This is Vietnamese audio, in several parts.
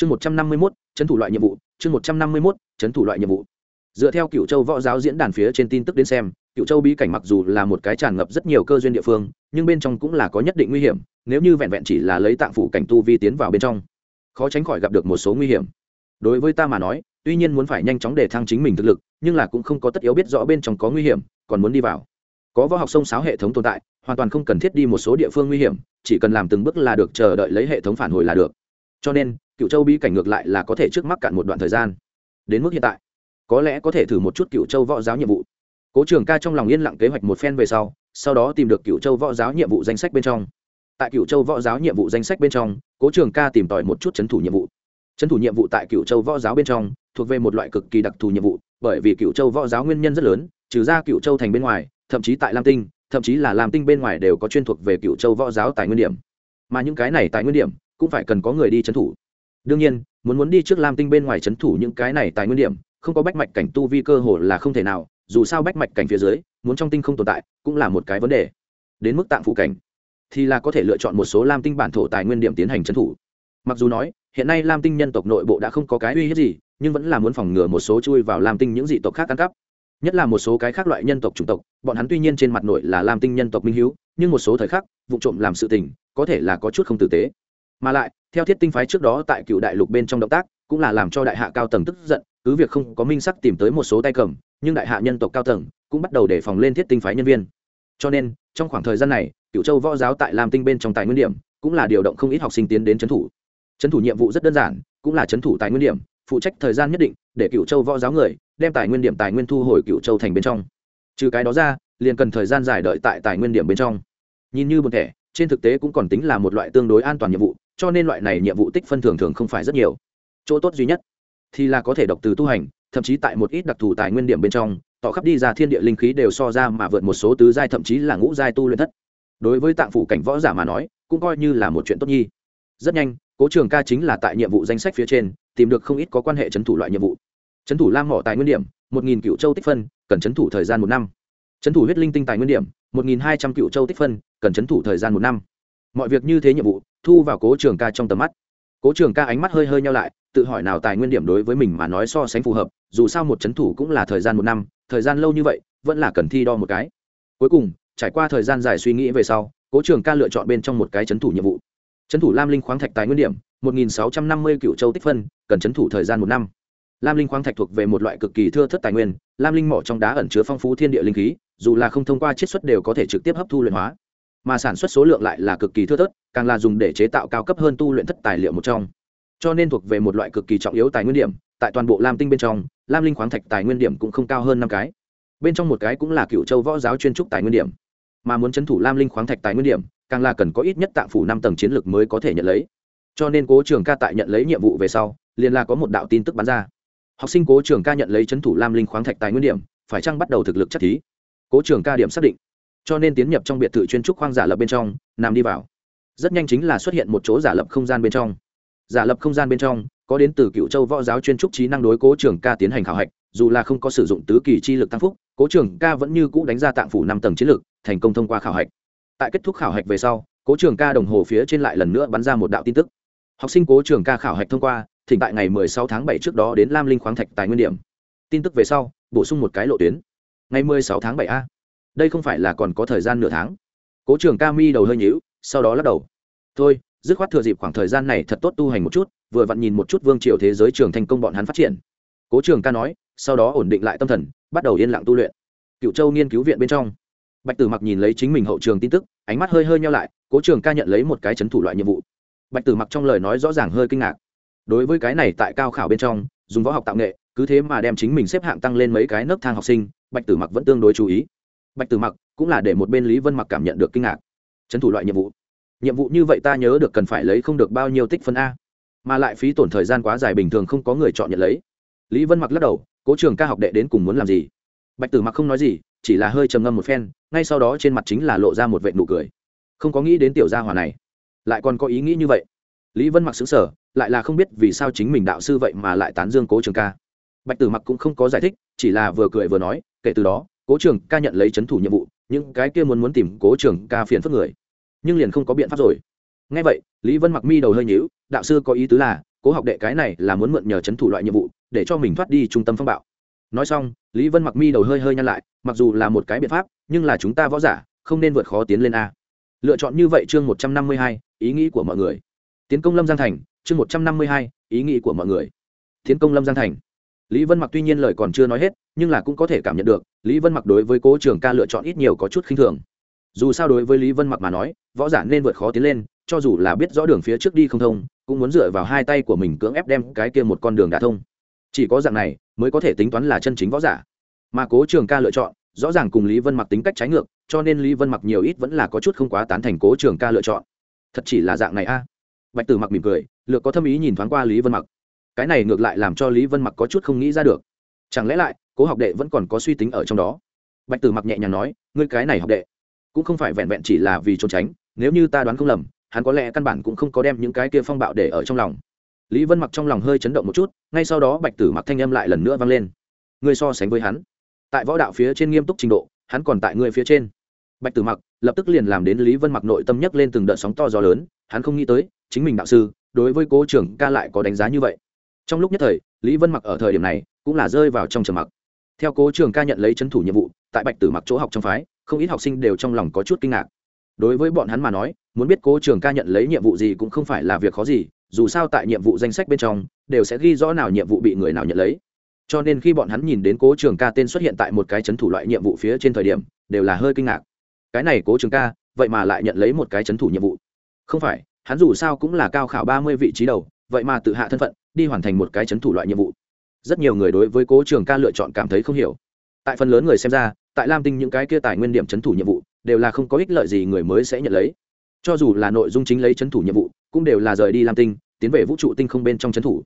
chương một trăm năm mươi mốt trấn thủ loại nhiệm vụ, chương một trăm năm mươi mốt trấn thủ loại nhiệm vụ. Dựa theo cựu châu võ giáo diễn đàn phía trên tin tức đến xem cựu châu bí cảnh mặc dù là một cái tràn ngập rất nhiều cơ duyên địa phương, nhưng bên trong cũng là có nhất định nguy hiểm, nếu như vẹn vẹn chỉ là lấy tạng phủ cảnh tu vi tiến vào bên trong, khó tránh khỏi gặp được một số nguy hiểm. Đối với ta mà nói, tuy nhiên muốn phải nhanh chóng để thăng chính mình thực lực, nhưng là cũng không có tất yếu biết rõ bên trong có nguy hiểm, còn muốn đi vào. Có võ học sông sáo hệ thống tồn tại, hoàn toàn không cần thiết đi một số địa phương nguy hiểm, chỉ cần làm từng bước là được, chờ đợi lấy hệ thống phản hồi là được cho nên, cựu châu bí cảnh ngược lại là có thể trước mắt cạn một đoạn thời gian. Đến mức hiện tại, có lẽ có thể thử một chút cựu châu võ giáo nhiệm vụ. Cố trường ca trong lòng yên lặng kế hoạch một phen về sau sau đó tìm được cựu châu võ giáo nhiệm vụ danh sách bên trong. Tại cựu châu võ giáo nhiệm vụ danh sách bên trong, cố trường ca tìm tòi một chút c h ấ n thủ nhiệm vụ. C h ấ n thủ nhiệm vụ tại cựu châu võ giáo bên trong, thuộc về một loại cực kỳ đặc thù nhiệm vụ, bởi vì cựu châu võ giáo nguyên nhân rất lớn, trừ ra cựu châu thành bên ngoài, thậm chí tại lam tinh, thậm chí là lam tinh bên ngoài đều có chuyên thuộc về cựu châu võ giáo tài nguyên điểm. Mà những cái này tại nguyên điểm cũng phải cần có người đi trấn thủ. Đương nhiên muốn muốn đi trước lam tinh bên ngoài trấn thủ những cái này tài nguyên điểm không có bách mạch cảnh tu vi cơ hồ là không thể nào dù sao bách mạch cảnh phía dưới muốn trong tinh không tồn tại cũng là một cái vấn đề. Đến mức tạm phụ cảnh thì là có thể lựa chọn một số lam tinh bản thổ tài nguyên điểm tiến hành trấn thủ. Mặc dù nói hiện nay lam tinh nhân tộc nội bộ đã không có cái uy hiếp gì nhưng vẫn là muốn phòng ngừa một số chui vào lam tinh những dị tộc khác ăn cắp. Nhất là một số cái khác loại nhân tộc chủng tộc bọn hắn tuy nhiên trên mặt nội là lam tinh nhân tộc minh hiếu, nhưng một số thời khắc vụ trộm làm sự tình có thể là có chút không tử tế mà lại, theo thiết tinh phái trước đó tại cựu đại lục bên trong động tác, cũng là làm cho đại hạ cao tầng tức giận, cứ việc không có minh sắc tìm tới một số tay cầm, nhưng đại hạ nhân tộc cao tầng cũng bắt đầu đề phòng lên thiết tinh phái nhân viên. Cho nên, trong khoảng thời gian này cựu châu võ giáo tại lam tinh bên trong tài nguyên điểm, cũng là điều động không ít học sinh tiến đến trấn thủ. Trấn thủ nhiệm vụ rất đơn giản, cũng là trấn thủ tài nguyên điểm, phụ trách thời gian nhất định, để cựu châu võ giáo người, đem tài nguyên điểm tài nguyên thu hồi cựu châu thành bên trong. Trừ cái đó ra, liền cần thời gian dài đợi tại tài nguyên điểm bên trong. Nhìn như một thẻ trên thực tế cũng còn tính là một loại tương đối an toàn nhiệm vụ, cho nên loại này nhiệm vụ tích phân thường thường không phải rất nhiều. Chỗ tốt duy nhất thì là có thể độc từ tu hành, thậm chí tại một ít đặc thù tài nguyên điểm bên trong, tỏ khắp đi ra thiên địa linh khí đều so ra mà vượt một số tứ giai thậm chí là ngũ giai tu luyện thất. Đối với tạng phủ cảnh võ giả mà nói, cũng coi như là một chuyện tốt nhi. Rất nhanh, cố trường ca chính là tại nhiệm vụ danh sách phía trên, tìm được không ít có quan hệ c thủ loại nhiệm vụ. C thủ lam mỏ tài nguyên điểm, một nghìn cựu châu tích phân, cần c thủ thời gian một năm. C thủ huyết linh tinh tài nguyên điểm, một nghìn hai trăm cựu châu tích phân cần c thủ thời gian một năm. Mọi việc như thế nhiệm vụ, thu vào cố trường ca trong tầm mắt. Cố trường ca ánh mắt hơi hơi nhau lại, tự hỏi nào tài nguyên điểm đối với mình mà nói so sánh phù hợp, dù sao một c thủ cũng là thời gian một năm, thời gian lâu như vậy, vẫn là cần thi đo một cái. Cuối cùng, trải qua thời gian dài suy nghĩ về sau, cố trường ca lựa chọn bên trong một cái c h ấ n thủ nhiệm vụ. C h ấ n thủ lam linh khoáng thạch tài nguyên điểm, một nghìn sáu trăm năm mươi cựu châu tích phân, cần c h ấ n thủ thời gian một năm. Lam linh khoáng thạch thuộc về một loại cực kỳ thưa thất tài nguyên, lam linh mỏ trong đá ẩn chứa phong phú thiên địa linh khí, dù là không thông qua chiết xuất đều có thể trực tiếp hấp thu luyện hóa mà sản xuất số lượng lại là cực kỳ thưa thớt, càng là dùng để chế tạo cao cấp hơn tu luyện thất tài liệu một trong. Cho nên thuộc về một loại cực kỳ trọng yếu tài nguyên điểm, tại toàn bộ lam tinh bên trong, lam linh khoáng thạch tài nguyên điểm cũng không cao hơn năm cái. Bên trong một cái cũng là cựu châu võ giáo chuyên trúc tài nguyên điểm. Mà muốn chấn thủ lam linh khoáng thạch tài nguyên điểm, càng là cần có ít nhất tạng phủ năm tầng chiến lược mới có thể nhận lấy. Cho nên cố trường ca tại nhận lấy nhiệm vụ về sau, liền là có một đạo tin tức bắn ra. Học sinh cố trường ca nhận lấy chấn thủ lam linh khoáng thạch tài nguyên điểm, phải chăng bắt đầu thực lực chất thí? Cố trường ca điểm xác định cho nên tiến nhập trong biệt thự chuyên trúc khoang giả lập bên trong, nằm đi vào. Rất nhanh chính là xuất hiện một chỗ giả lập không gian bên trong. Giả lập không gian bên trong, có đến từ cựu châu võ giáo chuyên trúc trí năng đối cố trường ca tiến hành khảo hạch, dù là không có sử dụng tứ kỳ chi lực tăng phúc, cố trường ca vẫn như cũ đánh ra tạng phủ năm tầng chiến lực, thành công thông qua khảo hạch. Tại kết thúc khảo hạch về sau, cố trường ca đồng hồ phía trên lại lần nữa bắn ra một đạo tin tức. Học sinh cố trường ca khảo hạch thông qua, thỉnh tại ngày 16 tháng 7 trước đó đến lam linh khoáng thạch tài nguyên điểm. Tin tức về sau, bổ sung một cái lộ tuyến. Ngày 16 tháng 7 a đây không phải là còn có thời gian nửa tháng. Cố trường ca mi đầu hơi nhíu, sau đó lắc đầu. Thôi, dứt khoát thừa dịp khoảng thời gian này thật tốt tu hành một chút, vừa vặn nhìn một chút vương triều thế giới trường thành công bọn hắn phát triển. Cố trường ca nói, sau đó ổn định lại tâm thần, bắt đầu yên lặng tu luyện. Cựu châu nghiên cứu viện bên trong. Bạch tử mặc nhìn lấy chính mình hậu trường tin tức, ánh mắt hơi hơi nhau lại, cố trường ca nhận lấy một cái chấn thủ loại nhiệm vụ. Bạch tử mặc trong lời nói rõ ràng hơi kinh ngạc. Đối với cái này tại cao khảo bên trong, dùng võ học tạo nghệ, cứ thế mà đem chính mình xếp hạng tăng lên mấy cái nấc thang học sinh, bạch tử mặc vẫn tương đối chú ý bạch tử mặc cũng là để một bên lý vân mặc cảm nhận được kinh ngạc. Trấn thủ loại nhiệm vụ. Nhiệm vụ như vậy ta nhớ được cần phải lấy không được bao nhiêu tích phân a. Mà lại phí tổn thời gian quá dài bình thường không có người chọn nhận lấy. Lý vân mặc lắc đầu, cố trường ca học đệ đến cùng muốn làm gì? Bạch tử mặc không nói gì, chỉ là hơi trầm ngâm một phen, ngay sau đó trên mặt chính là lộ ra một vệ nụ cười. Không có nghĩ đến tiểu gia hòa này, lại còn có ý nghĩ như vậy. Lý vân mặc xứng sở lại là không biết vì sao chính mình đạo sư vậy mà lại tán dương cố trường ca. Bạch tử mặc cũng không có giải thích, chỉ là vừa cười vừa nói, kể từ đó cố trường ca nhận lấy c h ấ n thủ nhiệm vụ, những cái kia muốn muốn tìm cố trường ca phiền phức người. Nhưng liền không có biện pháp rồi. Ngay vậy, lý vân mặc mi đầu hơi nhíu, đạo sư có ý tứ là, cố học đệ cái này là muốn mượn nhờ c thủ loại nhiệm vụ, để cho mình thoát đi trung tâm phong bạo. Nói xong, lý vân mặc mi đầu hơi hơi nhăn lại, mặc dù là một cái biện pháp, nhưng là chúng ta võ giả, không nên vượt khó tiến lên a. Lựa chọn như vậy chương một trăm năm mươi hai, ý nghĩ của mọi người. Tiến công lâm giang thành, chương một trăm năm mươi hai, ý nghĩ của mọi người. Tiến công lâm giang thành lý vân mặc tuy nhiên lời còn chưa nói hết, nhưng là cũng có thể cảm nhận được, lý vân mặc đối với cố trường ca lựa chọn ít nhiều có chút khinh thường. Dù sao đối với lý vân mặc mà nói, võ giả nên vượt khó tiến lên, cho dù là biết rõ đường phía trước đi không thông, cũng muốn dựa vào hai tay của mình cưỡng ép đem cái kia một con đường đã thông. Chỉ có dạng này, mới có thể tính toán là chân chính võ giả. Mà cố trường ca lựa chọn, rõ ràng cùng lý vân mặc tính cách trái ngược, cho nên lý vân mặc nhiều ít vẫn là có chút không quá tán thành cố trường ca lựa chọn. Thật chỉ là dạng này a. Bạch tử mặc mỉm cười, lược có thâm ý nhìn thoáng qua lý vân mặc cái này ngược lại làm cho lý vân mặc có chút không nghĩ ra được. Chẳng lẽ lại, cố học đệ vẫn còn có suy tính ở trong đó? Bạch tử mặc nhẹ nhàng nói, ngươi cái này học đệ, cũng không phải vẹn vẹn chỉ là vì trốn tránh, nếu như ta đoán không lầm, hắn có lẽ căn bản cũng không có đem những cái kia phong bạo để ở trong lòng. Lý vân mặc trong lòng hơi chấn động một chút, ngay sau đó bạch tử mặc thanh âm lại lần nữa vang lên. Ngươi so sánh với hắn, tại võ đạo phía trên nghiêm túc trình độ, hắn còn tại ngươi phía trên. Bạch tử mặc lập tức liền làm đến lý vân mặc nội tâm nhấc lên từng đợt sóng to gió lớn, hắn không nghĩ tới, chính mình đạo sư, đối với cố trưởng ca lại có đánh giá như vậy trong lúc nhất thời, lý vân mặc ở thời điểm này cũng là rơi vào trong trầm mặc. Theo cố trường ca nhận lấy c thủ nhiệm vụ, tại bạch tử mặc chỗ học trong phái, không ít học sinh đều trong lòng có chút kinh ngạc. Đối với bọn hắn mà nói, muốn biết cố trường ca nhận lấy nhiệm vụ gì cũng không phải là việc khó gì, dù sao tại nhiệm vụ danh sách bên trong, đều sẽ ghi rõ nào nhiệm vụ bị người nào nhận lấy. Cho nên khi bọn hắn nhìn đến cố trường ca tên xuất hiện tại một cái c thủ loại nhiệm vụ phía trên thời điểm, đều là hơi kinh ngạc. Cái này cố trường ca, vậy mà lại nhận lấy một cái c thủ nhiệm vụ. Không phải, hắn dù sao cũng là cao khảo ba mươi vị trí đầu vậy mà tự hạ thân phận, đi hoàn thành một cái c thủ loại nhiệm vụ. Rất nhiều người đối với cố trường ca lựa chọn cảm thấy không hiểu. Tại phần lớn người xem ra, tại lam tinh những cái kia tài nguyên điểm c thủ nhiệm vụ, đều là không có ích lợi gì người mới sẽ nhận lấy. Cho dù là nội dung chính lấy c thủ nhiệm vụ, cũng đều là rời đi lam tinh, tiến về vũ trụ tinh không bên trong c thủ.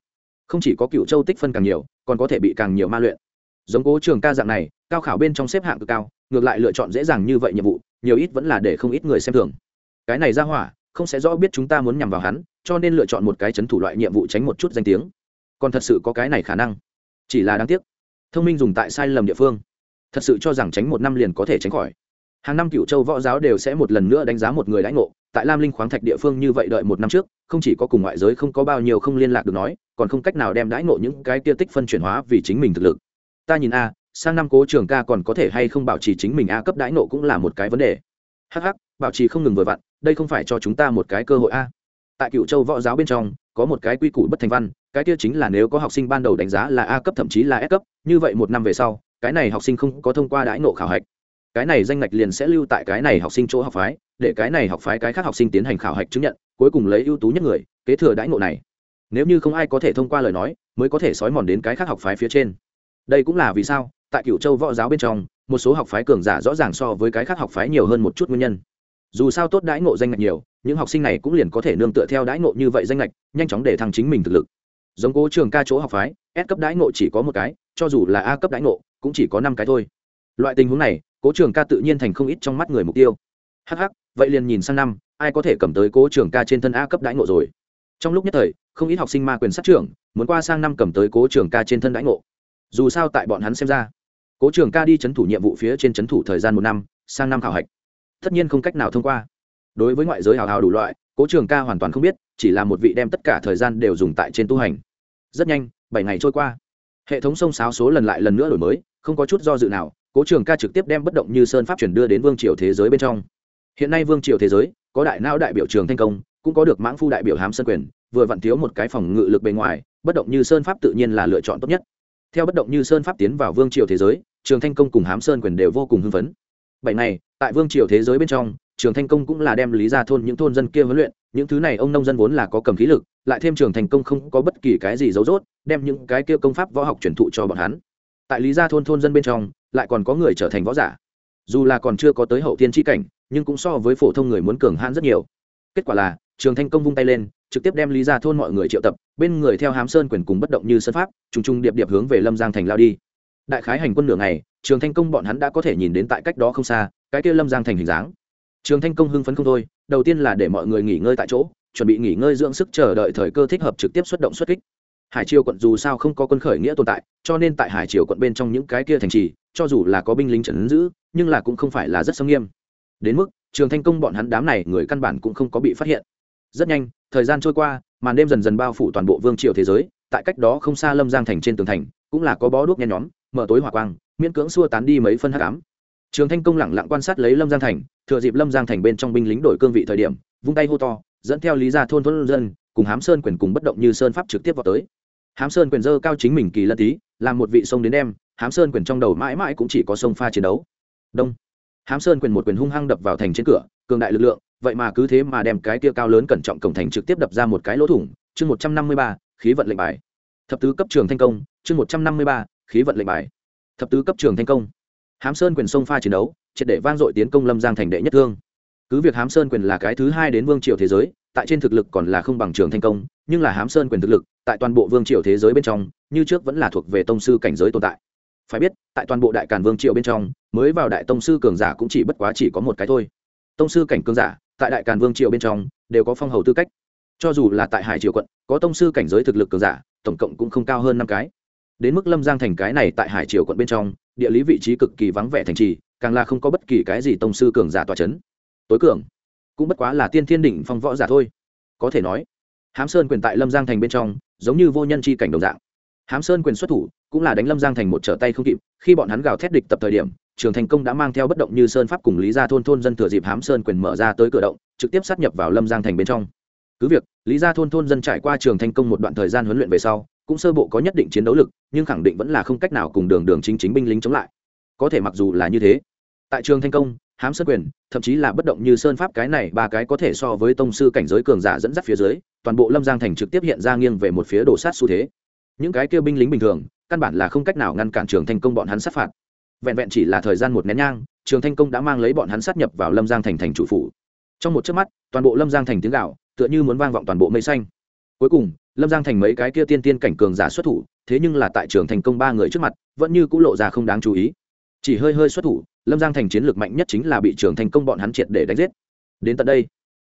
Không chỉ có cựu châu tích phân càng nhiều, còn có thể bị càng nhiều ma luyện. Giống cố trường ca dạng này, cao khảo bên trong xếp hạng cực cao, ngược lại lựa chọn dễ dàng như vậy nhiệm vụ, nhiều ít vẫn là để không ít người xem thường. Cái này ra hỏa không sẽ rõ biết chúng ta muốn nhằm vào hắn, cho nên lựa chọn một cái chấn thủ loại nhiệm vụ tránh một chút danh tiếng. Còn thật sự có cái này khả năng. Chỉ là đáng tiếc, thông minh dùng tại sai lầm địa phương. Thật sự cho rằng tránh một năm liền có thể tránh khỏi. Hàng năm cựu châu võ giáo đều sẽ một lần nữa đánh giá một người lãnh ngộ, tại lam linh khoáng thạch địa phương như vậy đợi một năm trước, không chỉ có cùng ngoại giới không có bao nhiêu không liên lạc được nói, còn không cách nào đem đãi ngộ những cái kia tích phân chuyển hóa vì chính mình thực lực. Ta nhìn a, sang năm cố trường ca còn có thể hay không bảo trì chính mình a cấp đãi ngộ cũng là một cái vấn đề. Hh bảo trì không ngừng vừa vặn đây không phải cho chúng ta một cái cơ hội a. Tại cựu châu võ giáo bên trong, có một cái quy củ bất thành văn, cái kia chính là nếu có học sinh ban đầu đánh giá là a cấp thậm chí là s cấp, như vậy một năm về sau, cái này học sinh không có thông qua đãi nộ khảo hạch. Cái này danh ngạch liền sẽ lưu tại cái này học sinh chỗ học phái, để cái này học phái cái khác học sinh tiến hành khảo hạch chứng nhận, cuối cùng lấy ưu tú nhất người, kế thừa đãi ngộ này. Nếu như không ai có thể thông qua lời nói, mới có thể xói mòn đến cái khác học phái phía trên. Đây cũng là vì sao, tại cựu châu võ giáo bên trong, một số học phái cường giả rõ ràng so với cái khác học phái nhiều hơn một chút nguyên nhân dù sao tốt đãi ngộ danh ngạch nhiều, những học sinh này cũng liền có thể nương tựa theo đãi ngộ như vậy danh ngạch, nhanh chóng để thăng chính mình thực lực. Giống cố trường ca chỗ học phái, s cấp đãi ngộ chỉ có một cái, cho dù là a cấp đãi ngộ, cũng chỉ có năm cái thôi. Loại tình huống này, cố trường ca tự nhiên thành không ít trong mắt người mục tiêu. Hh vậy liền nhìn sang năm, ai có thể cầm tới cố trường ca trên thân a cấp đãi ngộ rồi? Trong lúc nhất thời, không ít học sinh ma quyền sát trưởng, muốn qua sang năm cầm tới cố trường ca trên thân đãi ngộ. Dù sao tại bọn hắn xem ra, cố trường ca đi c h ấ n thủ nhiệm vụ phía trên c h ấ n thủ thời gian một năm, sang năm khảo hạch tất nhiên không cách nào thông qua. Đối với ngoại giới hào hào đủ loại, cố trường ca hoàn toàn không biết, chỉ là một vị đem tất cả thời gian đều dùng tại trên tu hành. Rất nhanh, bảy ngày trôi qua. Hệ thống sông sáo số lần lại lần nữa đổi mới, không có chút do dự nào, cố trường ca trực tiếp đem bất động như sơn pháp chuyển đưa đến vương triều thế giới bên trong. Hiện nay vương triều thế giới, có đại não đại biểu trường thanh công, cũng có được mãng phu đại biểu hám sơn quyền, vừa vặn thiếu một cái phòng ngự lực bề ngoài, bất động như sơn pháp tự nhiên là lựa chọn tốt nhất. Theo bất động như sơn pháp tiến vào vương triều thế giới, trường thanh công cùng hám sơn quyền đều vô cùng hưng phấn bảy này, tại vương triều thế giới bên trong, trường thanh công cũng là đem lý ra thôn những thôn dân kia huấn luyện, những thứ này ông nông dân vốn là có cầm khí lực, lại thêm trường thành công không có bất kỳ cái gì dấu dốt, đem những cái kia công pháp võ học truyền thụ cho bọn hắn. Tại lý gia thôn thôn dân bên trong, lại còn có người trở thành võ giả. Dù là còn chưa có tới hậu tiên tri cảnh, nhưng cũng so với phổ thông người muốn cường hãn rất nhiều. Kết quả là, trường thanh công vung tay lên, trực tiếp đem lý ra thôn mọi người triệu tập, bên người theo hám sơn quyền cùng bất động như sân pháp, trùng trùng điệp điệp hướng về lâm giang thành lao đi đại khái hành quân nửa ngày, trường thanh công bọn hắn đã có thể nhìn đến tại cách đó không xa, cái kia lâm giang thành hình dáng. Trường thanh công hưng phấn không thôi, đầu tiên là để mọi người nghỉ ngơi tại chỗ, chuẩn bị nghỉ ngơi dưỡng sức chờ đợi thời cơ thích hợp trực tiếp xuất động xuất kích. Hải triều quận dù sao không có quân khởi nghĩa tồn tại, cho nên tại hải triều quận bên trong những cái kia thành trì, cho dù là có binh lính trần giữ, nhưng là cũng không phải là rất sâm nghiêm. Đến mức, trường thanh công bọn hắn đám này người căn bản cũng không có bị phát hiện. Rất nhanh, thời gian trôi qua, màn đêm dần dần bao phủ toàn bộ vương triều thế giới, tại cách đó không xa lâm giang thành trên tường thành, cũng là có bó đuốc nhen nhóm mở tối hỏa quang, miễn cưỡng xua tán đi mấy phân hắc ám. Trường thanh công lẳng lặng quan sát lấy lâm giang thành, thừa dịp lâm giang thành bên trong binh lính đổi cương vị thời điểm, vung tay hô to, dẫn theo lý gia thôn thôn dân, cùng hám sơn quyền cùng bất động như sơn pháp trực tiếp vào tới. Hám sơn quyền dơ cao chính mình kỳ lân tí, làm một vị sông đến đem, hám sơn quyền trong đầu mãi mãi cũng chỉ có sông pha chiến đấu. Đông. Hám sơn quyền một quyền hung hăng đập vào thành trên cửa, cường đại lực lượng, vậy mà cứ thế mà đem cái tia cao lớn cẩn trọng cổng thành trực tiếp đập ra một cái lỗ thủng. Chương một trăm năm mươi ba, khí vận lệnh bài. Thập tứ cấp trường thanh công, chương một trăm năm mươi ba khí vận lệnh bài. Thập tứ cấp trường thanh công. Hám sơn quyền sông pha chiến đấu, triệt để vang dội tiến công lâm giang thành đệ nhất thương. Cứ việc hám sơn quyền là cái thứ hai đến vương triều thế giới, tại trên thực lực còn là không bằng trường thanh công, nhưng là hám sơn quyền thực lực, tại toàn bộ vương triều thế giới bên trong, như trước vẫn là thuộc về tông sư cảnh giới tồn tại. Phải biết, tại toàn bộ đại càn vương triều bên trong, mới vào đại tông sư cường giả cũng chỉ bất quá chỉ có một cái thôi. Tông sư cảnh cường giả, tại đại càn vương triều bên trong, đều có phong hầu tư cách. Cho dù là tại hải triều quận, có tông sư cảnh giới thực lực cường giả, tổng cộng cũng không cao hơn năm cái đến mức lâm giang thành cái này tại hải triều quận bên trong, địa lý vị trí cực kỳ vắng vẻ thành trì, càng là không có bất kỳ cái gì tông sư cường giả tòa c h ấ n tối cường, cũng bất quá là tiên thiên đỉnh phong võ giả thôi. Có thể nói, hám sơn quyền tại lâm giang thành bên trong, giống như vô nhân c h i cảnh đồng dạng. Hám sơn quyền xuất thủ, cũng là đánh lâm giang thành một trở tay không kịp, khi bọn hắn gào thét địch tập thời điểm, trường thành công đã mang theo bất động như sơn pháp cùng lý gia thôn thôn dân thừa dịp hám sơn quyền mở ra tới cửa động, trực tiếp sát nhập vào lâm giang thành bên trong. Cứ việc, lý gia thôn thôn dân trải qua trường thành công một đoạn thời gian huấn luyện về sau cũng sơ bộ có nhất định chiến đấu lực, nhưng khẳng định vẫn là không cách nào cùng đường đường chính chính binh lính chống lại. Có thể mặc dù là như thế, tại trường thanh công, hám sơn quyền, thậm chí là bất động như sơn pháp cái này ba cái có thể so với tông sư cảnh giới cường giả dẫn dắt phía dưới, toàn bộ lâm giang thành trực tiếp hiện ra nghiêng về một phía đổ sát xu thế. Những cái kêu binh lính bình thường, căn bản là không cách nào ngăn cản trường thanh công bọn hắn sát phạt. Vẹn vẹn chỉ là thời gian một nén nhang, trường thanh công đã mang lấy bọn hắn sát nhập vào lâm giang thành thành chủ phủ. Trong một chớp mắt, toàn bộ lâm giang thành tiếng gạo tựa như muốn vang vọng toàn bộ mây xanh. Cuối cùng lâm giang thành mấy cái kia tiên tiên cảnh cường giả xuất thủ, thế nhưng là tại trường thành công ba người trước mặt, vẫn như c ũ lộ ra không đáng chú ý. Chỉ hơi hơi xuất thủ, lâm giang thành chiến lược mạnh nhất chính là bị trường thành công bọn hắn triệt để đánh giết. Đến tận đây,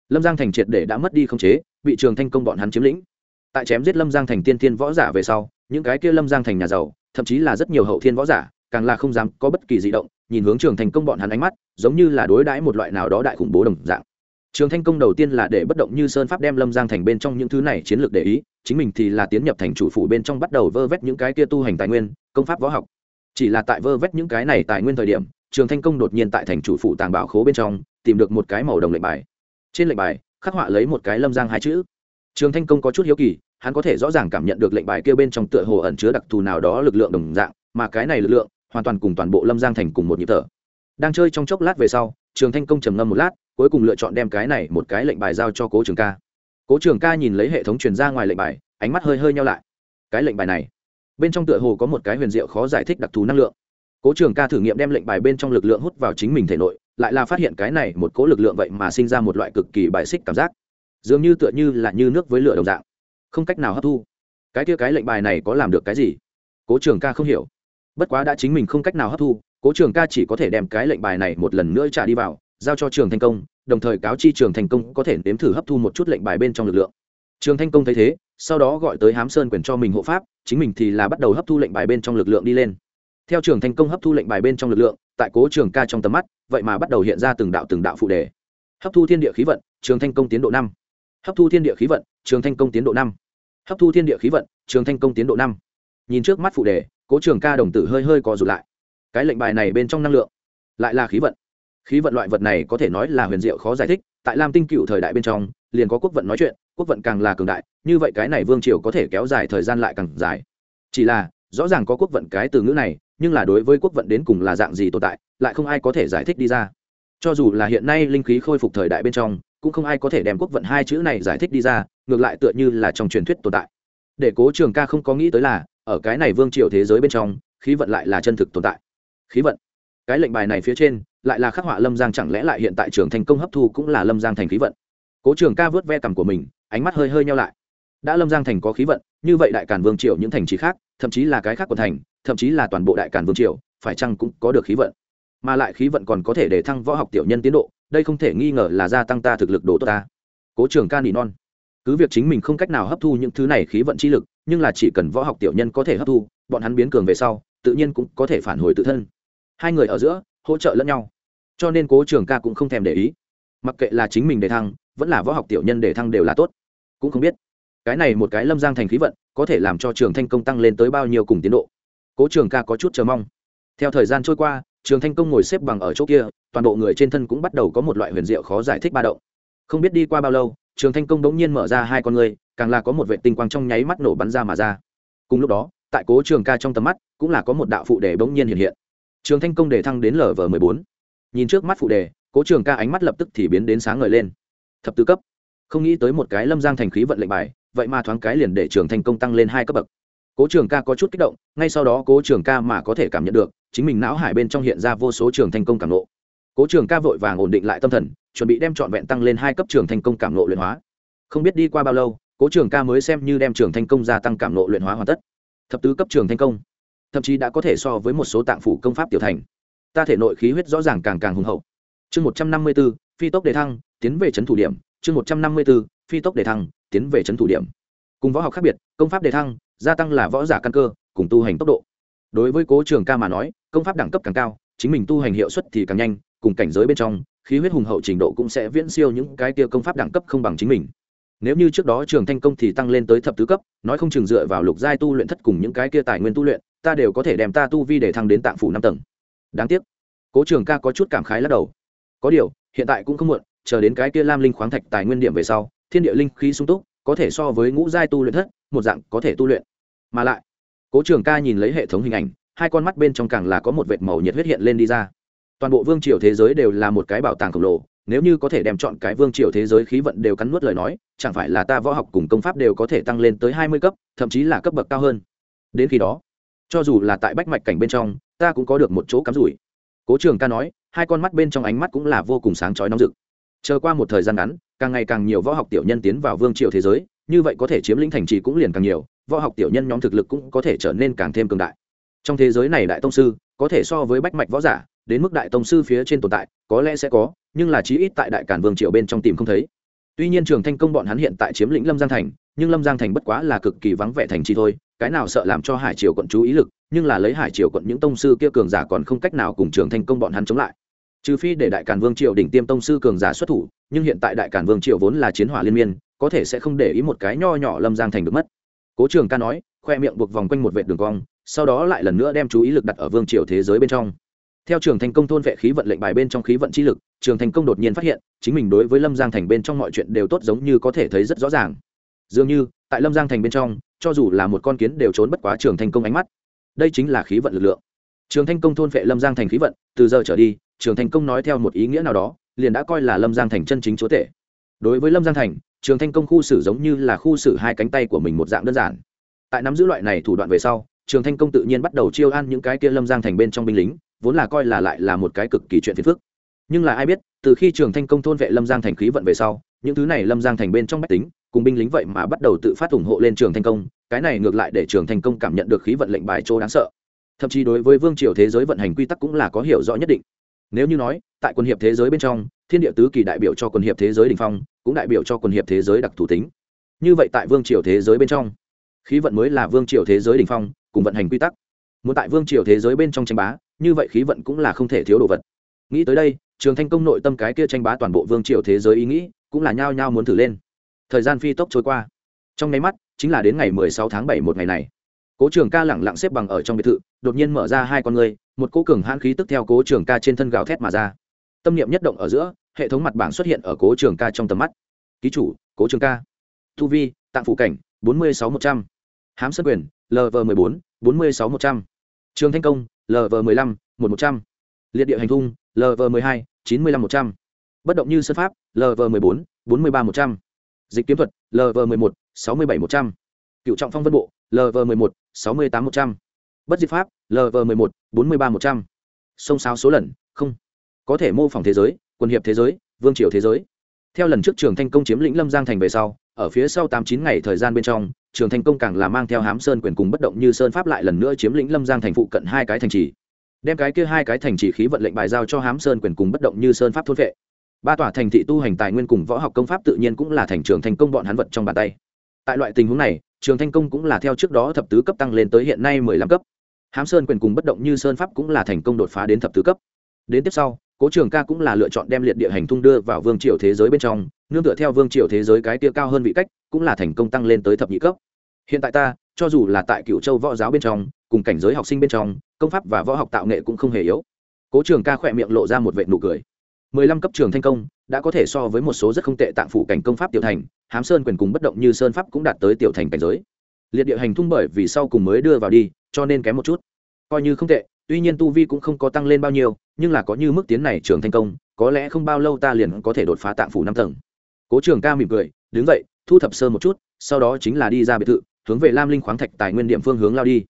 lâm giang thành triệt để đã mất đi không chế, bị trường thành công bọn hắn chiếm lĩnh. Tại chém giết lâm giang thành tiên tiên võ giả về sau, những cái kia lâm giang thành nhà giàu, thậm chí là rất nhiều hậu thiên võ giả, càng là không dám có bất kỳ di động, nhìn hướng trường thành công bọn hắn ánh mắt, giống như là đối đãi một loại nào đó đại khủng bố đồng dạng trường thanh công đầu tiên là để bất động như sơn pháp đem lâm giang thành bên trong những thứ này chiến lược để ý, chính mình thì là tiến nhập thành chủ phủ bên trong bắt đầu vơ vét những cái kia tu hành tài nguyên, công pháp võ học. Chỉ là tại vơ vét những cái này tài nguyên thời điểm, trường thanh công đột nhiên tại thành chủ phủ tàng bảo khố bên trong, tìm được một cái màu đồng lệnh bài. Trên lệnh bài, khắc họa lấy một cái lâm giang hai chữ. Trường thanh công có chút hiếu kỳ, hắn có thể rõ ràng cảm nhận được lệnh bài kia bên trong tựa hồ ẩn chứa đặc thù nào đó lực lượng đồng dạng, mà cái này lực lượng hoàn toàn cùng toàn bộ lâm giang thành cùng một nhịp thở. Đang chơi trong chốc lát về sau, trường thanh công trầm ngâm một lát cuối cùng lựa chọn đem cái này một cái lệnh bài giao cho cố trường ca. Cố trường ca nhìn lấy hệ thống truyền ra ngoài lệnh bài, ánh mắt hơi hơi nhau lại. Cái lệnh bài này, bên trong tựa hồ có một cái huyền diệu khó giải thích đặc thù năng lượng. Cố trường ca thử nghiệm đem lệnh bài bên trong lực lượng hút vào chính mình thể nội, lại là phát hiện cái này một cố lực lượng vậy mà sinh ra một loại cực kỳ bài xích cảm giác. Dường như tựa như là như nước với lửa đồng dạng. Không cách nào hấp thu. Cái kia cái lệnh bài này có làm được cái gì? Cố trường ca không hiểu. Bất quá đã chính mình không cách nào hấp thu, cố trường ca chỉ có thể đem cái lệnh bài này một lần nữa trả đi vào giao cho trường thành công, đồng thời cáo chi trường thành công có thể nếm thử hấp thu một chút lệnh bài bên trong lực lượng. Trường thanh công thấy thế, sau đó gọi tới hám sơn quyền cho mình hộ pháp, chính mình thì là bắt đầu hấp thu lệnh bài bên trong lực lượng đi lên. Theo trường thành công hấp thu lệnh bài bên trong lực lượng, tại cố trường ca trong tầm mắt, vậy mà bắt đầu hiện ra từng đạo từng đạo phụ đề. Hấp thu thiên địa khí vận, trường thanh công tiến độ năm. Hấp thu thiên địa khí vận, trường thanh công tiến độ năm. Hấp thu thiên địa khí vận, trường thanh công tiến độ năm. Nhìn trước mắt phụ đề, cố trường ca đồng tử hơi hơi co rụt lại. Cái lệnh bài này bên trong năng lượng, lại là khí vận khí vận loại vật này có thể nói là huyền diệu khó giải thích, tại lam tinh cựu thời đại bên trong, liền có quốc vận nói chuyện, quốc vận càng là cường đại, như vậy cái này vương triều có thể kéo dài thời gian lại càng dài. Chỉ là, rõ ràng có quốc vận cái từ ngữ này, nhưng là đối với quốc vận đến cùng là dạng gì tồn tại, lại không ai có thể giải thích đi ra. Cho dù là hiện nay linh khí khôi phục thời đại bên trong, cũng không ai có thể đem quốc vận hai chữ này giải thích đi ra, ngược lại tựa như là trong truyền thuyết tồn tại. Để cố trường ca không có nghĩ tới là, ở cái này vương triều thế giới bên trong, khí vận lại là chân thực tồn tại. Khí vận. Cái lệnh bài này phía trên lại là khắc họa lâm giang chẳng lẽ lại hiện tại trường thành công hấp thu cũng là lâm giang thành khí vận? Cố trường ca vớt ve cằm của mình, ánh mắt hơi hơi nhau lại. Đã lâm giang thành có khí vận, như vậy đại cản vương triều những thành trì khác, thậm chí là cái khác của thành, thậm chí là toàn bộ đại cản vương triều, phải chăng cũng có được khí vận? Mà lại khí vận còn có thể để thăng võ học tiểu nhân tiến độ, đây không thể nghi ngờ là gia tăng ta thực lực đồ tốt ta. Cố trường ca nỉ non. Cứ việc chính mình không cách nào hấp thu những thứ này khí vận chi lực, nhưng là chỉ cần võ học tiểu nhân có thể hấp thu, bọn hắn biến cường về sau, tự nhiên cũng có thể phản hồi tự thân. Hai người ở giữa, hỗ trợ lẫn nhau cho nên cố trường ca cũng không thèm để ý. Mặc kệ là chính mình để thăng, vẫn là võ học tiểu nhân để thăng đều là tốt. Cũng không biết, cái này một cái lâm giang thành khí vận, có thể làm cho trường thanh công tăng lên tới bao nhiêu cùng tiến độ. Cố trường ca có chút chờ mong. Theo thời gian trôi qua, trường thanh công ngồi xếp bằng ở chỗ kia, toàn bộ người trên thân cũng bắt đầu có một loại huyền diệu khó giải thích ba động. Không biết đi qua bao lâu, trường thanh công đ ố n g nhiên mở ra hai con người, càng là có một vệ tinh quang trong nháy mắt nổ bắn ra mà ra. Cùng lúc đó, tại cố trường ca trong tầm mắt, cũng là có một đạo phụ đề bỗng nhiên hiện hiện. Trường thanh công đề thăng đến lv m ộ bốn nhìn trước mắt phụ đề, cố trường ca ánh mắt lập tức thì biến đến sáng ngời lên. Thập tứ cấp. Không nghĩ tới một cái lâm giang thành khí vận lệnh bài, vậy mà thoáng cái liền để trường thành công tăng lên hai cấp bậc. Cố trường ca có chút kích động, ngay sau đó cố trường ca mà có thể cảm nhận được, chính mình não hải bên trong hiện ra vô số trường thành công cảm nộ cố trường ca vội vàng ổn định lại tâm thần, chuẩn bị đem trọn vẹn tăng lên hai cấp trường thành công cảm nộ luyện hóa. Không biết đi qua bao lâu, cố trường ca mới xem như đem trường thành công gia tăng cảm nộ luyện hóa hoàn tất. Thập tứ cấp trường thành công. Thậm chí đã có thể so với một số tạng phủ công pháp tiểu thành ta thể nội khí huyết rõ ràng càng càng hùng hậu. Chương một trăm năm mươi b ố phi tốc đề thăng, tiến về trấn thủ điểm. Chương một trăm năm mươi b ố phi tốc đề thăng, tiến về trấn thủ điểm. Cùng võ học khác biệt, công pháp đề thăng, gia tăng là võ giả căn cơ, cùng tu hành tốc độ. Đối với cố trường ca mà nói, công pháp đẳng cấp càng cao, chính mình tu hành hiệu suất thì càng nhanh, cùng cảnh giới bên trong, khí huyết hùng hậu trình độ cũng sẽ viễn siêu những cái tia công pháp đẳng cấp không bằng chính mình. Nếu như trước đó trường thanh công thì tăng lên tới thập tứ cấp, nói không chừng dựa vào lục giai tu luyện thất cùng những cái kia tài nguyên tu luyện, ta đều có thể đem ta tu vi để thăng đến tạng phủ năm tầng đáng tiếc. Cố trường ca có chút cảm khái lắc đầu. Có điều, hiện tại cũng không muộn, chờ đến cái kia lam linh khoáng thạch tài nguyên điểm về sau, thiên địa linh khí sung túc, có thể so với ngũ giai tu luyện thất, một dạng có thể tu luyện. Mà lại, cố trường ca nhìn lấy hệ thống hình ảnh, hai con mắt bên trong càng là có một vệt màu nhiệt huyết hiện lên đi ra. Toàn bộ vương triều thế giới đều là một cái bảo tàng khổng lồ, nếu như có thể đem chọn cái vương triều thế giới khí vận đều cắn nuốt lời nói, chẳng phải là ta võ học cùng công pháp đều có thể tăng lên tới hai mươi cấp, thậm chí là cấp bậc cao hơn. Đến khi đó, cho dù là tại bách mạch cảnh bên trong ta cũng có được một chỗ cắm rủi. Cố trường ca nói, hai con mắt bên trong ánh mắt cũng là vô cùng sáng chói nóng rực. Chờ qua một thời gian ngắn, càng ngày càng nhiều võ học tiểu nhân tiến vào vương triều thế giới, như vậy có thể chiếm lĩnh thành trì cũng liền càng nhiều, võ học tiểu nhân nhóm thực lực cũng có thể trở nên càng thêm cường đại. Trong thế giới này đại tông sư, có thể so với bách mạch võ giả, đến mức đại tông sư phía trên tồn tại, có lẽ sẽ có, nhưng là chí ít tại đại cản vương triều bên trong tìm không thấy. Tuy nhiên trường thanh công bọn hắn hiện tại chiếm lĩnh lâm giang thành, nhưng lâm giang thành bất quá là cực kỳ vắng vẻ thành trì thôi cái nào sợ làm cho hải triều quận chú ý lực, nhưng là lấy hải triều quận những tông sư kia cường giả còn không cách nào cùng trường thành công bọn hắn chống lại. Trừ phi để đại cản vương triều đỉnh tiêm tông sư cường giả xuất thủ, nhưng hiện tại đại cản vương triều vốn là chiến hỏa liên miên, có thể sẽ không để ý một cái nho nhỏ lâm giang thành được mất. Cố trường ca nói, khoe miệng buộc vòng quanh một vệ đường cong, sau đó lại lần nữa đem chú ý lực đặt ở vương triều thế giới bên trong. Theo trường thành công thôn vệ khí vận lệnh bài bên trong khí vận chi lực, trường thành công đột nhiên phát hiện, chính mình đối với lâm giang thành bên trong mọi chuyện đều tốt giống như có thể thấy rất rõ ràng. Dường như, tại lâm giang thành bên trong cho dù là một con kiến đều trốn bất quá trường thành công ánh mắt. Đây chính là khí vận lực lượng. Trường thành công thôn vệ lâm giang thành khí vận, từ giờ trở đi, trường thành công nói theo một ý nghĩa nào đó, liền đã coi là lâm giang thành chân chính chúa tể. Đối với lâm giang thành, trường thanh công khu xử giống như là khu xử hai cánh tay của mình một dạng đơn giản. Tại nắm giữ loại này thủ đoạn về sau, trường thanh công tự nhiên bắt đầu chiêu an những cái kia lâm giang thành bên trong binh lính, vốn là coi là lại là một cái cực kỳ chuyện phiền phức. Nhưng là ai biết, từ khi trường thanh công thôn vệ lâm giang thành khí vận về sau, những thứ này lâm giang thành bên trong bách tính cùng binh lính vậy mà bắt đầu tự phát ủng hộ lên trường thanh công, cái này ngược lại để trường thanh công cảm nhận được khí vận lệnh bài chỗ đáng sợ. Thậm chí đối với vương triều thế giới vận hành quy tắc cũng là có hiểu rõ nhất định. Nếu như nói, tại quân hiệp thế giới bên trong, thiên địa tứ kỳ đại biểu cho quân hiệp thế giới đình phong, cũng đại biểu cho quân hiệp thế giới đặc thủ tính. Như vậy tại vương triều thế giới bên trong, khí vận mới là vương triều thế giới đình phong, cùng vận hành quy tắc. Muốn tại vương triều thế giới bên trong tranh bá, như vậy khí vận cũng là không thể thiếu đồ vật. Nghĩ tới đây, trường thanh công nội tâm cái kia tranh bá toàn bộ vương triều thế giới ý nghĩ cũng là nhao nhao muốn thử lên thời gian phi tốc trôi qua. Trong nháy mắt, chính là đến ngày mười sáu tháng bảy một ngày này. Cố trường ca lẳng lặng xếp bằng ở trong biệt thự, đột nhiên mở ra hai con người, một cố cường hãn khí tức theo cố trường ca trên thân gào thét mà ra. Tâm niệm nhất động ở giữa, hệ thống mặt bảng xuất hiện ở cố trường ca trong tầm mắt. Ký chủ, cố trường ca. Thu vi tạng phủ cảnh, bốn mươi sáu một trăm. H á m sân quyền lv m ộ ư ơ i bốn bốn mươi sáu một trăm. Trường thanh công lv m ộ ư ơ i năm một một trăm. Liệt địa hành thung lv m ộ ư ơ i hai, chín mươi năm một trăm. Bất động như sân pháp lv m ộ ư ơ i bốn bốn mươi ba một trăm dịch kiếm thuật lv một mươi một, sáu mươi bảy một trăm. Cựu trọng phong vân bộ lv một mươi một, sáu mươi tám một trăm. Bất diệt pháp lv một mươi một, bốn mươi ba một trăm. Sông sáo số lần, không. Có thể mô phỏng thế giới quân hiệp thế giới, vương triều thế giới. Theo lần trước trường thanh công chiếm lĩnh lâm giang thành về sau, ở phía sau tám chín ngày thời gian bên trong, trường thanh công càng là mang theo hám sơn quyền cùng bất động như sơn pháp lại lần nữa chiếm lĩnh lâm giang thành phụ cận hai cái thành trì. Đem cái kia hai cái thành trì khí vận lệnh bài giao cho hám sơn quyền cùng bất động như sơn pháp thôn vệ ba tòa thành thị tu hành tài nguyên cùng võ học công pháp tự nhiên cũng là thành trường thành công bọn hắn vật trong bàn tay. Tại loại tình huống này, trường thanh công cũng là theo trước đó thập tứ cấp tăng lên tới hiện nay mười lăm cấp. Hám sơn quyền cùng bất động như sơn pháp cũng là thành công đột phá đến thập tứ cấp. Đến tiếp sau, cố trường ca cũng là lựa chọn đem liệt địa hành thung đưa vào vương triều thế giới bên trong, nương tựa theo vương triều thế giới cái tia cao hơn vị cách, cũng là thành công tăng lên tới thập nhị cấp. Hiện tại ta, cho dù là tại cựu châu võ giáo bên trong, cùng cảnh giới học sinh bên trong, công pháp và võ học tạo nghệ cũng không hề yếu. Cố trường ca khỏe miệng lộ ra một vệ nụ cười mười lăm cấp trường thanh công, đã có thể so với một số rất không tệ tạng phủ cảnh công pháp tiểu thành, hám sơn quyền cùng bất động như sơn pháp cũng đạt tới tiểu thành cảnh giới. Liệt địa hành thung bởi vì sau cùng mới đưa vào đi, cho nên kém một chút. Coi như không tệ, tuy nhiên tu vi cũng không có tăng lên bao nhiêu, nhưng là có như mức tiến này trường thành công, có lẽ không bao lâu ta liền có thể đột phá tạng phủ năm tầng. Cố trường ca mỉm cười, đứng dậy, thu thập sơ một chút, sau đó chính là đi ra biệt thự, hướng về lam linh khoáng thạch tài nguyên điểm phương hướng lao đi.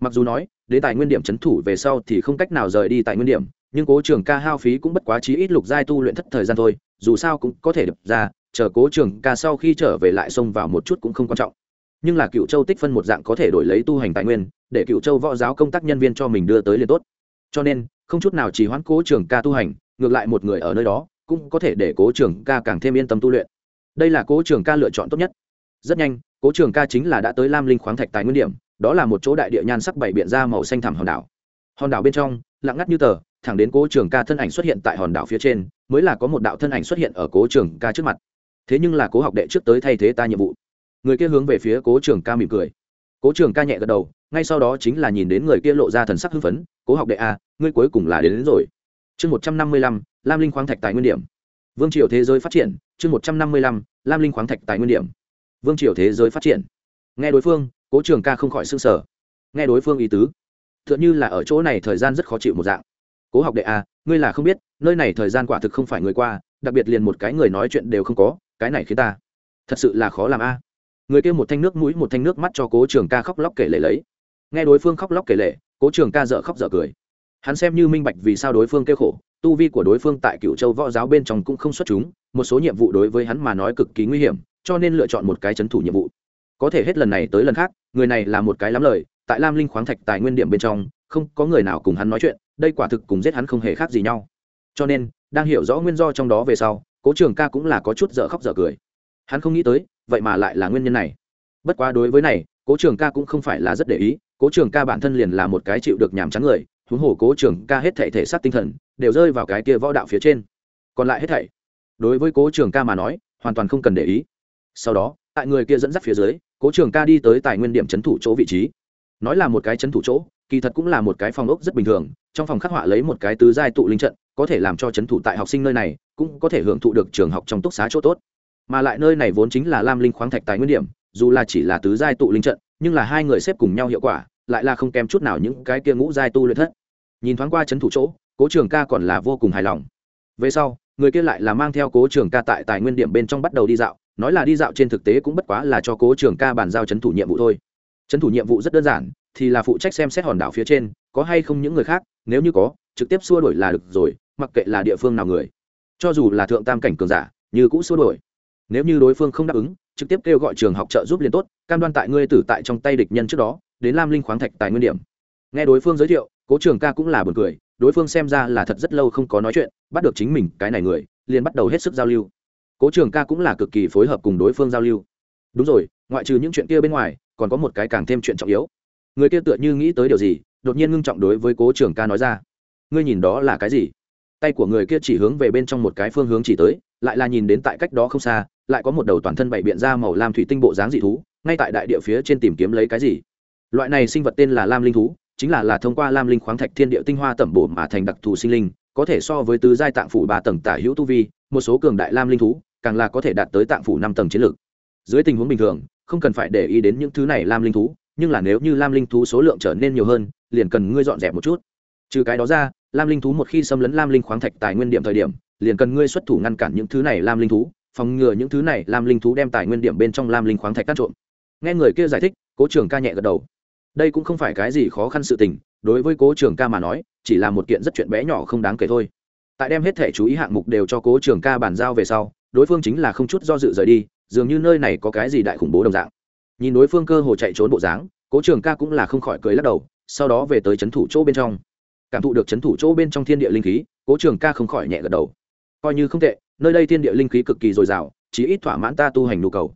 Mặc dù nói, đến tài nguyên điểm c h ấ n thủ về sau thì không cách nào rời đi tại nguyên điểm nhưng cố trường ca hao phí cũng bất quá chí ít lục giai tu luyện thất thời gian thôi, dù sao cũng có thể đập ra, chờ cố trường ca sau khi trở về lại xông vào một chút cũng không quan trọng. Nhưng là cựu châu tích phân một dạng có thể đổi lấy tu hành tài nguyên, để cựu châu võ giáo công tác nhân viên cho mình đưa tới liền tốt. Cho nên, không chút nào chỉ hoãn cố trường ca tu hành, ngược lại một người ở nơi đó cũng có thể để cố trường ca càng thêm yên tâm tu luyện. Đây là cố trường ca lựa chọn tốt nhất. Rất nhanh, cố trường ca chính là đã tới lam linh khoáng thạch tài nguyên điểm, đó là một chỗ đại địa nhan sắc bảy biện ra màu xanh thẳm hòn đảo. Hòn đảo bên trong, lặng ngắt như tờ thẳng đến cố trường ca thân ảnh xuất hiện tại hòn đảo phía trên mới là có một đạo thân ảnh xuất hiện ở cố trường ca trước mặt. Thế nhưng là cố học đệ trước tới thay thế ta nhiệm vụ. Người kia hướng về phía cố trường ca mỉm cười. Cố trường ca nhẹ gật đầu ngay sau đó chính là nhìn đến người kia lộ ra thần sắc hưng phấn cố học đệ a ngươi cuối cùng là đến, đến rồi. Chương một trăm năm mươi lăm lam linh khoáng thạch tài nguyên điểm. Vương triều thế giới phát triển chương một trăm năm mươi lăm lam linh khoáng thạch tài nguyên điểm. Vương triều thế giới phát triển. Nghe đối phương cố trường ca không khỏi s ư n g sở nghe đối phương ý tứ t h ư ợ n h ư là ở chỗ này thời gian rất khó chịu một dạng cố học đệ a ngươi là không biết, nơi này thời gian quả thực không phải người qua, đặc biệt liền một cái người nói chuyện đều không có, cái này khiến ta thật sự là khó làm a. Người kêu một thanh nước mũi, một thanh nước mắt cho cố trường ca khóc lóc kể lể lấy. Nghe đối phương khóc lóc kể lể, cố trường ca dợ khóc dợ cười. Hắn xem như minh bạch vì sao đối phương kêu khổ, tu vi của đối phương tại cựu châu võ giáo bên trong cũng không xuất chúng, một số nhiệm vụ đối với hắn mà nói cực kỳ nguy hiểm, cho nên lựa chọn một cái c h ấ n thủ nhiệm vụ. Có thể hết lần này tới lần khác, người này là một cái lắm lời, tại lam linh khoáng thạch tài nguyên điểm bên trong, không có người nào cùng hắn nói chuyện đây quả thực cùng giết hắn không hề khác gì nhau. Cho nên, đang hiểu rõ nguyên do trong đó về sau, cố trường ca cũng là có chút dở khóc dở cười. Hắn không nghĩ tới, vậy mà lại là nguyên nhân này. Bất quá đối với này, cố trường ca cũng không phải là rất để ý, cố trường ca bản thân liền là một cái chịu được nhàm chán người, huống hồ cố trường ca hết thể thể xác tinh thần, đều rơi vào cái kia võ đạo phía trên. Còn lại hết thảy, đối với cố trường ca mà nói, hoàn toàn không cần để ý. Sau đó, tại người kia dẫn dắt phía dưới, cố trường ca đi tới tài nguyên điểm c h ấ n thủ chỗ vị trí. Nói là một cái c h ấ n thủ chỗ kỳ thật cũng là một cái phòng ốc rất bình thường, trong phòng khắc họa lấy một cái tứ giai tụ linh trận, có thể làm cho c h ấ n thủ tại học sinh nơi này, cũng có thể hưởng thụ được trường học trong túc xá chỗ tốt. Mà lại nơi này vốn chính là lam linh khoáng thạch tài nguyên điểm, dù là chỉ là tứ giai tụ linh trận, nhưng là hai người xếp cùng nhau hiệu quả, lại là không kém chút nào những cái kia ngũ giai tu luyện thất. Nhìn thoáng qua c h ấ n thủ chỗ, cố trường ca còn là vô cùng hài lòng. Về sau, người kia lại là mang theo cố trường ca tại tài nguyên điểm bên trong bắt đầu đi dạo, nói là đi dạo trên thực tế cũng bất quá là cho cố trường ca bàn giao c h ấ n thủ nhiệm vụ thôi. C h ấ n thủ nhiệm vụ rất đơn giản thì là phụ trách xem xét hòn đảo phía trên, có hay không những người khác, nếu như có, trực tiếp xua đổi là được rồi, mặc kệ là địa phương nào người. Cho dù là thượng tam cảnh cường giả, như cũ xua đổi nếu như đối phương không đáp ứng, trực tiếp kêu gọi trường học trợ giúp liền tốt, cam đoan tại ngươi tử tại trong tay địch nhân trước đó, đến lam linh khoáng thạch tài nguyên điểm. Nghe đối phương giới thiệu, cố trường ca cũng là buồn cười, đối phương xem ra là thật rất lâu không có nói chuyện, bắt được chính mình, cái này người, liền bắt đầu hết sức giao lưu. Cố trường ca cũng là cực kỳ phối hợp cùng đối phương giao lưu. Đúng rồi, ngoại trừ những chuyện kia bên ngoài, còn có một cái càng thêm chuyện trọng yếu người kia tựa như nghĩ tới điều gì, đột nhiên ngưng trọng đối với cố trường ca nói ra. Ngươi nhìn đó là cái gì? Tay của người kia chỉ hướng về bên trong một cái phương hướng chỉ tới, lại là nhìn đến tại cách đó không xa, lại có một đầu toàn thân bảy biện ra màu lam thủy tinh bộ dáng dị thú, ngay tại đại địa phía trên tìm kiếm lấy cái gì. Loại này sinh vật tên là lam linh thú, chính là là thông qua lam linh khoáng thạch thiên địa tinh hoa tẩm bổ mà thành đặc thù sinh linh, có thể so với tứ giai tạng phủ ba tầng tả hữu tu vi, một số cường đại lam linh thú, càng là có thể đạt tới tạng phủ năm tầng chiến lược. Dưới tình huống bình thường, không cần phải để ý đến những thứ này lam linh thú nhưng là nếu như lam linh thú số lượng trở nên nhiều hơn, liền cần ngươi dọn dẹp một chút. Trừ cái đó ra, lam linh thú một khi xâm lấn lam linh khoáng thạch tài nguyên điểm thời điểm, liền cần ngươi xuất thủ ngăn cản những thứ này lam linh thú, phòng ngừa những thứ này lam linh thú đem tài nguyên điểm bên trong lam linh khoáng thạch cắt trộm. Nghe người kia giải thích, cố trường ca nhẹ gật đầu. Đây cũng không phải cái gì khó khăn sự tình, đối với cố trường ca mà nói, chỉ là một kiện rất chuyện bé nhỏ không đáng kể thôi. Tại đem hết thể chú ý hạng mục đều cho cố trường ca bàn giao về sau, đối phương chính là không chút do dự rời đi, dường như nơi này có cái gì đại khủng bố đồng dạng nhìn đối phương cơ hồ chạy trốn bộ dáng, cố trường ca cũng là không khỏi cười lắc đầu, sau đó về tới c h ấ n thủ chỗ bên trong. Cảm thụ được c h ấ n thủ chỗ bên trong thiên địa linh khí, cố trường ca không khỏi nhẹ gật đầu. Coi như không tệ, nơi đây thiên địa linh khí cực kỳ dồi dào chỉ ít thỏa mãn ta tu hành nhu cầu.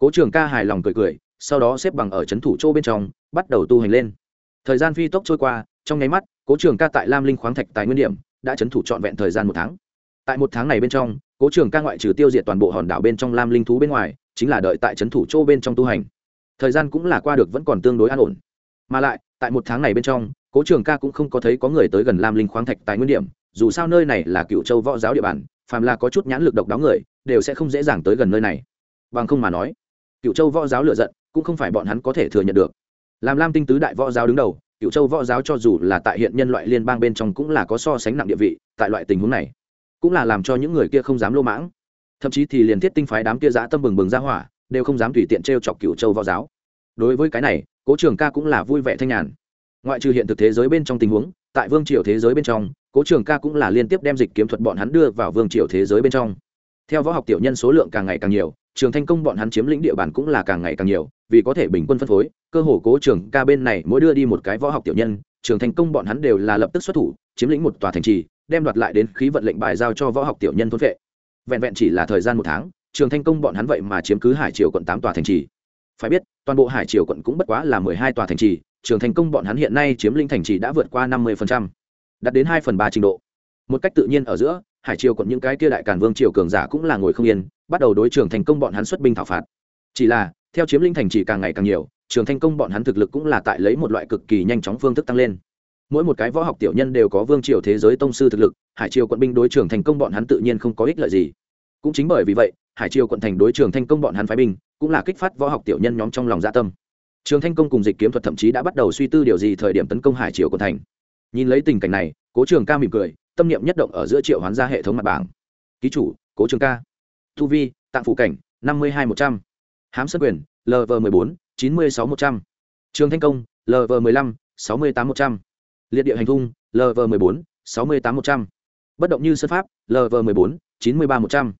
Cố trường ca hài lòng cười cười, sau đó xếp bằng ở c h ấ n thủ chỗ bên trong, bắt đầu tu hành lên. Thời gian phi tốc trôi qua, trong nháy mắt, cố trường ca tại lam linh khoáng thạch tài nguyên điểm, đã c h ấ n thủ trọn vẹn thời gian một tháng. Tại một tháng này bên trong, cố trường ca ngoại trừ tiêu diệt toàn bộ hòn đảo bên trong lam linh thú bên ngoài, chính là đợi tại trấn thủ chỗ bên trong tu hành thời gian cũng là qua được vẫn còn tương đối an ổn. Mà lại, tại một tháng này bên trong, cố trường ca cũng không có thấy có người tới gần lam linh khoáng thạch Tài nguyên điểm, dù sao nơi này là cựu châu võ giáo địa bàn, phàm là có chút nhãn lực độc đáo người, đều sẽ không dễ dàng tới gần nơi này. Bằng không mà nói, cựu châu võ giáo lựa giận, cũng không phải bọn hắn có thể thừa nhận được. Làm lam tinh tứ đại võ giáo đứng đầu, cựu châu võ giáo cho dù là tại hiện nhân loại liên bang bên trong cũng là có so sánh nặng địa vị, tại loại tình huống này, cũng là làm cho những người kia không dám lô mãng. Thậm chí thì liền thiết tinh phái đám kia giã tâm bừng bừng ra hỏa đều không dám tùy tiện t r e o chọc cựu châu võ giáo. Đối với cái này, cố trường ca cũng là vui vẻ thanh nhàn. Ngoại trừ hiện thực thế giới bên trong tình huống, tại vương triều thế giới bên trong, cố trường ca cũng là liên tiếp đem dịch kiếm thuật bọn hắn đưa vào vương triều thế giới bên trong. Theo võ học tiểu nhân số lượng càng ngày càng nhiều, trường thanh công bọn hắn chiếm lĩnh địa bàn cũng là càng ngày càng nhiều, vì có thể bình quân phân phối, cơ hồ cố trường ca bên này mỗi đưa đi một cái võ học tiểu nhân, trường thành công bọn hắn đều là lập tức xuất thủ, chiếm lĩnh một tòa thành trì, đem đoạt lại đến khí vận lệnh bài giao cho võ học tiểu nhân thôn vệ. Vẹn vẹn chỉ là thời gian một tháng trường Thanh công bọn hắn vậy mà chiếm cứ hải triều quận tám tòa thành trì. Phải biết, toàn bộ hải triều quận cũng bất quá là mười hai tòa thành trì, trường thành công bọn hắn hiện nay chiếm lĩnh thành trì đã vượt qua năm mươi đạt đến hai phần ba trình độ. Một cách tự nhiên ở giữa, hải triều quận những cái kia đại càn vương triều cường giả cũng là ngồi không yên, bắt đầu đối trường thành công bọn hắn xuất binh thảo phạt. Chỉ là, theo chiếm lĩnh thành trì càng ngày càng nhiều, trường thành công bọn hắn thực lực cũng là tại lấy một loại cực kỳ nhanh chóng phương thức tăng lên. Mỗi một cái võ học tiểu nhân đều có vương triều thế giới tông sư thực lực, hải triều quận binh đối trường thành công bọn hắn tự nhiên không có ích lợi gì. Cũng chính bởi vì vậy hải triều quận thành đối trường thanh công bọn hắn phái binh, cũng là kích phát võ học tiểu nhân nhóm trong lòng dạ tâm. Trường thanh công cùng dịch kiếm thuật thậm chí đã bắt đầu suy tư điều gì thời điểm tấn công hải triều quận thành. Nhìn lấy tình cảnh này, cố trường ca mỉm cười, tâm niệm nhất động ở giữa triệu hoán ra hệ thống mặt bảng. Ký chủ, cố trường ca. Thu vi, tạng phủ cảnh, năm mươi hai một trăm. H á m sân quyền lv m ộ ư ơ i bốn, chín mươi sáu một trăm. Trường thanh công lv m ộ ư ơ i năm sáu mươi tám một trăm. Liệt địa hành thung lv m ộ ư ơ i bốn, sáu mươi tám một trăm. Bất động như sân pháp lv m ộ ư ơ i bốn, chín mươi ba một trăm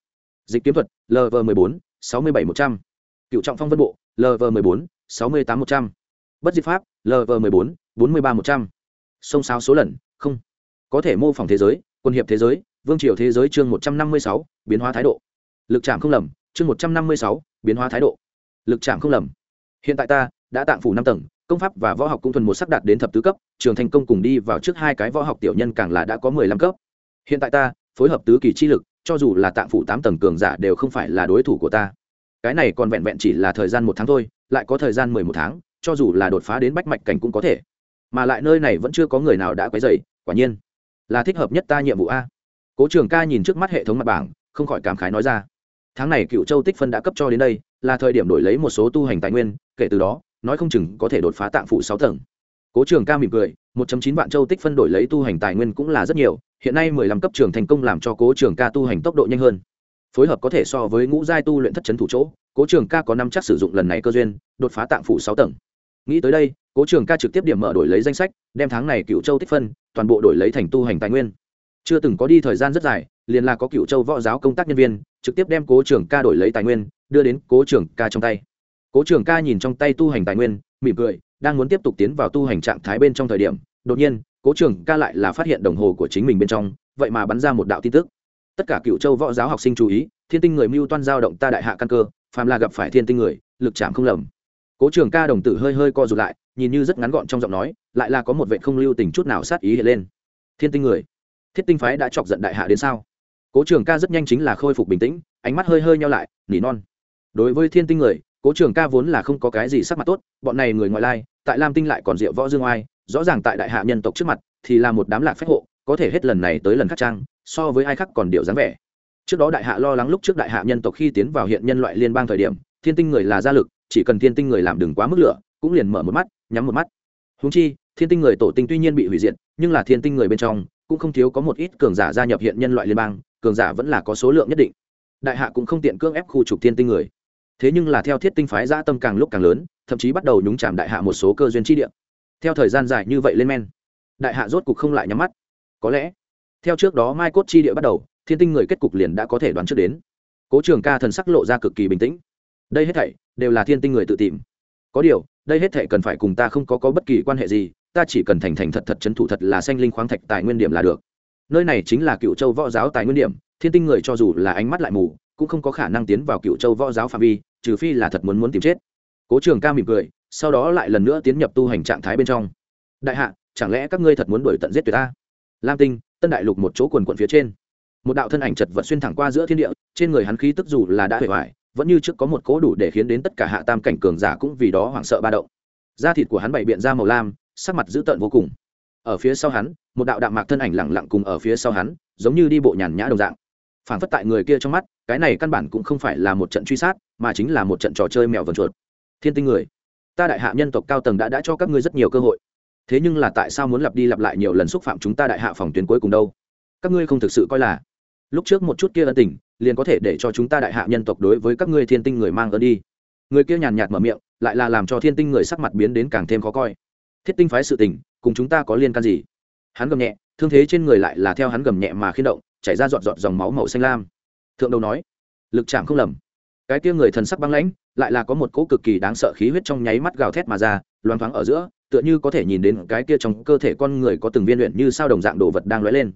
dịch kiếm thuật lv m ộ ư ơ i bốn, sáu mươi bảy một trăm. Cựu trọng phong vân bộ lv m ộ ư ơ i bốn, sáu mươi tám một trăm. Bất diệt pháp lv m ộ bốn bốn mươi ba một trăm. Sông sáo số lần, không. Có thể mô phỏng thế giới, quân hiệp thế giới, vương triều thế giới chương một trăm năm mươi sáu, biến hóa thái độ. Lực chạm không lầm, chương một trăm năm mươi sáu, biến hóa thái độ. Lực chạm không lầm. Hiện tại ta đã tạng phủ năm tầng, công pháp và võ học cũng thuần một sắp đạt đến thập tứ cấp, trường thành công cùng đi vào trước hai cái võ học tiểu nhân càng là đã có mười lăm cấp. Hiện tại ta phối hợp tứ kỳ chi lực cho dù là tạng phủ tám tầng cường giả đều không phải là đối thủ của ta. Cái này còn vẹn vẹn chỉ là thời gian một tháng thôi, lại có thời gian mười một tháng, cho dù là đột phá đến bách mạch cảnh cũng có thể. Mà lại nơi này vẫn chưa có người nào đã quấy dày quả nhiên là thích hợp nhất ta nhiệm vụ a. Cố trường ca nhìn trước mắt hệ thống mặt bảng, không khỏi cảm khái nói ra. Tháng này cựu châu tích phân đã cấp cho đến đây, là thời điểm đổi lấy một số tu hành tài nguyên, kể từ đó, nói không chừng có thể đột phá tạng phủ sáu tầng cố trường ca mỉm cười, một chín vạn châu tích phân đổi lấy tu hành tài nguyên cũng là rất nhiều, hiện nay mười lăm cấp trường thành công làm cho cố trường ca tu hành tốc độ nhanh hơn. Phối hợp có thể so với ngũ giai tu luyện thất chấn thủ chỗ, cố trường ca có năm chắc sử dụng lần này cơ duyên, đột phá tạng phủ sáu tầng. Nghĩ tới đây, cố trường ca trực tiếp điểm mở đổi lấy danh sách, đem tháng này cựu châu tích phân toàn bộ đổi lấy thành tu hành tài nguyên. Chưa từng có đi thời gian rất dài, liền là có cựu châu võ giáo công tác nhân viên, trực tiếp đem cố trường ca đổi lấy tài nguyên, đưa đến cố trường ca trong tay. Cố trường ca nhìn trong tay tu hành tài nguyên, mỉm cười đang muốn tiếp tục tiến vào tu hành trạng thái bên trong thời điểm, đột nhiên, cố trường ca lại là phát hiện đồng hồ của chính mình bên trong, vậy mà bắn ra một đạo tin tức. Tất cả cựu châu võ giáo học sinh chú ý, thiên tinh người mưu toan giao động ta đại hạ căn cơ, phàm là gặp phải thiên tinh người, lực chạm không lầm. Cố trường ca đồng tử hơi hơi co rụt lại, nhìn như rất ngắn gọn trong giọng nói, lại là có một vệ không lưu tình chút nào sát ý hiện lên. Thiên tinh người, thiết tinh phái đã chọc giận đại hạ đến sao? Cố trường ca rất nhanh chính là khôi phục bình tĩnh, ánh mắt hơi hơi nhau lại, nỉ non. Đối với thiên tinh người cố trường ca vốn là không có cái gì sắc mặt tốt, bọn này người ngoại lai, tại lam tinh lại còn rượu võ dương oai, rõ ràng tại đại hạ nhân tộc trước mặt, thì là một đám lạc phép hộ, có thể hết lần này tới lần khác trang so với ai khác còn điệu dáng vẻ. Trước đó đại hạ lo lắng lúc trước đại hạ nhân tộc khi tiến vào hiện nhân loại liên bang thời điểm, thiên tinh người là gia lực, chỉ cần thiên tinh người làm đừng quá mức lửa, cũng liền mở một mắt, nhắm một mắt. Húng chi, thiên tinh người tổ tinh tuy nhiên bị hủy diệt, nhưng là thiên tinh người bên trong, cũng không thiếu có một ít cường giả gia nhập hiện nhân loại liên bang, cường giả vẫn là có số lượng nhất định. Đại hạ cũng không tiện cưỡng ép khu trục thiên tinh người thế nhưng là theo thiết tinh phái gia tâm càng lúc càng lớn, thậm chí bắt đầu nhúng chạm đại hạ một số cơ duyên chi địa. Theo thời gian dài như vậy lên men, đại hạ rốt cục không lại nhắm mắt. Có lẽ, theo trước đó mai cốt chi địa bắt đầu, thiên tinh người kết cục liền đã có thể đoán trước đến. Cố trường ca thần sắc lộ ra cực kỳ bình tĩnh. Đây hết thảy đều là thiên tinh người tự tìm. Có điều, đây hết thảy cần phải cùng ta không có có bất kỳ quan hệ gì, ta chỉ cần thành thành thật thật chấn thủ thật là sanh linh khoáng thạch tài nguyên điểm là được. Nơi này chính là cựu châu võ giáo tài nguyên điểm, thiên tinh người cho dù là ánh mắt lại mù cũng không có khả năng tiến vào cựu châu võ giáo phạm vi, trừ phi là thật muốn muốn tìm chết. Cố trường ca mỉm cười, sau đó lại lần nữa tiến nhập tu hành trạng thái bên trong. Đại hạ, chẳng lẽ các ngươi thật muốn đuổi tận giết tuyệt ta? Lam tinh, tân đại lục một chỗ quần quận phía trên. Một đạo thân ảnh chật vật xuyên thẳng qua giữa thiên địa, trên người hắn khí tức dù là đã hề hoài vẫn như trước có một cố đủ để khiến đến tất cả hạ tam cảnh cường giả cũng vì đó hoảng sợ ba động. Da thịt của hắn bày biện ra màu lam, sắc mặt dữ tợn vô cùng. Ở phía sau hắn, một đạo đạm mạc thân ảnh lẳng lặng cùng ở phía sau hắn, giống như đi bộ nhàn nhã đồng dạng phản phất tại người kia trong mắt, cái này căn bản cũng không phải là một trận truy sát, mà chính là một trận trò chơi mèo vần chuột. Thiên tinh người, ta đại hạ nhân tộc cao tầng đã đã cho các ngươi rất nhiều cơ hội. Thế nhưng là tại sao muốn lặp đi lặp lại nhiều lần xúc phạm chúng ta đại hạ phòng tuyến cuối cùng đâu? Các ngươi không thực sự coi là. Lúc trước một chút kia ân tình, liền có thể để cho chúng ta đại hạ nhân tộc đối với các ngươi thiên tinh người mang ơn đi. Người kia nhàn nhạt mở miệng, lại là làm cho thiên tinh người sắc mặt biến đến càng thêm khó coi. Thiết tinh phái sự tình, cùng chúng ta có liên can gì? Hắn gầm nhẹ, thương thế trên người lại là theo hắn gầm nhẹ mà khiên động chảy ra giọt giọt dòng máu màu xanh lam. Thượng đầu nói, lực chạm không lầm. Cái kia người thần sắc băng lãnh, lại là có một cỗ cực kỳ đáng sợ khí huyết trong nháy mắt gào thét mà ra, loang thoáng ở giữa, tựa như có thể nhìn đến cái kia trong cơ thể con người có từng viên luyện như sao đồng dạng đồ vật đang lóe lên.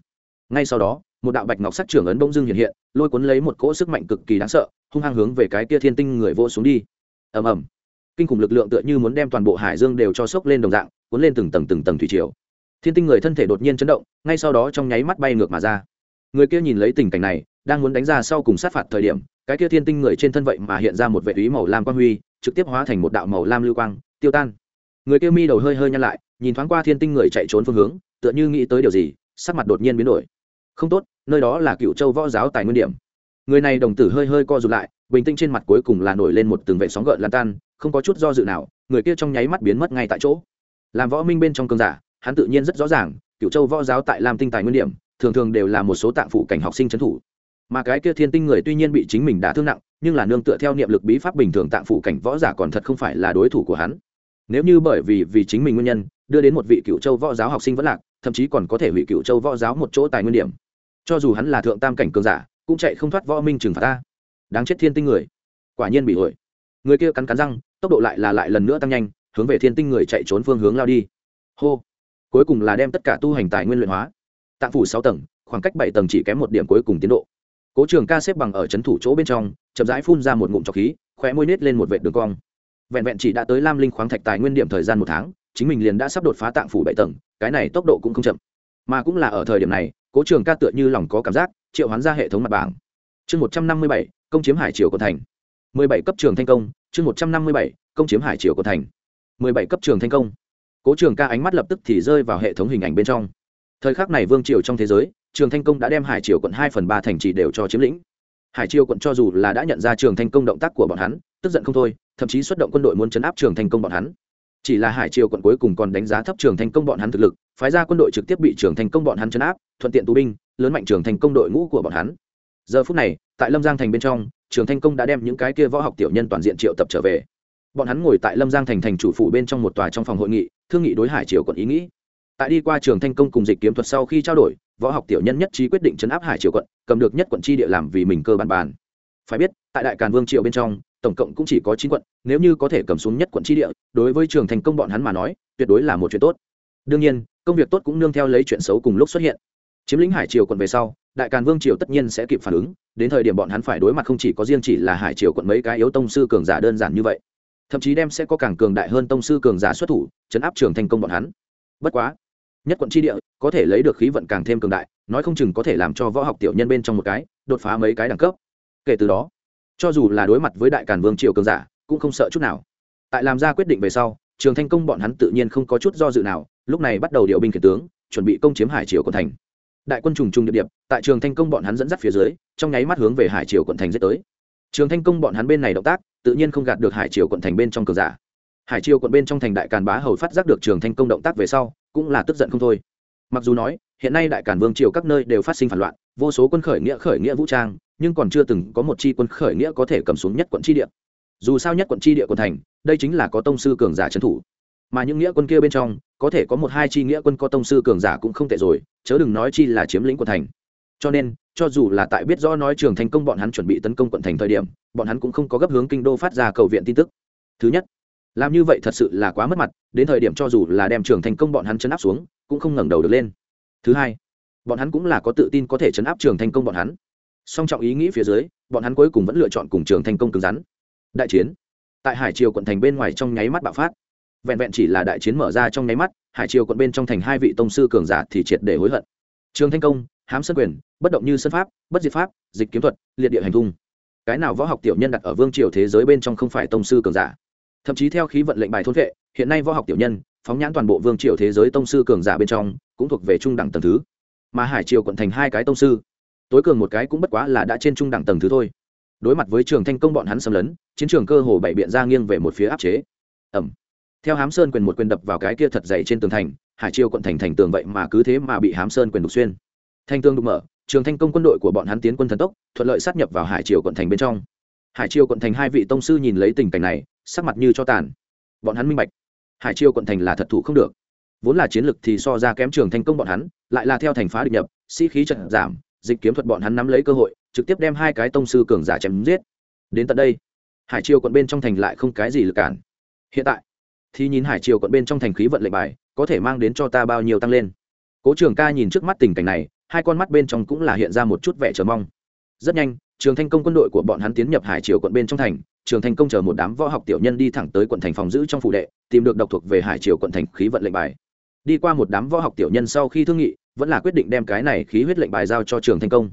Ngay sau đó, một đạo bạch ngọc sắc trưởng ấn bỗng dưng hiện hiện, lôi cuốn lấy một cỗ sức mạnh cực kỳ đáng sợ, hung hăng hướng về cái kia thiên tinh người vô xuống đi. Ầm ầm. Kinh khủng lực lượng tựa như muốn đem toàn bộ hải dương đều cho sốc lên đồng dạng, cuốn lên từng tầng từng tầng thủy triều. Thiên tinh người thân thể đột nhiên chấn động, ngay sau đó trong nháy mắt bay ngược mà ra người kia nhìn lấy tình cảnh này, đang muốn đánh ra sau cùng sát phạt thời điểm, cái kia thiên tinh người trên thân vậy mà hiện ra một vệ ý màu lam quang huy, trực tiếp hóa thành một đạo màu lam lưu quang, tiêu tan. Người kia mi đầu hơi hơi nhăn lại, nhìn thoáng qua thiên tinh người chạy trốn phương hướng, tựa như nghĩ tới điều gì, sắc mặt đột nhiên biến đổi. Không tốt, nơi đó là cựu châu võ giáo tài nguyên điểm. Người này đồng tử hơi hơi co rụt lại, bình tĩnh trên mặt cuối cùng là nổi lên một từng vệ sóng gợn lan tan, không có chút do dự nào, người kia trong nháy mắt biến mất ngay tại chỗ. Làm võ minh bên trong cơn giả, hắn tự nhiên rất rõ ràng cựu châu võ giáo tại lam tinh tài nguyên điểm thường thường đều là một số tạng phụ cảnh học sinh trấn thủ. Mà cái kia thiên tinh người tuy nhiên bị chính mình đã thương nặng, nhưng là nương tựa theo niệm lực bí pháp bình thường tạng phụ cảnh võ giả còn thật không phải là đối thủ của hắn. Nếu như bởi vì vì chính mình nguyên nhân, đưa đến một vị cựu châu võ giáo học sinh vẫn lạc, thậm chí còn có thể hủy cựu châu võ giáo một chỗ tài nguyên điểm. Cho dù hắn là thượng tam cảnh cường giả, cũng chạy không thoát võ minh trừng phạt ta. Đáng chết thiên tinh người. Quả nhiên bị ổi người kia cắn cắn răng, tốc độ lại là lại lần nữa tăng nhanh, hướng về thiên tinh người chạy trốn phương hướng lao đi. Hô. Cuối cùng là đem tất cả tu hành tài nguyên luyện hóa tạng phủ sáu tầng, khoảng cách bảy tầng chỉ kém một điểm cuối cùng tiến độ. Cố trường ca xếp bằng ở c h ấ n thủ chỗ bên trong, chậm rãi phun ra một ngụm trọc khí, khóe môi nết lên một vệt đường cong. Vẹn vẹn chỉ đã tới lam linh khoáng thạch tài nguyên điểm thời gian một tháng, chính mình liền đã sắp đột phá tạng phủ bảy tầng, cái này tốc độ cũng không chậm. Mà cũng là ở thời điểm này, cố trường ca tựa như lòng có cảm giác, triệu hoán ra hệ thống mặt bảng. Chương một trăm năm mươi bảy, công chiếm hải triều của thành. mười bảy cấp trường thành công, chương một trăm năm mươi bảy, công chiếm hải triều của thành. mười bảy cấp trường thành công. Cố trường ca ánh mắt lập tức thì rơi vào hệ thống hình ảnh bên trong thời khắc này vương triều trong thế giới, trường thanh công đã đem hải triều quận hai phần ba thành trì đều cho chiếm lĩnh. Hải triều quận cho dù là đã nhận ra trường thanh công động tác của bọn hắn, tức giận không thôi, thậm chí xuất động quân đội muốn chấn áp trường thanh công bọn hắn. Chỉ là hải triều quận cuối cùng còn đánh giá thấp trường thanh công bọn hắn thực lực, phái ra quân đội trực tiếp bị trường thanh công bọn hắn chấn áp, thuận tiện tù binh, lớn mạnh trường thanh công đội ngũ của bọn hắn. Giờ phút này, tại lâm giang thành bên trong, trường thanh công đã đem những cái kia võ học tiểu nhân toàn diện triệu tập trở về. Bọn hắn ngồi tại lâm giang thành thành chủ phủ bên trong một tòa trong phòng hội nghị, thương nghị đối hải triều quận ý nghĩ tại đi qua trường thanh công cùng dịch kiếm thuật sau khi trao đổi, võ học tiểu nhân nhất trí quyết định chấn áp hải triều quận, cầm được nhất quận chi địa làm vì mình cơ bản bàn. Phải biết, tại đại càn vương triều bên trong, tổng cộng cũng chỉ có chín quận, nếu như có thể cầm xuống nhất quận chi địa, đối với trường thành công bọn hắn mà nói, tuyệt đối là một chuyện tốt. Đương nhiên, công việc tốt cũng nương theo lấy chuyện xấu cùng lúc xuất hiện. Chiếm lĩnh hải triều quận về sau, đại càn vương triều tất nhiên sẽ kịp phản ứng, đến thời điểm bọn hắn phải đối mặt không chỉ có riêng chỉ là hải triều quận mấy cái yếu tông sư cường giả đơn giản như vậy, thậm chí đem sẽ có càng cường đại hơn tông sư cường giả xuất thủ, chấn áp trường thành công bọn hắn. Bất quá nhất quận tri địa, có thể lấy được khí vận càng thêm cường đại, nói không chừng có thể làm cho võ học tiểu nhân bên trong một cái, đột phá mấy cái đẳng cấp. Kể từ đó, cho dù là đối mặt với đại càn vương triều cường giả, cũng không sợ chút nào. Tại làm ra quyết định về sau, trường thanh công bọn hắn tự nhiên không có chút do dự nào, lúc này bắt đầu điều binh khiển tướng, chuẩn bị công chiếm hải triều quận thành. Đại quân trùng trùng địa điểm tại trường thanh công bọn hắn dẫn dắt phía dưới, trong nháy mắt hướng về hải triều quận thành dết tới. Trường thanh công bọn hắn bên này động tác, tự nhiên không gạt được hải triều quận thành bên trong cường giả hải triều quận bên trong thành đại càn bá hầu phát giác được trường thanh công động tác về sau, cũng là tức giận không thôi. Mặc dù nói, hiện nay đại càn vương triều các nơi đều phát sinh phản loạn, vô số quân khởi nghĩa khởi nghĩa vũ trang, nhưng còn chưa từng có một chi quân khởi nghĩa có thể cầm xuống nhất quận tri địa. Dù sao nhất quận tri địa quận thành, đây chính là có tông sư cường giả trấn thủ. Mà những nghĩa quân kia bên trong, có thể có một hai chi nghĩa quân có tông sư cường giả cũng không tệ rồi, chớ đừng nói chi là chiếm lĩnh quận thành. Cho nên, cho dù là tại biết rõ nói trường thành công bọn hắn chuẩn bị tấn công quận thành thời điểm, bọn hắn cũng không có gấp hướng kinh đô phát ra cầu viện tin tức. Thứ nhất làm như vậy thật sự là quá mất mặt, đến thời điểm cho dù là đem trường thành công bọn hắn chấn áp xuống, cũng không ngẩng đầu được lên. Thứ hai, bọn hắn cũng là có tự tin có thể chấn áp trường thành công bọn hắn. Song trọng ý nghĩ phía dưới, bọn hắn cuối cùng vẫn lựa chọn cùng trường thành công cứng rắn. Đại chiến. Tại hải triều quận thành bên ngoài trong nháy mắt bạo phát. Vẹn vẹn chỉ là đại chiến mở ra trong nháy mắt, hải triều quận bên trong thành hai vị tông sư cường giả thì triệt để hối hận. Trường thanh công, hám sân quyền, bất động như sân pháp, bất diệt pháp, dịch kiếm thuật, liệt địa hành thung cái nào võ học tiểu nhân đặt ở vương triều thế giới bên trong không phải tông sư cường giả? Thậm chí theo khí vận lệnh bài thôn vệ, hiện nay võ học tiểu nhân, phóng nhãn toàn bộ vương triều thế giới tông sư cường giả bên trong, cũng thuộc về trung đẳng tầng thứ. Mà hải triều quận thành hai cái tông sư. Tối cường một cái cũng bất quá là đã trên trung đẳng tầng thứ thôi. Đối mặt với trường thanh công bọn hắn xâm lấn, chiến trường cơ hồ bảy biện ra nghiêng về một phía áp chế. Ẩm. Theo hám sơn quyền một quyền đập vào cái kia thật dày trên tường thành, hải triều quận thành thành tường vậy mà cứ thế mà bị hám sơn quyền đục xuyên. Thanh tương đục mở, trường thanh công quân đội của bọn hắn tiến quân thần tốc, thuận lợi sát nhập vào hải triều quận thành bên trong hải triều quận thành hai vị tông sư nhìn lấy tình cảnh này, sắc mặt như cho tàn. Bọn hắn minh bạch, hải triều quận thành là thật thủ không được. Vốn là chiến lực thì so ra kém trường thành công bọn hắn, lại là theo thành phá địch nhập, sĩ、si、khí trận giảm, dịch kiếm thuật bọn hắn nắm lấy cơ hội, trực tiếp đem hai cái tông sư cường giả chém giết. Đến tận đây, hải triều quận bên trong thành lại không cái gì lực cản. Hiện tại, thì nhìn hải triều quận bên trong thành khí vận lệnh bài, có thể mang đến cho ta bao nhiêu tăng lên. Cố trường ca nhìn trước mắt tình cảnh này, hai con mắt bên trong cũng là hiện ra một chút vẻ chờ mong. Rất nhanh trường thanh công quân đội của bọn hắn tiến nhập hải triều quận bên trong thành, trường thanh công chờ một đám võ học tiểu nhân đi thẳng tới quận thành phòng giữ trong phủ đệ, tìm được độc thuộc về hải triều quận thành khí vận lệnh bài. Đi qua một đám võ học tiểu nhân sau khi thương nghị, vẫn là quyết định đem cái này khí huyết lệnh bài giao cho trường thanh công.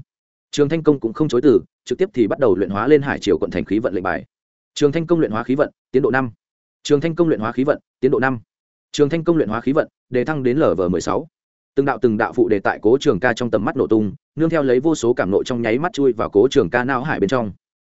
Trường thanh công cũng không chối từ, trực tiếp thì bắt đầu luyện hóa lên hải triều quận thành khí vận lệnh bài. Trường thanh công luyện hóa khí vận, tiến độ năm. Trường thanh công luyện hóa khí vận, tiến độ năm. Trường thanh công luyện hóa khí vận, đề thăng đến lv m ộ sáu từng đạo từng đạo phụ đề tại cố trường ca trong tầm mắt nổ tung, nương theo lấy vô số cảm nộ trong nháy mắt chui vào cố trường ca não hải bên trong.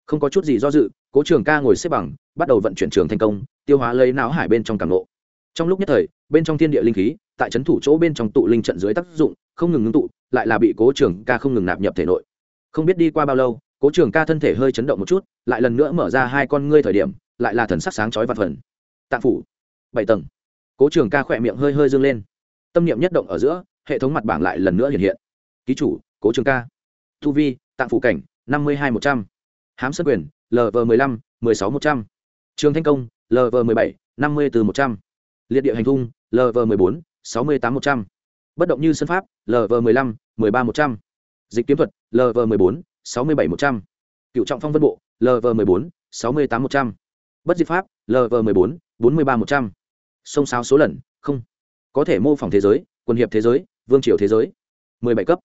Không có chút gì do dự, cố trường ca ngồi xếp bằng, bắt đầu vận chuyển trường thành công, tiêu hóa lấy não hải bên trong cảm nộ. Trong lúc nhất thời, bên trong thiên địa linh khí, tại trấn thủ chỗ bên trong tụ linh trận dưới tác dụng, không ngừng ngưng tụ, lại là bị cố trường ca không ngừng nạp nhập thể nội. Không biết đi qua bao lâu, cố trường ca thân thể hơi chấn động một chút, lại lần nữa mở ra hai con ngươi thời điểm, lại là thần sắc sáng chói và phần. Tạng phủ, bảy tầng. Cố trường ca khỏe miệng hơi hơi dương lên tâm niệm nhất động ở giữa, hệ thống mặt bảng lại lần nữa hiện hiện. Ký chủ, cố trường ca. Thu vi, tạng phủ cảnh, năm mươi hai một trăm. H á m sân quyền lv m ư ơ i mười sáu một trăm. Trường thanh công lv một mươi bảy, năm mươi từ một trăm. Liệt địa hành thung lv một mươi bốn, sáu mươi tám một trăm. Bất động như sân pháp lv m ư ơ i năm mười ba một trăm. Dịch kiếm thuật lv một mươi bốn, sáu mươi bảy một trăm. Cựu trọng phong vân bộ lv một mươi bốn, sáu mươi tám một trăm. Bất diệt pháp lv một mươi bốn bốn mươi ba một trăm. Sông sáo số lần, không có thể mô phỏng thế giới, quân hiệp thế giới, vương triều thế giới. Mười bảy cấp.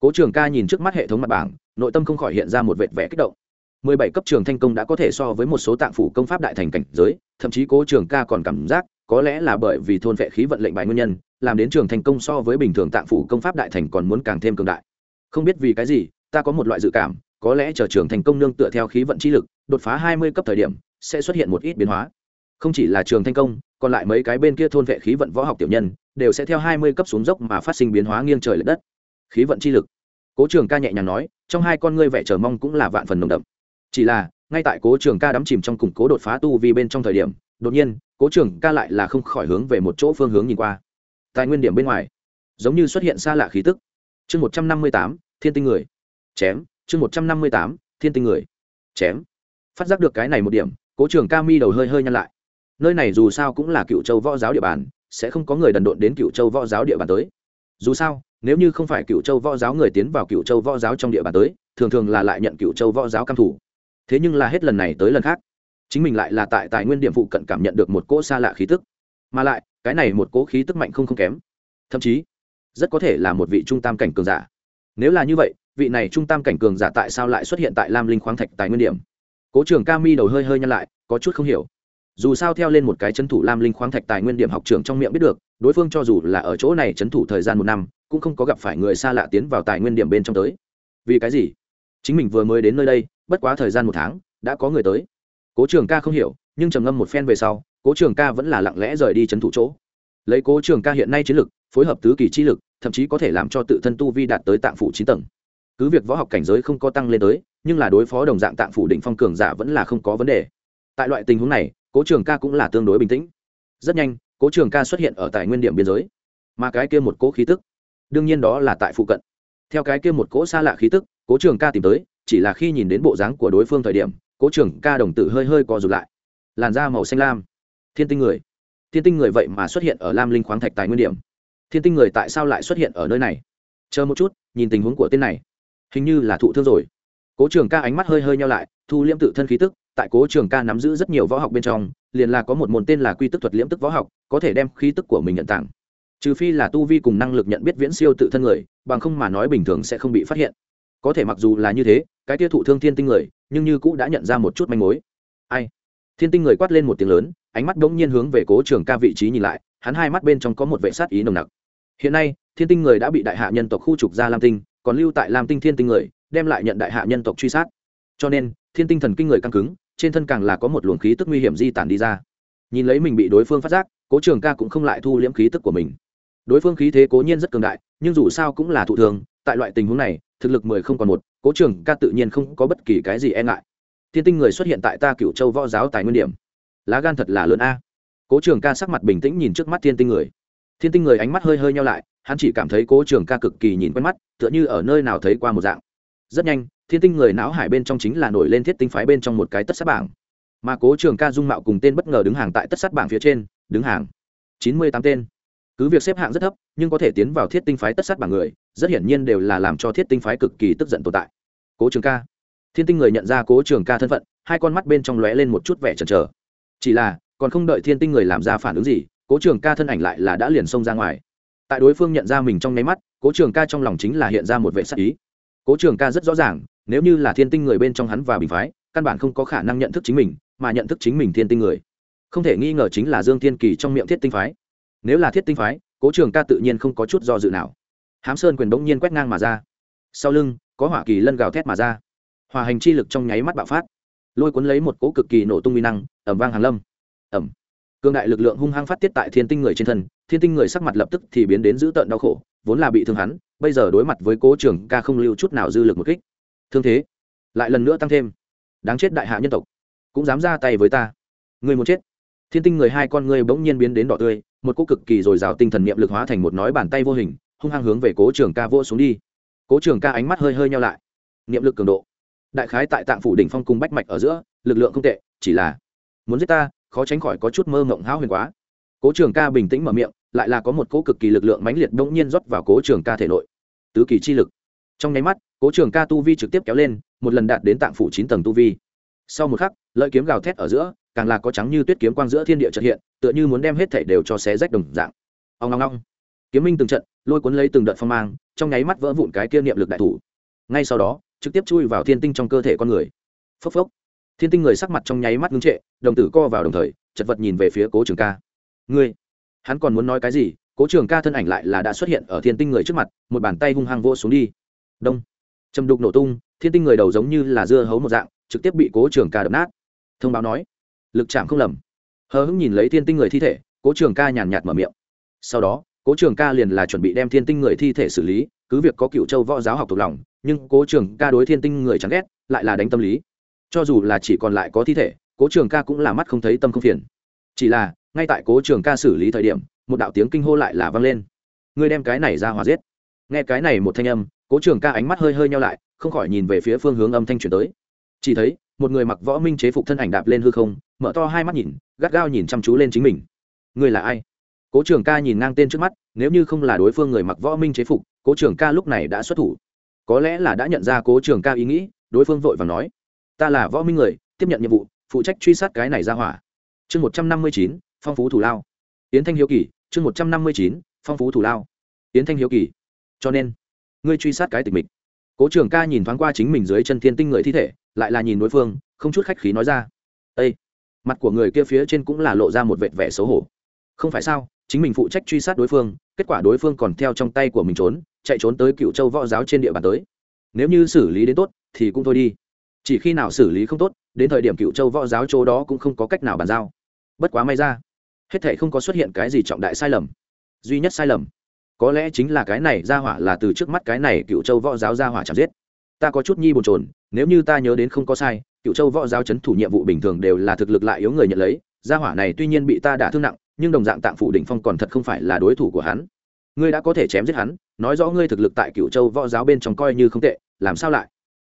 Cố trường ca nhìn trước mắt hệ thống mặt bảng, nội tâm không khỏi hiện ra một vệt vẻ kích động. Mười bảy cấp trường thanh công đã có thể so với một số tạng phủ công pháp đại thành cảnh giới, thậm chí cố trường ca còn cảm giác có lẽ là bởi vì thôn vệ khí vận lệnh bài nguyên nhân, làm đến trường thành công so với bình thường tạng phủ công pháp đại thành còn muốn càng thêm cường đại. Không biết vì cái gì, ta có một loại dự cảm, có lẽ chờ trường thành công nương tựa theo khí vận chi lực, đột phá hai mươi cấp thời điểm, sẽ xuất hiện một ít biến hóa. Không chỉ là trường thanh công còn lại mấy cái bên kia thôn vệ khí vận võ học tiểu nhân, đều sẽ theo hai mươi cấp xuống dốc mà phát sinh biến hóa nghiêng trời l ệ đất. Khí vận chi lực. Cố trường ca nhẹ nhàng nói, trong hai con ngươi vẻ chờ mong cũng là vạn phần nồng đậm. Chỉ là, ngay tại cố trường ca đắm chìm trong củng cố đột phá tu vì bên trong thời điểm, đột nhiên, cố trường ca lại là không khỏi hướng về một chỗ phương hướng nhìn qua. Tại nguyên điểm bên ngoài, giống như xuất hiện xa lạ khí tức. Chương một trăm năm mươi tám, thiên tinh người. Chém, chương một trăm năm mươi tám, thiên tinh người. Chém. Phát giác được cái này một điểm, cố trường ca mi đầu hơi hơi nhăn lại nơi này dù sao cũng là cựu châu võ giáo địa bàn, sẽ không có người đần độn đến cựu châu võ giáo địa bàn tới. Dù sao, nếu như không phải cựu châu võ giáo người tiến vào cựu châu võ giáo trong địa bàn tới, thường thường là lại nhận cựu châu võ giáo căm thủ. Thế nhưng là hết lần này tới lần khác, chính mình lại là tại tài nguyên điểm phụ cận cảm nhận được một cỗ xa lạ khí tức. Mà lại, cái này một cỗ khí tức mạnh không không kém. Thậm chí, rất có thể là một vị trung tam cảnh cường giả. Nếu là như vậy, vị này trung tam cảnh cường giả tại sao lại xuất hiện tại lam linh khoáng thạch tài nguyên điểm? Cố trường ca mi đầu hơi hơi nhăn lại, có chút không hiểu dù sao theo lên một cái c h ấ n thủ lam linh khoáng thạch tài nguyên điểm học trường trong miệng biết được, đối phương cho dù là ở chỗ này c h ấ n thủ thời gian một năm, cũng không có gặp phải người xa lạ tiến vào tài nguyên điểm bên trong tới. Vì cái gì? Chính mình vừa mới đến nơi đây, bất quá thời gian một tháng, đã có người tới. Cố trường ca không hiểu, nhưng trầm ngâm một phen về sau, cố trường ca vẫn là lặng lẽ rời đi trấn thủ chỗ. Lấy cố trường ca hiện nay chiến lực, phối hợp tứ kỳ chi lực, thậm chí có thể làm cho tự thân tu vi đạt tới tạng phủ chín tầng. Cứ việc võ học cảnh giới không có tăng lên tới, nhưng là đối phó đồng dạng tạng phủ định phong cường giả vẫn là không có vấn đề. Tại loại tình huống này cố trường ca cũng là tương đối bình tĩnh. Rất nhanh, cố trường ca xuất hiện ở tại nguyên điểm biên giới. Mà cái kia một cố khí tức, đương nhiên đó là tại phụ cận. Theo cái kia một cỗ xa lạ khí tức, cố trường ca tìm tới, chỉ là khi nhìn đến bộ dáng của đối phương thời điểm, cố trường ca đồng tử hơi hơi co rụt lại. Làn da màu xanh lam. Thiên tinh người. Thiên tinh người vậy mà xuất hiện ở lam linh khoáng thạch tài nguyên điểm. Thiên tinh người tại sao lại xuất hiện ở nơi này? Chờ một chút, nhìn tình huống của tên này. Hình như là thụ thương rồi. Cố trường ca ánh mắt hơi hơi nhau lại, thu liễm tự thân khí tức tại cố trường ca nắm giữ rất nhiều võ học bên trong, liền là có một môn tên là quy tức thuật liễm tức võ học, có thể đem khí tức của mình nhận tặng. Trừ phi là tu vi cùng năng lực nhận biết viễn siêu tự thân người, bằng không mà nói bình thường sẽ không bị phát hiện. Có thể mặc dù là như thế, cái tiêu thụ thương thiên tinh người, nhưng như cũ đã nhận ra một chút manh mối. Ai? Thiên tinh người quát lên một tiếng lớn, ánh mắt bỗng nhiên hướng về cố trường ca vị trí nhìn lại, hắn hai mắt bên trong có một vệ sát ý nồng nặc. Hiện nay, thiên tinh người đã bị đại hạ nhân tộc khu trục ra lam tinh, còn lưu tại lam tinh thiên tinh người, đem lại nhận đại hạ nhân tộc truy sát. Cho nên, thiên tinh thần kinh người căng cứng trên thân càng là có một luồng khí tức nguy hiểm di tản đi ra. Nhìn lấy mình bị đối phương phát giác, cố trường ca cũng không lại thu liễm khí tức của mình. Đối phương khí thế cố nhiên rất cường đại, nhưng dù sao cũng là thụ thường, tại loại tình huống này, thực lực mười không còn một, cố trường ca tự nhiên không có bất kỳ cái gì e ngại. Thiên tinh người xuất hiện tại ta cựu châu võ giáo tài nguyên điểm. Lá gan thật là lớn a. Cố trường ca sắc mặt bình tĩnh nhìn trước mắt thiên tinh người. Thiên tinh người ánh mắt hơi hơi nhau lại, hắn chỉ cảm thấy cố trường ca cực kỳ nhìn quen mắt, tựa như ở nơi nào thấy qua một dạng rất nhanh, thiên tinh người não hải bên trong chính là nổi lên thiết tinh phái bên trong một cái tất sát bảng. Mà cố trường ca dung mạo cùng tên bất ngờ đứng hàng tại tất sát bảng phía trên, đứng hàng. Chín mươi tám tên. Cứ việc xếp hạng rất thấp, nhưng có thể tiến vào thiết tinh phái tất sát bảng người, rất hiển nhiên đều là làm cho thiết tinh phái cực kỳ tức giận tồn tại. Cố trường ca. Thiên tinh người nhận ra cố trường ca thân phận, hai con mắt bên trong lóe lên một chút vẻ chần chờ. Chỉ là, còn không đợi thiên tinh người làm ra phản ứng gì, cố trường ca thân ảnh lại là đã liền xông ra ngoài. Tại đối phương nhận ra mình trong nháy mắt, cố trường ca trong lòng chính là hiện ra một vệ sắc ý cố trường ca rất rõ ràng, nếu như là thiên tinh người bên trong hắn và bình phái, căn bản không có khả năng nhận thức chính mình, mà nhận thức chính mình thiên tinh người. Không thể nghi ngờ chính là dương thiên kỳ trong miệng thiết tinh phái. Nếu là thiết tinh phái, cố trường ca tự nhiên không có chút do dự nào. Hám sơn quyền bỗng nhiên quét ngang mà ra. Sau lưng, có hỏa kỳ lân gào thét mà ra. Hòa hành chi lực trong nháy mắt bạo phát. Lôi cuốn lấy một cỗ cực kỳ nổ tung uy năng ẩm vang hàn lâm. Ẩm cương đại lực lượng hung hăng phát tiết tại thiên tinh người trên thân, thiên tinh người sắc mặt lập tức thì biến đến dữ tợn đau khổ, vốn là bị thương hắn bây giờ đối mặt với cố trường ca không lưu chút nào dư lực một kích. Thương thế, lại lần nữa tăng thêm. Đáng chết đại hạ nhân tộc, cũng dám ra tay với ta. Người muốn chết. Thiên tinh người hai con người bỗng nhiên biến đến đỏ tươi, một cỗ cực kỳ dồi dào tinh thần niệm lực hóa thành một nói bàn tay vô hình, hung hăng hướng về cố trường ca vô xuống đi. Cố trường ca ánh mắt hơi hơi nhau lại. Niệm lực cường độ. Đại khái tại tạng phủ đỉnh phong cung bách mạch ở giữa, lực lượng không tệ, chỉ là muốn giết ta, khó tránh khỏi có chút mơ mộng hão huyền quá. Cố trường ca bình tĩnh mở miệng, lại là có một cỗ cực kỳ lực lượng mãnh liệt đông nhiên rót vào cố trường ca thể nội tứ kỳ chi lực. Trong nháy mắt, cố trường ca tu vi trực tiếp kéo lên, một lần đạt đến tạng phủ chín tầng tu vi. Sau một khắc, lợi kiếm gào thét ở giữa, càng là có trắng như tuyết kiếm quang giữa thiên địa trợ hiện, tựa như muốn đem hết thể đều cho xé rách đồng dạng. Ông long long kiếm minh từng trận, lôi cuốn lấy từng đợt phong mang, trong nháy mắt vỡ vụn cái kia niệm lực đại thủ. Ngay sau đó, trực tiếp chui vào thiên tinh trong cơ thể con người. Phốc phốc. Thiên tinh người sắc mặt trong nháy mắt ngưng trệ, đồng tử co vào đồng thời, chật vật nhìn về phía cố trường ca. Ngươi, hắn còn muốn nói cái gì? Cố trường ca thân ảnh lại là đã xuất hiện ở thiên tinh người trước mặt, một bàn tay hung hăng vô xuống đi. Đông. Châm đục nổ tung, thiên tinh người đầu giống như là dưa hấu một dạng, trực tiếp bị cố trường ca đập nát. Thông báo nói, lực chạm không lầm. Hờ hững nhìn lấy thiên tinh người thi thể, cố trường ca nhàn nhạt mở miệng. Sau đó, cố trường ca liền là chuẩn bị đem thiên tinh người thi thể xử lý, cứ việc có cựu châu võ giáo học thuộc lòng, nhưng cố trường ca đối thiên tinh người chẳng ghét, lại là đánh tâm lý. Cho dù là chỉ còn lại có thi thể, cố trường ca cũng là mắt không thấy tâm không phiền. Chỉ là, ngay tại cố trường ca xử lý thời điểm một đạo tiếng kinh hô lại là vang lên. Ngươi đem cái này ra hòa giết. Nghe cái này một thanh âm, cố trường ca ánh mắt hơi hơi nhau lại, không khỏi nhìn về phía phương hướng âm thanh chuyển tới. Chỉ thấy, một người mặc võ minh chế phục thân ảnh đạp lên hư không, mở to hai mắt nhìn, gắt gao nhìn chăm chú lên chính mình. Ngươi là ai? Cố trường ca nhìn ngang tên trước mắt, nếu như không là đối phương người mặc võ minh chế phục, cố trường ca lúc này đã xuất thủ. Có lẽ là đã nhận ra cố trường ca ý nghĩ, đối phương vội và nói, ta là võ minh người, tiếp nhận nhiệm vụ, phụ trách truy sát cái này ra hỏa. Chương một trăm năm mươi chín, phong phú thủ lao. Yến thanh hiếu kỳ chương một trăm năm mươi chín, phong phú thủ lao. Yến thanh hiếu kỳ. Cho nên, ngươi truy sát cái tịch mịch. Cố trường ca nhìn thoáng qua chính mình dưới chân thiên tinh người thi thể, lại là nhìn đối phương, không chút khách khí nói ra. Â mặt của người kia phía trên cũng là lộ ra một vệt vẻ xấu hổ. Không phải sao, chính mình phụ trách truy sát đối phương, kết quả đối phương còn theo trong tay của mình trốn, chạy trốn tới cựu châu võ giáo trên địa bàn tới. Nếu như xử lý đến tốt, thì cũng thôi đi. Chỉ khi nào xử lý không tốt, đến thời điểm cựu châu võ giáo chỗ đó cũng không có cách nào bàn giao. Bất quá may ra hết thể không có xuất hiện cái gì trọng đại sai lầm. Duy nhất sai lầm, có lẽ chính là cái này ra hỏa là từ trước mắt cái này cựu châu võ giáo ra hỏa chạm giết. Ta có chút nhi bồn trồn nếu như ta nhớ đến không có sai, cựu châu võ giáo c h ấ n thủ nhiệm vụ bình thường đều là thực lực lại yếu người nhận lấy, gia hỏa này tuy nhiên bị ta đả thương nặng, nhưng đồng dạng tạng phủ đỉnh phong còn thật không phải là đối thủ của hắn. Ngươi đã có thể chém giết hắn, nói rõ ngươi thực lực tại cựu châu võ giáo bên trong coi như không tệ, làm sao lại?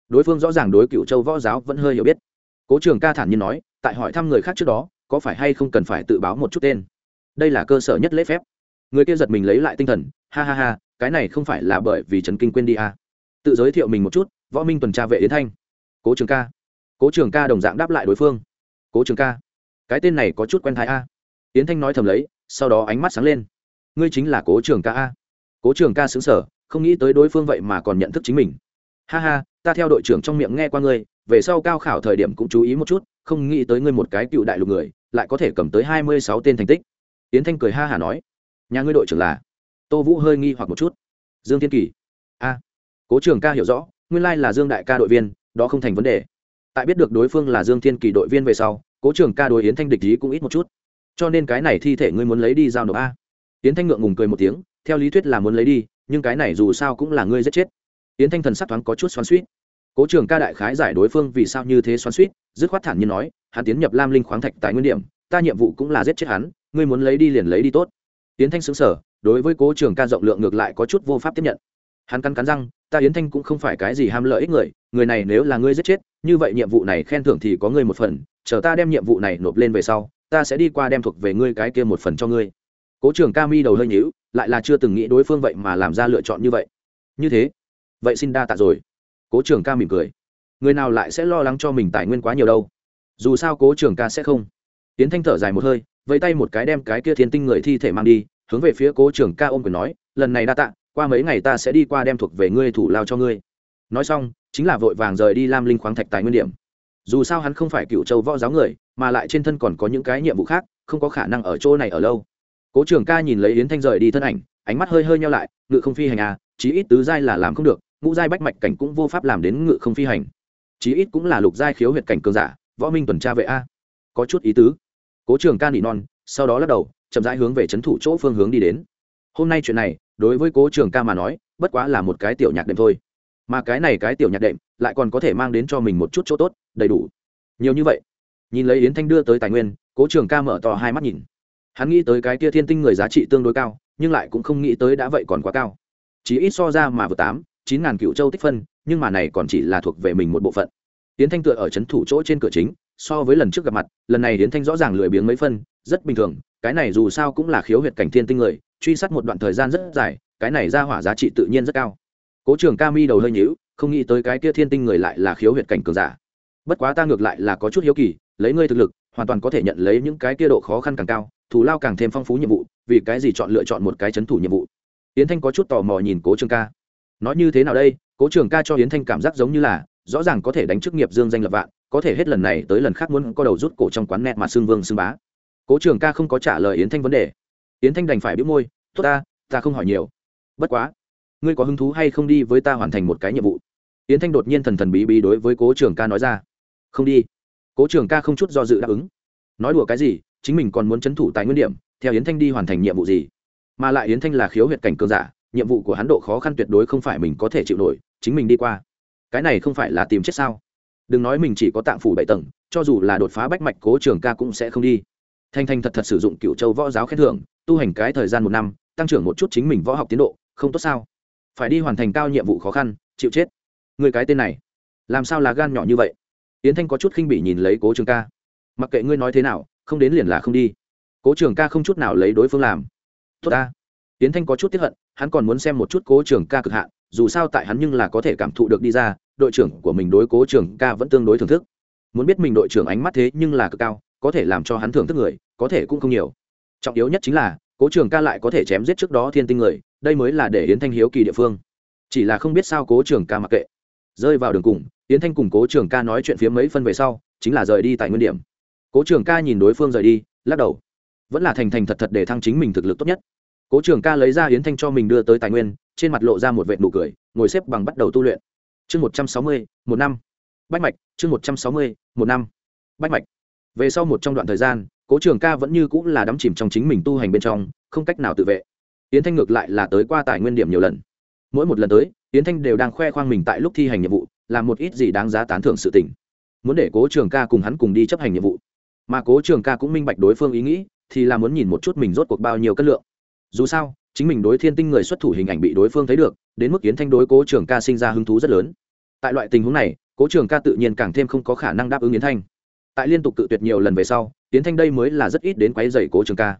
Đối phương rõ ràng đối cựu châu võ giáo vẫn hơi hiểu biết. Cố trường ca thản nhiên nói, tại hỏi thăm người khác trước đó có phải hay không cần phải tự báo một chút tên? Đây là cơ sở nhất lễ phép. Người kia giật mình lấy lại tinh thần, ha ha ha, cái này không phải là bởi vì trần kinh quên đi à. tự giới thiệu mình một chút, võ minh tuần tra vệ yến thanh. Cố trường ca. Cố trường ca đồng dạng đáp lại đối phương. Cố trường ca, cái tên này có chút quen thái a. Yến thanh nói thầm lấy, sau đó ánh mắt sáng lên. Ngươi chính là cố trường ca a. Cố trường ca xứng sở không nghĩ tới đối phương vậy mà còn nhận thức chính mình. Ha ha, ta theo đội trưởng trong miệng nghe qua ngươi, về sau cao khảo thời điểm cũng chú ý một chút, không nghĩ tới ngươi một cái cựu đại lục người lại có thể cầm tới hai mươi sáu tên thành tích. Yến thanh cười ha hả nói, nhà ngươi đội trưởng là? Tô vũ hơi nghi hoặc một chút. Dương thiên kỳ. A, cố trường ca hiểu rõ, nguyên lai là dương đại ca đội viên, đó không thành vấn đề. Tại biết được đối phương là dương thiên kỳ đội viên về sau, cố trường ca đối yến thanh địch ý cũng ít một chút. Cho nên cái này thi thể ngươi muốn lấy đi giao nộp a. Yến thanh ngượng ngùng cười một tiếng, theo lý thuyết là muốn lấy đi, nhưng cái này dù sao cũng là ngươi giết chết. Yến thanh thần sắc thoáng có chút xoắn suýt cố trường ca đại khái giải đối phương vì sao như thế xoắn suýt, dứt khoát thản như nói, hắn tiến nhập lam linh khoáng thạch tại nguyên điểm, ta nhiệm vụ cũng là giết chết hắn, ngươi muốn lấy đi liền lấy đi tốt. Tiến thanh xứng sở đối với cố trường ca rộng lượng ngược lại có chút vô pháp tiếp nhận. Hắn cắn cắn răng, ta yến thanh cũng không phải cái gì ham lợi ích người người này nếu là ngươi giết chết, như vậy nhiệm vụ này khen thưởng thì có ngươi một phần, chờ ta đem nhiệm vụ này nộp lên về sau, ta sẽ đi qua đem thuộc về ngươi cái kia một phần cho ngươi. Cố trường ca mi đầu hơi nhíu, lại là chưa từng nghĩ đối phương vậy mà làm ra lựa chọn như vậy. Như thế, vậy xin đa tạ rồi cố trường ca mỉm cười. Người nào lại sẽ lo lắng cho mình tài nguyên quá nhiều đâu? Dù sao cố trường ca sẽ không. Tiến thanh thở dài một hơi, vẫy tay một cái đem cái kia thiên tinh người thi thể mang đi, hướng về phía cố trường ca ôm quyền nói, lần này đa tạ, qua mấy ngày ta sẽ đi qua đem thuộc về ngươi thủ lao cho ngươi. Nói xong, chính là vội vàng rời đi lam linh khoáng thạch tài nguyên điểm. Dù sao hắn không phải cựu châu võ giáo người, mà lại trên thân còn có những cái nhiệm vụ khác, không có khả năng ở chỗ này ở lâu. Cố trường ca nhìn lấy yến thanh rời đi thân ảnh, ánh mắt hơi hơi nhau lại, ngự không phi hành à chí ít tứ giai là làm không được ngũ giai bách mạch cảnh cũng vô pháp làm đến ngự không phi hành. Chí ít cũng là lục giai khiếu huyệt cảnh cường giả, võ minh tuần tra vệ a. Có chút ý tứ. Cố trường ca nỉ non, sau đó lắc đầu, chậm rãi hướng về c h ấ n thủ chỗ phương hướng đi đến. Hôm nay chuyện này, đối với cố trường ca mà nói, bất quá là một cái tiểu nhạc đệm thôi. Mà cái này cái tiểu nhạc đệm lại còn có thể mang đến cho mình một chút chỗ tốt, đầy đủ. Nhiều như vậy. Nhìn lấy yến thanh đưa tới tài nguyên, cố trường ca mở to hai mắt nhìn. Hắn nghĩ tới cái kia thiên tinh người giá trị tương đối cao, nhưng lại cũng không nghĩ tới đã vậy còn quá cao. Chỉ ít so ra mà vừa tám chín ngàn cựu châu tích phân, nhưng mà này còn chỉ là thuộc về mình một bộ phận. Tiến thanh tựa ở c h ấ n thủ chỗ trên cửa chính, so với lần trước gặp mặt, lần này tiến thanh rõ ràng lười biếng mấy phân, rất bình thường, cái này dù sao cũng là khiếu huyệt cảnh thiên tinh người, truy sát một đoạn thời gian rất dài, cái này ra hỏa giá trị tự nhiên rất cao. Cố trường ca mi đầu hơi nhữu không nghĩ tới cái kia thiên tinh người lại là khiếu huyệt cảnh cường giả. Bất quá ta ngược lại là có chút hiếu kỳ, lấy ngươi thực lực, hoàn toàn có thể nhận lấy những cái kia độ khó khăn càng cao, thù lao càng thêm phong phú nhiệm vụ, vì cái gì chọn lựa chọn một cái chấn thủ nhiệm vụ? Yến thanh có chút tò mò nhìn cố trường ca nói như thế nào đây? Cố trường ca cho yến thanh cảm giác giống như là, rõ ràng có thể đánh chức nghiệp dương danh lập vạn, có thể hết lần này tới lần khác muốn có đầu rút cổ trong quán nẹt mà xương vương xương bá. Cố trường ca không có trả lời yến thanh vấn đề. Yến thanh đành phải biết môi, tốt ta ta không hỏi nhiều. Bất quá, ngươi có hứng thú hay không đi với ta hoàn thành một cái nhiệm vụ? Yến thanh đột nhiên thần thần bí bí đối với cố trường ca nói ra. Không đi. Cố trường ca không chút do dự đáp ứng. Nói đùa cái gì? Chính mình còn muốn c h ấ n thủ tài nguyên điểm, theo yến thanh đi hoàn thành nhiệm vụ gì? Mà lại yến thanh là khiếu huyệt cảnh cường giả nhiệm vụ của hắn độ khó khăn tuyệt đối không phải mình có thể chịu nổi, chính mình đi qua. Cái này không phải là tìm chết sao? Đừng nói mình chỉ có tạng phủ bảy tầng, cho dù là đột phá bách mạch cố trường ca cũng sẽ không đi. Thanh thanh thật thật sử dụng cựu châu võ giáo khen thưởng, tu hành cái thời gian một năm, tăng trưởng một chút chính mình võ học tiến độ, không tốt sao? Phải đi hoàn thành cao nhiệm vụ khó khăn, chịu chết. Người cái tên này, làm sao là gan nhỏ như vậy? Yến thanh có chút khinh bỉ nhìn lấy cố trường ca. Mặc kệ ngươi nói thế nào, không đến liền là không đi. Cố trường ca không chút nào lấy đối phương làm. Tốt ta tiến thanh có chút tiếp hận, hắn còn muốn xem một chút cố trường ca cực hạn, dù sao tại hắn nhưng là có thể cảm thụ được đi ra, đội trưởng của mình đối cố trường ca vẫn tương đối thưởng thức. Muốn biết mình đội trưởng ánh mắt thế nhưng là cực cao, có thể làm cho hắn thưởng thức người, có thể cũng không nhiều. Trọng yếu nhất chính là, cố trường ca lại có thể chém giết trước đó thiên tinh người, đây mới là để yến thanh hiếu kỳ địa phương. Chỉ là không biết sao cố trường ca mặc kệ. Rơi vào đường cùng, yến thanh cùng cố trường ca nói chuyện phía mấy phân về sau, chính là rời đi tại nguyên điểm. Cố trường ca nhìn đối phương rời đi, lắc đầu. Vẫn là thành thành thật thật để thăng chính mình thực lực tốt nhất cố trường ca lấy ra hiến thanh cho mình đưa tới tài nguyên, trên mặt lộ ra một vệ nụ cười, ngồi xếp bằng bắt đầu tu luyện. Chương một trăm sáu mươi, một năm. Bách mạch, chương một trăm sáu mươi, một năm. Bách mạch. Về sau một trong đoạn thời gian, cố trường ca vẫn như cũng là đắm chìm trong chính mình tu hành bên trong, không cách nào tự vệ. Yến thanh ngược lại là tới qua tài nguyên điểm nhiều lần. Mỗi một lần tới, yến thanh đều đang khoe khoang mình tại lúc thi hành nhiệm vụ, làm một ít gì đáng giá tán thưởng sự tình. Muốn để cố trường ca cùng hắn cùng đi chấp hành nhiệm vụ. Mà cố trường ca cũng minh bạch đối phương ý nghĩ, thì là muốn nhìn một chút mình rốt cuộc bao nhiêu cân lượng dù sao, chính mình đối thiên tinh người xuất thủ hình ảnh bị đối phương thấy được, đến mức kiến thanh đối cố trường ca sinh ra hứng thú rất lớn. Tại loại tình huống này, cố trường ca tự nhiên càng thêm không có khả năng đáp ứng yến thanh. Tại liên tục cự tuyệt nhiều lần về sau yến thanh đây mới là rất ít đến quáy dày cố trường ca.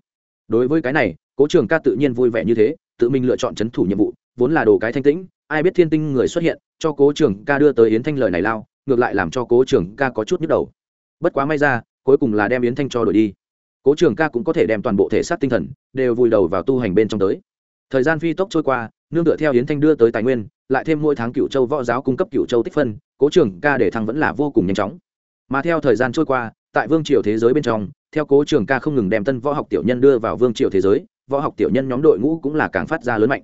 Đối với cái này, cố trường ca tự nhiên vui vẻ như thế, tự mình lựa chọn c h ấ n thủ nhiệm vụ, vốn là đồ cái thanh tĩnh, ai biết thiên tinh người xuất hiện, cho cố trường ca đưa tới yến thanh lời này lao, ngược lại làm cho cố trường ca có chút nhức đầu. Bất quá may ra, cuối cùng là đem yến thanh cho đổi đi cố trường ca cũng có thể đem toàn bộ thể xác tinh thần đều vùi đầu vào tu hành bên trong tới. Thời gian phi tốc trôi qua, nương tựa theo yến thanh đưa tới tài nguyên, lại thêm mỗi tháng cựu châu võ giáo cung cấp cựu châu tích phân, cố trường ca để thăng vẫn là vô cùng nhanh chóng. Mà theo thời gian trôi qua, tại vương triều thế giới bên trong, theo cố trường ca không ngừng đem tân võ học tiểu nhân đưa vào vương triều thế giới, võ học tiểu nhân nhóm đội ngũ cũng là càng phát ra lớn mạnh.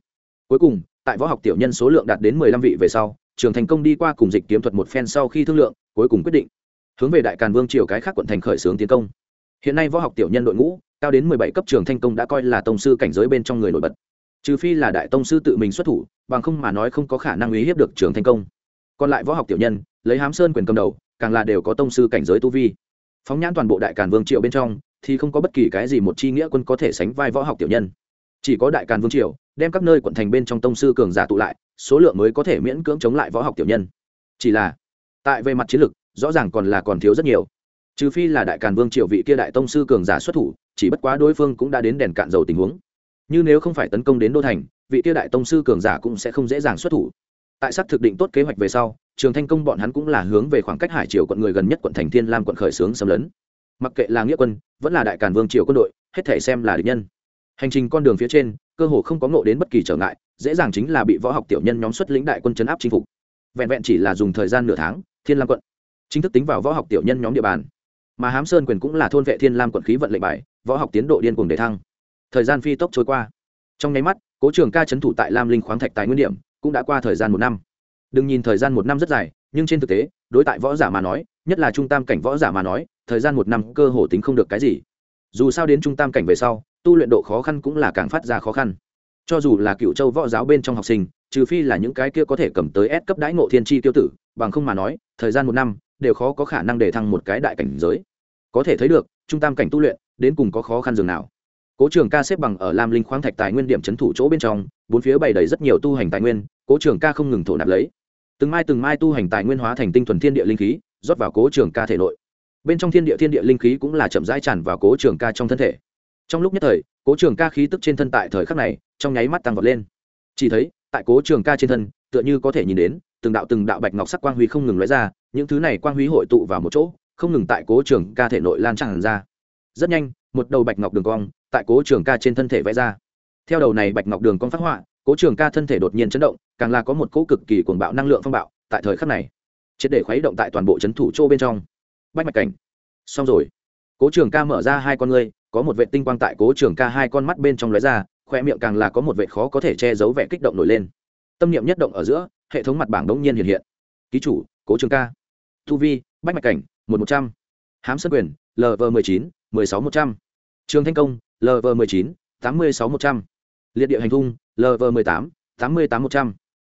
Cuối cùng, tại võ học tiểu nhân số lượng đạt đến mười lăm vị về sau, trường thành công đi qua cùng dịch kiếm thuật một phen sau khi thương lượng, cuối cùng quyết định hướng về đại càn vương triều cái khác quận thành khởi xướng tiến công hiện nay võ học tiểu nhân đội ngũ, cao đến mười bảy cấp trường thanh công đã coi là tông sư cảnh giới bên trong người nổi bật. Trừ phi là đại tông sư tự mình xuất thủ, bằng không mà nói không có khả năng uy hiếp được trường thanh công. Còn lại võ học tiểu nhân, lấy hám sơn quyền cầm đầu, càng là đều có tông sư cảnh giới tu vi. Phóng nhãn toàn bộ đại càn vương triều bên trong, thì không có bất kỳ cái gì một chi nghĩa quân có thể sánh vai võ học tiểu nhân. Chỉ có đại càn vương triều, đem các nơi quận thành bên trong tông sư cường giả tụ lại, số lượng mới có thể miễn cưỡng chống lại võ học tiểu nhân. Chỉ là, tại về mặt chiến lược, rõ ràng còn là còn thiếu rất nhiều trừ phi là đại càn vương triều vị kia đại tông sư cường giả xuất thủ, chỉ bất quá đối phương cũng đã đến đèn cạn dầu tình huống. Như nếu không phải tấn công đến đô thành, vị kia đại tông sư cường giả cũng sẽ không dễ dàng xuất thủ. Tại sắc thực định tốt kế hoạch về sau, trường thanh công bọn hắn cũng là hướng về khoảng cách hải triều quận người gần nhất quận thành thiên lam quận khởi xướng xâm lấn. Mặc kệ là nghĩa quân, vẫn là đại càn vương triều quân đội, hết thể xem là địch nhân. Hành trình con đường phía trên, cơ hồ không có ngộ đến bất kỳ trở ngại, dễ dàng chính là bị võ học tiểu nhân nhóm xuất lĩnh đại quân chấn áp chinh phục. Vẹn vẹn chỉ là dùng thời gian nửa tháng, thiên lam quận chính thức tính vào võ học tiểu nhân nhóm địa bàn mà hám sơn quyền cũng là thôn vệ thiên lam quận khí vận lệnh bài, võ học tiến độ điên cuồng đề thăng. Thời gian phi tốc trôi qua. Trong nháy mắt, cố trường ca trấn thủ tại lam linh khoáng thạch tài nguyên điểm, cũng đã qua thời gian một năm. Đừng nhìn thời gian một năm rất dài, nhưng trên thực tế, đối tại võ giả mà nói, nhất là trung tam cảnh võ giả mà nói, thời gian một năm cơ hồ tính không được cái gì. Dù sao đến trung tam cảnh về sau, tu luyện độ khó khăn cũng là càng phát ra khó khăn. Cho dù là cựu châu võ giáo bên trong học sinh, trừ phi là những cái kia có thể cầm tới S cấp đãi ngộ thiên tri tiêu tử, bằng không mà nói, thời gian một năm, đều khó có khả năng để thăng một cái đại cảnh giới có thể thấy được, trung tam cảnh tu luyện, đến cùng có khó khăn dường nào. Cố trường ca xếp bằng ở lam linh khoáng thạch tài nguyên điểm c h ấ n thủ chỗ bên trong, bốn phía bày đầy rất nhiều tu hành tài nguyên, cố trường ca không ngừng thổ nạp lấy. Từng mai từng mai tu hành tài nguyên hóa thành tinh thuần thiên địa linh khí, rót vào cố trường ca thể nội. Bên trong thiên địa thiên địa linh khí cũng là chậm rãi tràn vào cố trường ca trong thân thể. Trong lúc nhất thời, cố trường ca khí tức trên thân tại thời khắc này, trong nháy mắt tăng vọt lên. Chỉ thấy, tại cố trường ca trên thân, tựa như có thể nhìn đến, từng đạo từng đạo bạch ngọc sắc quang huy không ngừng lóe ra, những thứ này quang huy hội tụ vào một chỗ không ngừng tại cố trường ca thể nội lan tràn ra. Rất nhanh, một đầu bạch ngọc đường cong tại cố trường ca trên thân thể vẽ ra. Theo đầu này bạch ngọc đường cong phát họa, cố trường ca thân thể đột nhiên chấn động, càng là có một cỗ cực kỳ cuồng bạo năng lượng phong bạo tại thời khắc này. Triệt để khuấy động tại toàn bộ c h ấ n thủ chỗ bên trong. Bách mạch cảnh. Xong rồi. Cố trường ca mở ra hai con ngươi, có một vệ tinh quang tại cố trường ca hai con mắt bên trong lóe ra, khoe miệng càng là có một vệ khó có thể che giấu vẻ kích động nổi lên. Tâm niệm nhất động ở giữa, hệ thống mặt bảng đống nhiên hiện hiện. Ký chủ, cố trường ca. Thu vi, bách mạch cảnh một một trăm. H á m sân quyền lv mười chín, mười sáu một trăm. Trường thanh công lv mười chín, tám mươi sáu một trăm. Liệt địa hành thung lv mười tám tám mươi tám một trăm.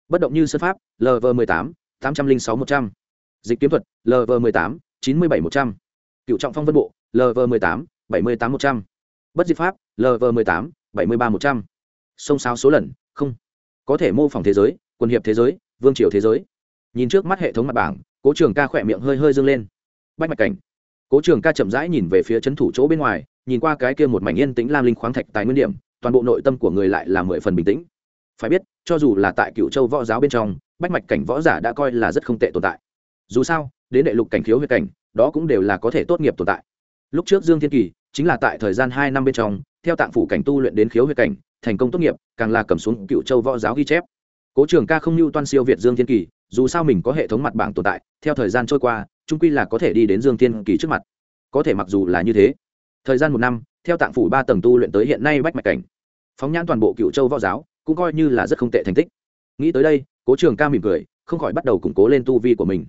Bất động như sân pháp lv mười tám tám trăm linh sáu một trăm. Dịch kiếm thuật lv mười tám, chín mươi bảy một trăm. Cựu trọng phong vân bộ lv mười tám, bảy mươi tám một trăm. Bất diệt pháp lv mười tám, bảy mươi ba một trăm. Sông sáo số lần, không. Có thể mô phỏng thế giới quân hiệp thế giới, vương triều thế giới. Nhìn trước mắt hệ thống mặt bảng, cố trường ca khỏe miệng hơi hơi dâng lên bách mạch cảnh. Cố trường ca chậm rãi nhìn về phía c h ấ n thủ chỗ bên ngoài, nhìn qua cái kia một mảnh yên tĩnh lam linh khoáng thạch tài nguyên điểm, toàn bộ nội tâm của người lại là mười phần bình tĩnh. Phải biết, cho dù là tại cựu châu võ giáo bên trong, bách mạch cảnh võ giả đã coi là rất không tệ tồn tại. Dù sao, đến đệ lục cảnh khiếu huyết cảnh, đó cũng đều là có thể tốt nghiệp tồn tại. Lúc trước dương thiên kỳ chính là tại thời gian hai năm bên trong, theo tạng phủ cảnh tu luyện đến khiếu huyết cảnh, thành công tốt nghiệp, càng là cầm xuống cựu châu võ giáo ghi chép. Cố trường ca không lưu toan siêu việt dương thiên kỳ, dù sao mình có hệ thống mặt bảng tồn tại, theo thời gian trôi qua trung quy là có thể đi đến dương thiên kỳ trước mặt. Có thể mặc dù là như thế, thời gian một năm, theo tạng phủ ba tầng tu luyện tới hiện nay bách mạch cảnh, phóng nhãn toàn bộ cựu châu võ giáo, cũng coi như là rất không tệ thành tích. Nghĩ tới đây, cố trường ca mỉm cười, không khỏi bắt đầu củng cố lên tu vi của mình.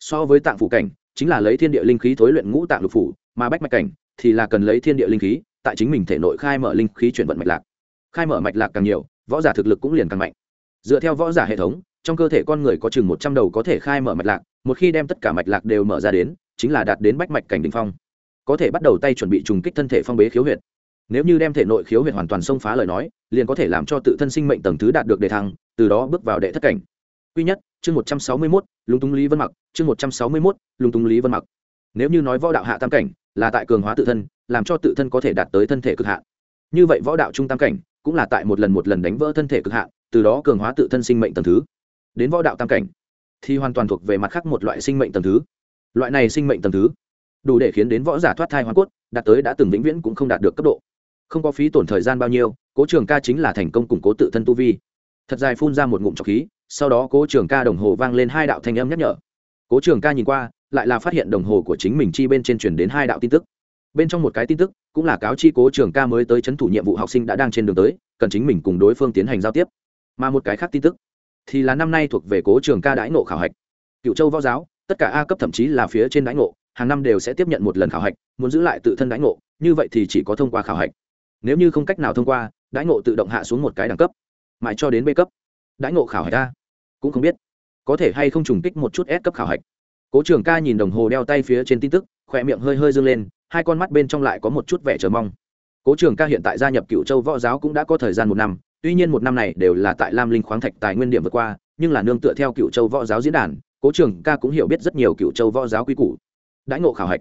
So với tạng phủ cảnh, chính là lấy thiên địa linh khí thối luyện ngũ tạng lục phủ, mà bách mạch cảnh thì là cần lấy thiên địa linh khí, tại chính mình thể nội khai mở linh khí chuyển vận mạch lạc. Khai mở mạch lạc càng nhiều, võ giả thực lực cũng liền càng mạnh. Dựa theo võ giả hệ thống, trong cơ thể con người có chừng một trăm đầu có thể khai mở mạch lạc một khi đem tất cả mạch lạc đều mở ra đến, chính là đạt đến bách mạch cảnh đ ỉ n h phong. Có thể bắt đầu tay chuẩn bị trùng kích thân thể phong bế khiếu huyệt. Nếu như đem thể nội khiếu huyệt hoàn toàn xông phá lời nói, liền có thể làm cho tự thân sinh mệnh tầng thứ đạt được đề thăng, từ đó bước vào đệ thất cảnh. Quy nhất, chương một trăm sáu mươi mốt, lúng túng lý vân mặc, chương một trăm sáu mươi mốt, lúng túng lý vân mặc. Nếu như nói võ đạo hạ tam cảnh, là tại cường hóa tự thân, làm cho tự thân có thể đạt tới thân thể cực hạn. Như vậy võ đạo trung tam cảnh, cũng là tại một lần một lần đánh vỡ thân thể cực hạn, từ đó cường hóa tự thân sinh mệnh tầng thứ. Đến võ đạo tam cảnh thì hoàn toàn thuộc về mặt khác một loại sinh mệnh tầng thứ. Loại này sinh mệnh tầng thứ, đủ để khiến đến võ giả thoát thai hoàn cốt, đạt tới đã từng vĩnh viễn cũng không đạt được cấp độ. Không có phí tổn thời gian bao nhiêu, cố trường ca chính là thành công củng cố tự thân tu vi. Thật dài phun ra một ngụm trọc khí, sau đó cố trường ca đồng hồ vang lên hai đạo thanh âm nhắc nhở. Cố trường ca nhìn qua, lại là phát hiện đồng hồ của chính mình chi bên trên truyền đến hai đạo tin tức. Bên trong một cái tin tức, cũng là cáo chi cố trường ca mới tới c h ấ n thủ nhiệm vụ học sinh đã đang trên đường tới, cần chính mình cùng đối phương tiến hành giao tiếp. Mà một cái khác tin tức thì là năm nay thuộc về cố trường ca đãi ngộ khảo hạch. Cựu châu võ giáo, tất cả a cấp thậm chí là phía trên đãi ngộ, hàng năm đều sẽ tiếp nhận một lần khảo hạch, muốn giữ lại tự thân đãi ngộ, như vậy thì chỉ có thông qua khảo hạch. Nếu như không cách nào thông qua, đãi ngộ tự động hạ xuống một cái đẳng cấp, mãi cho đến b cấp. Đãi ngộ khảo hạch a, cũng không biết, có thể hay không trùng kích một chút S cấp khảo hạch. Cố trường ca nhìn đồng hồ đeo tay phía trên tin tức, khỏe miệng hơi hơi dâng lên, hai con mắt bên trong lại có một chút vẻ chờ mong. Cố trường ca hiện tại gia nhập cựu châu võ giáo cũng đã có thời gian một năm tuy nhiên một năm này đều là tại lam linh khoáng thạch tài nguyên điểm vượt qua, nhưng là nương tựa theo cựu châu võ giáo diễn đàn, cố trường ca cũng hiểu biết rất nhiều cựu châu võ giáo quy củ. Đãi ngộ khảo hạch.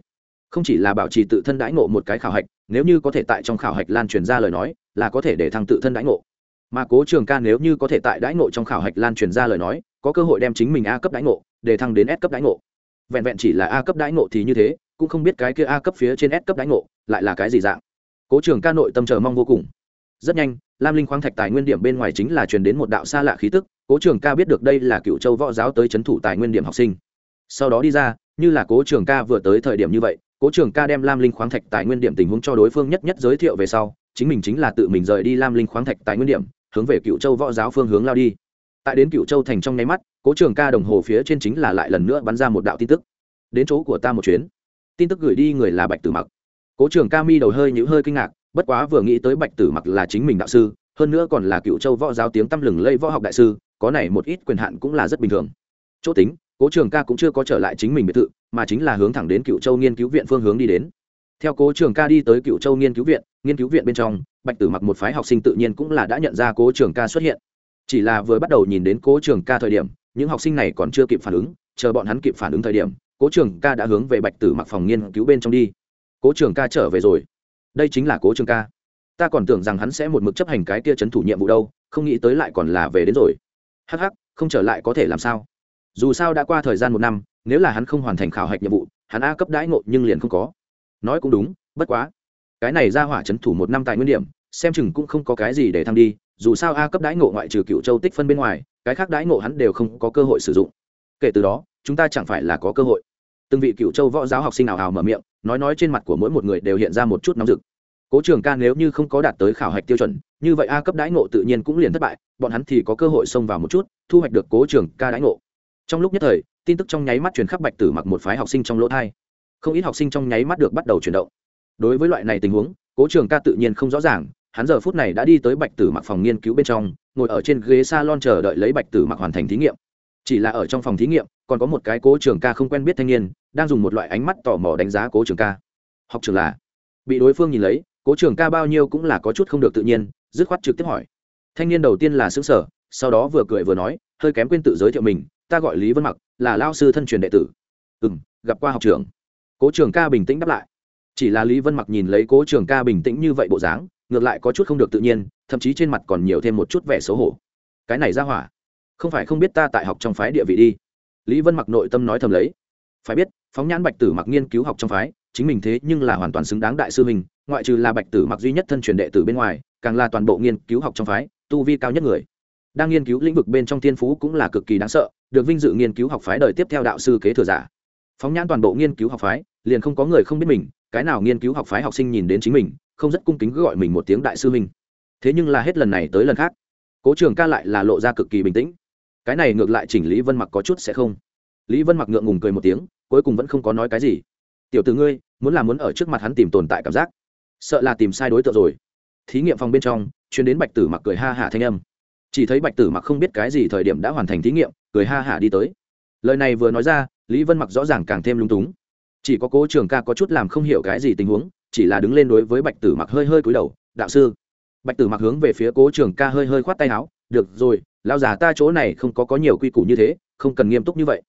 Không chỉ là bảo trì tự thân đãi ngộ một cái khảo hạch, nếu như có thể tại trong khảo hạch lan truyền ra lời nói, là có thể để thăng tự thân đãi ngộ. Mà cố trường ca nếu như có thể tại đãi ngộ trong khảo hạch lan truyền ra lời nói, có cơ hội đem chính mình a cấp đãi ngộ, để thăng đến s cấp đãi ngộ. Vẹn vẹn chỉ là a cấp đãi ngộ thì như thế, cũng không biết cái kia a cấp phía trên s cấp đãi ngộ lại là cái gì dạng. Cố trường ca nội tâm chờ mong vô cùng. Rất nhanh lam linh khoáng thạch tài nguyên điểm bên ngoài chính là truyền đến một đạo xa lạ khí tức, cố trường ca biết được đây là cựu châu võ giáo tới c h ấ n thủ tài nguyên điểm học sinh. Sau đó đi ra, như là cố trường ca vừa tới thời điểm như vậy, cố trường ca đem lam linh khoáng thạch tài nguyên điểm tình huống cho đối phương nhất nhất giới thiệu về sau, chính mình chính là tự mình rời đi lam linh khoáng thạch tài nguyên điểm, hướng về cựu châu võ giáo phương hướng lao đi. Tại đến cựu châu thành trong nháy mắt, cố trường ca đồng hồ phía trên chính là lại lần nữa bắn ra một đạo tin tức. Đến chỗ của ta một chuyến. Tin tức gửi đi người là bạch tử mặc. Cố trường ca mi đầu hơi nhữ hơi kinh ngạc bất quá vừa nghĩ tới bạch tử mặc là chính mình đạo sư, hơn nữa còn là cựu châu võ giáo tiếng tăm lừng lây võ học đại sư, có này một ít quyền hạn cũng là rất bình thường. Chỗ tính, cố trường ca cũng chưa có trở lại chính mình biệt thự, mà chính là hướng thẳng đến cựu châu nghiên cứu viện phương hướng đi đến. Theo cố trường ca đi tới cựu châu nghiên cứu viện, nghiên cứu viện bên trong, bạch tử mặc một phái học sinh tự nhiên cũng là đã nhận ra cố trường ca xuất hiện. Chỉ là vừa bắt đầu nhìn đến cố trường ca thời điểm, những học sinh này còn chưa kịp phản ứng, chờ bọn hắn kịp phản ứng thời điểm, cố trường ca đã hướng về bạch tử mặc phòng nghiên cứu bên trong đi. Cố trường ca trở về rồi đây chính là cố trường ca. Ta còn tưởng rằng hắn sẽ một mực chấp hành cái kia c h ấ n thủ nhiệm vụ đâu, không nghĩ tới lại còn là về đến rồi. Hh không trở lại có thể làm sao? Dù sao đã qua thời gian một năm, nếu là hắn không hoàn thành khảo hạch nhiệm vụ, hắn a cấp đãi ngộ nhưng liền không có. Nói cũng đúng, bất quá. Cái này ra hỏa c h ấ n thủ một năm tại nguyên điểm, xem chừng cũng không có cái gì để thăng đi, dù sao a cấp đãi ngộ ngoại trừ cựu châu tích phân bên ngoài, cái khác đãi ngộ hắn đều không có cơ hội sử dụng. Kể từ đó, chúng ta chẳng phải là có cơ hội từng vị cựu châu võ giáo học sinh nào hào mở miệng, nói nói trên mặt của mỗi một người đều hiện ra một chút nóng rực. Cố trường ca nếu như không có đạt tới khảo hạch tiêu chuẩn, như vậy a cấp đãi ngộ tự nhiên cũng liền thất bại, bọn hắn thì có cơ hội xông vào một chút, thu hoạch được cố trường ca đãi ngộ. Trong lúc nhất thời, tin tức trong nháy mắt truyền khắp bạch tử mặc một phái học sinh trong lỗ thai. Không ít học sinh trong nháy mắt được bắt đầu chuyển động. Đối với loại này tình huống, cố trường ca tự nhiên không rõ ràng, hắn giờ phút này đã đi tới bạch tử mặc phòng nghiên cứu bên trong, ngồi ở trên ghế s a lon chờ đợi lấy bạch tử mặc hoàn thành thí nghiệm. Chỉ là ở trong phòng thí nghiệm còn có một cái cố trường ca không quen biết thanh niên, đang dùng một loại ánh mắt tò mò đánh giá cố trường ca. Học trường là, bị đối phương nhìn lấy, cố trường ca bao nhiêu cũng là có chút không được tự nhiên, dứt khoát trực tiếp hỏi. Thanh niên đầu tiên là xứng sở sau đó vừa cười vừa nói, hơi kém quên tự giới thiệu mình, ta gọi lý vân mặc, là lao sư thân truyền đệ tử. Ừ m gặp qua học trường cố trường ca bình tĩnh đáp lại. Chỉ là lý vân mặc nhìn lấy cố trường ca bình tĩnh như vậy bộ dáng, ngược lại có chút không được tự nhiên, thậm chí trên mặt còn nhiều thêm một chút vẻ xấu hổ. Cái này ra hỏa, không phải không biết ta tại học trong phái địa vị đi lý vân mặc nội tâm nói thầm lấy. Phải biết, phóng nhãn bạch tử mặc nghiên cứu học trong phái, chính mình thế nhưng là hoàn toàn xứng đáng đại sư mình ngoại trừ là bạch tử mặc duy nhất thân truyền đệ tử bên ngoài, càng là toàn bộ nghiên cứu học trong phái, tu vi cao nhất người. Đang nghiên cứu lĩnh vực bên trong thiên phú cũng là cực kỳ đáng sợ, được vinh dự nghiên cứu học phái đời tiếp theo đạo sư kế thừa giả. Phóng nhãn toàn bộ nghiên cứu học phái, liền không có người không biết mình, cái nào nghiên cứu học phái học sinh nhìn đến chính mình, không rất cung kính gọi mình một tiếng đại sư mình. thế nhưng là hết lần này tới lần khác, cố trường ca lại là lộ ra cực kỳ bình tĩnh cái này ngược lại chỉnh lý vân mặc có chút sẽ không lý vân mặc ngượng ngùng cười một tiếng cuối cùng vẫn không có nói cái gì tiểu từ ngươi muốn làm muốn ở trước mặt hắn tìm tồn tại cảm giác sợ là tìm sai đối tượng rồi thí nghiệm phòng bên trong chuyến đến bạch tử mặc cười ha hả thanh âm chỉ thấy bạch tử mặc không biết cái gì thời điểm đã hoàn thành thí nghiệm cười ha hả đi tới lời này vừa nói ra lý vân mặc rõ ràng càng thêm lung túng chỉ có cố trường ca có chút làm không hiểu cái gì tình huống chỉ là đứng lên đối với bạch tử mặc hơi hơi cúi đầu đạo sư bạch tử mặc hướng về phía cố trường ca hơi hơi khoát tay áo được rồi lao già ta chỗ này không có có nhiều quy củ như thế, không cần nghiêm túc như vậy.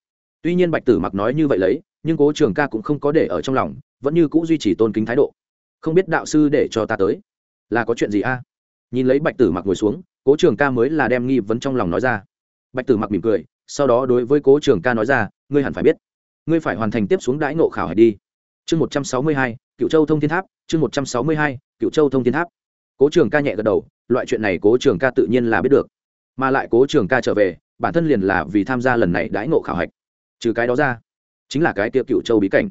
Tuy nhiên bạch tử mặc nói như vậy lấy, nhưng cố trường ca cũng không có để ở trong lòng, vẫn như c ũ duy trì tôn kính thái độ. Không biết đạo sư để cho ta tới, là có chuyện gì a? Nhìn lấy bạch tử mặc ngồi xuống, cố trường ca mới là đem nghi vấn trong lòng nói ra. Bạch tử mặc mỉm cười, sau đó đối với cố trường ca nói ra, ngươi hẳn phải biết, ngươi phải hoàn thành tiếp xuống đãi ngộ khảo hải đi. Chương một trăm sáu mươi hai cựu châu thông thiên tháp, chương một trăm sáu mươi hai cựu châu thông thiên tháp. Cố trường ca nhẹ gật đầu, loại chuyện này cố trường ca tự nhiên là biết được mà lại cố trường ca trở về, bản thân liền là vì tham gia lần này đãi ngộ khảo hạch. Trừ cái đó ra, chính là cái tiệc cựu châu bí cảnh.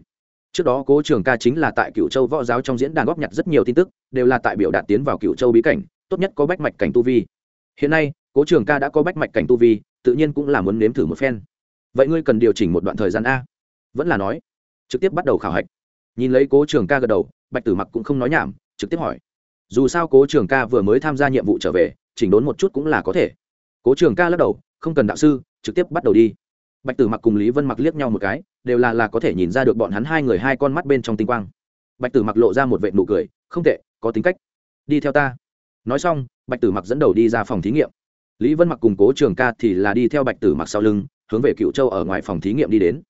Trước đó cố trường ca chính là tại cựu châu võ giáo trong diễn đàn góp nhặt rất nhiều tin tức, đều là tại biểu đạt tiến vào cựu châu bí cảnh, tốt nhất có bách mạch cảnh tu vi. Hiện nay, cố trường ca đã có bách mạch cảnh tu vi, tự nhiên cũng là muốn nếm thử một phen. Vậy ngươi cần điều chỉnh một đoạn thời gian a? Vẫn là nói, trực tiếp bắt đầu khảo hạch. Nhìn lấy cố trường ca gật đầu, bạch tử mặc cũng không nói nhảm, trực tiếp hỏi. Dù sao cố trường ca vừa mới tham gia nhiệm vụ trở về, chỉnh đốn một chút cũng là có thể cố trường ca lắc đầu, không cần đạo sư, trực tiếp bắt đầu đi. Bạch tử mặc cùng lý vân mặc liếc nhau một cái, đều là là có thể nhìn ra được bọn hắn hai người hai con mắt bên trong tinh quang. Bạch tử mặc lộ ra một vệ nụ cười, không tệ, có tính cách. Đi theo ta. Nói xong, bạch tử mặc dẫn đầu đi ra phòng thí nghiệm. Lý vân mặc cùng cố trường ca thì là đi theo bạch tử mặc sau lưng, hướng về cựu châu ở ngoài phòng thí nghiệm đi đến.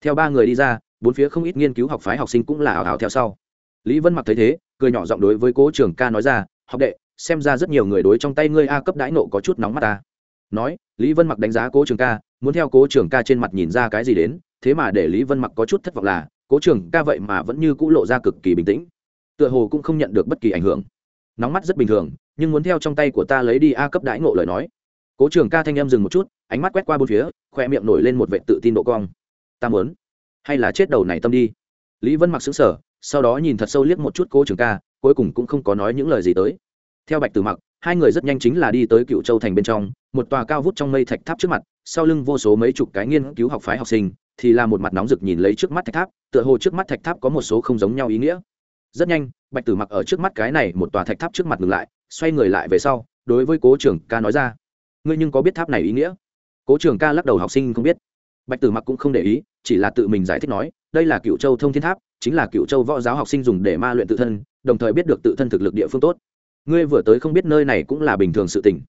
Theo ba người đi ra, bốn phía không ít nghiên cứu học phái học sinh cũng là ảo ảo theo sau. Lý vân mặc thấy thế, cười nhỏ giọng đối với cố trường ca nói ra, học đệ, xem ra rất nhiều người đối trong tay ngươi a cấp đãi nộ có chút nóng mắt ta nói, lý vân mặc đánh giá cố trường ca, muốn theo cố trường ca trên mặt nhìn ra cái gì đến, thế mà để lý vân mặc có chút thất vọng là, cố trường ca vậy mà vẫn như cũ lộ ra cực kỳ bình tĩnh. Tựa hồ cũng không nhận được bất kỳ ảnh hưởng. Nóng mắt rất bình thường, nhưng muốn theo trong tay của ta lấy đi a cấp đãi ngộ lời nói. Cố trường ca thanh em dừng một chút, ánh mắt quét qua bốn phía khoe miệng nổi lên một vệ tự tin độ cong. Ta muốn, hay là chết đầu này tâm đi. Lý vân mặc xứng sở sau đó nhìn thật sâu liếc một chút cố trường ca, cuối cùng cũng không có nói những lời gì tới. Theo bạch tử mặc hai người rất nhanh chính là đi tới cựu châu thành bên trong, một tòa cao vút trong mây thạch tháp trước mặt, sau lưng vô số mấy chục cái nghiên cứu học phái học sinh, thì là một mặt nóng rực nhìn lấy trước mắt thạch tháp, tựa hồ trước mắt thạch tháp có một số không giống nhau ý nghĩa. Rất nhanh, bạch tử mặc ở trước mắt cái này một tòa thạch tháp trước mặt ngừng lại, xoay người lại về sau, đối với cố trưởng ca nói ra, ngươi nhưng có biết tháp này ý nghĩa? Cố trưởng ca lắc đầu, học sinh không biết. Bạch tử mặc cũng không để ý, chỉ là tự mình giải thích nói, đây là cựu châu thông thiên tháp, chính là cựu châu võ giáo học sinh dùng để ma luyện tự thân, đồng thời biết được tự thân thực lực địa phương tốt ngươi vừa tới không biết nơi này cũng là bình thường sự tình.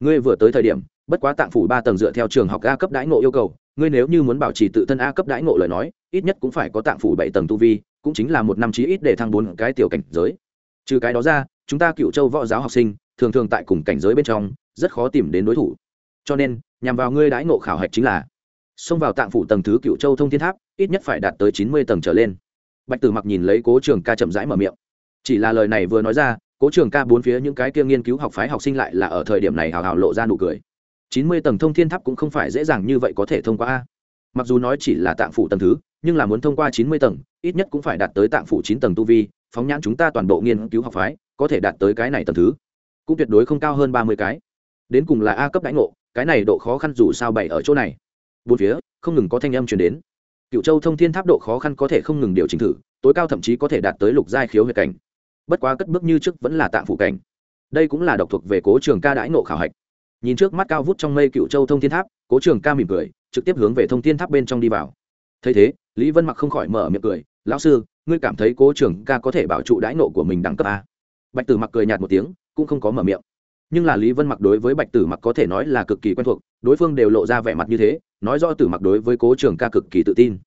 Ngươi vừa tới thời điểm, bất quá tạng phủ ba tầng dựa theo trường học a cấp đãi ngộ yêu cầu, ngươi nếu như muốn bảo trì tự thân a cấp đãi ngộ lời nói, ít nhất cũng phải có tạng phủ bảy tầng tu vi, cũng chính là một năm chí ít để thăng bốn cái tiểu cảnh giới. Trừ cái đó ra, chúng ta cựu châu võ giáo học sinh, thường thường tại cùng cảnh giới bên trong, rất khó tìm đến đối thủ. Cho nên, nhằm vào ngươi đãi ngộ khảo hạch chính là, xông vào tạng phủ tầng thứ cựu châu thông thiên tháp, ít nhất phải đạt tới chín mươi tầng trở lên. Bạch tử mặc nhìn lấy cố trường ca chậm rãi mở miệng. Chỉ là lời này vừa nói ra cố trường ca bốn phía những cái kia nghiên cứu học phái học sinh lại là ở thời điểm này hào hào lộ ra nụ cười. Chín mươi tầng thông thiên tháp cũng không phải dễ dàng như vậy có thể thông qua a. Mặc dù nói chỉ là tạng phủ tầng thứ, nhưng là muốn thông qua chín mươi tầng, ít nhất cũng phải đạt tới tạng phủ chín tầng tu vi, phóng nhãn chúng ta toàn bộ nghiên cứu học phái, có thể đạt tới cái này tầng thứ. Cũng tuyệt đối không cao hơn ba mươi cái. Đến cùng là a cấp đãi ngộ, cái này độ khó khăn dù sao bày ở chỗ này. Bốn phía, không ngừng có thanh âm truyền đến. Cựu châu thông thiên tháp độ khó khăn có thể không ngừng điều chỉnh thử, tối cao thậm chí có thể đạt tới lục giai khiếu huyệt cảnh bất quá cất bước như trước vẫn là tạ phụ cảnh. Đây cũng là độc thuộc về cố trường ca đãi nộ khảo hạch. Nhìn trước mắt cao vút trong mây cựu châu thông thiên tháp, cố trường ca mỉm cười, trực tiếp hướng về thông thiên tháp bên trong đi vào. Thấy thế, lý vân mặc không khỏi mở miệng cười, lão sư, ngươi cảm thấy cố trường ca có thể bảo trụ đãi nộ của mình đẳng cấp a? Bạch tử mặc cười nhạt một tiếng, cũng không có mở miệng. Nhưng là lý vân mặc đối với bạch tử mặc có thể nói là cực kỳ quen thuộc, đối phương đều lộ ra vẻ mặt như thế, nói rõ tử mặc đối với cố trường ca cực kỳ tự tin.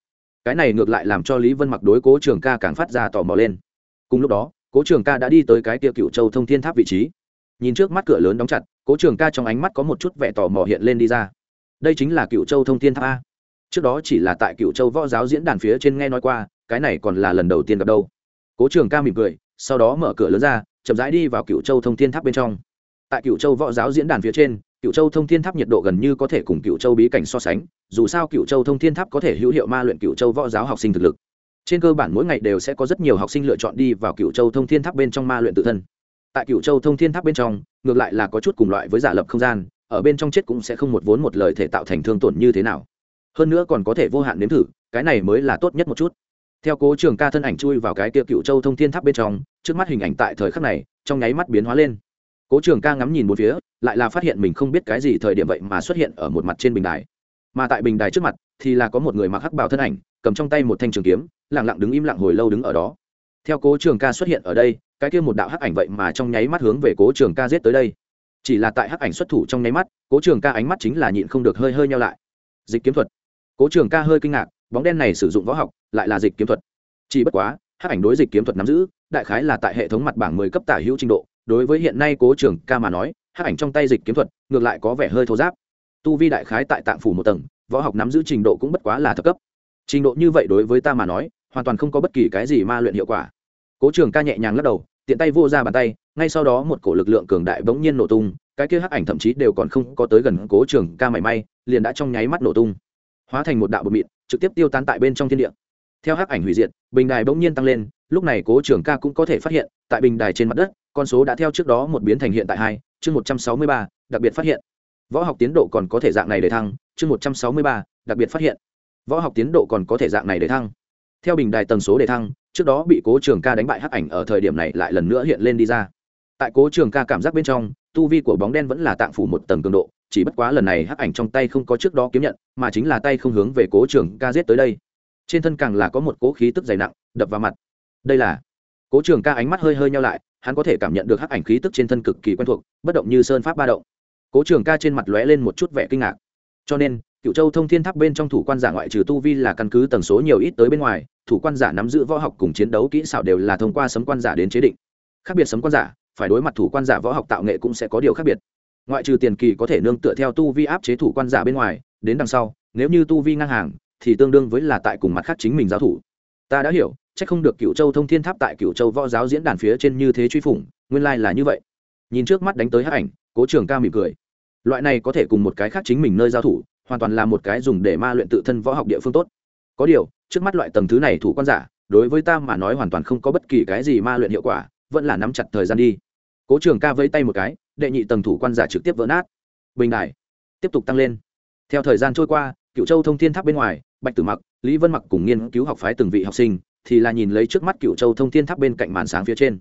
Cái này ngược lại làm cho lý vân mặc đối cố trường ca càng phát ra tò mò lên. Cùng lúc đó cố trường ca đã đi tới cái kia cựu châu thông thiên tháp vị trí. Nhìn trước mắt cửa lớn đóng chặt, cố trường ca trong ánh mắt có một chút vẻ tò mò hiện lên đi ra. Đây chính là cựu châu thông thiên tháp a. Trước đó chỉ là tại cựu châu võ giáo diễn đàn phía trên nghe nói qua, cái này còn là lần đầu tiên gặp đâu. Cố trường ca mỉm cười, sau đó mở cửa lớn ra, chậm rãi đi vào cựu châu thông thiên tháp bên trong. Tại cựu châu võ giáo diễn đàn phía trên cựu châu thông thiên tháp nhiệt độ gần như có thể cùng cựu châu bí cảnh so sánh, dù sao cựu châu thông thiên tháp có thể hữu hiệu ma luyện cựu châu võ giáo học sinh thực lực trên cơ bản mỗi ngày đều sẽ có rất nhiều học sinh lựa chọn đi vào cựu châu thông thiên tháp bên trong ma luyện tự thân. Tại cựu châu thông thiên tháp bên trong, ngược lại là có chút cùng loại với giả lập không gian, ở bên trong chết cũng sẽ không một vốn một lời thể tạo thành thương tổn như thế nào. Hơn nữa còn có thể vô hạn nếm thử, cái này mới là tốt nhất một chút. Theo cố trường ca thân ảnh chui vào cái kia cựu châu thông thiên tháp bên trong, trước mắt hình ảnh tại thời khắc này, trong nháy mắt biến hóa lên. Cố trường ca ngắm nhìn một phía, lại là phát hiện mình không biết cái gì thời điểm vậy mà xuất hiện ở một mặt trên bình đài. Mà tại bình đài trước mặt, thì là có một người mặc hắc bào thân ảnh, cầm trong tay một thanh trường kiếm lặng lặng đứng im lặng hồi lâu đứng ở đó. Theo cố trường ca xuất hiện ở đây, cái kia một đạo hắc ảnh vậy mà trong nháy mắt hướng về cố trường ca giết tới đây. Chỉ là tại hắc ảnh xuất thủ trong nháy mắt, cố trường ca ánh mắt chính là nhịn không được hơi hơi nhau lại. Dịch kiếm thuật. Cố trường ca hơi kinh ngạc, bóng đen này sử dụng võ học, lại là dịch kiếm thuật. Chỉ bất quá, hắc ảnh đối dịch kiếm thuật nắm giữ, đại khái là tại hệ thống mặt bảng mười cấp tả hữu trình độ. Đối với hiện nay cố trường ca mà nói, hắc ảnh trong tay dịch kiếm thuật, ngược lại có vẻ hơi thô giáp. Tu vi đại khái tại tạng phủ một tầng, võ học nắm giữ trình độ cũng bất quá là thấp cấp. Trình độ như vậy đối với ta mà nói hoàn toàn không có bất kỳ cái gì ma luyện hiệu quả. Cố trường ca nhẹ nhàng lắc đầu, tiện tay vô ra bàn tay, ngay sau đó một cổ lực lượng cường đại bỗng nhiên nổ tung, cái kia hắc ảnh thậm chí đều còn không có tới gần cố trường ca mảy may, liền đã trong nháy mắt nổ tung. Hóa thành một đạo bột mịn, trực tiếp tiêu tán tại bên trong thiên địa. Theo hắc ảnh hủy diệt, bình đài bỗng nhiên tăng lên, lúc này cố trường ca cũng có thể phát hiện, tại bình đài trên mặt đất, con số đã theo trước đó một biến thành hiện tại hai, chương một trăm sáu mươi ba, đặc biệt phát hiện. Võ học tiến độ còn có thể dạng này để thăng, chương một trăm sáu mươi ba, đặc biệt phát hiện. Võ học tiến độ còn có thể dạng này để thăng theo bình đài tần số đề thăng, trước đó bị cố trường ca đánh bại hắc ảnh ở thời điểm này lại lần nữa hiện lên đi ra. Tại cố trường ca cảm giác bên trong, tu vi của bóng đen vẫn là tạng phủ một tầng cường độ, chỉ bất quá lần này hắc ảnh trong tay không có trước đó kiếm nhận, mà chính là tay không hướng về cố trường ca giết tới đây. Trên thân càng là có một cố khí tức dày nặng, đập vào mặt. Đây là cố trường ca ánh mắt hơi hơi nhau lại, hắn có thể cảm nhận được hắc ảnh khí tức trên thân cực kỳ quen thuộc, bất động như sơn pháp ba động. Cố trường ca trên mặt lóe lên một chút vẻ kinh ngạc. Cho nên cựu châu thông thiên tháp bên trong thủ quan giả ngoại trừ tu vi là căn cứ tần số nhiều ít tới bên ngoài, thủ quan giả nắm giữ võ học cùng chiến đấu kỹ xảo đều là thông qua sấm quan giả đến chế định. Khác biệt sấm quan giả, phải đối mặt thủ quan giả võ học tạo nghệ cũng sẽ có điều khác biệt. Ngoại trừ tiền kỳ có thể nương tựa theo tu vi áp chế thủ quan giả bên ngoài, đến đằng sau, nếu như tu vi ngang hàng, thì tương đương với là tại cùng mặt khác chính mình giáo thủ. Ta đã hiểu c h ắ c không được cựu châu thông thiên tháp tại cựu châu võ giáo diễn đàn phía trên như thế truy phủng, nguyên lai、like、là như vậy. Nhìn trước mắt đánh tới hát ảnh, cố trường ca mỉm cười. Loại này có thể cùng một cái khác chính mình nơi giao thủ hoàn toàn là một cái dùng để ma luyện tự thân võ học địa phương tốt. Có điều, trước mắt loại tầng thứ này thủ quan giả, đối với ta mà nói hoàn toàn không có bất kỳ cái gì ma luyện hiệu quả, vẫn là nắm chặt thời gian đi. Cố trường ca vẫy tay một cái, đệ nhị tầng thủ quan giả trực tiếp vỡ nát. Bình đại, tiếp tục tăng lên. Theo thời gian trôi qua cựu châu thông thiên tháp bên ngoài, bạch tử mặc, lý vân mặc cùng nghiên cứu học phái từng vị học sinh, thì là nhìn lấy trước mắt cựu châu thông thiên tháp bên cạnh màn sáng phía trên.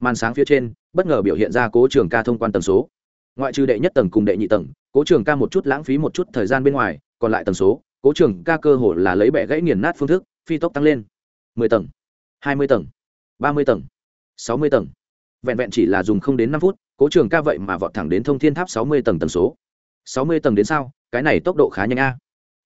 Màn sáng phía trên, bất ngờ biểu hiện ra cố trường ca thông quan tần số ngoại trừ đệ nhất tầng cùng đệ nhị tầng, cố trường ca một chút lãng phí một chút thời gian bên ngoài, còn lại tầng số, cố trường ca cơ hồ là lấy bẻ gãy nghiền nát phương thức, phi tốc tăng lên. mười tầng, hai mươi tầng, ba mươi tầng, sáu mươi tầng. Vẹn vẹn chỉ là dùng không đến năm phút, cố trường ca vậy mà vọt thẳng đến thông thiên tháp sáu mươi tầng tầng số. sáu mươi tầng đến sao? Cái này tốc độ khá nhanh a.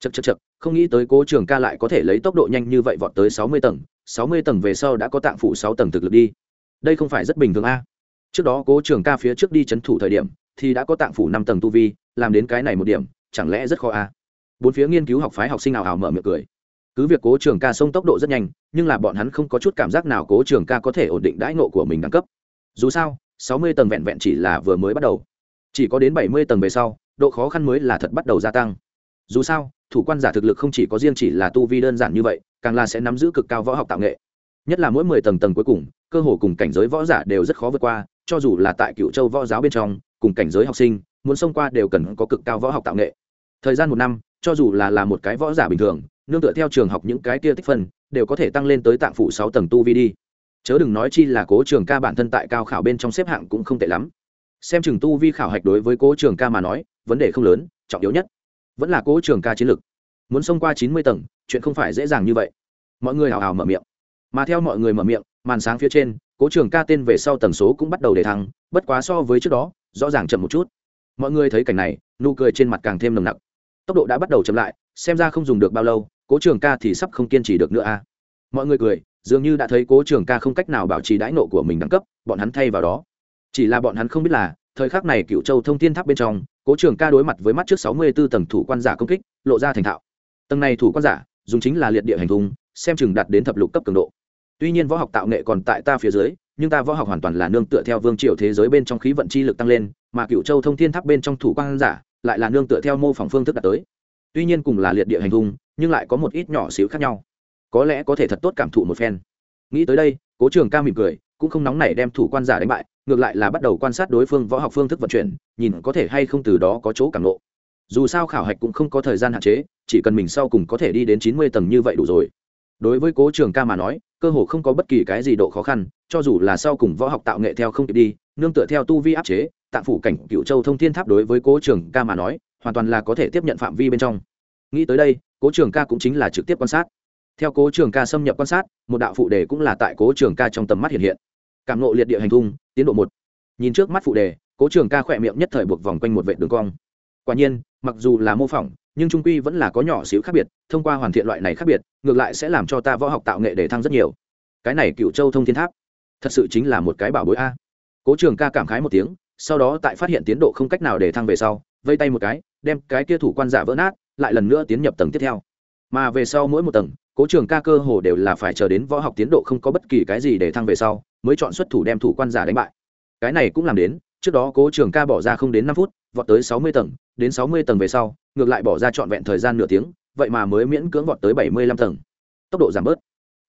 Chật chật chật không nghĩ tới cố trường ca lại có thể lấy tốc độ nhanh như vậy vọt tới sáu mươi tầng. sáu mươi tầng về sau đã có tạng phụ sáu tầng thực lực đi. Đây không phải rất bình thường a. Trước đó cố trường ca phía trước đi c h ấ n thủ thời điểm thì đã có tạng phủ năm tầng tu vi, làm đến cái này một điểm, chẳng lẽ rất khó a bốn phía nghiên cứu học phái học sinh nào ảo mở miệng cười. Cứ việc cố trường ca xông tốc độ rất nhanh, nhưng là bọn hắn không có chút cảm giác nào cố trường ca có thể ổn định đãi nộ của mình đẳng cấp. Dù sao, sáu mươi tầng vẹn vẹn chỉ là vừa mới bắt đầu. Chỉ có đến bảy mươi tầng về sau, độ khó khăn mới là thật bắt đầu gia tăng. Dù sao, thủ quan giả thực lực không chỉ có riêng chỉ là tu vi đơn giản như vậy, càng là sẽ nắm giữ cực cao võ học tạo nghệ. Nhất là mỗi mười tầng tầng cuối cùng, cơ hồ cùng cảnh giới võ giả đều rất khó vượt qua, cho dù là tại cựu châu võ giáo bên trong cùng cảnh giới học sinh, muốn xông qua đều cần có cực cao võ học tạo nghệ. Thời gian một năm, cho dù là là một cái võ giả bình thường, nương tựa theo trường học những cái kia tích phân, đều có thể tăng lên tới tạng phủ sáu tầng tu vi đi. Chớ đừng nói chi là cố trường ca bản thân tại cao khảo bên trong xếp hạng cũng không tệ lắm. Xem chừng tu vi khảo hạch đối với cố trường ca mà nói, vấn đề không lớn, trọng yếu nhất vẫn là cố trường ca chiến lược muốn xông qua chín mươi tầng, chuyện không phải dễ dàng như vậy. Mọi người hào hào mở miệng. Mà theo mọi người mở miệng, màn sáng phía trên, cố trường ca tên về sau tần số cũng bắt đầu để thăng, bất quá so với trước đó rõ ràng chậm một chút. Mọi người thấy cảnh này, nụ cười trên mặt càng thêm nồng nặc. Tốc độ đã bắt đầu chậm lại, xem ra không dùng được bao lâu, cố trường ca thì sắp không kiên trì được nữa a. Mọi người cười, dường như đã thấy cố trường ca không cách nào bảo trì đãi nộ của mình đẳng cấp, bọn hắn thay vào đó. Chỉ là bọn hắn không biết là, thời khắc này cựu châu thông thiên tháp bên trong, cố trường ca đối mặt với mắt trước sáu mươi b ố tầng thủ quan giả công kích, lộ ra thành thạo. Tầng này thủ quan giả, dùng chính là liệt địa hành thùng xem chừng đạt đến thập lục cấp cường độ. Tuy nhiên võ học tạo nghệ còn tại ta phía dưới nhưng ta võ học hoàn toàn là nương tựa theo vương triều thế giới bên trong khí vận chi lực tăng lên mà cựu châu thông thiên tháp bên trong thủ quan giả lại là nương tựa theo mô phỏng phương thức đạt tới. Tuy nhiên cùng là liệt địa hành hung, nhưng lại có một ít nhỏ xíu khác nhau. Có lẽ có thể thật tốt cảm thụ một phen. Nghĩ tới đây cố trường ca mỉm cười cũng không nóng nảy đem thủ quan giả đánh bại ngược lại là bắt đầu quan sát đối phương võ học phương thức vận chuyển nhìn có thể hay không từ đó có chỗ cảm lộ dù sao khảo hạch cũng không có thời gian hạn chế chỉ cần mình sau cùng có thể đi đến chín mươi tầng như vậy đủ rồi. Đối với cố trường ca mà nói cơ hồ không có bất kỳ cái gì độ khó khăn, cho dù là sau cùng võ học tạo nghệ theo không kịp đi, nương tựa theo tu vi áp chế, tạng phủ cảnh cựu châu thông thiên tháp đối với cố trường ca mà nói, hoàn toàn là có thể tiếp nhận phạm vi bên trong. Nghĩ tới đây, cố trường ca cũng chính là trực tiếp quan sát. Theo cố trường ca xâm nhập quan sát, một đạo phụ đề cũng là tại cố trường ca trong tầm mắt hiện hiện. Cảm nộ liệt địa hành thung tiến độ một. Nhìn trước mắt phụ đề, cố trường ca khỏe miệng nhất thời buộc vòng quanh một vệ đường cong. Quả nhiên, mặc dù là mô phỏng nhưng trung quy vẫn là có nhỏ xíu khác biệt, thông qua hoàn thiện loại này khác biệt, ngược lại sẽ làm cho ta võ học tạo nghệ để thăng rất nhiều. Cái này cựu châu thông thiên tháp, thật sự chính là một cái bảo bối a. Cố trường ca cảm khái một tiếng, sau đó tại phát hiện tiến độ không cách nào để thăng về sau, vây tay một cái, đem cái kia thủ quan giả vỡ nát, lại lần nữa tiến nhập tầng tiếp theo. Mà về sau mỗi một tầng, cố trường ca cơ hồ đều là phải chờ đến võ học tiến độ không có bất kỳ cái gì để thăng về sau, mới chọn xuất thủ đem thủ quan giả đánh bại. Cái này cũng làm đến, trước đó cố trường ca bỏ ra không đến năm phút, vọt tới sáu mươi tầng, đến sáu mươi tầng về sau ngược lại bỏ ra trọn vẹn thời gian nửa tiếng, vậy mà mới miễn cưỡng vọt tới bảy mươi lăm tầng. Tốc độ giảm bớt.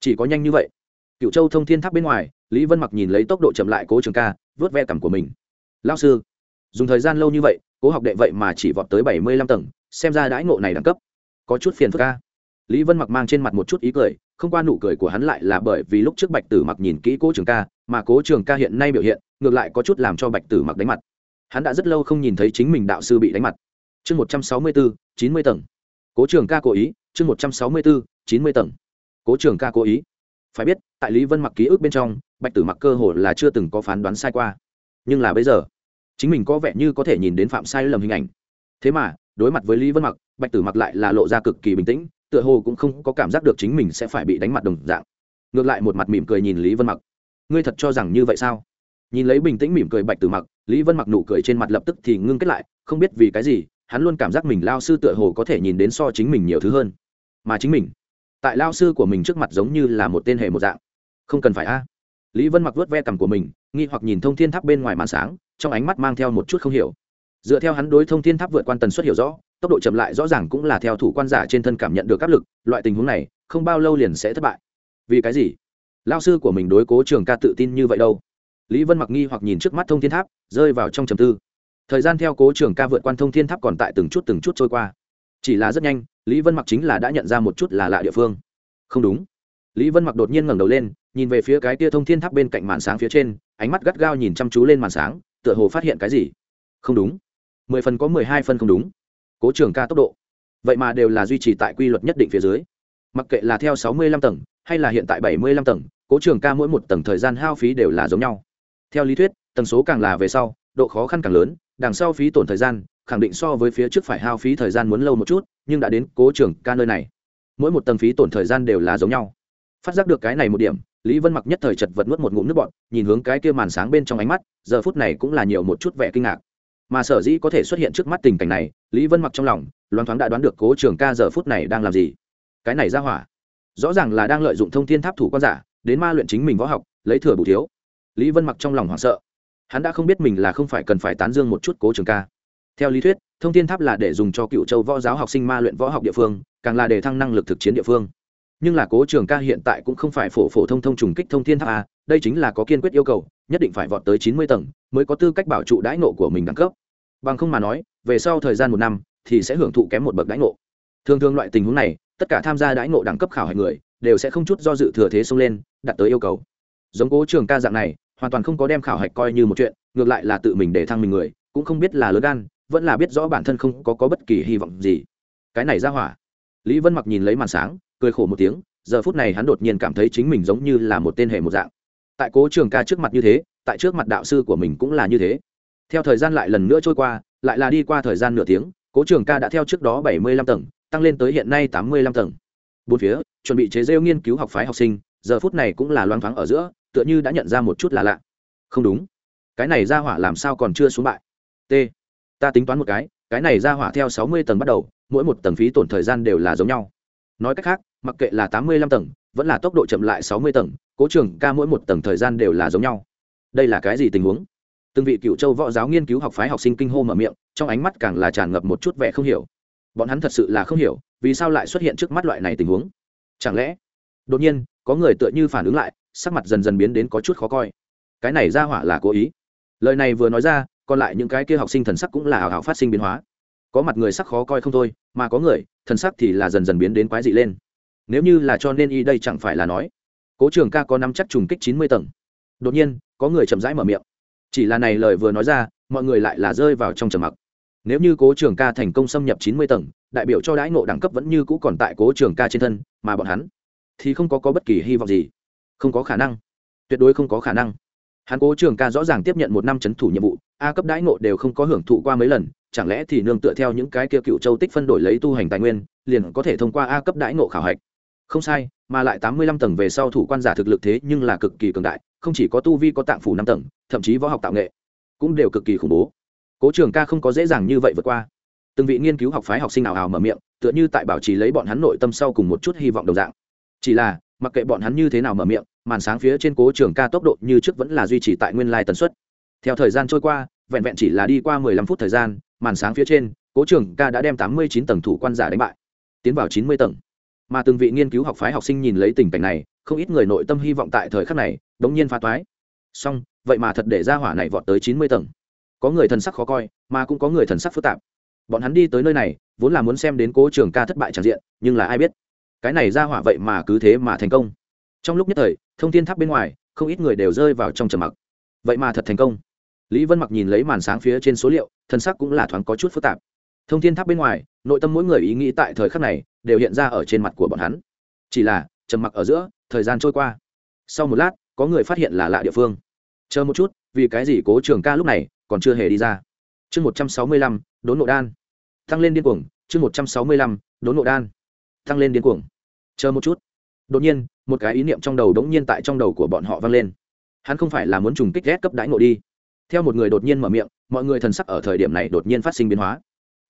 Chỉ có nhanh như vậy. Cựu châu thông thiên tháp bên ngoài, lý vân mặc nhìn lấy tốc độ chậm lại cố trường ca, vớt ve cảm của mình. Lao sư, dùng thời gian lâu như vậy, cố học đệ vậy mà chỉ vọt tới bảy mươi lăm tầng, xem ra đãi ngộ này đẳng cấp. Có chút phiền phức ca lý vân mặc mang trên mặt một chút ý cười, không qua nụ cười của hắn lại là bởi vì lúc trước bạch tử mặc nhìn kỹ cố trường ca, mà cố trường ca hiện nay biểu hiện, ngược lại có chút làm cho bạch tử mặc đánh mặt. Hắn đã rất lâu không nhìn thấy chính mình đạo sư bị đánh mặt chương một trăm sáu mươi bốn chín mươi tầng. Cố trường ca cố ý, chương một trăm sáu mươi bốn chín mươi tầng. Cố trường ca cố ý. Phải biết, tại lý vân mặc ký ức bên trong, bạch tử mặc cơ hồ là chưa từng có phán đoán sai qua. Nhưng là bây giờ, chính mình có vẻ như có thể nhìn đến phạm sai lầm hình ảnh. Thế mà, đối mặt với lý vân mặc, bạch tử mặc lại là lộ ra cực kỳ bình tĩnh, tựa hồ cũng không có cảm giác được chính mình sẽ phải bị đánh mặt đồng dạng. Ngược lại một mặt mỉm cười nhìn lý vân mặc. Ngươi thật cho rằng như vậy sao? Nhìn lấy bình tĩnh mỉm cười bạch tử mặc, lý vân mặc nụ cười trên mặt lập tức thì ngưng kết lại, không biết vì cái gì hắn luôn cảm giác mình lao sư tựa hồ có thể nhìn đến so chính mình nhiều thứ hơn. Mà chính mình, tại lao sư của mình trước mặt giống như là một tên hệ một dạng. Không cần phải a. Lý vân mặc vớt ve cằm của mình, nghi hoặc nhìn thông thiên tháp bên ngoài màn sáng, trong ánh mắt mang theo một chút không hiểu. Dựa theo hắn đối thông thiên tháp vượt quan tần suất hiểu rõ, tốc độ chậm lại rõ ràng cũng là theo thủ quan giả trên thân cảm nhận được áp lực, loại tình huống này, không bao lâu liền sẽ thất bại. Vì cái gì? Lao sư của mình đối cố trường ca tự tin như vậy đâu? Lý vân mặc nghi hoặc nhìn trước mắt thông thiên tháp, rơi vào trong trầm tư thời gian theo cố trường ca vượt quan thông thiên tháp còn tại từng chút từng chút trôi qua. Chỉ là rất nhanh, lý vân mặc chính là đã nhận ra một chút là lạ địa phương. Không đúng. Lý vân mặc đột nhiên ngẩng đầu lên, nhìn về phía cái tia thông thiên tháp bên cạnh màn sáng phía trên, ánh mắt gắt gao nhìn chăm chú lên màn sáng, tựa hồ phát hiện cái gì. Không đúng. Mười phần có mười hai phân không đúng. Cố trường ca tốc độ. Vậy mà đều là duy trì tại quy luật nhất định phía dưới. Mặc kệ là theo sáu mươi lăm tầng, hay là hiện tại bảy mươi lăm tầng, cố trường ca mỗi một tầng thời gian hao phí đều là giống nhau. Theo lý thuyết, tầng số càng là về sau độ khó khăn càng lớn, đằng sau phí tổn thời gian, khẳng định so với phía trước phải hao phí thời gian muốn lâu một chút, nhưng đã đến cố trường ca nơi này. Mỗi một tầng phí tổn thời gian đều là giống nhau. Phát giác được cái này một điểm, lý vân mặc nhất thời chật vật nuốt một ngụm nước bọn nhìn hướng cái kia màn sáng bên trong ánh mắt, giờ phút này cũng là nhiều một chút vẻ kinh ngạc. Mà sở dĩ có thể xuất hiện trước mắt tình cảnh này, lý vân mặc trong lòng loan thoáng đã đoán được cố trường ca giờ phút này đang làm gì. Cái này ra hỏa, rõ ràng là đang lợi dụng thông tin tháp thủ quan giả, đến ma luyện chính mình võ học, lấy thừa bù thiếu. Lý vân mặc trong lòng hoảng sợ hắn đã không biết mình là không phải cần phải tán dương một chút cố trường ca. Theo lý thuyết, thông tin tháp là để dùng cho cựu châu võ giáo học sinh ma luyện võ học địa phương, càng là để thăng năng lực thực chiến địa phương. Nhưng là cố trường ca hiện tại cũng không phải phổ phổ thông thông trùng kích thông thiên tháp a, đây chính là có kiên quyết yêu cầu, nhất định phải vọt tới chín mươi tầng mới có tư cách bảo trụ đãi nộ của mình đẳng cấp. Bằng không mà nói, về sau thời gian một năm thì sẽ hưởng thụ kém một bậc đãi nộ thường thường loại tình huống này, tất cả tham gia đãi nộ đẳng cấp khảo hạch người đều sẽ không chút do dự thừa thế xông lên, đặt tới yêu cầu. Giống cố trường ca dạng này hoàn toàn không có đem khảo hạch coi như một chuyện ngược lại là tự mình để thăng mình người cũng không biết là lớn gan vẫn là biết rõ bản thân không có, có bất kỳ hy vọng gì. Cái này ra hỏa. Lý vân mặc nhìn lấy màn sáng cười khổ một tiếng giờ phút này hắn đột nhiên cảm thấy chính mình giống như là một tên hệ một dạng. Tại cố trường ca trước mặt như thế tại trước mặt đạo sư của mình cũng là như thế. Theo thời gian lại lần nữa trôi qua lại là đi qua thời gian nửa tiếng cố trường ca đã theo trước đó bảy mươi lăm tầng tăng lên tới hiện nay tám mươi lăm tầng. Bốn phía chuẩn bị chế rêu nghiên cứu học phái học sinh giờ phút này cũng là loang thoáng ở giữa tựa như đã nhận ra một chút là lạ. Không đúng. Cái này ra hỏa làm sao còn chưa xuống bại? T. Ta tính toán một cái cái này ra hỏa theo sáu mươi tầng bắt đầu, mỗi một tầng phí tổn thời gian đều là giống nhau. Nói cách khác, mặc kệ là tám mươi lăm tầng, vẫn là tốc độ chậm lại sáu mươi tầng, cố trường ca mỗi một tầng thời gian đều là giống nhau. Đây là cái gì tình huống? Từng vị cựu châu võ giáo nghiên cứu học phái học sinh kinh hô mở miệng, trong ánh mắt càng là tràn ngập một chút vẻ không hiểu. Bọn hắn thật sự là không hiểu, vì sao lại xuất hiện trước mắt loại này tình huống? Chẳng lẽ, đột nhiên, có người tựa như phản ứng lại sắc mặt dần dần biến đến có chút khó coi. Cái này ra hỏa là cố ý. Lời này vừa nói ra còn lại những cái kia học sinh thần sắc cũng là hào hào phát sinh biến hóa. Có mặt người sắc khó coi không thôi mà có người thần sắc thì là dần dần biến đến quái dị lên. Nếu như là cho nên y đây chẳng phải là nói. Cố trường ca có năm chắc trùng kích chín mươi tầng. Đột nhiên có người chậm rãi mở miệng. Chỉ là này lời vừa nói ra mọi người lại là rơi vào trong trầm mặc. Nếu như cố trường ca thành công xâm nhập chín mươi tầng đại biểu cho đãi ngộ đẳng cấp vẫn như cũ còn tại cố trường ca trên thân mà bọn hắn thì không có, có bất kỳ hy vọng gì không có khả năng. Tuyệt đối không có khả năng. Hắn cố trường ca rõ ràng tiếp nhận một năm c h ấ n thủ nhiệm vụ, a cấp đãi ngộ đều không có hưởng thụ qua mấy lần, chẳng lẽ thì nương tựa theo những cái kia cựu châu tích phân đổi lấy tu hành tài nguyên, liền có thể thông qua a cấp đãi ngộ khảo hạch? Không sai, mà lại tám mươi lăm tầng về sau thủ quan giả thực lực thế nhưng là cực kỳ cường đại, không chỉ có tu vi có tạng phủ năm tầng, thậm chí võ học tạo nghệ cũng đều cực kỳ khủng bố. Cố trường ca không có dễ dàng như vậy vượt qua. Từng vị nghiên cứu học phái học sinh nào hào mở miệng, tựa như tại bảo trì lấy bọn hắn nội tâm sau cùng một chút hy vọng đồng dạng. Chỉ là mặc kệ bọn hắn như thế nào mở miệng, màn sáng phía trên cố trường ca tốc độ như trước vẫn là duy trì tại nguyên lai tần suất. Theo thời gian trôi qua, vẹn vẹn chỉ là đi qua mười lăm phút thời gian, màn sáng phía trên, cố trường ca đã đem tám mươi chín tầng thủ quan giả đánh bại, tiến vào chín mươi tầng. Mà từng vị nghiên cứu học phái học sinh nhìn lấy tình cảnh này, không ít người nội tâm hy vọng tại thời khắc này, đống nhiên phá toái. Song vậy mà thật để ra hỏa này vọt tới chín mươi tầng. Có người thần sắc khó coi, mà cũng có người thần sắc phức tạp. Bọn hắn đi tới nơi này, vốn là muốn xem đến cố trường ca thất bại tràn diện, nhưng là ai biết cái này ra hỏa vậy mà cứ thế mà thành công. Trong lúc nhất thời, thông tin tháp bên ngoài, không ít người đều rơi vào trong trầm mặc. Vậy mà thật thành công. Lý vân mặc nhìn lấy màn sáng phía trên số liệu, thân sắc cũng là thoáng có chút phức tạp. Thông tin tháp bên ngoài, nội tâm mỗi người ý nghĩ tại thời khắc này đều hiện ra ở trên mặt của bọn hắn. Chỉ là, trầm mặc ở giữa, thời gian trôi qua. Sau một lát, có người phát hiện là lạ địa phương. Chờ một chút, vì cái gì cố trường ca lúc này còn chưa hề đi ra? Chương một trăm sáu mươi lăm, đốn nộ đan. Tăng lên điên cuồng, chương một trăm sáu mươi lăm, đốn nộ đan tăng lên điên cuồng. Chờ một chút. Đột nhiên, một cái ý niệm trong đầu đống nhiên tại trong đầu của bọn họ vang lên. Hắn không phải là muốn trùng kích ghét cấp đãi ngộ đi. Theo một người đột nhiên mở miệng, mọi người thần sắc ở thời điểm này đột nhiên phát sinh biến hóa.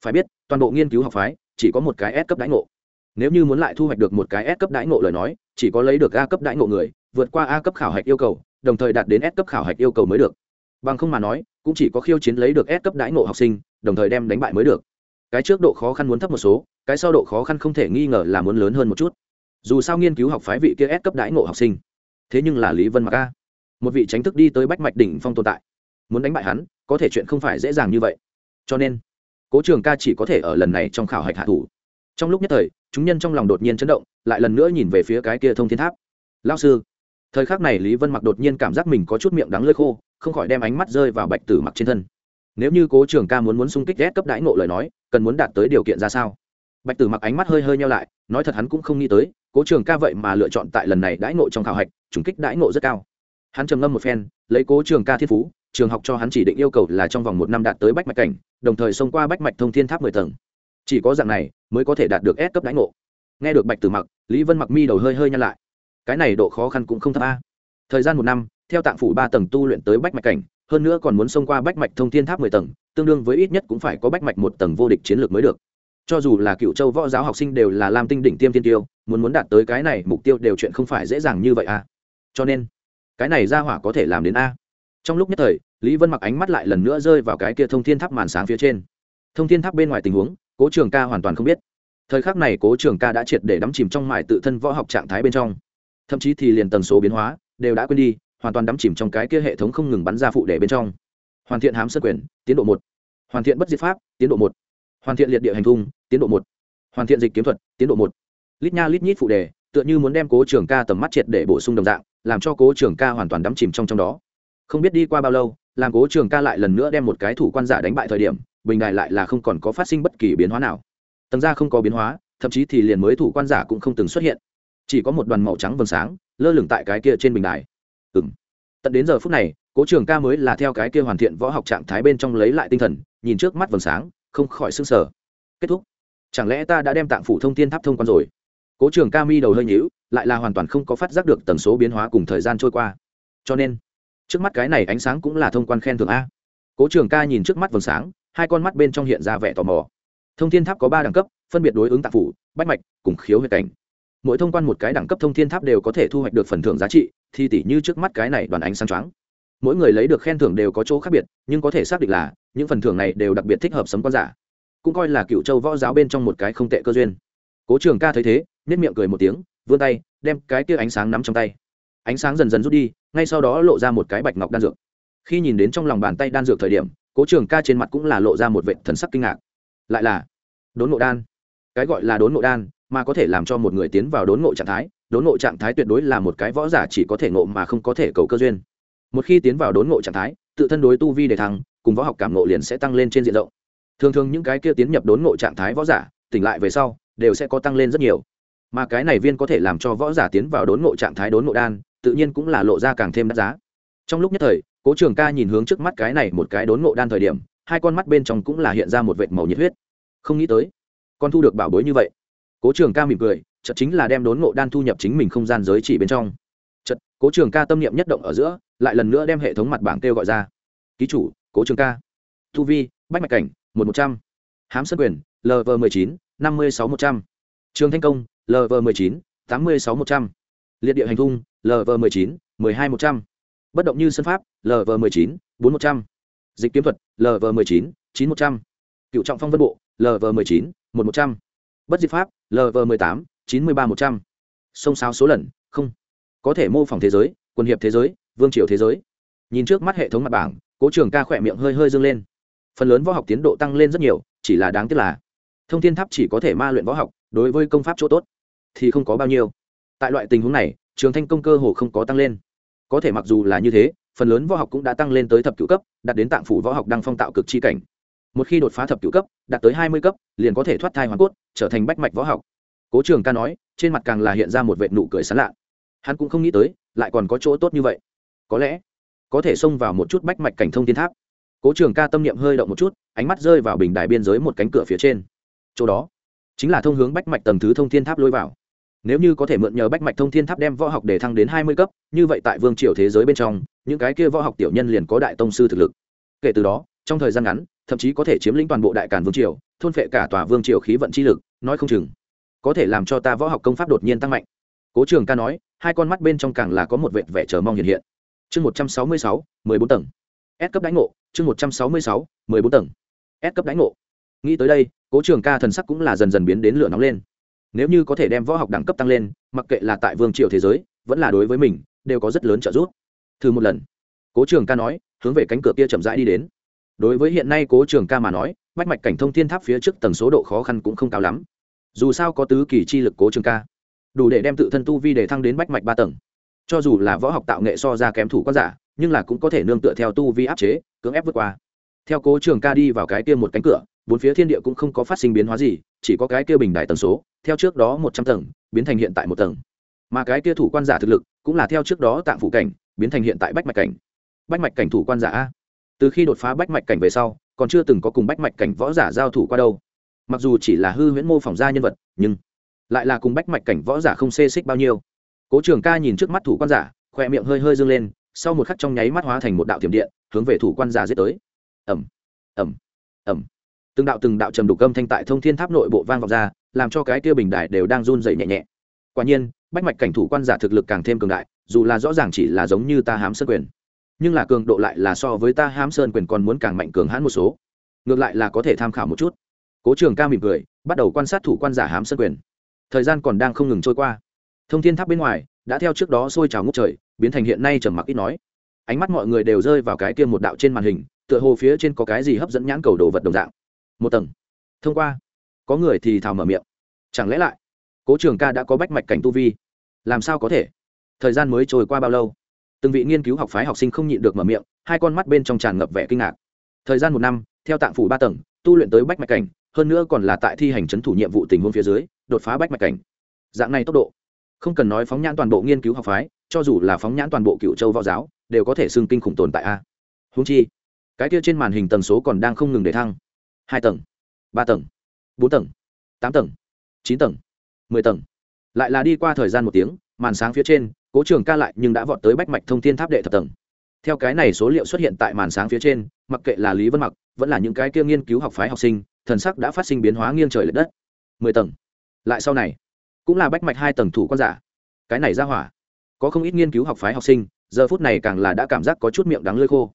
Phải biết, toàn bộ nghiên cứu học phái, chỉ có một cái S cấp đãi ngộ. Nếu như muốn lại thu hoạch được một cái S cấp đãi ngộ lời nói, chỉ có lấy được A cấp đãi ngộ người, vượt qua A cấp khảo hạch yêu cầu, đồng thời đạt đến S cấp khảo hạch yêu cầu mới được. Bằng không mà nói, cũng chỉ có khiêu chiến lấy được S cấp đãi ngộ học sinh, đồng thời đem đánh bại mới được cái trước độ khó khăn muốn thấp một số, cái sau độ khó khăn không thể nghi ngờ là muốn lớn hơn một chút. Dù sao nghiên cứu học phái vị kia S cấp đãi ngộ học sinh. Thế nhưng là lý vân mặc a. Một vị tránh thức đi tới bách mạch đỉnh phong tồn tại. Muốn đánh bại hắn, có thể chuyện không phải dễ dàng như vậy. Cho nên, cố trường ca chỉ có thể ở lần này trong khảo hạch hạ thủ. Trong lúc nhất thời, chúng nhân trong lòng đột nhiên chấn động, lại lần nữa nhìn về phía cái kia thông thiên tháp. Lao sư. Thời khắc này lý vân mặc đột nhiên cảm giác mình có chút miệng đắng lơi khô, không khỏi đem ánh mắt rơi vào bạch tử mặc trên thân nếu như cố trường ca muốn muốn xung kích ghét cấp đãi ngộ lời nói, cần muốn đạt tới điều kiện ra sao? Bạch tử mặc ánh mắt hơi hơi nhau lại, nói thật hắn cũng không nghĩ tới, cố trường ca vậy mà lựa chọn tại lần này đãi ngộ trong khảo hạch, trùng kích đãi ngộ rất cao. Hắn trầm ngâm một phen, lấy cố trường ca thiên phú, trường học cho hắn chỉ định yêu cầu là trong vòng một năm đạt tới bách mạch cảnh, đồng thời xông qua bách mạch thông thiên tháp mười tầng. Chỉ có dạng này mới có thể đạt được S cấp đãi ngộ. Nghe được bạch tử mặc, lý vân mặc mi đầu hơi hơi nhăn lại. Cái này độ khó khăn cũng không thấp a. Thời gian một năm, theo tạng phủ ba tầng tu luyện tới bách mạch cảnh hơn nữa còn muốn xông qua bách mạch thông thiên tháp mười tầng, tương đương với ít nhất cũng phải có bách mạch một tầng vô địch chiến lược mới được. Cho dù là cựu châu võ giáo học sinh đều là lam tinh đỉnh tiêm tiên tiêu, muốn muốn đạt tới cái này mục tiêu đều chuyện không phải dễ dàng như vậy à. Cho nên, cái này ra hỏa có thể làm đến a. Trong lúc nhất thời, lý vân mặc ánh mắt lại lần nữa rơi vào cái kia thông thiên tháp màn sáng phía trên. Thông thiên tháp bên ngoài tình huống, cố trường ca hoàn toàn không biết. Thời khắc này cố trường ca đã triệt để đắm chìm trong mải tự thân võ học trạng thái bên trong. Thậm chí thì liền tần số biến hóa đều đã quên đi hoàn toàn đắm chìm trong cái kia hệ thống không ngừng bắn ra phụ đề bên trong. Hoàn thiện hám sơ quyền, tiến độ một. Hoàn thiện bất diệt pháp, tiến độ một. Hoàn thiện liệt địa hành thung, tiến độ một. Hoàn thiện dịch kiếm thuật, tiến độ một. Lít nha lít nhít phụ đề, tựa như muốn đem cố trường ca tầm mắt triệt để bổ sung đồng dạng, làm cho cố trường ca hoàn toàn đắm chìm trong trong đó. Không biết đi qua bao lâu, làm cố trường ca lại lần nữa đem một cái thủ quan giả đánh bại thời điểm, bình đài lại là không còn có phát sinh bất kỳ biến hóa nào. Tầng ra không có biến hóa, thậm chí thì liền mới thủ quan giả cũng không từng xuất hiện. Chỉ có một đoàn màu trắng vầng sáng, lơ lửng tại cái kia trên bình đài ừng tận đến giờ phút này, cố trường ca mới là theo cái kia hoàn thiện võ học trạng thái bên trong lấy lại tinh thần, nhìn trước mắt vầng sáng, không khỏi s ư n g sở kết thúc. Chẳng lẽ ta đã đem tạng phủ thông tin tháp thông quan rồi? Cố trường ca mi đầu hơi nhữu lại là hoàn toàn không có phát giác được tần số biến hóa cùng thời gian trôi qua. Cho nên, trước mắt cái này ánh sáng cũng là thông quan khen thưởng a. Cố trường ca nhìn trước mắt vầng sáng, hai con mắt bên trong hiện ra vẻ tò mò. Thông thiên tháp có ba đẳng cấp, phân biệt đối ứng tạp phủ, bách mạch, cùng khiếu huyệt cảnh. Mỗi thông quan một cái đẳng cấp thông thiên tháp đều có thể thu hoạch được phần thưởng giá trị thì tỷ như trước mắt cái này đoàn ánh sáng choáng. Mỗi người lấy được khen thưởng đều có chỗ khác biệt, nhưng có thể xác định là, những phần thưởng này đều đặc biệt thích hợp sấm quan giả. Cũng coi là cựu châu võ giáo bên trong một cái không tệ cơ duyên. Cố trường ca thấy thế nếp miệng cười một tiếng, vươn tay, đem cái kia ánh sáng nắm trong tay. Ánh sáng dần dần rút đi, ngay sau đó lộ ra một cái bạch ngọc đan dược. Khi nhìn đến trong lòng bàn tay đan dược thời điểm, cố trường ca trên mặt cũng là lộ ra một vệ thần sắc kinh ngạc. Lại là đốn ngộ đan. Cái gọi là đốn ngộ đan mà có thể làm cho một người tiến vào đốn ngộ trạng thái, đốn ngộ trạng thái tuyệt đối là một cái võ giả chỉ có thể ngộ mà không có thể cầu cơ duyên. Một khi tiến vào đốn ngộ trạng thái, tự thân đối tu vi để thăng, cùng võ học cảm ngộ liền sẽ tăng lên trên diện rộng. Thường thường những cái kia tiến nhập đốn ngộ trạng thái võ giả, tỉnh lại về sau, đều sẽ có tăng lên rất nhiều. Mà cái này viên có thể làm cho võ giả tiến vào đốn ngộ trạng thái đốn ngộ đan, tự nhiên cũng là lộ ra càng thêm đắt giá. Trong lúc nhất thời, cố trường ca nhìn hướng trước mắt cái này một cái đốn ngộ đan thời điểm, hai con mắt bên trong cũng là hiện ra một vệt màu nhiệt huyết. Không nghĩ tới, con thu được bảo bối như vậy cố trường ca mỉm cười chật chính là đem đốn ngộ đan thu nhập chính mình không gian giới chỉ bên trong. Chật cố trường ca tâm niệm nhất động ở giữa, lại lần nữa đem hệ thống mặt bảng kêu gọi ra. Ký chủ, cố trường ca. Thu vi, bách mạch cảnh, một một trăm. Hám sân quyền lv m ộ chín, năm mươi sáu một trăm. Trường thanh công lv m ộ chín, tám mươi sáu một trăm. Liệt địa hành thung lv m ộ ư ơ i chín, mười hai một trăm. Bất động như sân pháp lv m ộ chín, bốn một trăm. Dịch kiếm thuật lv m ộ chín chín một trăm. Cựu trọng phong vân bộ lv m ộ chín, một một trăm bất diệt pháp lv m ộ ư ơ i tám, chín mươi ba một trăm. Sông sáo số lần, không. Có thể mô phỏng thế giới quân hiệp thế giới, vương triều thế giới. Nhìn trước mắt hệ thống mặt bảng, cố trường ca khỏe miệng hơi hơi dâng lên. Phần lớn võ học tiến độ tăng lên rất nhiều, chỉ là đáng tiếc là thông thiên tháp chỉ có thể ma luyện võ học, đối với công pháp chỗ tốt thì không có bao nhiêu. Tại loại tình huống này, trường thanh công cơ hồ không có tăng lên. Có thể mặc dù là như thế, phần lớn võ học cũng đã tăng lên tới thập cửu cấp, đạt đến tạng phủ võ học đang phong tạo cực chi cảnh một khi đột phá thập cửu cấp, đạt tới hai mươi cấp, liền có thể thoát thai hoàn cốt, trở thành bách mạch võ học. Cố trường ca nói, trên mặt càng là hiện ra một vệ nụ cười sán lạ. Hắn cũng không nghĩ tới, lại còn có chỗ tốt như vậy. Có lẽ, có thể xông vào một chút bách mạch cảnh thông thiên tháp. Cố trường ca tâm niệm hơi động một chút, ánh mắt rơi vào bình đài biên giới một cánh cửa phía trên. Chỗ đó, chính là thông hướng bách mạch tầng thứ thông thiên tháp lôi vào. Nếu như có thể mượn nhờ bách mạch thông thiên tháp đem võ học để thăng đến hai mươi cấp, như vậy tại vương triều thế giới bên trong, những cái kia võ học tiểu nhân liền có đại tông sư thực lực. Kể từ đó trong thời gian ngắn, thậm chí có thể chiếm lĩnh toàn bộ đại càn vương triều, thôn phệ cả tòa vương triều khí vận chi lực, nói không chừng có thể làm cho ta võ học công pháp đột nhiên tăng mạnh. Cố trường ca nói, hai con mắt bên trong càng là có một vệt vẻ chờ mong hiện hiện. Chương một trăm sáu mươi sáu, mười bốn tầng. S cấp đánh ngộ, chương một trăm sáu mươi sáu, mười bốn tầng. S cấp đánh ngộ. Nghĩ tới đây, cố trường ca thần sắc cũng là dần dần biến đến lửa nóng lên. Nếu như có thể đem võ học đẳng cấp tăng lên, mặc kệ là tại vương triều thế giới, vẫn là đối với mình, đều có rất lớn trợ giúp. Thử một lần. Cố trường ca nói, hướng về cánh cửa kia chậm rãi đi đến đối với hiện nay cố trường ca mà nói bách mạch cảnh thông thiên tháp phía trước tầng số độ khó khăn cũng không cao lắm. Dù sao có tứ kỳ chi lực cố trường ca, đủ để đem tự thân tu vi để thăng đến bách mạch ba tầng. Cho dù là võ học tạo nghệ so ra kém thủ quan giả, nhưng là cũng có thể nương tựa theo tu vi áp chế, cưỡng ép vượt qua. Theo cố trường ca đi vào cái kia một cánh cửa, bốn phía thiên địa cũng không có phát sinh biến hóa gì, chỉ có cái kia bình đại tần số, theo trước đó một trăm tầng, biến thành hiện tại một tầng. Mà cái kia thủ quan giả thực lực, cũng là theo trước đó tạng phủ cảnh, biến thành hiện tại bách mạch cảnh. Bách mạch cảnh thủ quan giả a từ khi đột phá bách mạch cảnh về sau, còn chưa từng có cùng bách mạch cảnh võ giả giao thủ qua đâu. Mặc dù chỉ là hư huyễn mô phỏng ra nhân vật, nhưng lại là cùng bách mạch cảnh võ giả không xê xích bao nhiêu. Cố trường ca nhìn trước mắt thủ quan giả, khoe miệng hơi hơi dâng lên, sau một khắc trong nháy mắt hóa thành một đạo tiềm điện, hướng về thủ quan giả giết tới. Ẩm ẩm ẩm từng đạo từng đạo trầm đục âm thanh tại thông thiên tháp nội bộ vang vọng ra, làm cho cái kia bình đại đều đang run dậy nhẹ nhẹ. Quả nhiên, bách mạch cảnh thủ quan giả thực lực càng thêm cường đại, dù là rõ ràng chỉ là giống như ta hám sơn quyền nhưng là cường độ lại là so với ta hám sơn quyền còn muốn càng mạnh cường hãn một số. Ngược lại là có thể tham khảo một chút. Cố trường ca mỉm cười, bắt đầu quan sát thủ quan giả hám sơn quyền. Thời gian còn đang không ngừng trôi qua. Thông thiên tháp bên ngoài, đã theo trước đó sôi trào ngốc trời, biến thành hiện nay trầm mặc ít nói. Ánh mắt mọi người đều rơi vào cái kia một đạo trên màn hình, tựa hồ phía trên có cái gì hấp dẫn nhãn cầu đồ vật đồng dạng. Một tầng. Thông qua. Có người thì thào mở miệng. Chẳng lẽ lại, cố trường ca đã có bách mạch cảnh tu vi? Làm sao có thể? Thời gian mới trôi qua bao lâu? Từng vị nghiên cứu học phái học sinh không nhịn được mở miệng, hai con mắt bên trong tràn ngập vẻ kinh ngạc. Thời gian một năm, theo tạng phủ ba tầng, tu luyện tới bách mạch cảnh, hơn nữa còn là tại thi hành c h ấ n thủ nhiệm vụ tình huống phía dưới, đột phá bách mạch cảnh. Dạng này tốc độ, không cần nói phóng nhãn toàn bộ nghiên cứu học phái, cho dù là phóng nhãn toàn bộ cựu châu võ giáo, đều có thể xưng kinh khủng tồn tại a. Húng chi, cái kia trên màn hình tần số còn đang không ngừng để thăng. Hai tầng, ba tầng, bốn tầng, tám tầng, chín tầng, mười tầng. Lại là đi qua thời gian một tiếng, màn sáng phía trên cố trường ca lại nhưng đã vọt tới bách mạch thông thiên tháp đệ thập tầng. Theo cái này số liệu xuất hiện tại màn sáng phía trên, mặc kệ là lý vân mặc, vẫn là những cái kia nghiên cứu học phái học sinh, thần sắc đã phát sinh biến hóa nghiêng trời l ệ đất. Mười tầng. Lại sau này, cũng là bách mạch hai tầng thủ quan giả. Cái này ra hỏa, có không ít nghiên cứu học phái học sinh, giờ phút này càng là đã cảm giác có chút miệng đắng lơi khô.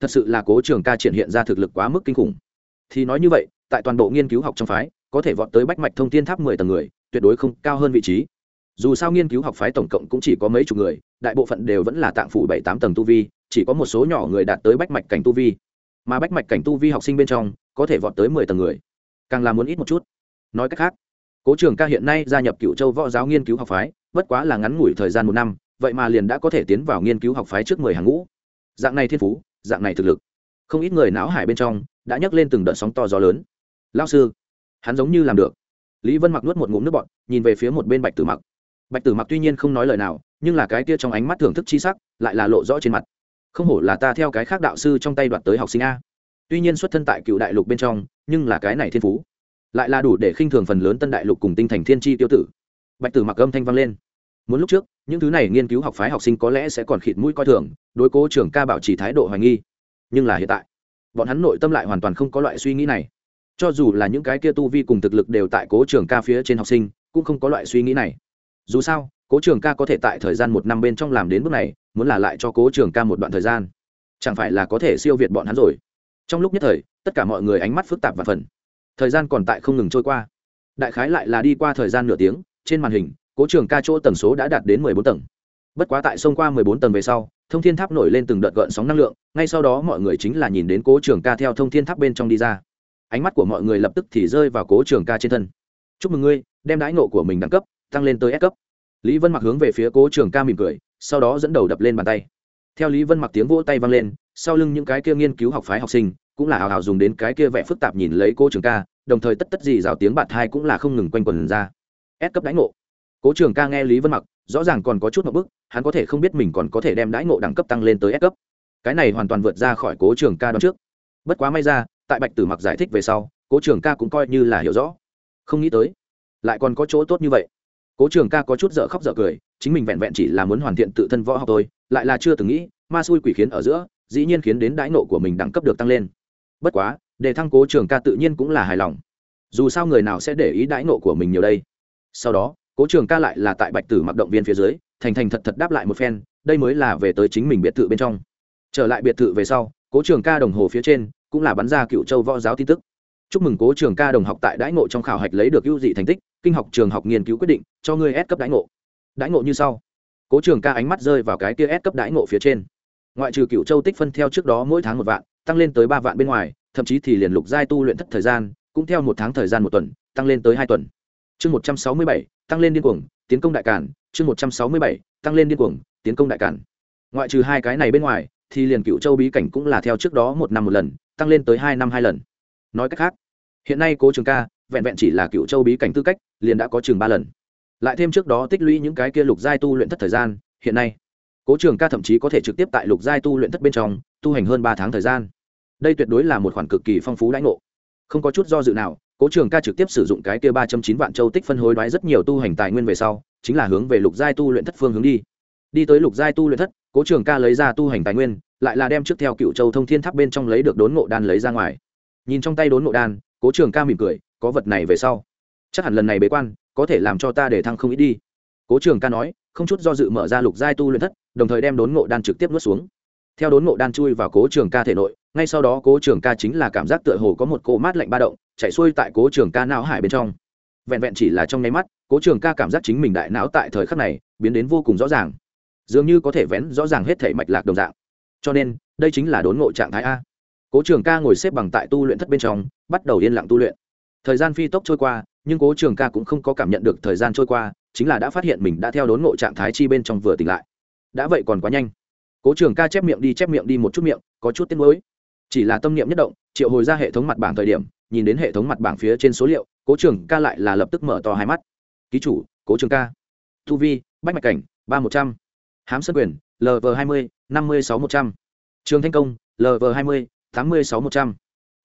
Thật sự là cố trường ca triển hiện ra thực lực quá mức kinh khủng. Thì nói như vậy, tại toàn bộ nghiên cứu học trong phái, có thể vọt tới bách mạch thông thiên tháp mười tầng người, tuyệt đối không cao hơn vị trí dù sao nghiên cứu học phái tổng cộng cũng chỉ có mấy chục người, đại bộ phận đều vẫn là tạng phủ bảy tám tầng tu vi, chỉ có một số nhỏ người đạt tới bách mạch cảnh tu vi. Mà bách mạch cảnh tu vi học sinh bên trong, có thể vọt tới mười tầng người. Càng là muốn ít một chút. Nói cách khác, cố trường ca hiện nay gia nhập cựu châu võ giáo nghiên cứu học phái, bất quá là ngắn ngủi thời gian một năm, vậy mà liền đã có thể tiến vào nghiên cứu học phái trước mười hàng ngũ. Dạng này thiên phú, dạng này thực lực. Không ít người não hải bên trong, đã nhấc lên từng đợt sóng to gió lớn. Lao sư, hắn giống như làm được. Lý vân mặc nuốt một ngụm nước bọt, nhìn về phía một bên bạch tử mặc bạch tử mặc tuy nhiên không nói lời nào, nhưng là cái kia trong ánh mắt thưởng thức chi sắc, lại là lộ rõ trên mặt. Không hổ là ta theo cái khác đạo sư trong tay đoạt tới học sinh a. Tuy nhiên xuất thân tại cựu đại lục bên trong, nhưng là cái này thiên phú. Lại là đủ để khinh thường phần lớn tân đại lục cùng tinh thành thiên tri tiêu tử. Bạch tử mặc âm thanh vang lên. Muốn lúc trước, những thứ này nghiên cứu học phái học sinh có lẽ sẽ còn khịt mũi coi thường, đối cố trưởng ca bảo trì thái độ hoài nghi. Nhưng là hiện tại, bọn hắn nội tâm lại hoàn toàn không có loại suy nghĩ này. Cho dù là những cái kia tu vi cùng thực lực đều tại cố trưởng ca phía trên học sinh, cũng không có loại suy nghĩ này dù sao, cố trường ca có thể tại thời gian một năm bên trong làm đến bước này, muốn là lại cho cố trường ca một đoạn thời gian, chẳng phải là có thể siêu việt bọn hắn rồi. Trong lúc nhất thời, tất cả mọi người ánh mắt phức tạp và phần. Thời gian còn tại không ngừng trôi qua. Đại khái lại là đi qua thời gian nửa tiếng, trên màn hình, cố trường ca chỗ tần số đã đạt đến mười bốn tầng. Bất quá tại sông qua mười bốn tầng về sau, thông thiên tháp nổi lên từng đợt gợn sóng năng lượng, ngay sau đó mọi người chính là nhìn đến cố trường ca theo thông thiên tháp bên trong đi ra. Ánh mắt của mọi người lập tức thì rơi vào cố trường ca trên thân. Chúc mừng ngươi, đem đãi nộ của mình đẳng cấp tăng lên tới S cấp. Lý vân mặc hướng về phía cố trường ca mỉm cười, sau đó dẫn đầu đập lên bàn tay. Theo lý vân mặc tiếng vỗ tay vang lên, sau lưng những cái kia nghiên cứu học phái học sinh cũng là hào hào dùng đến cái kia vẽ phức tạp nhìn lấy cố trường ca, đồng thời tất tất gì rào tiếng bạt hai cũng là không ngừng quanh quần ra. S cấp đãi ngộ. Cố trường ca nghe lý vân mặc, rõ ràng còn có chút một bức hắn có thể không biết mình còn có thể đem đãi ngộ đẳng cấp tăng lên tới S cấp. Cái này hoàn toàn vượt ra khỏi cố trường ca đón trước. Bất quá may ra, tại bạch tử mặc giải thích về sau, cố trường ca cũng coi như là hiểu rõ. Không nghĩ tới, lại còn có chỗ tốt như vậy cố trường ca có chút dở khóc dở cười, chính mình vẹn vẹn chỉ là muốn hoàn thiện tự thân võ học thôi, lại là chưa từng nghĩ, ma xui quỷ khiến ở giữa, dĩ nhiên khiến đến đãi nộ của mình đẳng cấp được tăng lên. Bất quá, để thăng cố trường ca tự nhiên cũng là hài lòng. Dù sao người nào sẽ để ý đãi nộ của mình nhiều đây? Sau đó, cố trường ca lại là tại bạch tử mặc động viên phía dưới, thành thành thật thật đáp lại một phen, đây mới là về tới chính mình biệt thự bên trong. Trở lại biệt thự về sau, cố trường ca đồng hồ phía trên cũng là bắn ra cựu châu võ giáo tin tức. Chúc mừng cố trường ca đồng học tại đãi ngộ trong khảo hạch lấy được ưu dị thành tích kinh học trường học nghiên cứu quyết định, cho ngươi S cấp đãi ngộ. Đãi ngộ như sau. Cố trường ca ánh mắt rơi vào cái kia S cấp đãi ngộ phía trên. Ngoại trừ cựu châu tích phân theo trước đó mỗi tháng một vạn, tăng lên tới ba vạn bên ngoài, thậm chí thì liền lục giai tu luyện thất thời gian, cũng theo một tháng thời gian một tuần, tăng lên tới hai tuần. Chương một trăm sáu mươi bảy, tăng lên điên cuồng, tiến công đại cản chương một trăm sáu mươi bảy, tăng lên điên cuồng, tiến công đại cản ngoại trừ hai cái này bên ngoài, thì liền cựu châu bí cảnh cũng là theo trước đó một năm một lần, tăng lên tới hai năm hai lần. Nói cách khác, hiện nay cố trường ca vẹn vẹn chỉ là cựu châu bí cảnh tư cách, liền đã có chừng ba lần. Lại thêm trước đó tích lũy những cái kia lục giai tu luyện thất thời gian, hiện nay, cố trường ca thậm chí có thể trực tiếp tại lục giai tu luyện thất bên trong, tu hành hơn ba tháng thời gian. Đây tuyệt đối là một khoản cực kỳ phong phú lãnh ngộ. Không có chút do dự nào, cố trường ca trực tiếp sử dụng cái kia ba trăm chín vạn châu tích phân hối đoái rất nhiều tu hành tài nguyên về sau, chính là hướng về lục giai tu luyện thất phương hướng đi. Đi tới lục giai tu luyện thất, cố trường ca lấy ra tu hành tài nguyên, lại là đem trước theo cựu châu thông thiên tháp bên trong lấy được đốn ngộ đan lấy ra ngoài. Nhìn trong tay đốn ngộ đan, cố trường ca mỉm cười có vật này về sau. Chắc hẳn lần này bế quan, có thể làm cho ta để thăng không ít đi. Cố trường ca nói, không chút do dự mở ra lục giai tu luyện thất, đồng thời đem đốn ngộ đan trực tiếp nuốt xuống. Theo đốn ngộ đan chui vào cố trường ca thể nội, ngay sau đó cố trường ca chính là cảm giác tựa hồ có một cỗ mát lạnh ba động, chạy xuôi tại cố trường ca não hải bên trong. Vẹn vẹn chỉ là trong nháy mắt, cố trường ca cảm giác chính mình đại não tại thời khắc này biến đến vô cùng rõ ràng. Dường như có thể vén rõ ràng hết thể mạch lạc đồng dạng. Cho nên, đây chính là đốn ngộ trạng thái a. Cố trường ca ngồi xếp bằng tại tu luyện thất bên trong, bắt đầu yên lặng tu luyện thời gian phi tốc trôi qua, nhưng cố trường ca cũng không có cảm nhận được thời gian trôi qua, chính là đã phát hiện mình đã theo đốn ngộ trạng thái chi bên trong vừa tỉnh lại. Đã vậy còn quá nhanh. Cố trường ca chép miệng đi, chép miệng đi một chút miệng, có chút tiếc nuối. Chỉ là tâm niệm nhất động, triệu hồi ra hệ thống mặt bảng thời điểm, nhìn đến hệ thống mặt bảng phía trên số liệu, cố trường ca lại là lập tức mở to hai mắt. Ký chủ, cố trường ca. Thu vi, bách mạch cảnh, ba một trăm. Hám sân quyền lv hai mươi, năm mươi sáu một trăm. Trường thanh công lv hai mươi, tám mươi sáu một trăm.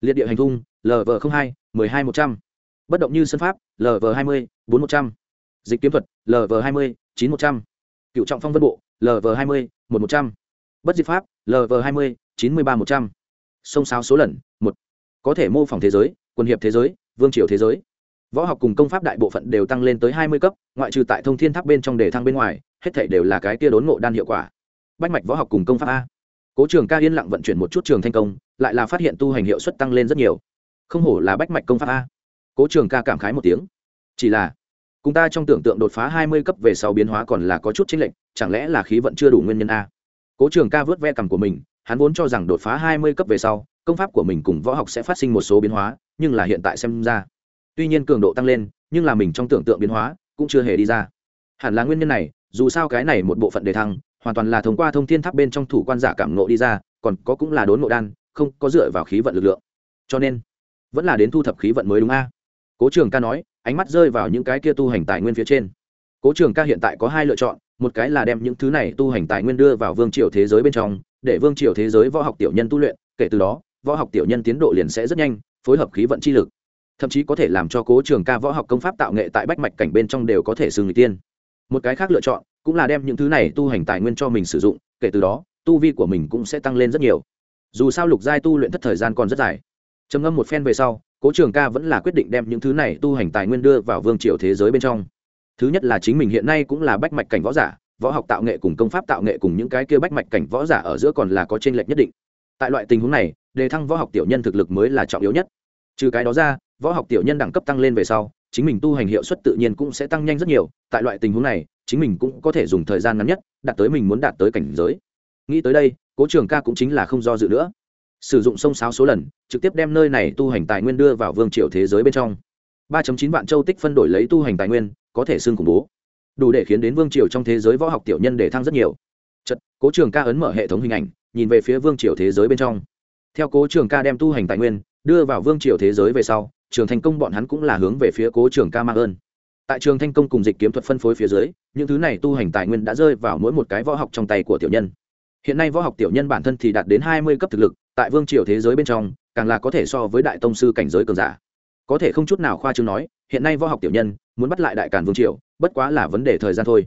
Liệt địa hành thung lv hai mười hai một trăm. Bất động như sân pháp lv hai mươi, bốn một trăm. Dịch kiếm thuật lv hai mươi, chín một trăm. Cựu trọng phong vân bộ lv hai mươi, một một trăm. Bất diệt pháp lv hai mươi, chín mươi ba một trăm. Sông sáo số lần, một. Có thể mô phỏng thế giới, quân hiệp thế giới, vương triều thế giới. Võ học cùng công pháp đại bộ phận đều tăng lên tới hai mươi cấp, ngoại trừ tại thông thiên tháp bên trong đề thăng bên ngoài, hết thể đều là cái kia đốn ngộ đan hiệu quả. Bách mạch võ học cùng công pháp a. Cố trường ca yên lặng vận chuyển một chút trường thành công, lại là phát hiện tu hành hiệu suất tăng lên rất nhiều không hổ là bách mạch công pháp a. Cố trường ca cảm khái một tiếng. Chỉ là, cùng ta trong tưởng tượng đột phá hai mươi cấp về sau biến hóa còn là có chút chênh lệch, chẳng lẽ là khí vận chưa đủ nguyên nhân a? Cố trường ca vớt ve cằm của mình, hắn vốn cho rằng đột phá hai mươi cấp về sau, công pháp của mình cùng võ học sẽ phát sinh một số biến hóa, nhưng là hiện tại xem ra, tuy nhiên cường độ tăng lên, nhưng là mình trong tưởng tượng biến hóa cũng chưa hề đi ra. Hẳn là nguyên nhân này, dù sao cái này một bộ phận đề thăng, hoàn toàn là thông qua thông thiên tháp bên trong thủ quan giả cảm nộ đi ra, còn có cũng là đốn nộ đan, không có dựa vào khí vận lực lượng. Cho nên vẫn là đến thu thập khí vận mới đúng a? Cố trường ca nói, ánh mắt rơi vào những cái kia tu hành tài nguyên phía trên. Cố trường ca hiện tại có hai lựa chọn, một cái là đem những thứ này tu hành tài nguyên đưa vào vương triều thế giới bên trong, để vương triều thế giới võ học tiểu nhân tu luyện, kể từ đó, võ học tiểu nhân tiến độ liền sẽ rất nhanh, phối hợp khí vận chi lực. Thậm chí có thể làm cho cố trường ca võ học công pháp tạo nghệ tại bách mạch cảnh bên trong đều có thể xử người tiên. Một cái khác lựa chọn, cũng là đem những thứ này tu hành tài nguyên cho mình sử dụng, kể từ đó, tu vi của mình cũng sẽ tăng lên rất nhiều. Dù sao lục giai tu luyện thất thời gian còn rất dài trầm ngâm một phen về sau, cố trường ca vẫn là quyết định đem những thứ này tu hành tài nguyên đưa vào vương triều thế giới bên trong. Thứ nhất là chính mình hiện nay cũng là bách mạch cảnh võ giả, võ học tạo nghệ cùng công pháp tạo nghệ cùng những cái kia bách mạch cảnh võ giả ở giữa còn là có t r ê n lệch nhất định. Tại loại tình huống này, đề thăng võ học tiểu nhân thực lực mới là trọng yếu nhất. Trừ cái đó ra, võ học tiểu nhân đẳng cấp tăng lên về sau, chính mình tu hành hiệu suất tự nhiên cũng sẽ tăng nhanh rất nhiều. Tại loại tình huống này, chính mình cũng có thể dùng thời gian ngắn nhất, đạt tới mình muốn đạt tới cảnh giới. Nghĩ tới đây, cố trường ca cũng chính là không do dự nữa sử dụng sông sáo số lần, trực tiếp đem nơi này tu hành tài nguyên đưa vào vương triều thế giới bên trong. Ba chín vạn châu tích phân đổi lấy tu hành tài nguyên, có thể xưng khủng bố. Đủ để khiến đến vương triều trong thế giới võ học tiểu nhân để thăng rất nhiều. Chật, cố trường ca ấn mở hệ thống hình ảnh, nhìn về phía vương triều thế giới bên trong. Theo cố trường ca đem tu hành tài nguyên đưa vào vương triều thế giới về sau, trường thành công bọn hắn cũng là hướng về phía cố trường ca mang ơn. Tại trường thanh công cùng dịch kiếm thuật phân phối phía dưới, những thứ này tu hành tài nguyên đã rơi vào mỗi một cái võ học trong tay của tiểu nhân. Hiện nay võ học tiểu nhân bản thân thì đạt đến hai mươi cấp thực lực tại vương triều thế giới bên trong, càng là có thể so với đại tông sư cảnh giới cường giả. Có thể không chút nào khoa chương nói, hiện nay võ học tiểu nhân, muốn bắt lại đại càn vương triều, bất quá là vấn đề thời gian thôi.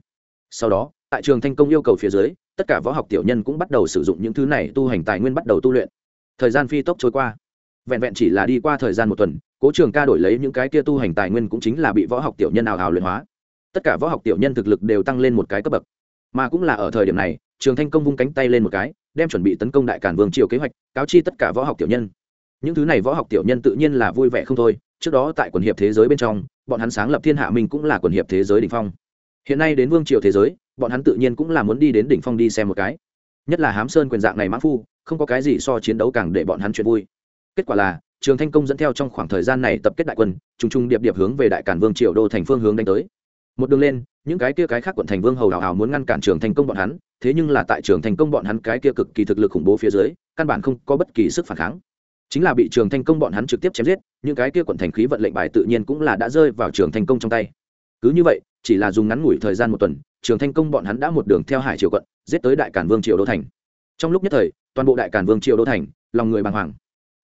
Sau đó, tại trường thanh công yêu cầu phía dưới, tất cả võ học tiểu nhân cũng bắt đầu sử dụng những thứ này tu hành tài nguyên bắt đầu tu luyện. Thời gian phi tốc trôi qua. Vẹn vẹn chỉ là đi qua thời gian một tuần, cố trường ca đổi lấy những cái kia tu hành tài nguyên cũng chính là bị võ học tiểu nhân nào hào luyện hóa. Tất cả võ học tiểu nhân thực lực đều tăng lên một cái cấp bậc. Mà cũng là ở thời điểm này, trường thanh công vung cánh tay lên một cái đem chuẩn bị tấn công đại cản vương triều kế hoạch, cáo chi tất cả võ học tiểu nhân. Những thứ này võ học tiểu nhân tự nhiên là vui vẻ không thôi, trước đó tại quần hiệp thế giới bên trong, bọn hắn sáng lập thiên hạ mình cũng là quần hiệp thế giới đỉnh phong. Hiện nay đến vương triều thế giới, bọn hắn tự nhiên cũng là muốn đi đến đỉnh phong đi xem một cái. Nhất là hám sơn quyền dạng này mã phu, không có cái gì so chiến đấu càng để bọn hắn chuyện vui. Kết quả là, trường thanh công dẫn theo trong khoảng thời gian này tập kết đại quân t r ù n g t r ù n g điệp điệp hướng về đại cản vương triều đô thành phương hướng đánh tới một đường lên, những cái kia cái khác quận thành vương hầu hào hào muốn ngăn cản trường thành công bọn hắn, thế nhưng là tại trường thành công bọn hắn cái kia cực kỳ thực lực khủng bố phía dưới, căn bản không có bất kỳ sức phản kháng. Chính là bị trường thành công bọn hắn trực tiếp chém giết, những cái kia quận thành khí vận lệnh bài tự nhiên cũng là đã rơi vào trường thành công trong tay. Cứ như vậy, chỉ là dùng ngắn ngủi thời gian một tuần, trường thành công bọn hắn đã một đường theo hải triều quận, giết tới đại cản vương triều đô thành. Trong lúc nhất thời, toàn bộ đại cản vương triều đô thành, lòng người bàng hoàng.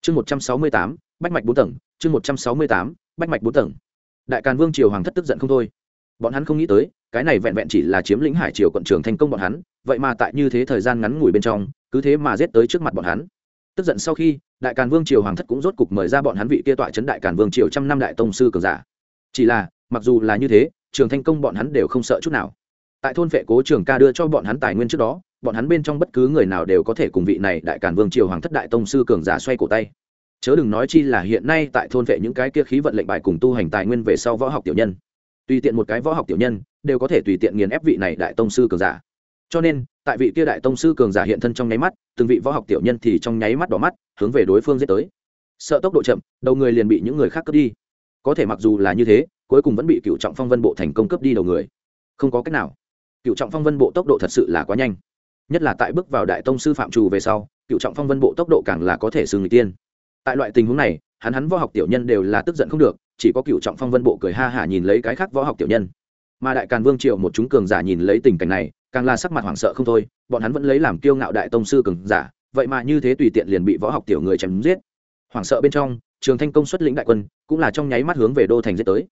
Chương một trăm sáu mươi tám, bách mạch bốn tầng, chương một trăm sáu mươi tám, bách mạch bốn tầng. Đại càn vương triều hoàng thất tức giận không thôi bọn hắn không nghĩ tới, cái này vẹn vẹn chỉ là chiếm lĩnh hải triều quận trường thành công bọn hắn, vậy mà tại như thế thời gian ngắn ngủi bên trong, cứ thế mà giết tới trước mặt bọn hắn. Tức giận sau khi, đại càn vương triều hoàng thất cũng rốt cục mời ra bọn hắn vị kia tọa chấn đại càn vương triều trăm năm đại tông sư cường giả. Chỉ là, mặc dù là như thế, trường thành công bọn hắn đều không sợ chút nào. Tại thôn vệ cố trường ca đưa cho bọn hắn tài nguyên trước đó, bọn hắn bên trong bất cứ người nào đều có thể cùng vị này đại càn vương triều hoàng thất đại tông sư cường giả xoay cổ tay. Chớ đừng nói chi là hiện nay tại thôn vệ những cái kia khí vận lệnh bài cùng tu hành tài nguyên về sau võ học tiểu nhân tùy tiện một cái võ học tiểu nhân, đều có thể tùy tiện nghiền ép vị này đại tông sư cường giả. Cho nên, tại vị kia đại tông sư cường giả hiện thân trong nháy mắt, từng vị võ học tiểu nhân thì trong nháy mắt đỏ mắt, hướng về đối phương giết tới. Sợ tốc độ chậm, đầu người liền bị những người khác cướp đi. Có thể mặc dù là như thế, cuối cùng vẫn bị cựu trọng phong vân bộ thành công cướp đi đầu người. Không có cách nào. Cựu trọng phong vân bộ tốc độ thật sự là quá nhanh. Nhất là tại bước vào đại tông sư phạm trù về sau, cựu trọng phong vân bộ tốc độ càng là có thể xưng người tiên. Tại loại tình huống này hắn hắn võ học tiểu nhân đều là tức giận không được chỉ có cựu trọng phong vân bộ cười ha hả nhìn lấy cái khác võ học tiểu nhân. Mà đại càn vương triệu một chúng cường giả nhìn lấy tình cảnh này càng là sắc mặt hoảng sợ không thôi bọn hắn vẫn lấy làm kiêu ngạo đại tông sư cường giả vậy mà như thế tùy tiện liền bị võ học tiểu người chém giết. Hoảng sợ bên trong trường thanh công xuất lĩnh đại quân cũng là trong nháy mắt hướng về đô thành giết tới.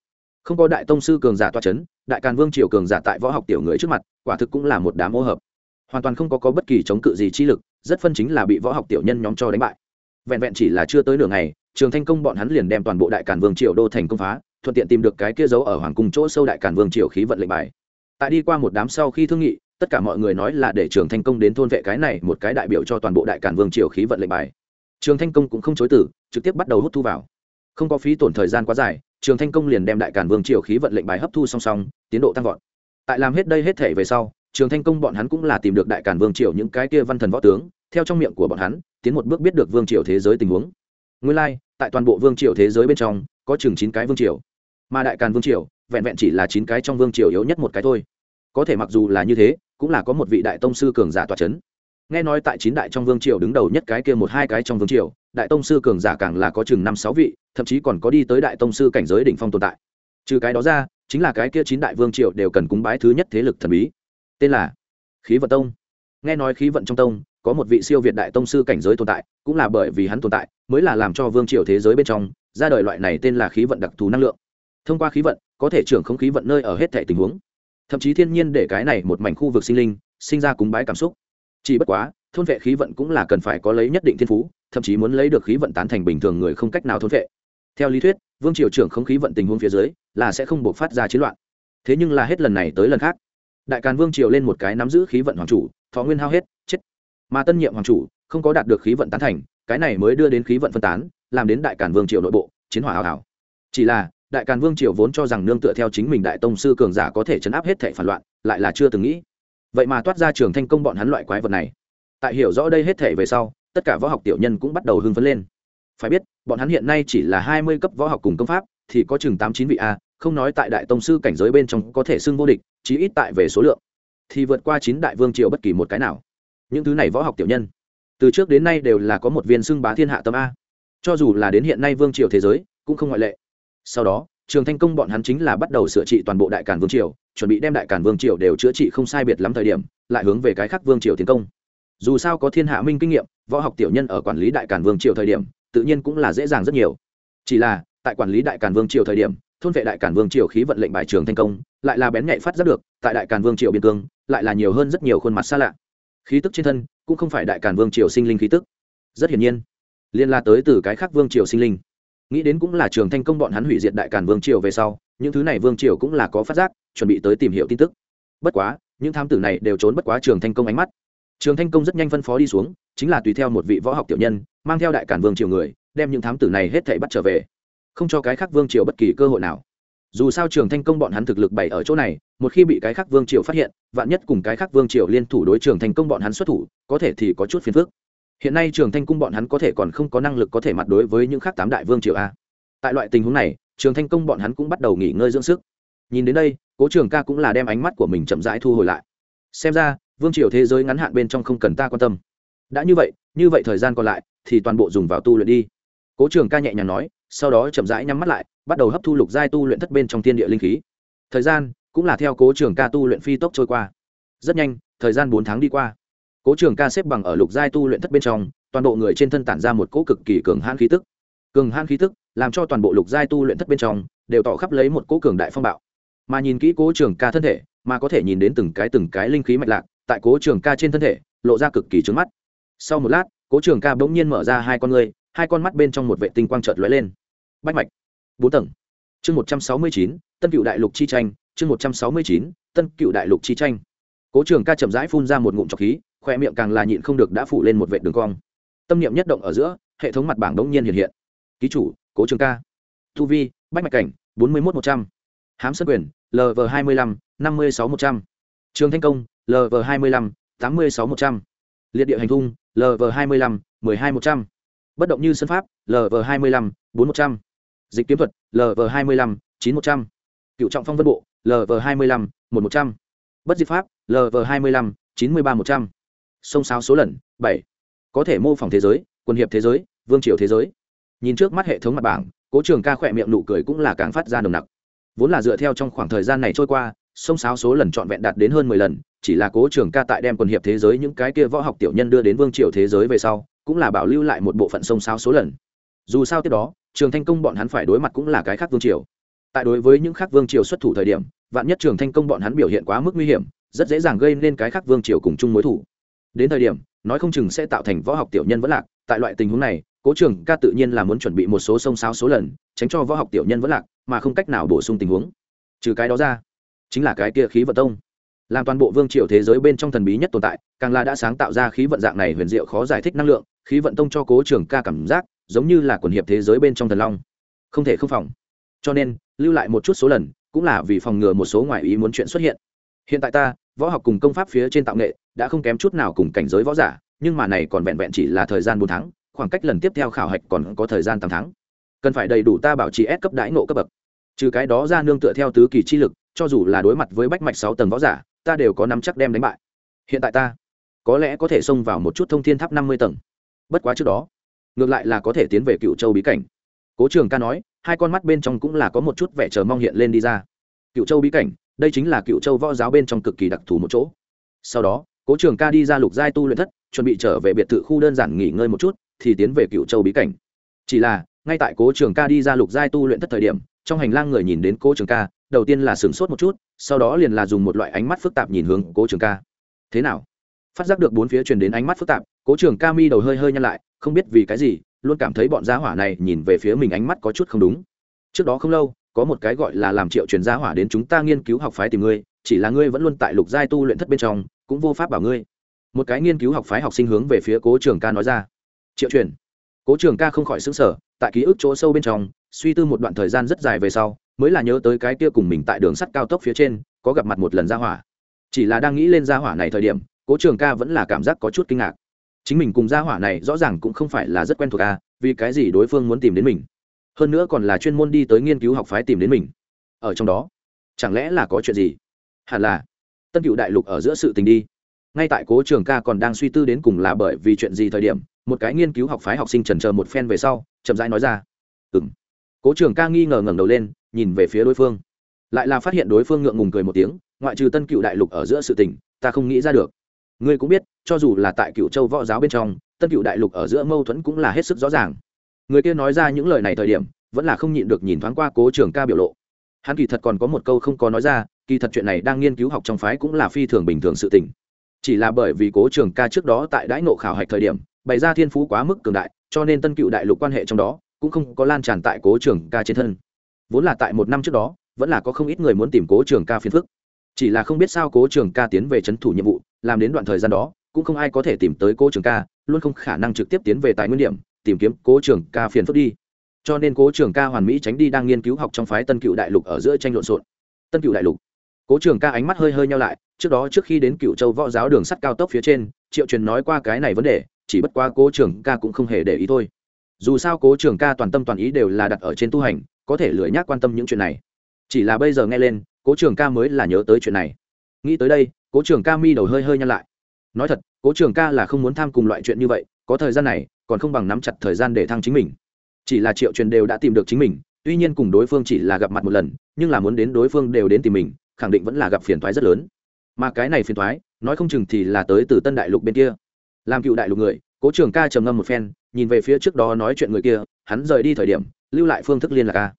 Không có đại tông sư cường giả toa c h ấ n đại càn vương triều cường giả tại võ học tiểu người trước mặt quả thực cũng là một đám ô hợp. Hoàn toàn không có, có bất kỳ chống cự gì chi lực rất phân chính là bị võ học tiểu nhân nhóm cho đánh bại. Vẹn vẹn chỉ là chưa tới nửa ngày trường thanh công bọn hắn liền đem toàn bộ đại cản vương triều đô thành công phá, thuận tiện tìm được cái kia giấu ở hoàng cung chỗ sâu đại cản vương triều khí vận lệnh bài. Tại đi qua một đám sau khi thương nghị, tất cả mọi người nói là để trường thanh công đến thôn vệ cái này một cái đại biểu cho toàn bộ đại cản vương triều khí vận lệnh bài. Trường thanh công cũng không chối từ, trực tiếp bắt đầu hút thu vào. Không có phí tổn thời gian quá dài, trường thanh công liền đem đại cản vương triều khí vận lệnh bài hấp thu song song, tiến độ tăng vọt. Tại làm hết đây hết thể về sau, trường thanh công bọn hắn cũng là tìm được đại cản vương triều những cái kia văn thần võ tướng, theo trong miệng của bọn hắn, tiến một bước biết được vương triều thế giới tình huống nguyên lai、like, tại toàn bộ vương triều thế giới bên trong có chừng chín cái vương triều. Mà đại càn vương triều vẹn vẹn chỉ là chín cái trong vương triều yếu nhất một cái thôi. Có thể mặc dù là như thế cũng là có một vị đại tông sư cường giả tòa c h ấ n nghe nói tại chín đại trong vương triều đứng đầu nhất cái kia một hai cái trong vương triều đại tông sư cường giả càng là có chừng năm sáu vị thậm chí còn có đi tới đại tông sư cảnh giới đỉnh phong tồn tại. Trừ cái đó ra chính là cái kia chín đại vương triều đều cần cúng bái thứ nhất thế lực thần bí. Tên là khí vận tông. Nghe nói khí vận trong tông có một vị siêu việt đại tông sư cảnh giới tồn tại, cũng là bởi vì hắn tồn tại, mới là làm cho vương triều thế giới bên trong, ra đời loại này tên là khí vận đặc thù năng lượng. Thông qua khí vận, có thể trưởng không khí vận nơi ở hết thể tình huống. Thậm chí thiên nhiên để cái này một mảnh khu vực sinh linh, sinh ra cúng bái cảm xúc. Chỉ bất quá, thôn vệ khí vận cũng là cần phải có lấy nhất định thiên phú, thậm chí muốn lấy được khí vận tán thành bình thường người không cách nào thôn vệ. Theo lý thuyết, vương triều trưởng không khí vận tình huống phía dưới, là sẽ không buộc phát ra chiến loạn. Thế nhưng là hết lần này tới lần khác. Đại càn vương triều lên một cái nắm giữ khí vận hoàng chủ, thọ nguyên hao hết, chết mà tân nhiệm hoàng chủ không có đạt được khí vận tán thành, cái này mới đưa đến khí vận phân tán, làm đến đại cản vương triều nội bộ, chiến hỏa hào hào chỉ là, đại càn vương triều vốn cho rằng nương tựa theo chính mình đại tông sư cường giả có thể chấn áp hết thể phản loạn, lại là chưa từng nghĩ. Vậy mà toát ra trường thanh công bọn hắn loại quái vật này. Tại hiểu rõ đây hết thể về sau, tất cả võ học tiểu nhân cũng bắt đầu hưng phấn lên. Phải biết, bọn hắn hiện nay chỉ là hai mươi cấp võ học cùng công pháp, thì có chừng tám chín vị a, không nói tại đại tông sư cảnh giới bên trong có thể xưng vô địch, chí ít tại về số lượng. Thì vượt qua chín đại vương triều bất kỳ một cái nào những thứ này võ học tiểu nhân. Từ trước đến nay đều là có một viên xưng bá thiên hạ tâm a. Cho dù là đến hiện nay vương triều thế giới, cũng không ngoại lệ. Sau đó, trường thanh công bọn hắn chính là bắt đầu sửa trị toàn bộ đại càn vương triều, chuẩn bị đem đại càn vương triều đều chữa trị không sai biệt lắm thời điểm, lại hướng về cái khác vương triều tiến công. Dù sao có thiên hạ minh kinh nghiệm, võ học tiểu nhân ở quản lý đại càn vương triều thời điểm, tự nhiên cũng là dễ dàng rất nhiều. Chỉ là, tại quản lý đại càn vương triều thời điểm, thôn vệ đại càn vương triều khí vận lệnh bài trường thành công, lại là bén nhạy phát giác được, tại đại càn vương triều biên cương, lại là nhiều hơn rất nhiều khuôn mặt xa lạ khí tức trên thân cũng không phải đại càn vương triều sinh linh khí tức. Rất hiển nhiên, liên la tới từ cái khác vương triều sinh linh. Nghĩ đến cũng là trường thanh công bọn hắn hủy diệt đại càn vương triều về sau, những thứ này vương triều cũng là có phát giác, chuẩn bị tới tìm hiểu tin tức. Bất quá, những thám tử này đều trốn bất quá trường thanh công ánh mắt. Trường thanh công rất nhanh phân phó đi xuống, chính là tùy theo một vị võ học tiểu nhân, mang theo đại cản vương triều người, đem những thám tử này hết thảy bắt trở về. Không cho cái khác vương triều bất kỳ cơ hội nào dù sao trường thanh công bọn hắn thực lực bày ở chỗ này, một khi bị cái khác vương triều phát hiện, vạn nhất cùng cái khác vương triều liên thủ đối trường Thanh công bọn hắn xuất thủ, có thể thì có chút phiền phức. Hiện nay trường thanh cung bọn hắn có thể còn không có năng lực có thể mặt đối với những khác tám đại vương triều a. Tại loại tình huống này, trường thanh công bọn hắn cũng bắt đầu nghỉ ngơi dưỡng sức. Nhìn đến đây, cố trường ca cũng là đem ánh mắt của mình chậm rãi thu hồi lại. Xem ra, vương triều thế giới ngắn hạn bên trong không cần ta quan tâm. Đã như vậy như vậy thời gian còn lại, thì toàn bộ dùng vào tu luyện đi. Cố trường ca nhẹ nhàng nói, sau đó chậm rãi nhắm mắt lại bắt đầu hấp thu lục giai tu luyện thất bên trong thiên địa linh khí. Thời gian cũng là theo cố trường ca tu luyện phi tốc trôi qua. Rất nhanh, thời gian bốn tháng đi qua. Cố trường ca xếp bằng ở lục giai tu luyện thất bên trong, toàn bộ người trên thân tản ra một cỗ cực kỳ cường hãn khí tức. Cường hãn khí tức làm cho toàn bộ lục giai tu luyện thất bên trong đều tỏ khắp lấy một cỗ cường đại phong bạo. Mà nhìn kỹ cố trường ca thân thể, mà có thể nhìn đến từng cái từng cái linh khí mạch lạc, tại cố trường ca trên thân thể, lộ ra cực kỳ trứng mắt. Sau một lát, cố trường ca bỗng nhiên mở ra hai con ngươi, hai con mắt bên trong một vệ tinh quang trợt lóe lên. Bách mạch bốn tầng. Chương một trăm sáu mươi chín, tân cựu đại lục chi tranh, chương một trăm sáu mươi chín, tân cựu đại lục chi tranh. Cố trường ca chậm rãi phun ra một ngụm trọc khí, khoe miệng càng là nhịn không được đã phủ lên một vệ đường cong. Tâm niệm nhất động ở giữa, hệ thống mặt bảng đống nhiên hiện hiện. Ký chủ, cố trường ca. Thu vi, bách mạch cảnh, bốn mươi một một trăm. H á m sân quyền lv hai mươi lăm, năm mươi sáu một trăm. Trường thanh công lv hai mươi lăm, tám mươi sáu một trăm. Liệt địa hành thung lv hai mươi lăm, mười hai một trăm. Bất động như sân pháp lv hai mươi lăm, bốn một trăm dịch kiếm thuật lv hai mươi lăm, chín một trăm. Cựu trọng phong vân bộ lv hai mươi lăm, một một trăm. Bất diệt pháp lv hai mươi lăm, chín mươi ba một trăm. Sông sáo số lần, bảy. Có thể mô phỏng thế giới quân hiệp thế giới, vương triều thế giới. Nhìn trước mắt hệ thống mặt bảng, cố trường ca khỏe miệng nụ cười cũng là càng phát ra nồng nặc. Vốn là dựa theo trong khoảng thời gian này trôi qua, sông sáo số lần trọn vẹn đạt đến hơn mười lần, chỉ là cố trường ca tại đem quần hiệp thế giới những cái kia võ học tiểu nhân đưa đến vương triều thế giới về sau, cũng là bảo lưu lại một bộ phận sông sáo số lần. Dù sao tiếp đó trường thanh công bọn hắn phải đối mặt cũng là cái khác vương triều. Tại đối với những khác vương triều xuất thủ thời điểm, vạn nhất trường thanh công bọn hắn biểu hiện quá mức nguy hiểm, rất dễ dàng gây nên cái khác vương triều cùng chung mối thủ. Đến thời điểm, nói không chừng sẽ tạo thành võ học tiểu nhân vẫn lạc, tại loại tình huống này, cố trường ca tự nhiên là muốn chuẩn bị một số sông sáo số lần, tránh cho võ học tiểu nhân vẫn lạc, mà không cách nào bổ sung tình huống. Trừ cái đó ra, chính là cái kia khí vận tông. Làm toàn bộ vương triều thế giới bên trong thần bí nhất tồn tại, càng là đã sáng tạo ra khí vận dạng này huyền diệu khó giải thích năng lượng, khí vận tông cho cố trường ca cảm giác giống như là quần hiệp thế giới bên trong thần long. Không thể không phòng. Cho nên, lưu lại một chút số lần, cũng là vì phòng ngừa một số ngoại ý muốn chuyện xuất hiện. Hiện tại ta, võ học cùng công pháp phía trên tạo nghệ, đã không kém chút nào cùng cảnh giới võ giả, nhưng mà này còn vẹn vẹn chỉ là thời gian bốn tháng, khoảng cách lần tiếp theo khảo hạch còn có thời gian tám tháng. Cần phải đầy đủ ta bảo trì S cấp đãi nộ cấp bậc. Trừ cái đó ra nương tựa theo tứ kỳ chi lực, cho dù là đối mặt với bách mạch sáu tầng võ giả, ta đều có nắm chắc đem đánh bại. Hiện tại ta, có lẽ có thể xông vào một chút thông thiên tháp năm mươi tầng. Bất quá trước đó ngược lại là có thể tiến về cựu châu bí cảnh. Cố trường ca nói, hai con mắt bên trong cũng là có một chút vẻ chờ mong hiện lên đi ra. Cựu châu bí cảnh, đây chính là cựu châu võ giáo bên trong cực kỳ đặc thù một chỗ. Sau đó, cố trường ca đi ra lục giai tu luyện thất, chuẩn bị trở về biệt thự khu đơn giản nghỉ ngơi một chút, thì tiến về cựu châu bí cảnh. Chỉ là, ngay tại cố trường ca đi ra lục giai tu luyện thất thời điểm, trong hành lang người nhìn đến cố trường ca, đầu tiên là sửng sốt một chút, sau đó liền là dùng một loại ánh mắt phức tạp nhìn hướng cố trường ca. Thế nào? Phát giác được bốn phía truyền đến ánh mắt phức tạp, cố trường ca mi đầu hơi hơi nhăn lại không biết vì cái gì, luôn cảm thấy bọn gia hỏa này nhìn về phía mình ánh mắt có chút không đúng. Trước đó không lâu, có một cái gọi là làm triệu truyền gia hỏa đến chúng ta nghiên cứu học phái tìm ngươi, chỉ là ngươi vẫn luôn tại lục giai tu luyện thất bên trong, cũng vô pháp bảo ngươi. Một cái nghiên cứu học phái học sinh hướng về phía cố trường ca nói ra. Triệu truyền. Cố trường ca không khỏi xứng sở tại ký ức chỗ sâu bên trong, suy tư một đoạn thời gian rất dài về sau, mới là nhớ tới cái kia cùng mình tại đường sắt cao tốc phía trên, có gặp mặt một lần ra hỏa. Chỉ là đang nghĩ lên ra hỏa này thời điểm, cố trường ca vẫn là cảm giác có chút kinh ngạc chính mình cùng gia hỏa này rõ ràng cũng không phải là rất quen thuộc à? vì cái gì đối phương muốn tìm đến mình? Hơn nữa còn là chuyên môn đi tới nghiên cứu học phái tìm đến mình. Ở trong đó, chẳng lẽ là có chuyện gì? Hẳn là, tân cựu đại lục ở giữa sự tình đi. Ngay tại cố trường ca còn đang suy tư đến cùng là bởi vì chuyện gì thời điểm, một cái nghiên cứu học phái học sinh trần chờ một phen về sau, chậm rãi nói ra. Ừ m cố trường ca nghi ngờ ngẩng đầu lên, nhìn về phía đối phương. Lại là phát hiện đối phương ngượng ngùng cười một tiếng, ngoại trừ tân cựu đại lục ở giữa sự tình, ta không nghĩ ra được ngươi cũng biết, cho dù là tại cựu châu võ giáo bên trong, tân cựu đại lục ở giữa mâu thuẫn cũng là hết sức rõ ràng. Người kia nói ra những lời này thời điểm, vẫn là không nhịn được nhìn thoáng qua cố trường ca biểu lộ. Hắn kỳ thật còn có một câu không có nói ra, kỳ thật chuyện này đang nghiên cứu học trong phái cũng là phi thường bình thường sự tình. Chỉ là bởi vì cố trường ca trước đó tại đãi nộ khảo hạch thời điểm, bày ra thiên phú quá mức cường đại, cho nên tân cựu đại lục quan hệ trong đó cũng không có lan tràn tại cố trường ca trên thân. Vốn là tại một năm trước đó, vẫn là có không ít người muốn tìm cố trường ca phiền phức chỉ là không biết sao cố trường ca tiến về c h ấ n thủ nhiệm vụ, làm đến đoạn thời gian đó, cũng không ai có thể tìm tới cố trường ca, luôn không khả năng trực tiếp tiến về tại nguyên điểm, tìm kiếm cố trường ca phiền phức đi. Cho nên cố trường ca hoàn mỹ tránh đi đang nghiên cứu học trong phái tân cựu đại lục ở giữa tranh lộn xộn. Tân cựu đại lục. Cố trường ca ánh mắt hơi hơi nhau lại, trước đó trước khi đến cựu châu võ giáo đường sắt cao tốc phía trên, triệu truyền nói qua cái này vấn đề, chỉ bất qua cố trường ca cũng không hề để ý thôi. Dù sao cố trường ca toàn tâm toàn ý đều là đặt ở trên tu hành, có thể lười nhác quan tâm những chuyện này. Chỉ là bây giờ nghe lên cố trường ca mới là nhớ tới chuyện này. Nghĩ tới đây, cố trường ca mi đầu hơi hơi nhăn lại. Nói thật, cố trường ca là không muốn tham cùng loại chuyện như vậy, có thời gian này, còn không bằng nắm chặt thời gian để thăng chính mình. Chỉ là triệu truyền đều đã tìm được chính mình, tuy nhiên cùng đối phương chỉ là gặp mặt một lần, nhưng là muốn đến đối phương đều đến tìm mình, khẳng định vẫn là gặp phiền thoái rất lớn. Mà cái này phiền thoái nói không chừng thì là tới từ tân đại lục bên kia. Làm cựu đại lục người, cố trường ca trầm ngâm một phen, nhìn về phía trước đó nói chuyện người kia, hắn rời đi thời điểm, lưu lại phương thức liên lạc ca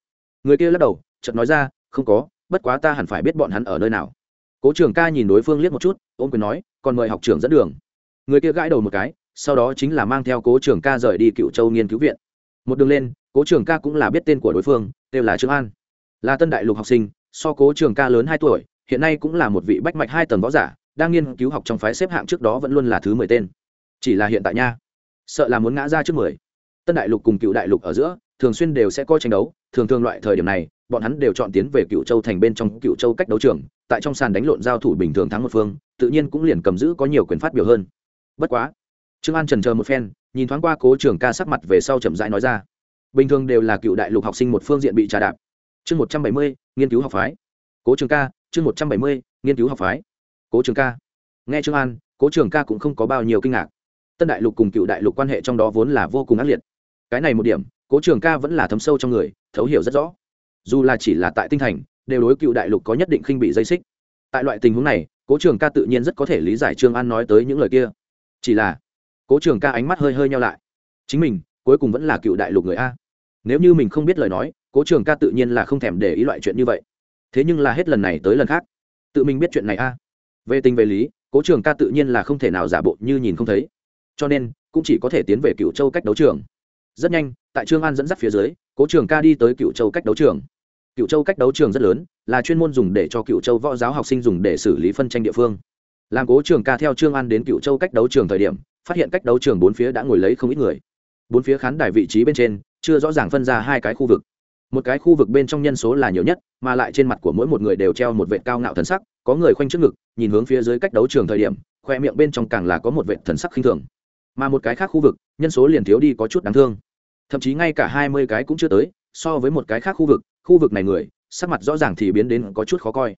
người kia lắc đầu, chợt nói ra, không có bất quá ta hẳn phải biết bọn hắn ở nơi nào. Cố trường ca nhìn đối phương liếc một chút ôm quyền nói, còn mời học trưởng dẫn đường. Người kia gãi đầu một cái, sau đó chính là mang theo cố trường ca rời đi cựu châu nghiên cứu viện. Một đường lên, cố trường ca cũng là biết tên của đối phương đều là trương an. Là tân đại lục học sinh, so cố trường ca lớn hai tuổi, hiện nay cũng là một vị bách mạch hai tầng võ giả, đang nghiên cứu học trong phái xếp hạng trước đó vẫn luôn là thứ mười tên. Chỉ là hiện tại nha, sợ là muốn ngã ra trước mười. Tân đại lục cùng cựu đại lục ở giữa, thường xuyên đều sẽ coi tranh đấu, thường thường loại thời điểm này bọn hắn đều chọn tiến về cựu châu thành bên trong cựu châu cách đấu trường, tại trong sàn đánh lộn giao thủ bình thường thắng một phương, tự nhiên cũng liền cầm giữ có nhiều quyền phát biểu hơn. Bất quá, trương an trần chờ một phen, nhìn thoáng qua cố trường ca sắc mặt về sau chậm rãi nói ra. Bình thường đều là cựu đại lục học sinh một phương diện bị trà đạp. Chương một trăm bảy mươi, nghiên cứu học phái. Cố trường ca, chương một trăm bảy mươi, nghiên cứu học phái. Cố trường ca. Nghe trương an, cố trường ca cũng không có bao nhiêu kinh ngạc. Tân đại lục cùng cựu đại lục quan hệ trong đó vốn là vô cùng ác liệt. Cái này một điểm, cố trường ca vẫn là thấm sâu trong người, thấu hiểu rất rõ dù là chỉ là tại tinh thành, đều đối cựu đại lục có nhất định khinh bị dây xích. Tại loại tình huống này, cố trường ca tự nhiên rất có thể lý giải trương an nói tới những lời kia. Chỉ là, cố trường ca ánh mắt hơi hơi nhau lại. Chính mình, cuối cùng vẫn là cựu đại lục người a. Nếu như mình không biết lời nói, cố trường ca tự nhiên là không thèm để ý loại chuyện như vậy. Thế nhưng là hết lần này tới lần khác, tự mình biết chuyện này a. Về tình về lý, cố trường ca tự nhiên là không thể nào giả bộ như nhìn không thấy. Cho nên, cũng chỉ có thể tiến về cựu châu cách đấu trường. Rất nhanh, tại trương an dẫn dắt phía dưới, cố trường ca đi tới cựu châu cách đấu trường cựu châu cách đấu trường rất lớn, là chuyên môn dùng để cho cựu châu võ giáo học sinh dùng để xử lý phân tranh địa phương. Làm cố trường ca theo trương an đến cựu châu cách đấu trường thời điểm, phát hiện cách đấu trường bốn phía đã ngồi lấy không ít người. Bốn phía khán đài vị trí bên trên, chưa rõ ràng phân ra hai cái khu vực. Một cái khu vực bên trong nhân số là nhiều nhất, mà lại trên mặt của mỗi một người đều treo một vệ cao ngạo thần sắc, có người khoanh trước ngực, nhìn hướng phía dưới cách đấu trường thời điểm, khoe miệng bên trong càng là có một vệ thần sắc khinh thường. Mà một cái khác khu vực, nhân số liền thiếu đi có chút đáng thương. Thậm chí ngay cả hai mươi cái cũng chưa tới, so với một cái khác khu vực khu vực này người, sắc mặt rõ ràng thì biến đến có chút khó coi.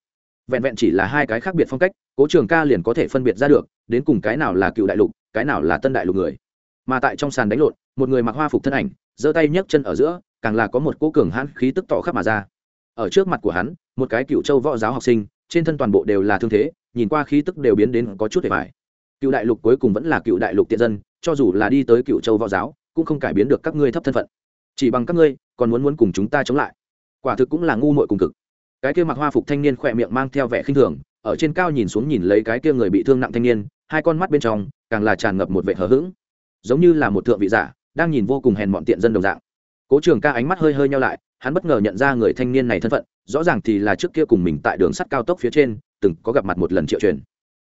Vẹn vẹn chỉ là hai cái khác biệt phong cách, cố trường ca liền có thể phân biệt ra được, đến cùng cái nào là cựu đại lục, cái nào là tân đại lục người. Mà tại trong sàn đánh lộn, một người mặc hoa phục thân ảnh, giơ tay nhấc chân ở giữa, càng là có một cố cường hãn khí tức tỏ khắp mà ra. Ở trước mặt của hắn, một cái cựu châu võ giáo học sinh, trên thân toàn bộ đều là thương thế, nhìn qua khí tức đều biến đến có chút hề phải. cựu đại lục cuối cùng vẫn là cựu đại lục tiện dân, cho dù là đi tới cựu châu võ giáo, cũng không cải biến được các ngươi thấp thân phận. Chỉ bằng các ngươi, còn muốn muốn cùng chúng ta chống lại quả thực cũng là ngu muội cùng cực. Cái kia mặc hoa phục thanh niên khỏe miệng mang theo vẻ khinh thường, ở trên cao nhìn xuống nhìn lấy cái kia người bị thương nặng thanh niên, hai con mắt bên trong càng là tràn ngập một vẻ hờ hững. Giống như là một thượng vị giả, đang nhìn vô cùng hèn mọn tiện dân đồng dạng. Cố trường ca ánh mắt hơi hơi nhau lại, hắn bất ngờ nhận ra người thanh niên này thân phận, rõ ràng thì là trước kia cùng mình tại đường sắt cao tốc phía trên, từng có gặp mặt một lần triệu truyền.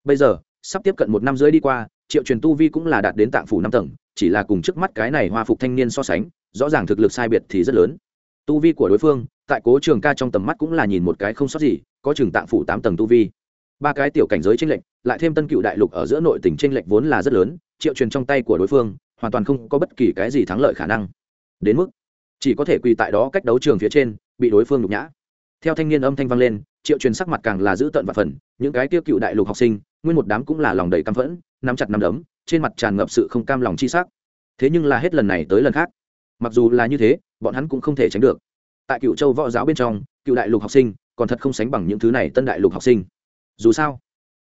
Bây giờ, sắp tiếp cận một năm rưỡi đi qua, triệu truyền tu vi cũng là đạt đến tạng phủ năm tầng, chỉ là cùng trước mắt cái này hoa phục thanh niên so sánh, rõ ràng thực lực sai biệt thì rất lớn. Tu vi của đối phương tại cố trường ca trong tầm mắt cũng là nhìn một cái không sót gì, có Trường tạng phủ tám tầng tu vi. Ba cái tiểu cảnh giới tranh lệch, lại thêm tân cựu đại lục ở giữa nội tỉnh tranh lệch vốn là rất lớn, triệu truyền trong tay của đối phương, hoàn toàn không có bất kỳ cái gì thắng lợi khả năng. Đến mức, chỉ có thể quỳ tại đó cách đấu trường phía trên, bị đối phương nhục nhã. Theo thanh niên âm thanh vang lên, triệu truyền sắc mặt càng là giữ tận và phần, những cái tiêu cựu đại lục học sinh, nguyên một đám cũng là lòng đầy căm phẫn, nắm chặt nắm đấm, trên mặt tràn ngập sự không cam lòng chi sắc. Thế nhưng là hết lần này tới lần khác. Mặc dù là như thế, bọn hắn cũng không thể tránh được tại cựu châu võ giáo bên trong, cựu đại lục học sinh còn thật không sánh bằng những thứ này tân đại lục học sinh. Dù sao,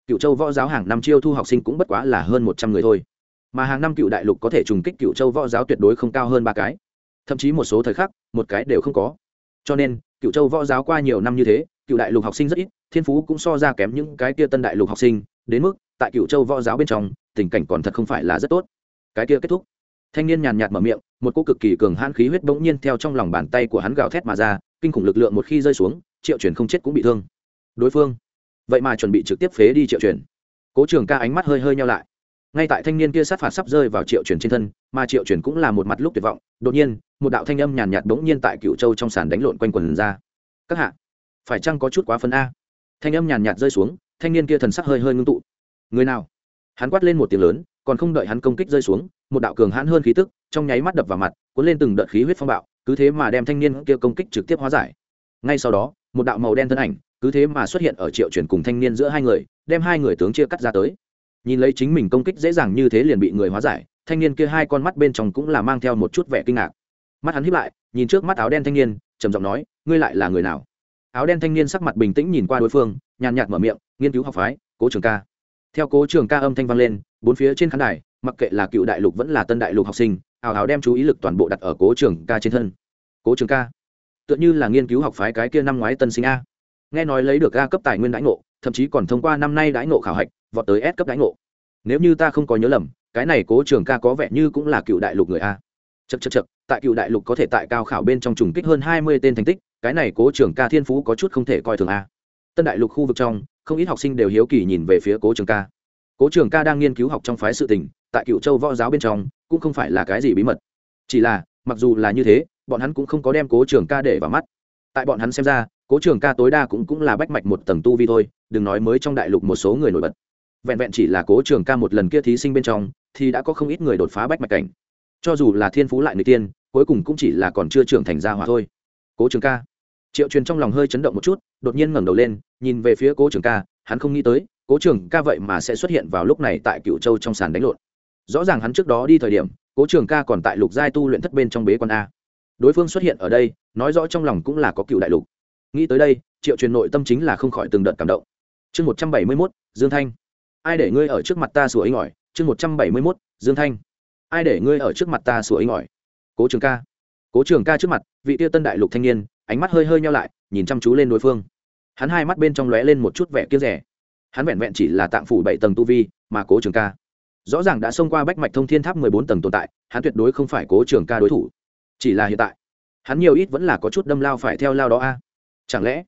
cựu châu võ giáo hàng năm chiêu thu học sinh cũng bất quá là hơn một trăm người thôi. Mà hàng năm cựu đại lục có thể trùng kích cựu châu võ giáo tuyệt đối không cao hơn ba cái. Thậm chí một số thời khắc, một cái đều không có. Cho nên, cựu châu võ giáo qua nhiều năm như thế, cựu đại lục học sinh rất ít, thiên phú cũng so ra kém những cái kia tân đại lục học sinh. Đến mức, tại cựu châu võ giáo bên trong, tình cảnh còn thật không phải là rất tốt. Cái kia kết thúc thanh niên nhàn nhạt mở miệng, một cô cực kỳ cường hãn khí huyết bỗng nhiên theo trong lòng bàn tay của hắn gào thét mà ra, kinh khủng lực lượng một khi rơi xuống, triệu chuyển không chết cũng bị thương. Đối phương. Vậy mà chuẩn bị trực tiếp phế đi triệu chuyển. cố trường ca ánh mắt hơi hơi nhau lại. Ngay tại thanh niên kia sát phạt sắp rơi vào triệu chuyển trên thân, mà triệu chuyển cũng là một mặt lúc tuyệt vọng, đột nhiên, một đạo thanh âm nhàn nhạt bỗng nhiên tại cựu châu trong sàn đánh lộn quanh quần ra. Các hạ, phải chăng có chút quá phân a? Thanh âm nhàn nhạt rơi xuống, thanh niên kia thần sắc hơi hơi ngưng tụ. Người nào? Hắn quát lên một tiếng lớn, còn không đợi hắn công kích rơi xuống một đạo cường hãn hơn khí tức, trong nháy mắt đập vào mặt, cuốn lên từng đợt khí huyết phong bạo, cứ thế mà đem thanh niên kia công kích trực tiếp hóa giải. Ngay sau đó, một đạo màu đen thân ảnh, cứ thế mà xuất hiện ở triệu chuyển cùng thanh niên giữa hai người, đem hai người tướng chia cắt ra tới. Nhìn lấy chính mình công kích dễ dàng như thế liền bị người hóa giải, thanh niên kia hai con mắt bên trong cũng là mang theo một chút vẻ kinh ngạc. Mắt hắn hiếp lại, nhìn trước mắt áo đen thanh niên, trầm giọng nói, ngươi lại là người nào? Áo đen thanh niên sắc mặt bình tĩnh nhìn qua đối phương, nhàn nhạt mở miệng, nghiên cứu học phái, cố trường ca. Theo cố trường ca âm thanh vang lên, bốn phía trên khán đài mặc kệ là cựu đại lục vẫn là tân đại lục học sinh ảo ảo đem chú ý lực toàn bộ đặt ở cố trường ca trên thân. Cố trường ca, tựa như là nghiên cứu học phái cái kia năm ngoái tân sinh a. Nghe nói lấy được a cấp tài nguyên đãi ngộ, thậm chí còn thông qua năm nay đãi ngộ khảo hạch, vọt tới s cấp đãi ngộ. Nếu như ta không có nhớ lầm, cái này cố trường ca có vẻ như cũng là cựu đại lục người a. Chật chật chật tại cựu đại lục có thể tại cao khảo bên trong trùng kích hơn hai mươi tên thành tích, cái này cố trường ca thiên phú có chút không thể coi thường a. Tân đại lục khu vực trong, không ít học sinh đều hiếu kỳ nhìn về phía cố trường ca. Cố trường ca đang nghiên cứu học trong phái sự tình tại cựu châu võ giáo bên trong cũng không phải là cái gì bí mật. Chỉ là, mặc dù là như thế, bọn hắn cũng không có đem cố trường ca để vào mắt. Tại bọn hắn xem ra, cố trường ca tối đa cũng cũng là bách mạch một tầng tu vi thôi, đừng nói mới trong đại lục một số người nổi bật. Vẹn vẹn chỉ là cố trường ca một lần kia thí sinh bên trong, thì đã có không ít người đột phá bách mạch cảnh. Cho dù là thiên phú lại người tiên, cuối cùng cũng chỉ là còn chưa trưởng thành ra hòa thôi. Cố trường ca. Triệu truyền trong lòng hơi chấn động một chút, đột nhiên ngẩng đầu lên, nhìn về phía cố trường ca, hắn không nghĩ tới, cố trường ca vậy mà sẽ xuất hiện vào lúc này tại cựu châu trong sàn đánh lộn rõ ràng hắn trước đó đi thời điểm, cố trường ca còn tại lục giai tu luyện thất bên trong bế quan a. Đối phương xuất hiện ở đây, nói rõ trong lòng cũng là có cựu đại lục. Nghĩ tới đây, triệu truyền nội tâm chính là không khỏi từng đợt cảm động. Chương một trăm bảy mươi mốt, dương thanh. Ai để ngươi ở trước mặt ta sủa ấy ngỏi? Chương một trăm bảy mươi mốt, dương thanh. Ai để ngươi ở trước mặt ta sủa ấy ngỏi? Cố trường ca. Cố trường ca trước mặt, vị tiêu tân đại lục thanh niên, ánh mắt hơi hơi nhau lại, nhìn chăm chú lên đối phương. Hắn hai mắt bên trong lóe lên một chút vẻ kiên rẻ hắn vẹn vẹn chỉ là tạng phủ bảy tầng tu vi, mà cố trường ca rõ ràng đã xông qua bách mạch thông thiên tháp mười bốn tầng tồn tại, hắn tuyệt đối không phải cố trường ca đối thủ. Chỉ là hiện tại, hắn nhiều ít vẫn là có chút đâm lao phải theo lao đó a. Chẳng lẽ,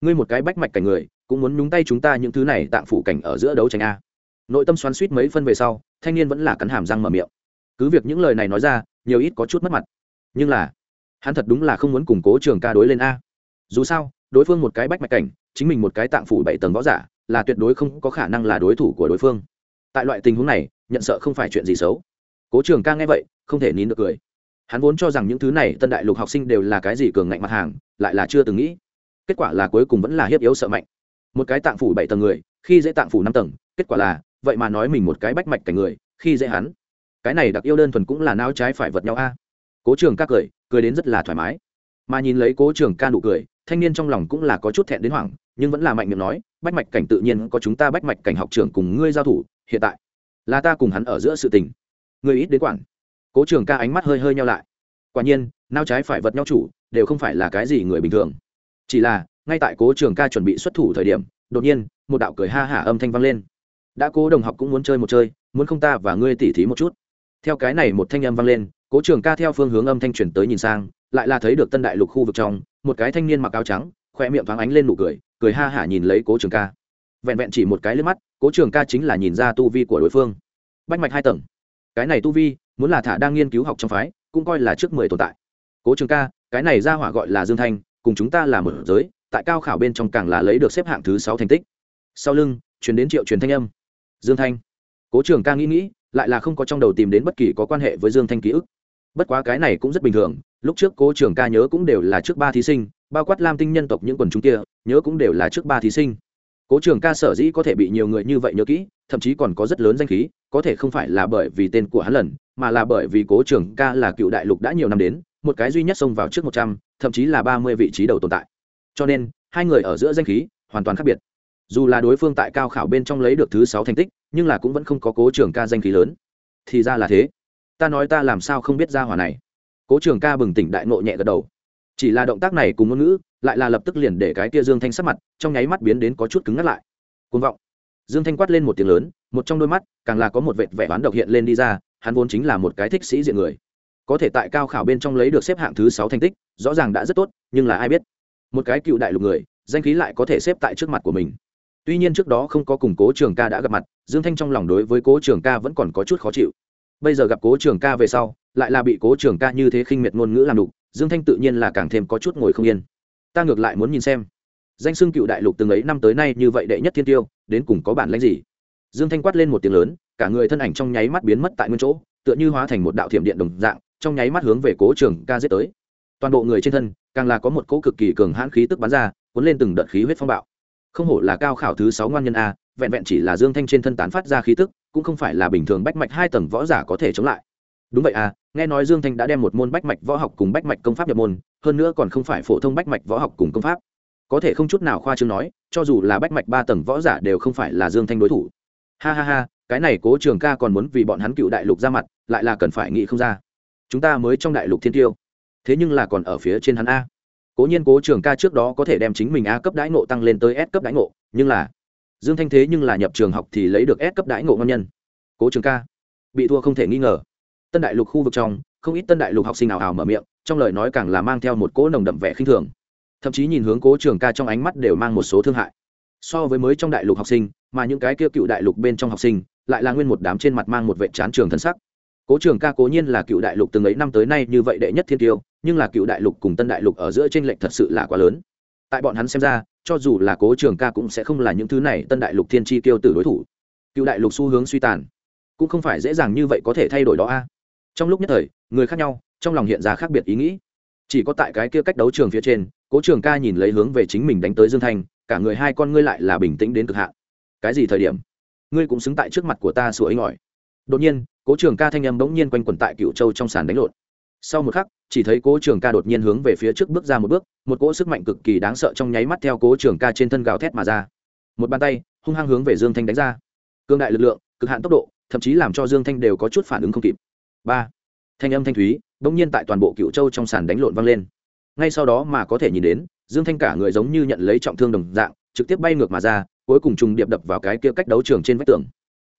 ngươi một cái bách mạch cảnh người, cũng muốn nhúng tay chúng ta những thứ này tạng phủ cảnh ở giữa đấu tranh a? Nội tâm xoắn suýt mấy phân về sau, thanh niên vẫn là cắn hàm răng mở miệng. Cứ việc những lời này nói ra, nhiều ít có chút mất mặt. Nhưng là, hắn thật đúng là không muốn củng cố trường ca đối lên a. Dù sao, đối phương một cái bách mạch cảnh, chính mình một cái tạng phủ bảy tầng võ giả, là tuyệt đối không có khả năng là đối thủ của đối phương. Tại loại tình huống này nhận sợ không phải chuyện gì xấu. Cố trường ca nghe vậy, không thể nín được cười. Hắn vốn cho rằng những thứ này tân đại lục học sinh đều là cái gì cường ngạnh mặt hàng, lại là chưa từng nghĩ. Kết quả là cuối cùng vẫn là hiếp yếu sợ mạnh. Một cái tạng phủ bảy tầng người, khi dễ tạng phủ năm tầng, kết quả là, vậy mà nói mình một cái bách mạch cảnh người, khi dễ hắn. Cái này đặc yêu đơn thuần cũng là nao trái phải vật nhau a. Cố trường ca cười cười đến rất là thoải mái. Mà nhìn lấy cố trường ca nụ cười, thanh niên trong lòng cũng là có chút thẹn đến hoảng, nhưng vẫn là mạnh miệng nói, bách mạch cảnh tự nhiên có chúng ta bách mạch cảnh học trưởng cùng ngươi giao thủ, hiện tại là ta cùng hắn ở giữa sự tình. Người ít đến quản cố trường ca ánh mắt hơi hơi nhau lại. Quả nhiên, nao trái phải vật nhau chủ đều không phải là cái gì người bình thường. Chỉ là, ngay tại cố trường ca chuẩn bị xuất thủ thời điểm, đột nhiên, một đạo cười ha hả âm thanh vang lên. Đã cố đồng học cũng muốn chơi một chơi, muốn không ta và ngươi tỉ thí một chút. Theo cái này một thanh âm vang lên, cố trường ca theo phương hướng âm thanh chuyển tới nhìn sang, lại là thấy được tân đại lục khu vực trong, một cái thanh niên mặc áo trắng, khoe miệng thoáng ánh lên nụ cười cười ha hả nhìn lấy cố trường ca vẹn vẹn chỉ một cái lên mắt, cố trường ca chính là nhìn ra tu vi của đối phương. Bách mạch hai tầng. Cái này tu vi, muốn là thả đang nghiên cứu học trong phái, cũng coi là trước mười tồn tại. Cố trường ca, cái này ra hỏa gọi là dương thanh, cùng chúng ta là một giới, tại cao khảo bên trong càng là lấy được xếp hạng thứ sáu thành tích. Sau lưng chuyển đến triệu truyền thanh âm. Dương thanh. Cố trường ca nghĩ nghĩ, lại là không có trong đầu tìm đến bất kỳ có quan hệ với dương thanh ký ức. Bất quá cái này cũng rất bình thường, lúc trước cố trường ca nhớ cũng đều là trước ba thí sinh, bao quát lam tinh nhân tộc những quần chúng kia, nhớ cũng đều là trước ba thí sinh cố trường ca sở dĩ có thể bị nhiều người như vậy nhớ kỹ, thậm chí còn có rất lớn danh khí, có thể không phải là bởi vì tên của hắn lần, mà là bởi vì cố trường ca là cựu đại lục đã nhiều năm đến, một cái duy nhất xông vào trước một trăm, thậm chí là ba mươi vị trí đầu tồn tại. Cho nên, hai người ở giữa danh khí hoàn toàn khác biệt. Dù là đối phương tại cao khảo bên trong lấy được thứ sáu thành tích, nhưng là cũng vẫn không có cố trường ca danh khí lớn. Thì ra là thế. Ta nói ta làm sao không biết ra hỏa này. Cố trường ca bừng tỉnh đại nộ nhẹ gật đầu chỉ là động tác này cùng ngôn ngữ, lại là lập tức liền để cái kia dương thanh sắc mặt, trong nháy mắt biến đến có chút cứng ngắt lại. Côn vọng. Dương thanh quát lên một tiếng lớn, một trong đôi mắt, càng là có một vệt vẻ oán độc hiện lên đi ra, hắn vốn chính là một cái thích sĩ diện người. Có thể tại cao khảo bên trong lấy được xếp hạng thứ sáu thành tích, rõ ràng đã rất tốt, nhưng là ai biết? Một cái cựu đại lục người, danh khí lại có thể xếp tại trước mặt của mình. Tuy nhiên trước đó không có cùng cố trường ca đã gặp mặt, dương thanh trong lòng đối với cố trường ca vẫn còn có chút khó chịu. Bây giờ gặp cố trường ca về sau, lại là bị cố trường ca như thế khinh miệt ngôn ngữ làm đục dương thanh tự nhiên là càng thêm có chút ngồi không yên. Ta ngược lại muốn nhìn xem. Danh xưng cựu đại lục từng ấy năm tới nay như vậy đệ nhất thiên tiêu, đến cùng có bản lãnh gì? Dương thanh quát lên một tiếng lớn, cả người thân ảnh trong nháy mắt biến mất tại nguyên chỗ, tựa như hóa thành một đạo thiểm điện đồng dạng, trong nháy mắt hướng về cố trường ca giết tới. Toàn bộ người trên thân, càng là có một cỗ cực kỳ cường hãn khí tức bắn ra, cuốn lên từng đợt khí huyết phong bạo. Không hổ là cao khảo thứ sáu ngoan nhân a, vẹn vẹn chỉ là dương thanh trên thân tán phát ra khí tức, cũng không phải là bình thường bách mạch hai tầng võ giả có thể chống lại. Đúng vậy à nghe nói dương thanh đã đem một môn bách mạch võ học cùng bách mạch công pháp nhập môn, hơn nữa còn không phải phổ thông bách mạch võ học cùng công pháp. Có thể không chút nào khoa chương nói, cho dù là bách mạch ba tầng võ giả đều không phải là dương thanh đối thủ. Ha ha ha, cái này cố trường ca còn muốn vì bọn hắn cựu đại lục ra mặt, lại là cần phải nghĩ không ra. Chúng ta mới trong đại lục thiên tiêu. Thế nhưng là còn ở phía trên hắn a. Cố nhiên cố trường ca trước đó có thể đem chính mình a cấp đãi ngộ tăng lên tới s cấp đãi ngộ, nhưng là dương thanh thế nhưng là nhập trường học thì lấy được s cấp đãi ngộ ngon nhân. Cố trường ca, bị thua không thể nghi ngờ tân đại lục khu vực trong, không ít tân đại lục học sinh ảo ảo mở miệng, trong lời nói càng là mang theo một cỗ nồng đậm vẻ khinh thường. Thậm chí nhìn hướng cố trường ca trong ánh mắt đều mang một số thương hại. So với mới trong đại lục học sinh, mà những cái kia cựu đại lục bên trong học sinh, lại là nguyên một đám trên mặt mang một vệ chán trường thân sắc. Cố trường ca cố nhiên là cựu đại lục từng ấy năm tới nay như vậy đệ nhất thiên tiêu, nhưng là cựu đại lục cùng tân đại lục ở giữa tranh lệch thật sự là quá lớn. Tại bọn hắn xem ra, cho dù là cố trường ca cũng sẽ không là những thứ này tân đại lục thiên tri tiêu từ đối thủ. Cựu đại lục xu hướng suy tàn, cũng không phải dễ dàng như vậy có thể thay đổi đó a trong lúc nhất thời, người khác nhau, trong lòng hiện ra khác biệt ý nghĩ. Chỉ có tại cái kia cách đấu trường phía trên, cố trường ca nhìn lấy hướng về chính mình đánh tới dương thanh cả người hai con ngươi lại là bình tĩnh đến cực hạn. Cái gì thời điểm? Ngươi cũng xứng tại trước mặt của ta sủa ấy ngỏi. Đột nhiên, cố trường ca thanh âm bỗng nhiên quanh quẩn tại cựu châu trong sàn đánh lộn. Sau một khắc, chỉ thấy cố trường ca đột nhiên hướng về phía trước bước ra một bước, một cỗ sức mạnh cực kỳ đáng sợ trong nháy mắt theo cố trường ca trên thân gào thét mà ra. Một bàn tay, hung hăng hướng về dương thanh đánh ra. Cương đại lực lượng, cực hạn tốc độ, thậm chí làm cho dương thanh đều có chút phản ứng không kịp ba thanh âm thanh thúy bỗng nhiên tại toàn bộ cựu châu trong sàn đánh lộn vang lên ngay sau đó mà có thể nhìn đến dương thanh cả người giống như nhận lấy trọng thương đồng dạng trực tiếp bay ngược mà ra cuối cùng trùng điệp đập vào cái kia cách đấu trường trên vách tường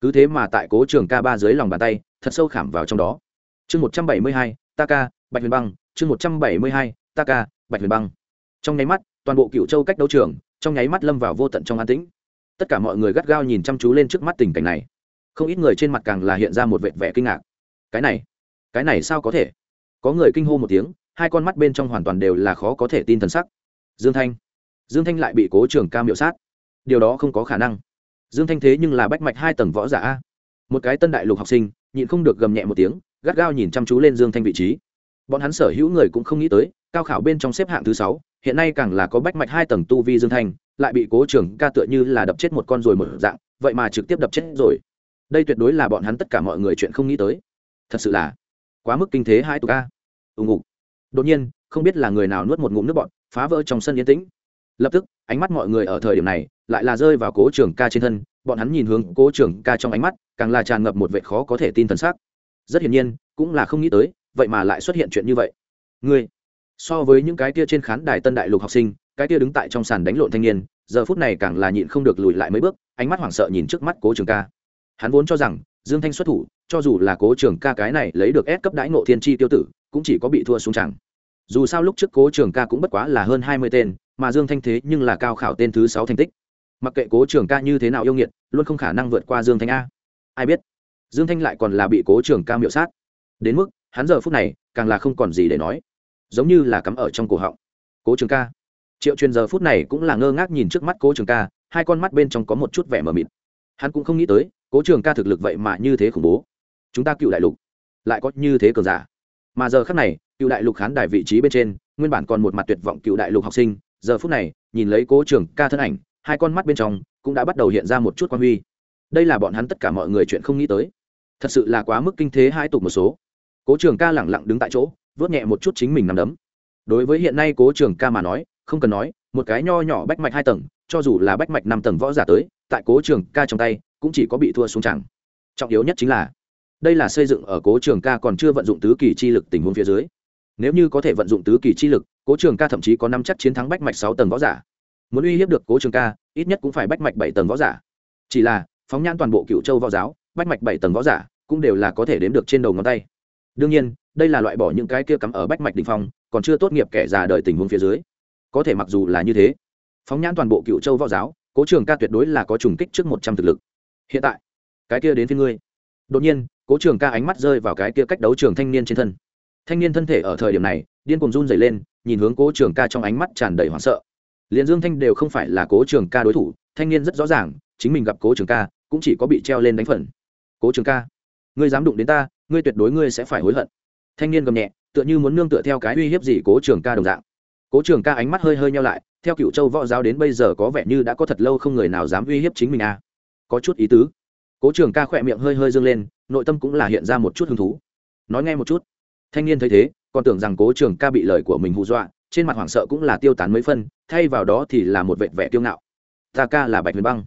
cứ thế mà tại cố trường ca ba dưới lòng bàn tay thật sâu khảm vào trong đó chương một trăm bảy mươi hai taka bạch huyền băng chương một trăm bảy mươi hai taka bạch huyền băng trong nháy mắt toàn bộ cựu châu cách đấu trường trong nháy mắt lâm vào vô tận trong an tĩnh tất cả mọi người gắt gao nhìn chăm chú lên trước mắt tình cảnh này không ít người trên mặt càng là hiện ra một vệt vẻ kinh ngạc cái này cái này sao có thể? Có người kinh hô một tiếng, hai con mắt bên trong hoàn toàn đều là khó có thể tin thần sắc. Dương thanh dương thanh lại bị cố trường ca miệu sát. Điều đó không có khả năng. Dương thanh thế nhưng là bách mạch hai tầng võ giả a. Một cái tân đại lục học sinh, nhịn không được gầm nhẹ một tiếng, gắt gao nhìn chăm chú lên dương thanh vị trí. Bọn hắn sở hữu người cũng không nghĩ tới, cao khảo bên trong xếp hạng thứ sáu, hiện nay càng là có bách mạch hai tầng tu vi dương thanh, lại bị cố trường ca tựa như là đập chết một con rồi một dạng, vậy mà trực tiếp đập chết rồi. Đây tuyệt đối là bọn hắn tất cả mọi người chuyện không nghĩ tới thật sự là quá mức kinh thế hai tụ ca. Ùng ục đột nhiên, không biết là người nào nuốt một ngụm nước bọn phá vỡ trong sân yên tĩnh. Lập tức, ánh mắt mọi người ở thời điểm này lại là rơi vào cố trưởng ca trên thân, bọn hắn nhìn hướng cố trưởng ca trong ánh mắt, càng là tràn ngập một vệ khó có thể tin thần sắc. Rất hiển nhiên, cũng là không nghĩ tới, vậy mà lại xuất hiện chuyện như vậy. Ngươi, so với những cái kia trên khán đài tân đại lục học sinh, cái kia đứng tại trong sàn đánh lộn thanh niên, giờ phút này càng là nhịn không được lùi lại mấy bước, ánh mắt hoảng sợ nhìn trước mắt cố trường ca. Hắn vốn cho rằng, dương thanh xuất thủ cho dù là cố trường ca cái này lấy được s cấp đãi ngộ thiên tri tiêu tử, cũng chỉ có bị thua xuống chẳng. Dù sao lúc trước cố trường ca cũng bất quá là hơn hai mươi tên, mà dương thanh thế nhưng là cao khảo tên thứ sáu thành tích. Mặc kệ cố trường ca như thế nào yêu nghiệt, luôn không khả năng vượt qua dương thanh a. Ai biết, dương thanh lại còn là bị cố trường ca miệu sát. Đến mức, hắn giờ phút này, càng là không còn gì để nói. Giống như là cắm ở trong cổ họng. Cố trường ca. Triệu truyền giờ phút này cũng là ngơ ngác nhìn trước mắt cố trường ca, hai con mắt bên trong có một chút vẻ mờ mịt. Hắn cũng không nghĩ tới, cố trường ca thực lực vậy mà như thế khủng bố chúng ta cựu đại lục lại có như thế cường giả. Mà giờ khác này, cựu đại lục khán đài vị trí bên trên, nguyên bản còn một mặt tuyệt vọng cựu đại lục học sinh, giờ phút này, nhìn lấy cố trường ca thân ảnh, hai con mắt bên trong cũng đã bắt đầu hiện ra một chút quan huy. Đây là bọn hắn tất cả mọi người chuyện không nghĩ tới. Thật sự là quá mức kinh thế hai tục một số. Cố trường ca lẳng lặng đứng tại chỗ vớt nhẹ một chút chính mình nằm đấm. Đối với hiện nay cố trường ca mà nói, không cần nói, một cái nho nhỏ bách mạch hai tầng, cho dù là bách mạch năm tầng võ giả tới, tại cố trường ca trong tay, cũng chỉ có bị thua xuống chẳng. Trọng yếu nhất chính là đây là xây dựng ở cố trường ca còn chưa vận dụng tứ kỳ chi lực tình huống phía dưới. Nếu như có thể vận dụng tứ kỳ chi lực, cố trường ca thậm chí có năm chắc chiến thắng bách mạch sáu tầng võ giả. Muốn uy hiếp được cố trường ca, ít nhất cũng phải bách mạch bảy tầng võ giả. Chỉ là, phóng nhãn toàn bộ cựu châu võ giáo, bách mạch bảy tầng võ giả cũng đều là có thể đếm được trên đầu ngón tay. Đương nhiên, đây là loại bỏ những cái kia cắm ở bách mạch đình phong, còn chưa tốt nghiệp kẻ già đời tình huống phía dưới. Có thể mặc dù là như thế, phóng nhãn toàn bộ cựu châu võ giáo, cố trường ca tuyệt đối là có trùng kích trước một trăm thực lực. Hiện tại, cái kia đến phía ngươi. Đột nhiên cố trường ca ánh mắt rơi vào cái kia cách đấu trường thanh niên trên thân. Thanh niên thân thể ở thời điểm này, điên cùng run dày lên, nhìn hướng cố trường ca trong ánh mắt tràn đầy hoảng sợ. Liền dương thanh đều không phải là cố trường ca đối thủ, thanh niên rất rõ ràng, chính mình gặp cố trường ca, cũng chỉ có bị treo lên đánh phần. Cố trường ca, ngươi dám đụng đến ta, ngươi tuyệt đối ngươi sẽ phải hối hận. Thanh niên gầm nhẹ, tựa như muốn nương tựa theo cái uy hiếp gì cố trường ca đồng dạng. Cố trường ca ánh mắt hơi hơi nhau lại, theo cựu châu võ giáo đến bây giờ có vẻ như đã có thật lâu không người nào dám uy hiếp chính mình à. có chút ý tứ cố trường ca khỏe miệng hơi hơi dâng lên, nội tâm cũng là hiện ra một chút hứng thú. Nói nghe một chút. Thanh niên thấy thế, còn tưởng rằng cố trường ca bị lời của mình hù dọa, trên mặt hoảng sợ cũng là tiêu tán mấy phân, thay vào đó thì là một vệt vẻ tiêu ngạo. Ta ca là bạch huyền băng.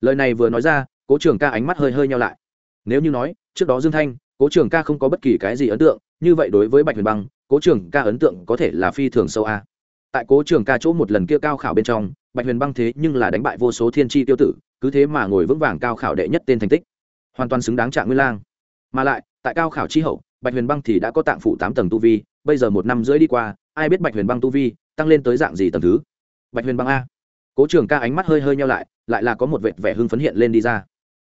Lời này vừa nói ra, cố trường ca ánh mắt hơi hơi nhau lại. Nếu như nói, trước đó dương thanh, cố trường ca không có bất kỳ cái gì ấn tượng, như vậy đối với bạch huyền băng, cố trường ca ấn tượng có thể là phi thường sâu a. Tại cố trường ca chỗ một lần kia cao khảo bên trong, bạch huyền băng thế nhưng là đánh bại vô số thiên tri tiêu tử cứ thế mà ngồi vững vàng cao khảo đệ nhất tên thành tích. Hoàn toàn xứng đáng trạng nguyên lang. Mà lại, tại cao khảo chi hậu, bạch huyền băng thì đã có tạng phủ tám tầng tu vi, bây giờ một năm rưỡi đi qua, ai biết bạch huyền băng tu vi tăng lên tới dạng gì tầng thứ? Bạch huyền băng a. Cố trường ca ánh mắt hơi hơi nhau lại lại là có một vệt vẻ hưng phấn hiện lên đi ra.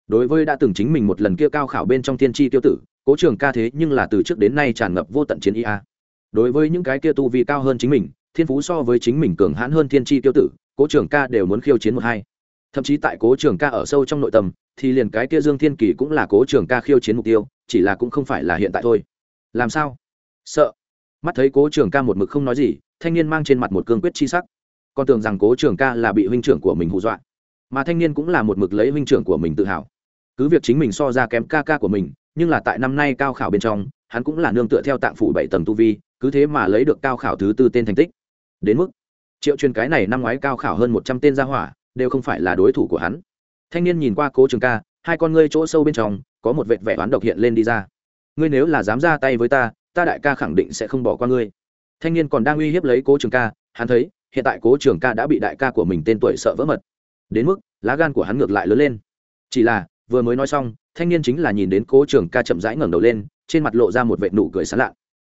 Đối với đã từng chính mình một lần kia cao khảo bên trong thiên tri tiêu tử, cố trường ca thế nhưng là từ trước đến nay tràn ngập vô tận chiến ý a. đối với những cái kia tu vi cao hơn chính mình, thiên phú so với chính mình cường hãn hơn thiên tri tiêu tử, cố trường ca đều muốn khiêu chiến một hai thậm chí tại cố trường ca ở sâu trong nội tâm, thì liền cái kia dương thiên kỳ cũng là cố trường ca khiêu chiến mục tiêu, chỉ là cũng không phải là hiện tại thôi. Làm sao? Sợ. Mắt thấy cố trường ca một mực không nói gì, thanh niên mang trên mặt một cương quyết chi sắc. Con tưởng rằng cố trường ca là bị huynh trưởng của mình hù dọa, mà thanh niên cũng là một mực lấy huynh trưởng của mình tự hào. Cứ việc chính mình so ra kém ca ca của mình, nhưng là tại năm nay cao khảo bên trong, hắn cũng là nương tựa theo tạng phủ bảy tầng tu vi, cứ thế mà lấy được cao khảo thứ tư tên thành tích. Đến mức, triệu chuyên cái này năm ngoái cao khảo hơn một trăm tên gia hỏa đều không phải là đối thủ của hắn. Thanh niên nhìn qua cố trường ca, hai con ngươi chỗ sâu bên trong có một vệt vẻ oán độc hiện lên đi ra. Ngươi nếu là dám ra tay với ta ta đại ca khẳng định sẽ không bỏ qua ngươi. Thanh niên còn đang uy hiếp lấy cố trường ca, hắn thấy, hiện tại cố trường ca đã bị đại ca của mình tên tuổi sợ vỡ mật. Đến mức, lá gan của hắn ngược lại lớn lên. Chỉ là, vừa mới nói xong, thanh niên chính là nhìn đến cố trường ca chậm rãi ngẩng đầu lên, trên mặt lộ ra một vệ nụ cười sán lạ.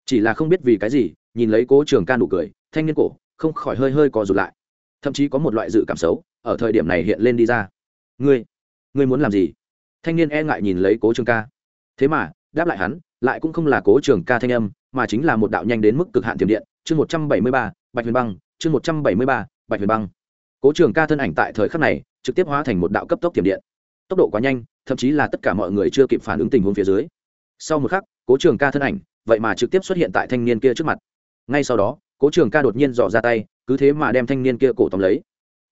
Chỉ là không biết vì cái gì, nhìn lấy cố trường ca nụ cười, thanh niên cổ, không khỏi hơi hơi co rụt lại. Thậm chí có một loại dự cảm xấu ở thời điểm này hiện lên đi ra. Ngươi ngươi muốn làm gì? Thanh niên e ngại nhìn lấy cố trường ca. Thế mà, đáp lại hắn, lại cũng không là cố trường ca thanh âm, mà chính là một đạo nhanh đến mức cực hạn tiềm điện. Chương một trăm bảy mươi ba, bạch huyền băng, chương một trăm bảy mươi ba, bạch huyền băng. Cố trường ca thân ảnh tại thời khắc này, trực tiếp hóa thành một đạo cấp tốc tiềm điện. Tốc độ quá nhanh, thậm chí là tất cả mọi người chưa kịp phản ứng tình huống phía dưới. Sau một khắc, cố trường ca thân ảnh, vậy mà trực tiếp xuất hiện tại thanh niên kia trước mặt. Ngay sau đó, cố trường ca đột nhiên dò ra tay, cứ thế mà đem thanh niên kia cổ tóm lấy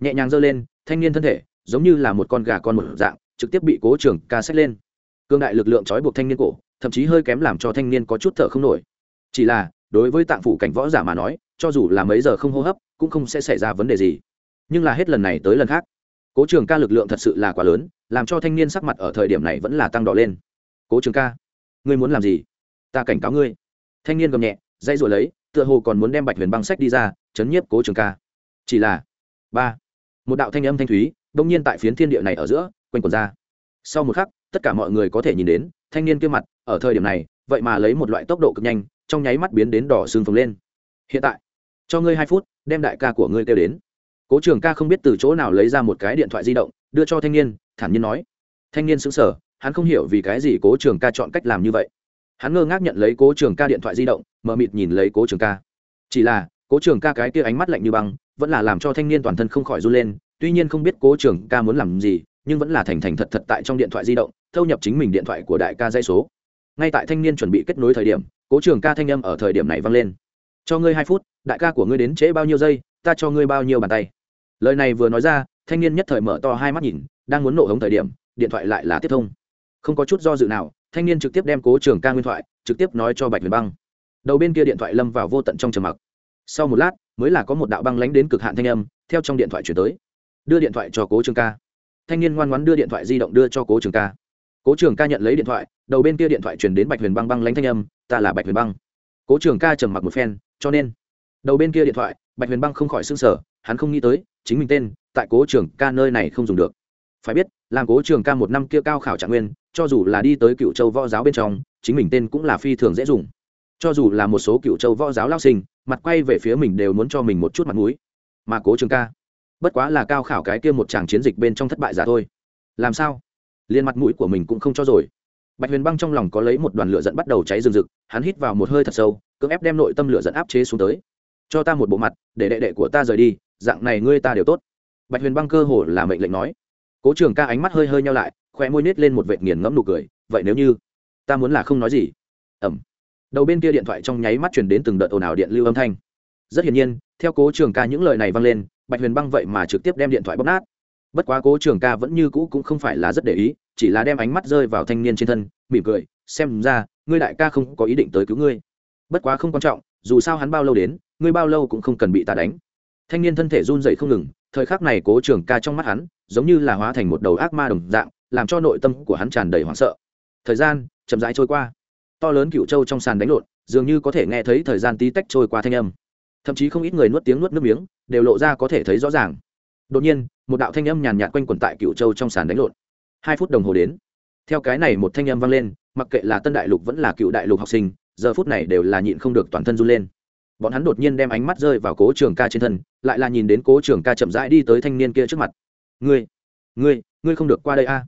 nhẹ nhàng giơ lên, thanh niên thân thể, giống như là một con gà con một dạng, trực tiếp bị cố trường ca xách lên. Cương đại lực lượng trói buộc thanh niên cổ, thậm chí hơi kém làm cho thanh niên có chút thở không nổi. Chỉ là, đối với tạng phủ cảnh võ giả mà nói, cho dù là mấy giờ không hô hấp, cũng không sẽ xảy ra vấn đề gì. Nhưng là hết lần này tới lần khác, cố trường ca lực lượng thật sự là quá lớn, làm cho thanh niên sắc mặt ở thời điểm này vẫn là tăng đỏ lên. Cố trường ca, ngươi muốn làm gì? Ta cảnh cáo ngươi. Thanh niên gầm nhẹ dây rồi lấy, tựa hồ còn muốn đem bạch huyền băng sách đi ra, chấn nhiếp cố trường ca. Chỉ là, ba một đạo thanh âm thanh thúy đông nhiên tại phiến thiên địa này ở giữa, quanh quần ra. Sau một khắc, tất cả mọi người có thể nhìn đến, thanh niên kia mặt, ở thời điểm này, vậy mà lấy một loại tốc độ cực nhanh, trong nháy mắt biến đến đỏ xương phồng lên. Hiện tại, cho ngươi hai phút, đem đại ca của ngươi kêu đến. Cố trường ca không biết từ chỗ nào lấy ra một cái điện thoại di động, đưa cho thanh niên, thản nhiên nói. Thanh niên xứng sở hắn không hiểu vì cái gì cố trường ca chọn cách làm như vậy. Hắn ngơ ngác nhận lấy cố trường ca điện thoại di động, mờ mịt nhìn lấy cố trường ca. Chỉ là, cố trường ca cái kia ánh mắt lạnh như băng vẫn là làm cho thanh niên toàn thân không khỏi run lên, tuy nhiên không biết cố trường ca muốn làm gì, nhưng vẫn là thành thành thật thật tại trong điện thoại di động, thâu nhập chính mình điện thoại của đại ca dây số. Ngay tại thanh niên chuẩn bị kết nối thời điểm, cố trường ca thanh âm ở thời điểm này vang lên. Cho ngươi hai phút, đại ca của ngươi đến trễ bao nhiêu giây, ta cho ngươi bao nhiêu bàn tay. Lời này vừa nói ra, thanh niên nhất thời mở to hai mắt nhìn, đang muốn nổ hống thời điểm, điện thoại lại là tiếp thông. Không có chút do dự nào, thanh niên trực tiếp đem cố trường ca nguyên thoại, trực tiếp nói cho bạch huyền băng. Đầu bên kia điện thoại lâm vào vô tận trong trầm mặc. Sau một lát mới là có một đạo băng lánh đến cực hạn thanh âm theo trong điện thoại chuyển tới. Đưa điện thoại cho cố trường ca. Thanh niên ngoan ngoãn đưa điện thoại di động đưa cho cố trường ca. Cố trường ca nhận lấy điện thoại, đầu bên kia điện thoại chuyển đến bạch huyền băng băng lánh thanh âm, ta là bạch huyền băng. Cố trường ca trầm mặc một phen, cho nên. Đầu bên kia điện thoại, bạch huyền băng không khỏi s ư n g sở hắn không nghĩ tới, chính mình tên, tại cố trường ca nơi này không dùng được. Phải biết, làm cố trường ca một năm kia cao khảo trạng nguyên, cho dù là đi tới cựu châu võ giáo bên trong, chính mình tên cũng là phi thường dễ dùng cho dù là một số cựu châu võ giáo lao sinh, mặt quay về phía mình đều muốn cho mình một chút mặt mũi. mà cố trường ca, bất quá là cao khảo cái kia một tràng chiến dịch bên trong thất bại giả thôi. Làm sao? Liền mặt mũi của mình cũng không cho rồi. Bạch huyền băng trong lòng có lấy một đoàn lửa dẫn bắt đầu cháy rừng rực, hắn hít vào một hơi thật sâu, cưỡng ép đem nội tâm lửa dẫn áp chế xuống tới. Cho ta một bộ mặt, để đệ đệ của ta rời đi, dạng này ngươi ta đều tốt. Bạch huyền băng cơ hồ là mệnh lệnh nói. Cố trường ca ánh mắt hơi hơi nhau lại khoe môi nết lên một vệt nghiền ngẫm nụ cười, vậy nếu như ta muốn là không nói gì? Ẩm đầu bên kia điện thoại trong nháy mắt chuyển đến từng đợt ồn ào điện lưu âm thanh. Rất hiển nhiên, theo cố trường ca những lời này vang lên, bạch huyền băng vậy mà trực tiếp đem điện thoại bóp nát. Bất quá cố trường ca vẫn như cũ cũng không phải là rất để ý, chỉ là đem ánh mắt rơi vào thanh niên trên thân, mỉm cười, xem ra, ngươi đại ca không có ý định tới cứu ngươi. Bất quá không quan trọng, dù sao hắn bao lâu đến, ngươi bao lâu cũng không cần bị ta đánh. Thanh niên thân thể run dậy không ngừng, thời khắc này cố trường ca trong mắt hắn, giống như là hóa thành một đầu ác ma đồng dạng, làm cho nội tâm của hắn tràn đầy hoảng sợ. Thời gian chậm rãi trôi qua to lớn cựu trâu trong sàn đánh lộn, dường như có thể nghe thấy thời gian tí tách trôi qua thanh âm. Thậm chí không ít người nuốt tiếng nuốt nước miếng, đều lộ ra có thể thấy rõ ràng. Đột nhiên, một đạo thanh âm nhàn nhạt quanh quẩn tại cựu châu trong sàn đánh lộn. Hai phút đồng hồ đến. Theo cái này một thanh âm vang lên, mặc kệ là tân đại lục vẫn là cựu đại lục học sinh, giờ phút này đều là nhịn không được toàn thân run lên. Bọn hắn đột nhiên đem ánh mắt rơi vào cố trường ca trên thân, lại là nhìn đến cố trường ca chậm rãi đi tới thanh niên kia trước mặt. Ngươi ngươi ngươi không được qua đây a.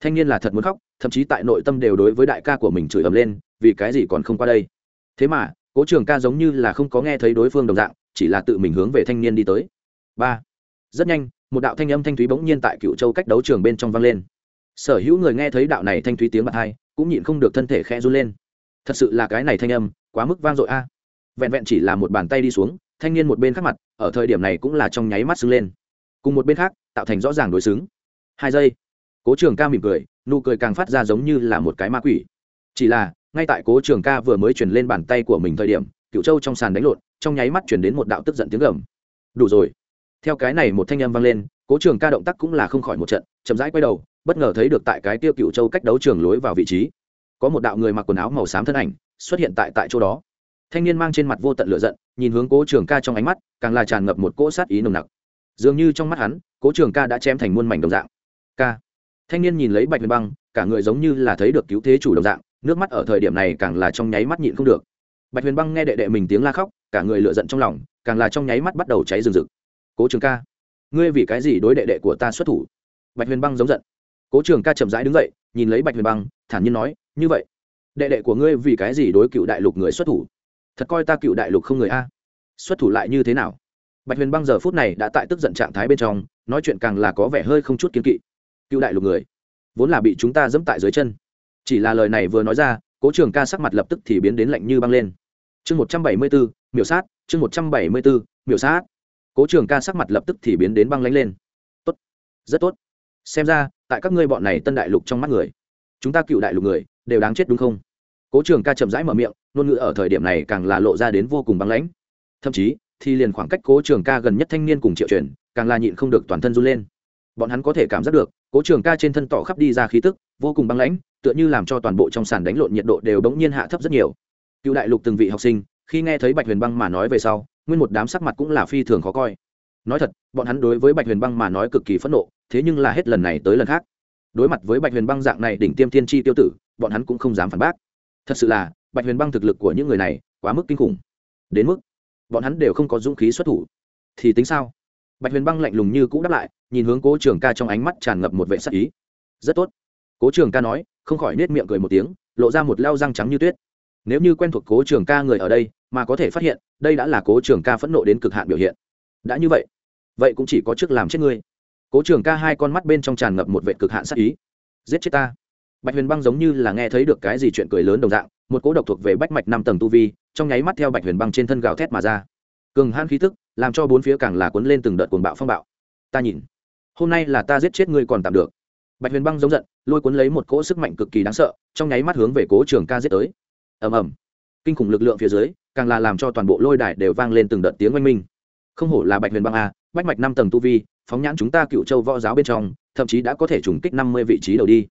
Thanh niên là thật muốn khóc, thậm chí tại nội tâm đều đối với đại ca của mình chửi ầm lên vì cái gì còn không qua đây? Thế mà, cố trường ca giống như là không có nghe thấy đối phương đồng dạng, chỉ là tự mình hướng về thanh niên đi tới. Ba. Rất nhanh, một đạo thanh âm thanh thúy bỗng nhiên tại cựu châu cách đấu trường bên trong vang lên. Sở hữu người nghe thấy đạo này thanh thúy tiếng bạc hai, cũng nhịn không được thân thể khẽ run lên. Thật sự là cái này thanh âm, quá mức vang dội a. Vẹn vẹn chỉ là một bàn tay đi xuống, thanh niên một bên khác mặt, ở thời điểm này cũng là trong nháy mắt sưng lên. Cùng một bên khác, tạo thành rõ ràng đối xứng. Hai giây, cố trường ca mỉm cười, nụ cười càng phát ra giống như là một cái ma quỷ. Chỉ là ngay tại cố trường ca vừa mới chuyển lên bàn tay của mình thời điểm cựu châu trong sàn đánh lộn, trong nháy mắt chuyển đến một đạo tức giận tiếng gầm. Đủ rồi. Theo cái này một thanh âm vang lên, cố trường ca động tác cũng là không khỏi một trận, chậm rãi quay đầu, bất ngờ thấy được tại cái tiêu cựu châu cách đấu trường lối vào vị trí. Có một đạo người mặc quần áo màu xám thân ảnh xuất hiện tại tại chỗ đó. Thanh niên mang trên mặt vô tận lửa giận, nhìn hướng cố trường ca trong ánh mắt, càng là tràn ngập một cỗ sát ý nồng nặc. Dường như trong mắt hắn, cố trường ca đã chém thành muôn mảnh đồng dạng. Ca. Thanh niên nhìn lấy bạch huyền băng, cả người giống như là thấy được cứu thế chủ đồng dạng nước mắt ở thời điểm này càng là trong nháy mắt nhịn không được. Bạch huyền băng nghe đệ đệ mình tiếng la khóc, cả người lựa giận trong lòng, càng là trong nháy mắt bắt đầu cháy rừng rực. Cố trường ca, ngươi vì cái gì đối đệ đệ của ta xuất thủ? Bạch huyền băng giống giận. Cố trường ca chậm rãi đứng dậy, nhìn lấy bạch huyền băng, thản nhiên nói, như vậy, đệ đệ của ngươi vì cái gì đối cựu đại lục người xuất thủ? Thật coi ta cựu đại lục không người a. Xuất thủ lại như thế nào? Bạch huyền băng giờ phút này đã tại tức giận trạng thái bên trong, nói chuyện càng là có vẻ hơi không chút kiên kỵ. Cựu đại lục người, vốn là bị chúng ta dẫm tại dưới chân chỉ là lời này vừa nói ra, cố trường ca sắc mặt lập tức thì biến đến lạnh như băng lên. Chương một trăm bảy mươi bốn miểu sát, chương một trăm bảy mươi bốn miểu sát. Cố trường ca sắc mặt lập tức thì biến đến băng lánh lên. Tốt, rất tốt. Xem ra, tại các ngươi bọn này tân đại lục trong mắt người, chúng ta cựu đại lục người, đều đáng chết đúng không? Cố trường ca chậm rãi mở miệng, ngôn ngữ ở thời điểm này càng là lộ ra đến vô cùng băng lãnh. Thậm chí, thì liền khoảng cách cố trường ca gần nhất thanh niên cùng triệu truyền, càng là nhịn không được toàn thân run lên bọn hắn có thể cảm giác được, cố trường ca trên thân tỏ khắp đi ra khí tức, vô cùng băng lãnh, tựa như làm cho toàn bộ trong sàn đánh lộn nhiệt độ đều bỗng nhiên hạ thấp rất nhiều. Cựu đại lục từng vị học sinh, khi nghe thấy bạch huyền băng mà nói về sau, nguyên một đám sắc mặt cũng là phi thường khó coi. Nói thật, bọn hắn đối với bạch huyền băng mà nói cực kỳ phẫn nộ, thế nhưng là hết lần này tới lần khác. Đối mặt với bạch huyền băng dạng này đỉnh tiêm thiên tri tiêu tử, bọn hắn cũng không dám phản bác. Thật sự là, bạch huyền băng thực lực của những người này quá mức kinh khủng. Đến mức, bọn hắn đều không có dũng khí xuất thủ. Thì tính sao? Bạch huyền băng lạnh lùng như cũ đáp lại nhìn hướng cố trường ca trong ánh mắt tràn ngập một vệ sắc ý. Rất tốt. Cố trường ca nói, không khỏi nết miệng cười một tiếng, lộ ra một leo răng trắng như tuyết. Nếu như quen thuộc cố trường ca người ở đây, mà có thể phát hiện, đây đã là cố trường ca phẫn nộ đến cực hạn biểu hiện. Đã như vậy vậy cũng chỉ có chức làm chết ngươi. Cố trường ca hai con mắt bên trong tràn ngập một vệ cực hạn sắc ý. Giết chết ta. Bạch huyền băng giống như là nghe thấy được cái gì chuyện cười lớn đồng dạng, một cố độc thuộc về bách mạch năm tầng tu vi, trong nháy mắt theo bạch huyền băng trên thân gào thét mà ra. Cường han khí tức, làm cho bốn phía càng là cuốn lên từng đợt cuồng bạo phong bạo. Ta nhìn hôm nay là ta giết chết ngươi còn tạm được. Bạch huyền băng giống giận, lôi cuốn lấy một cỗ sức mạnh cực kỳ đáng sợ, trong nháy mắt hướng về cố trường ca giết tới. Ầm ầm. Kinh khủng lực lượng phía dưới, càng là làm cho toàn bộ lôi đài đều vang lên từng đợt tiếng oanh minh. Không hổ là bạch huyền băng a, bách mạch năm tầng tu vi, phóng nhãn chúng ta cựu châu võ giáo bên trong, thậm chí đã có thể trùng kích năm mươi vị trí đầu đi.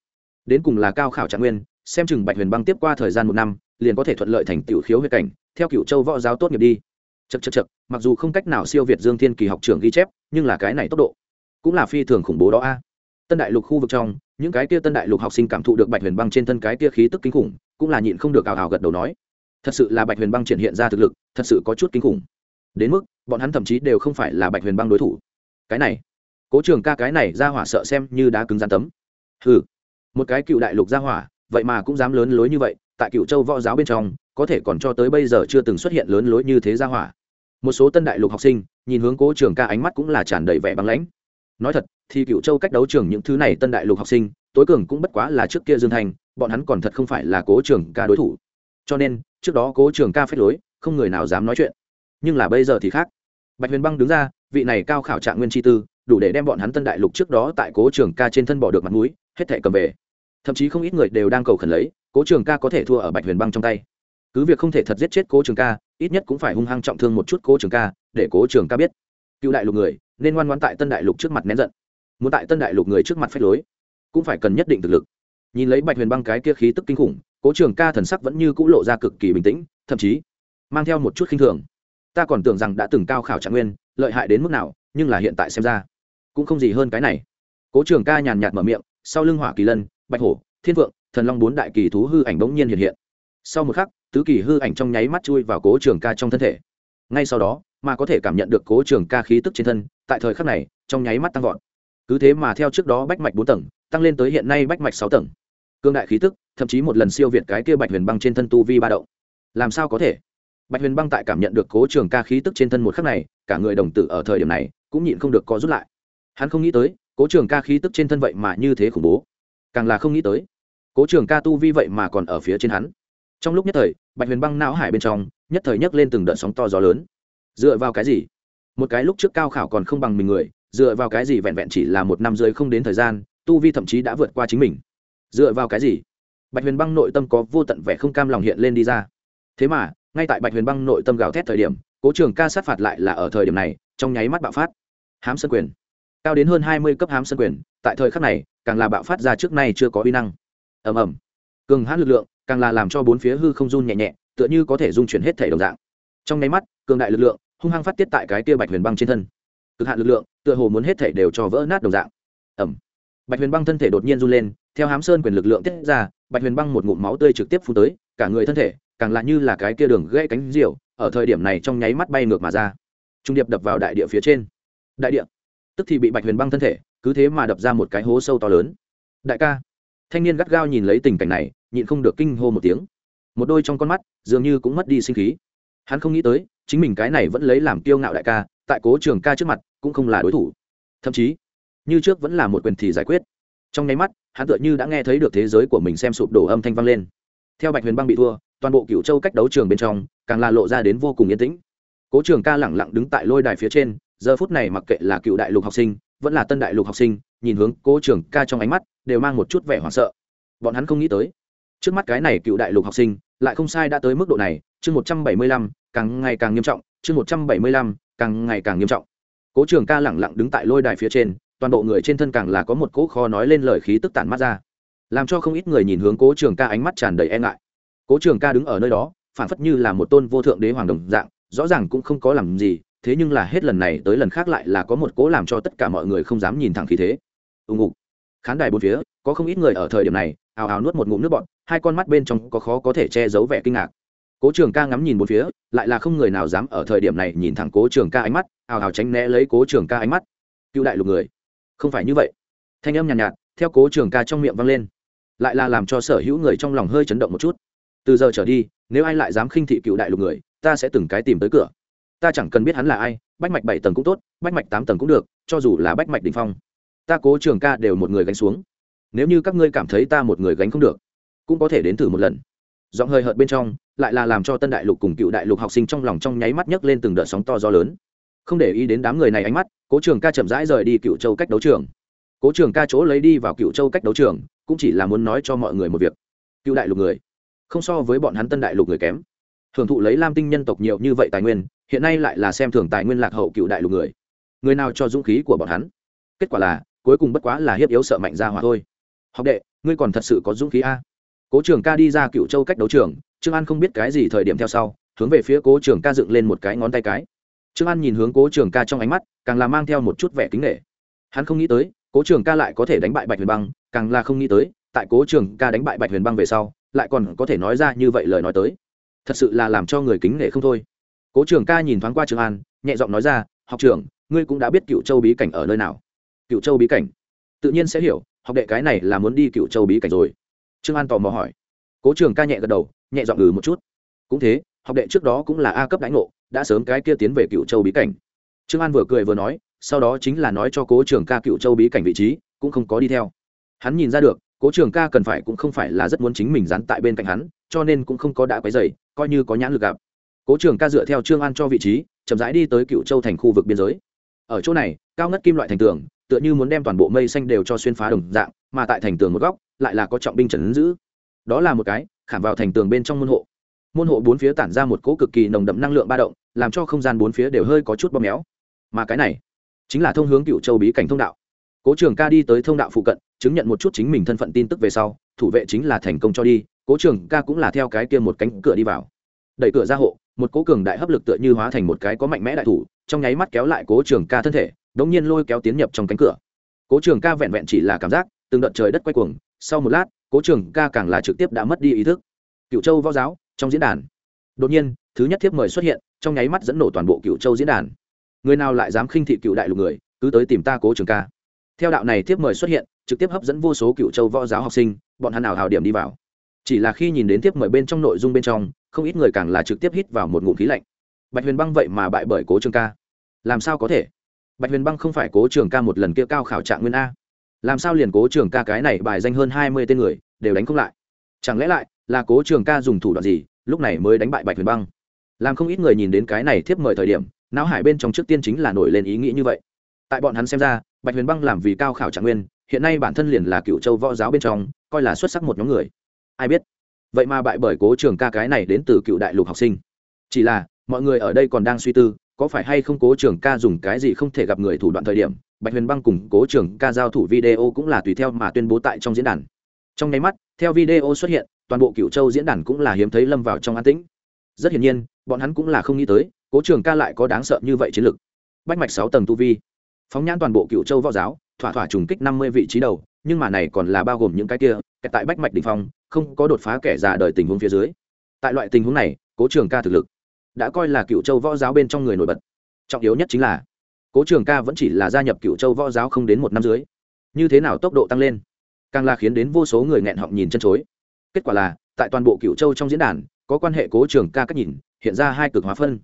Đến cùng là cao khảo trạng nguyên, xem chừng bạch huyền băng tiếp qua thời gian một năm, liền có thể thuận lợi thành tiểu khiếu huyết cảnh, theo cựu châu võ giáo tốt nghiệp đi. Chật chật chật mặc dù không cách nào siêu việt dương thiên kỳ học trường ghi chép, nhưng là cái này tốc độ cũng là phi thường khủng bố đó a. Tân đại lục khu vực trong, những cái kia tân đại lục học sinh cảm thụ được bạch huyền băng trên thân cái kia khí tức kinh khủng, cũng là nhịn không được ào ào gật đầu nói. Thật sự là bạch huyền băng triển hiện ra thực lực, thật sự có chút kinh khủng. Đến mức, bọn hắn thậm chí đều không phải là bạch huyền băng đối thủ. Cái này, cố trường ca cái này ra hỏa sợ xem như đá cứng gian tấm. Ừ một cái cựu đại lục ra hỏa, vậy mà cũng dám lớn lối như vậy, tại cựu châu võ giáo bên trong, có thể còn cho tới bây giờ chưa từng xuất hiện lớn lối như thế ra hỏa. Một số tân đại lục học sinh, nhìn hướng cố trường ca ánh mắt cũng là tràn đầy vẻ băng lãnh nói thật, thì cựu châu cách đấu trường những thứ này tân đại lục học sinh, tối cường cũng bất quá là trước kia dương thành, bọn hắn còn thật không phải là cố trường ca đối thủ. Cho nên, trước đó cố trường ca phép lối, không người nào dám nói chuyện. Nhưng là bây giờ thì khác. Bạch huyền băng đứng ra, vị này cao khảo trạng nguyên tri tư, đủ để đem bọn hắn tân đại lục trước đó tại cố trường ca trên thân bỏ được mặt mũi, hết thẻ cầm về. Thậm chí không ít người đều đang cầu khẩn lấy, cố trường ca có thể thua ở bạch huyền băng trong tay. Cứ việc không thể thật giết chết cố trường ca, ít nhất cũng phải hung hăng trọng thương một chút cố trường ca, để cố trường ca biết cựu đại lục người, nên ngoan ngoan tại tân đại lục trước mặt nén giận. Muốn tại tân đại lục người trước mặt phách lối, cũng phải cần nhất định thực lực. Nhìn lấy bạch huyền băng cái kia khí tức kinh khủng, cố trường ca thần sắc vẫn như c ũ lộ ra cực kỳ bình tĩnh, thậm chí mang theo một chút khinh thường. Ta còn tưởng rằng đã từng cao khảo trạng nguyên, lợi hại đến mức nào, nhưng là hiện tại xem ra, cũng không gì hơn cái này. Cố trường ca nhàn nhạt mở miệng, sau lưng hỏa kỳ lân, bạch hổ, thiên vượng thần long bốn đại kỳ thú hư ảnh bỗng nhiên hiện hiện. Sau một khắc, tứ kỳ hư ảnh trong nháy mắt chui vào cố trường ca trong thân thể. Ngay sau đó mà có thể cảm nhận được cố trường ca khí tức trên thân, tại thời khắc này, trong nháy mắt tăng vọt. Cứ thế mà theo trước đó bách mạch bốn tầng, tăng lên tới hiện nay bách mạch sáu tầng. Cương đại khí tức, thậm chí một lần siêu việt cái kia bạch huyền băng trên thân tu vi ba động. Làm sao có thể? Bạch huyền băng tại cảm nhận được cố trường ca khí tức trên thân một khắc này, cả người đồng tử ở thời điểm này, cũng nhịn không được có rút lại. Hắn không nghĩ tới, cố trường ca khí tức trên thân vậy mà như thế khủng bố. Càng là không nghĩ tới, cố trường ca tu vi vậy mà còn ở phía trên hắn. Trong lúc nhất thời, bạch huyền băng não hải bên trong, nhất thời nhấc lên từng đợt sóng to gió lớn dựa vào cái gì? Một cái lúc trước cao khảo còn không bằng mình người, dựa vào cái gì vẹn vẹn chỉ là một năm rưỡi không đến thời gian, tu vi thậm chí đã vượt qua chính mình? Dựa vào cái gì? Bạch huyền băng nội tâm có vô tận vẻ không cam lòng hiện lên đi ra. Thế mà, ngay tại bạch huyền băng nội tâm gào thét thời điểm, cố trường ca sát phạt lại là ở thời điểm này, trong nháy mắt bạo phát. Hám sân quyền. Cao đến hơn hai mươi cấp hám sân quyền, tại thời khắc này, càng là bạo phát ra trước nay chưa có uy năng. Ầm ầm. Cường hát lực lượng, càng là làm cho bốn phía hư không run nhẹ nhẹ, tựa như có thể dung chuyển hết thể đồng dạng trong nháy mắt, cường đại lực lượng hung hăng phát tiết tại cái kia bạch huyền băng trên thân. Cực hạn lực lượng tựa hồ muốn hết thể đều cho vỡ nát đồng dạng. Ẩm bạch huyền băng thân thể đột nhiên run lên, theo hám sơn quyền lực lượng tiết ra, bạch huyền băng một ngụm máu tươi trực tiếp phun tới, cả người thân thể càng lạ như là cái kia đường gãy cánh diều, ở thời điểm này trong nháy mắt bay ngược mà ra. Trung điệp đập vào đại địa phía trên. Đại địa. Tức thì bị bạch huyền băng thân thể cứ thế mà đập ra một cái hố sâu to lớn. Đại ca. Thanh niên gắt gao nhìn lấy tình cảnh này, nhịn không được kinh hô một tiếng. Một đôi trong con mắt dường như cũng mất đi sinh khí hắn không nghĩ tới, chính mình cái này vẫn lấy làm kiêu ngạo đại ca, tại cố trường ca trước mặt, cũng không là đối thủ. Thậm chí, như trước vẫn là một quyền thì giải quyết. Trong nháy mắt, hắn tựa như đã nghe thấy được thế giới của mình xem sụp đổ âm thanh vang lên. Theo bạch huyền băng bị thua, toàn bộ cựu châu cách đấu trường bên trong, càng là lộ ra đến vô cùng yên tĩnh. Cố trường ca lẳng lặng đứng tại lôi đài phía trên, giờ phút này mặc kệ là cựu đại lục học sinh, vẫn là tân đại lục học sinh, nhìn hướng cố trường ca trong ánh mắt, đều mang một chút vẻ hoảng sợ. Bọn hắn không nghĩ tới, trước mắt cái này cựu đại lục học sinh, lại không sai đã tới mức độ này chương một trăm bảy mươi lăm, càng ngày càng nghiêm trọng, chương một trăm bảy mươi lăm, càng ngày càng nghiêm trọng. Cố trường ca lẳng lặng đứng tại lôi đài phía trên, toàn bộ người trên thân càng là có một cỗ kho nói lên lời khí tức tản mắt ra. Làm cho không ít người nhìn hướng cố trường ca ánh mắt tràn đầy e ngại. Cố trường ca đứng ở nơi đó phản phất như là một tôn vô thượng đế hoàng đồng dạng, rõ ràng cũng không có làm gì, thế nhưng là hết lần này tới lần khác lại là có một cố làm cho tất cả mọi người không dám nhìn thẳng khí thế. Ưng ngục. Khán đài bốn phía, có không ít người ở thời điểm này, ào ào nuốt một ngụm nước bọn hai con mắt bên trong có khó có thể che giấu vẻ kinh ngạc cố trường ca ngắm nhìn một phía lại là không người nào dám ở thời điểm này nhìn thẳng cố trường ca ánh mắt ào ào tránh né lấy cố trường ca ánh mắt. Cựu đại lục người không phải như vậy. Thanh âm nhàn nhạt, nhạt theo cố trường ca trong miệng vang lên lại là làm cho sở hữu người trong lòng hơi chấn động một chút. Từ giờ trở đi nếu ai lại dám khinh thị cựu đại lục người ta sẽ từng cái tìm tới cửa. Ta chẳng cần biết hắn là ai bách mạch bảy tầng cũng tốt bách mạch tám tầng cũng được cho dù là bách mạch đình phong ta cố trường ca đều một người gánh xuống. Nếu như các ngươi cảm thấy ta một người gánh không được cũng có thể đến thử một lần. Giọng hơi hợt bên trong lại là làm cho tân đại lục cùng cựu đại lục học sinh trong lòng trong nháy mắt nhấc lên từng đợt sóng to gió lớn. Không để ý đến đám người này ánh mắt, cố trường ca chậm rãi rời đi cựu châu cách đấu trường. Cố trường ca chỗ lấy đi vào cựu châu cách đấu trường, cũng chỉ là muốn nói cho mọi người một việc. Cựu đại lục người, không so với bọn hắn tân đại lục người kém. Hưởng thụ lấy lam tinh nhân tộc nhiều như vậy tài nguyên, hiện nay lại là xem thường tài nguyên lạc hậu cựu đại lục người. Người nào cho dũng khí của bọn hắn? Kết quả là, cuối cùng bất quá là hiếp yếu sợ mạnh ra hỏa thôi. Học đệ, ngươi còn thật sự có dũng khí a? Cố trường ca đi ra cựu châu cách đấu trường trương an không biết cái gì thời điểm theo sau, hướng về phía cố trường ca dựng lên một cái ngón tay cái. Trương an nhìn hướng cố trường ca trong ánh mắt, càng là mang theo một chút vẻ kính nghệ hắn không nghĩ tới, cố trường ca lại có thể đánh bại bạch huyền băng, càng là không nghĩ tới, tại cố trường ca đánh bại bạch huyền băng về sau, lại còn có thể nói ra như vậy lời nói tới. Thật sự là làm cho người kính nể không thôi. Cố trường ca nhìn thoáng qua trường an, nhẹ giọng nói ra, học trưởng, ngươi cũng đã biết cựu châu bí cảnh ở nơi nào? Cựu châu bí cảnh? Tự nhiên sẽ hiểu, học đệ cái này là muốn đi cựu châu bí cảnh rồi. Trương an tò mò hỏi. Cố trường ca nhẹ gật đầu nhẹ giọng ừ một chút. Cũng thế, học đệ trước đó cũng là a cấp đánh ngộ, đã sớm cái kia tiến về cựu châu bí cảnh. Trương an vừa cười vừa nói, sau đó chính là nói cho cố trường ca cựu châu bí cảnh vị trí, cũng không có đi theo. Hắn nhìn ra được, cố trường ca cần phải cũng không phải là rất muốn chính mình dán tại bên cạnh hắn, cho nên cũng không có đã quấy dày coi như có nhãn lực gặp. Cố trường ca dựa theo trương an cho vị trí, chậm rãi đi tới cựu châu thành khu vực biên giới. Ở chỗ này, cao ngất kim loại thành tường, tựa như muốn đem toàn bộ mây xanh đều cho xuyên phá đồng dạng, mà tại thành tường một góc, lại là có trọng binh trần ứng giữ. Đó là một cái khảm vào thành tường bên trong môn hộ. Môn hộ bốn phía tản ra một cỗ cực kỳ nồng đậm năng lượng ba động, làm cho không gian bốn phía đều hơi có chút bóp méo. Mà cái này, chính là thông hướng cựu châu bí cảnh thông đạo. Cố trường ca đi tới thông đạo phụ cận, chứng nhận một chút chính mình thân phận tin tức về sau, thủ vệ chính là thành công cho đi, cố trường ca cũng là theo cái kia một cánh cửa đi vào. Đẩy cửa ra hộ, một cố cường đại hấp lực tựa như hóa thành một cái có mạnh mẽ đại thủ, trong nháy mắt kéo lại cố trường ca thân thể, đống nhiên lôi kéo tiến nhập trong cánh cửa. Cố trường ca vẹn vẹn chỉ là cảm giác, từng đợt trời đất quay cuồng, sau một lát cố trường ca càng là trực tiếp đã mất đi ý thức. Cựu châu võ giáo, trong diễn đàn. Đột nhiên, thứ nhất thiếp mời xuất hiện, trong nháy mắt dẫn nổ toàn bộ cựu châu diễn đàn. Người nào lại dám khinh thị cựu đại lục người, cứ tới tìm ta cố trường ca. Theo đạo này Thiếp mời xuất hiện, trực tiếp hấp dẫn vô số cựu châu võ giáo học sinh, bọn hắn nào hào điểm đi vào. Chỉ là khi nhìn đến Thiếp mời bên trong nội dung bên trong, không ít người càng là trực tiếp hít vào một ngụm khí lạnh. Bạch huyền băng vậy mà bại bởi cố trường ca. Làm sao có thể? Bạch huyền băng không phải cố trường ca một lần kia cao khảo trạng nguyên a làm sao liền cố trường ca cái này bài danh hơn hai mươi tên người, đều đánh không lại? Chẳng lẽ lại là cố trường ca dùng thủ đoạn gì, lúc này mới đánh bại bạch huyền băng? Làm không ít người nhìn đến cái này thiếp mời thời điểm, não hải bên trong trước tiên chính là nổi lên ý nghĩ như vậy. Tại bọn hắn xem ra, bạch huyền băng làm vì cao khảo trạng nguyên, hiện nay bản thân liền là cựu châu võ giáo bên trong, coi là xuất sắc một nhóm người. Ai biết? Vậy mà bại bởi cố trường ca cái này đến từ cựu đại lục học sinh. Chỉ là, mọi người ở đây còn đang suy tư, có phải hay không cố trường ca dùng cái gì không thể gặp người thủ đoạn thời điểm bạch huyền băng cùng cố trường ca giao thủ video cũng là tùy theo mà tuyên bố tại trong diễn đàn. Trong nháy mắt, theo video xuất hiện, toàn bộ cựu châu diễn đàn cũng là hiếm thấy lâm vào trong an tĩnh. Rất hiển nhiên, bọn hắn cũng là không nghĩ tới, cố trường ca lại có đáng sợ như vậy chiến lực. Bách mạch sáu tầng tu vi. Phóng nhãn toàn bộ cựu châu võ giáo, thỏa thỏa trùng kích năm mươi vị trí đầu, nhưng mà này còn là bao gồm những cái kia tại bách mạch đình phong, không có đột phá kẻ già đời tình huống phía dưới. Tại loại tình huống này, cố trường ca thực lực đã coi là cựu châu võ giáo bên trong người nổi bật. Trọng yếu nhất chính là cố trường ca vẫn chỉ là gia nhập cựu châu võ giáo không đến một năm dưới. Như thế nào tốc độ tăng lên? Càng là khiến đến vô số người nghẹn họng nhìn chân chối. Kết quả là, tại toàn bộ cựu châu trong diễn đàn, có quan hệ cố trường ca cách nhìn, hiện ra hai cực hóa phân.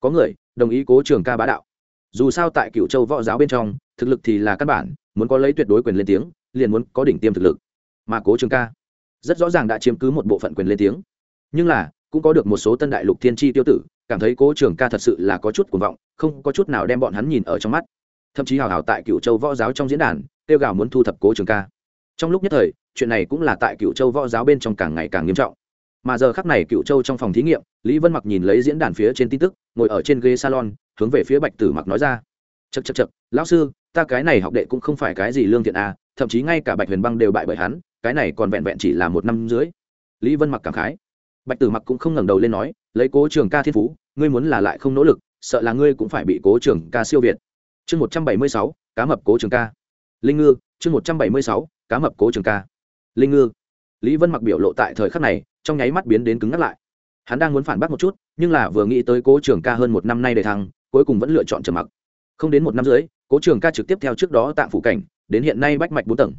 Có người, đồng ý cố trường ca bá đạo. Dù sao tại cựu châu võ giáo bên trong, thực lực thì là căn bản, muốn có lấy tuyệt đối quyền lên tiếng, liền muốn có đỉnh tiêm thực lực. Mà cố trường ca, rất rõ ràng đã chiếm cứ một bộ phận quyền lên tiếng. Nhưng là, cũng có được một số tân đại lục thiên tri tiêu tử cảm thấy cố trường ca thật sự là có chút cuồng vọng, không có chút nào đem bọn hắn nhìn ở trong mắt. Thậm chí hào hào tại cựu châu võ giáo trong diễn đàn tiêu gào muốn thu thập cố trường ca. Trong lúc nhất thời, chuyện này cũng là tại cựu châu võ giáo bên trong càng ngày càng nghiêm trọng. Mà giờ khắc này cựu châu trong phòng thí nghiệm, lý vân mặc nhìn lấy diễn đàn phía trên tin tức, ngồi ở trên ghế salon, hướng về phía bạch tử mặc nói ra. Chật chật chật lão sư, ta cái này học đệ cũng không phải cái gì lương thiện à thậm chí ngay cả bạch huyền băng đều bại bởi hắn, cái này còn vẹn vẹn chỉ là một năm dưới lý vân mặc cảm khái bạch tử mặc cũng không ngẩng đầu lên nói, lấy cố trường ca thiên phú, ngươi muốn là lại không nỗ lực, sợ là ngươi cũng phải bị cố trường ca siêu việt. Chương một trăm bảy mươi sáu, cá mập cố trường ca. Linh ngư, chương một trăm bảy mươi sáu, cá mập cố trường ca. Linh ngư. Lý vân mặc biểu lộ tại thời khắc này, trong nháy mắt biến đến cứng ngắt lại. Hắn đang muốn phản bác một chút, nhưng là vừa nghĩ tới cố trường ca hơn một năm nay để thăng, cuối cùng vẫn lựa chọn trầm mặc. Không đến một năm dưới cố trường ca trực tiếp theo trước đó tạm phủ cảnh, đến hiện nay bách mạch bốn tầng.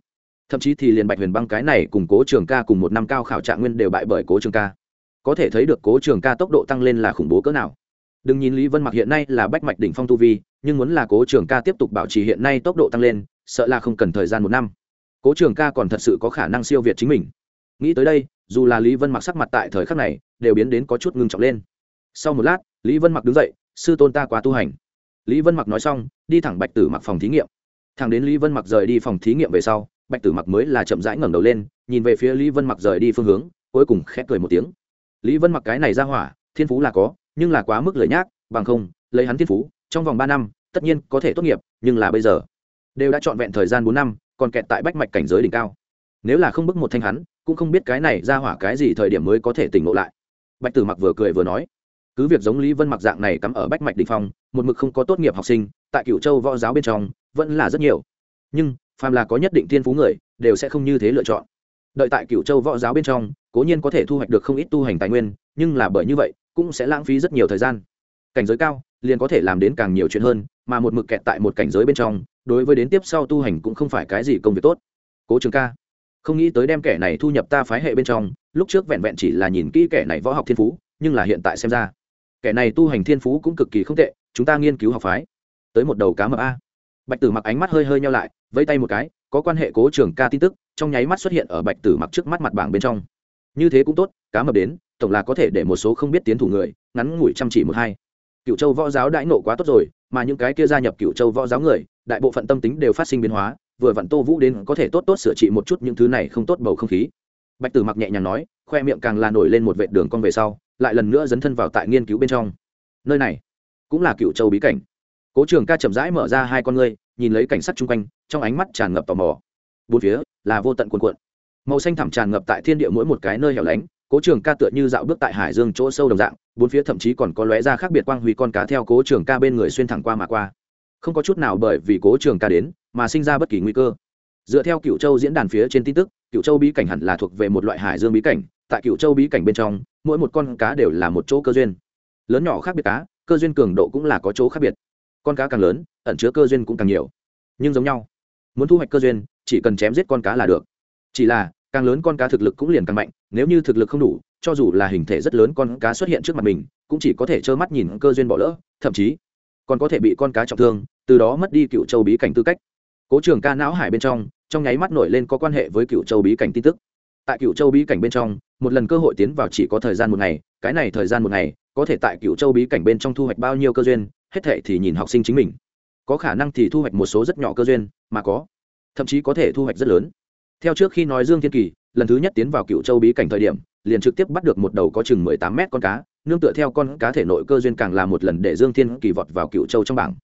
Thậm chí thì liền bạch huyền băng cái này cùng cố trường ca cùng một năm cao khảo trạng nguyên đều bại bởi cố trường ca có thể thấy được cố trường ca tốc độ tăng lên là khủng bố cỡ nào. Đừng nhìn lý vân mặc hiện nay là bách mạch đỉnh phong tu vi, nhưng muốn là cố trường ca tiếp tục bảo trì hiện nay tốc độ tăng lên, sợ là không cần thời gian một năm. Cố trường ca còn thật sự có khả năng siêu việt chính mình. Nghĩ tới đây, dù là lý vân mặc sắc mặt tại thời khắc này đều biến đến có chút ngưng trọng lên. Sau một lát, lý vân mặc đứng dậy, sư tôn ta quá tu hành. Lý vân mặc nói xong, đi thẳng bạch tử mặc phòng thí nghiệm. Thẳng đến lý vân mặc rời đi phòng thí nghiệm về sau, bạch tử mặc mới là chậm rãi ngẩng đầu lên, nhìn về phía lý vân mặc rời đi phương hướng, cuối cùng khép cười một tiếng lý vân mặc cái này ra hỏa, thiên phú là có, nhưng là quá mức lời nhác, bằng không, lấy hắn thiên phú, trong vòng ba năm, tất nhiên có thể tốt nghiệp, nhưng là bây giờ, đều đã trọn vẹn thời gian bốn năm, còn kẹt tại bách mạch cảnh giới đỉnh cao. Nếu là không bức một thanh hắn, cũng không biết cái này ra hỏa cái gì thời điểm mới có thể tỉnh ngộ lại. Bạch tử mặc vừa cười vừa nói, cứ việc giống lý vân mặc dạng này cắm ở bách mạch đ ỉ n h phong, một mực không có tốt nghiệp học sinh, tại cựu châu võ giáo bên trong, vẫn là rất nhiều. Nhưng, phàm là có nhất định thiên phú người, đều sẽ không như thế lựa chọn. Đợi tại cựu châu võ giáo bên trong cố nhiên có thể thu hoạch được không ít tu hành tài nguyên, nhưng là bởi như vậy, cũng sẽ lãng phí rất nhiều thời gian. Cảnh giới cao, liền có thể làm đến càng nhiều chuyện hơn, mà một mực kẹt tại một cảnh giới bên trong, đối với đến tiếp sau tu hành cũng không phải cái gì công việc tốt. Cố trường ca, không nghĩ tới đem kẻ này thu nhập ta phái hệ bên trong, lúc trước vẹn vẹn chỉ là nhìn kỹ kẻ này võ học thiên phú, nhưng là hiện tại xem ra, kẻ này tu hành thiên phú cũng cực kỳ không tệ, chúng ta nghiên cứu học phái. Tới một đầu cá mập a. Bạch tử mặc ánh mắt hơi hơi nhau lại, vẫy tay một cái, có quan hệ cố trường ca tin tức, trong nháy mắt xuất hiện ở bạch tử mặc trước mắt mặt bảng bên trong như thế cũng tốt, cá mập đến, tổng là có thể để một số không biết tiến thủ người, ngắn ngủi chăm chỉ một hai. Cựu châu võ giáo đãi nộ quá tốt rồi, mà những cái kia gia nhập cựu châu võ giáo người, đại bộ phận tâm tính đều phát sinh biến hóa, vừa vặn tô vũ đến có thể tốt tốt sửa trị một chút những thứ này không tốt bầu không khí. Bạch tử mặc nhẹ nhàng nói, khoe miệng càng là nổi lên một vệ đường con về sau, lại lần nữa dấn thân vào tại nghiên cứu bên trong. Nơi này cũng là cựu châu bí cảnh. Cố trường ca chậm rãi mở ra hai con ngươi, nhìn lấy cảnh sắc chung quanh, trong ánh mắt tràn ngập tò mò. Bốn phía là vô tận cuồn cuộn màu xanh thẳm tràn ngập tại thiên địa mỗi một cái nơi hẻo lánh, cố trường ca tựa như dạo bước tại hải dương chỗ sâu đồng dạng, bốn phía thậm chí còn có lóe ra khác biệt quang huy con cá theo cố trường ca bên người xuyên thẳng qua mà qua. Không có chút nào bởi vì cố trường ca đến, mà sinh ra bất kỳ nguy cơ. Dựa theo cựu châu diễn đàn phía trên tin tức cựu châu bí cảnh hẳn là thuộc về một loại hải dương bí cảnh, tại cựu châu bí cảnh bên trong, mỗi một con cá đều là một chỗ cơ duyên. Lớn nhỏ khác biệt cá, cơ duyên cường độ cũng là có chỗ khác biệt. Con cá càng lớn, ẩn chứa cơ duyên cũng càng nhiều. Nhưng giống nhau. Muốn thu hoạch cơ duyên, chỉ cần chém giết con cá là được. Chỉ là càng lớn con cá thực lực cũng liền càng mạnh, nếu như thực lực không đủ, cho dù là hình thể rất lớn con cá xuất hiện trước mặt mình, cũng chỉ có thể trơ mắt nhìn cơ duyên bỏ lỡ, thậm chí còn có thể bị con cá trọng thương, từ đó mất đi cựu châu bí cảnh tư cách. Cố trường ca não hải bên trong trong nháy mắt nổi lên có quan hệ với cựu châu bí cảnh tin tức. Tại cựu châu bí cảnh bên trong, một lần cơ hội tiến vào chỉ có thời gian một ngày, cái này thời gian một ngày, có thể tại cựu châu bí cảnh bên trong thu hoạch bao nhiêu cơ duyên, hết thệ thì nhìn học sinh chính mình. Có khả năng thì thu hoạch một số rất nhỏ cơ duyên, mà có, thậm chí có thể thu hoạch rất lớn theo trước khi nói dương thiên kỳ, lần thứ nhất tiến vào cựu châu bí cảnh thời điểm, liền trực tiếp bắt được một đầu có chừng mười tám mét con cá, nương tựa theo con cá thể nội cơ duyên càng là một lần để dương thiên kỳ vọt vào cựu châu trong bảng.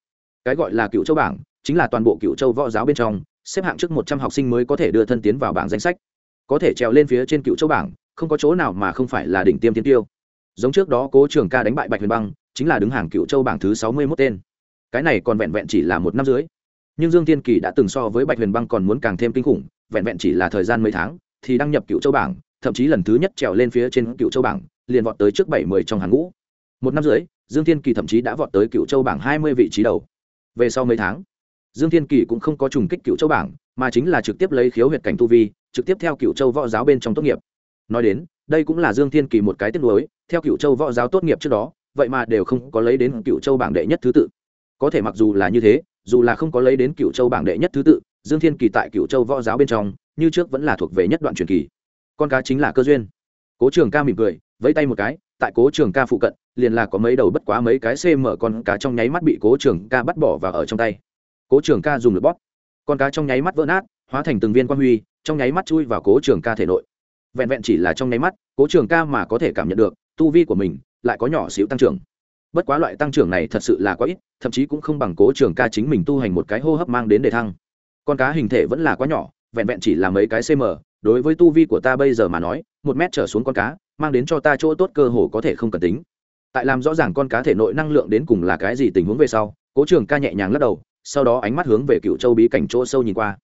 Cái gọi là cựu châu bảng, chính là toàn bộ cựu châu võ giáo bên trong, xếp hạng trước một trăm học sinh mới có thể đưa thân tiến vào bảng danh sách. Có thể trèo lên phía trên cựu châu bảng, không có chỗ nào mà không phải là đỉnh tiêm tiên tiêu. Giống trước đó cố trường ca đánh bại bạch huyền băng, chính là đứng hàng cựu châu bảng thứ sáu mươi mốt tên. Cái này còn vẹn vẹn chỉ là một năm dưới nhưng dương tiên kỳ đã từng so với bạch huyền băng còn muốn càng thêm kinh khủng vẹn vẹn chỉ là thời gian mấy tháng, thì đăng nhập cựu châu bảng, thậm chí lần thứ nhất trèo lên phía trên cựu châu bảng, liền vọt tới trước bảy mươi trong hàng ngũ. Một năm dưới dương Thiên kỳ thậm chí đã vọt tới cựu châu bảng hai mươi vị trí đầu. Về sau mấy tháng, dương Thiên kỳ cũng không có trùng kích cựu châu bảng, mà chính là trực tiếp lấy khiếu huyệt cảnh tu vi, trực tiếp theo cựu châu võ giáo bên trong tốt nghiệp. Nói đến, đây cũng là dương thiên kỳ một cái tiết lối theo cựu châu võ giáo tốt nghiệp trước đó, vậy mà đều không có lấy đến cựu châu bảng đệ nhất thứ tự. Có thể mặc dù là như thế, dù là không có lấy đến cựu châu bảng đệ nhất thứ tự dương thiên kỳ tại cựu châu võ giáo bên trong, như trước vẫn là thuộc về nhất đoạn truyền kỳ. Con cá chính là cơ duyên. Cố trường ca mỉm cười, vẫy tay một cái, tại cố trường ca phụ cận, liền là có mấy đầu bất quá mấy cái cm con cá trong nháy mắt bị cố trường ca bắt bỏ và ở trong tay. Cố trường ca dùng lực bóp. Con cá trong nháy mắt vỡ nát, hóa thành từng viên quan huy, trong nháy mắt chui vào cố trường ca thể nội. Vẹn vẹn chỉ là trong nháy mắt, cố trường ca mà có thể cảm nhận được, tu vi của mình lại có nhỏ xíu tăng trưởng. Bất quá loại tăng trưởng này thật sự là quá ít, thậm chí cũng không bằng cố trường ca chính mình tu hành một cái hô hấp mang đến đề thăng con cá hình thể vẫn là quá nhỏ, vẹn vẹn chỉ là mấy cái cm đối với tu vi của ta bây giờ mà nói, một mét trở xuống con cá, mang đến cho ta chỗ tốt cơ hồ có thể không cần tính. Tại làm rõ ràng con cá thể nội năng lượng đến cùng là cái gì tình huống về sau, cố trường ca nhẹ nhàng lắc đầu, sau đó ánh mắt hướng về cựu châu bí cảnh chỗ sâu nhìn qua.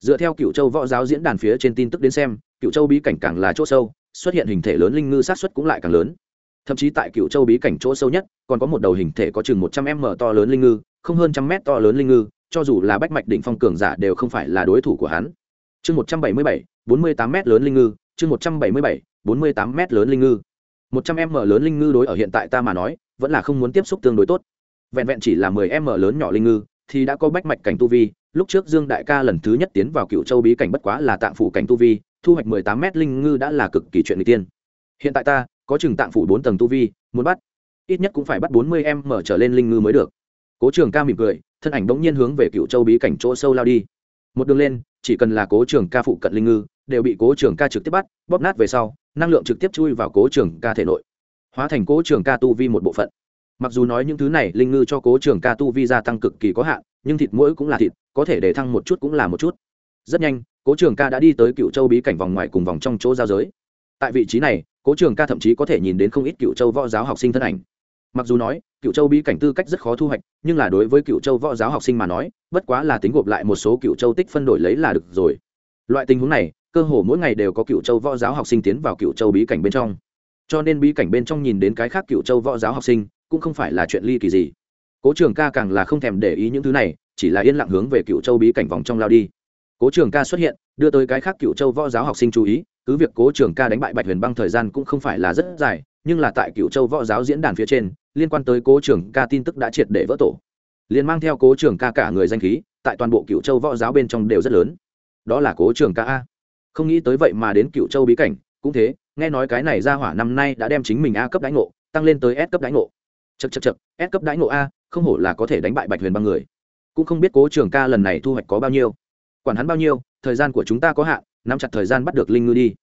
Dựa theo cựu châu võ giáo diễn đàn phía trên tin tức đến xem cựu châu bí cảnh càng là chỗ sâu, xuất hiện hình thể lớn linh ngư sát xuất cũng lại càng lớn. Thậm chí tại cựu châu bí cảnh chỗ sâu nhất, còn có một đầu hình thể có chừng một trăm m to lớn linh ngư, không hơn trăm mét to lớn linh ngư cho dù là bách mạch đỉnh phong cường giả đều không phải là đối thủ của hắn. Chương một trăm bảy mươi bảy, bốn mươi tám m lớn linh ngư, chương một trăm bảy mươi bảy, bốn mươi tám m lớn linh ngư. Một trăm m lớn linh ngư đối ở hiện tại ta mà nói, vẫn là không muốn tiếp xúc tương đối tốt. Vẹn vẹn chỉ là mười m lớn nhỏ linh ngư, thì đã có bách mạch cảnh tu vi, lúc trước dương đại ca lần thứ nhất tiến vào cựu châu bí cảnh bất quá là tạng phủ cảnh tu vi, thu hoạch mười tám m linh ngư đã là cực kỳ chuyện n tiên. Hiện tại ta, có chừng tạng phủ bốn tầng tu vi, muốn bắt, ít nhất cũng phải bắt bốn mươi em mở trở lên linh ngư mới được. Cố trường ca mỉm cười thân ảnh bỗng nhiên hướng về cựu châu bí cảnh chỗ sâu lao đi. Một đường lên, chỉ cần là cố trường ca phụ cận linh ngư, đều bị cố trường ca trực tiếp bắt, bóp nát về sau, năng lượng trực tiếp chui vào cố trường ca thể nội, hóa thành cố trường ca tu vi một bộ phận. Mặc dù nói những thứ này linh ngư cho cố trường ca tu vi gia tăng cực kỳ có hạn, nhưng thịt mỗi cũng là thịt, có thể để thăng một chút cũng là một chút. Rất nhanh, cố trường ca đã đi tới cựu châu bí cảnh vòng ngoài cùng vòng trong chỗ giao giới. Tại vị trí này, cố trường ca thậm chí có thể nhìn đến không ít cựu châu võ giáo học sinh thân ảnh mặc dù nói, cựu châu bí cảnh tư cách rất khó thu hoạch, nhưng là đối với cựu châu võ giáo học sinh mà nói, bất quá là tính gộp lại một số cựu châu tích phân đổi lấy là được rồi. Loại tình huống này, cơ hồ mỗi ngày đều có cựu châu võ giáo học sinh tiến vào cựu châu bí cảnh bên trong. Cho nên bí cảnh bên trong nhìn đến cái khác cựu châu võ giáo học sinh, cũng không phải là chuyện ly kỳ gì. Cố trường ca càng là không thèm để ý những thứ này, chỉ là yên lặng hướng về cựu châu bí cảnh vòng trong lao đi. Cố trường ca xuất hiện, đưa tới cái khác cựu châu võ giáo học sinh chú ý, cứ việc cố trường ca đánh bại bạch huyền băng thời gian cũng không phải là rất dài nhưng là tại cựu châu võ giáo diễn đàn phía trên, liên quan tới cố trường ca tin tức đã triệt để vỡ tổ. Liền mang theo cố trường ca cả người danh khí, tại toàn bộ cựu châu võ giáo bên trong đều rất lớn. Đó là cố trường ca a. Không nghĩ tới vậy mà đến cựu châu bí cảnh, cũng thế, nghe nói cái này ra hỏa năm nay đã đem chính mình a cấp đánh ngộ, tăng lên tới s cấp đánh ngộ. Chật chật chật s cấp đánh ngộ a, không hổ là có thể đánh bại bạch huyền băng người. Cũng không biết cố trường ca lần này thu hoạch có bao nhiêu. Quản hắn bao nhiêu, thời gian của chúng ta có hạn, nắm chặt thời gian bắt được linh ngư đi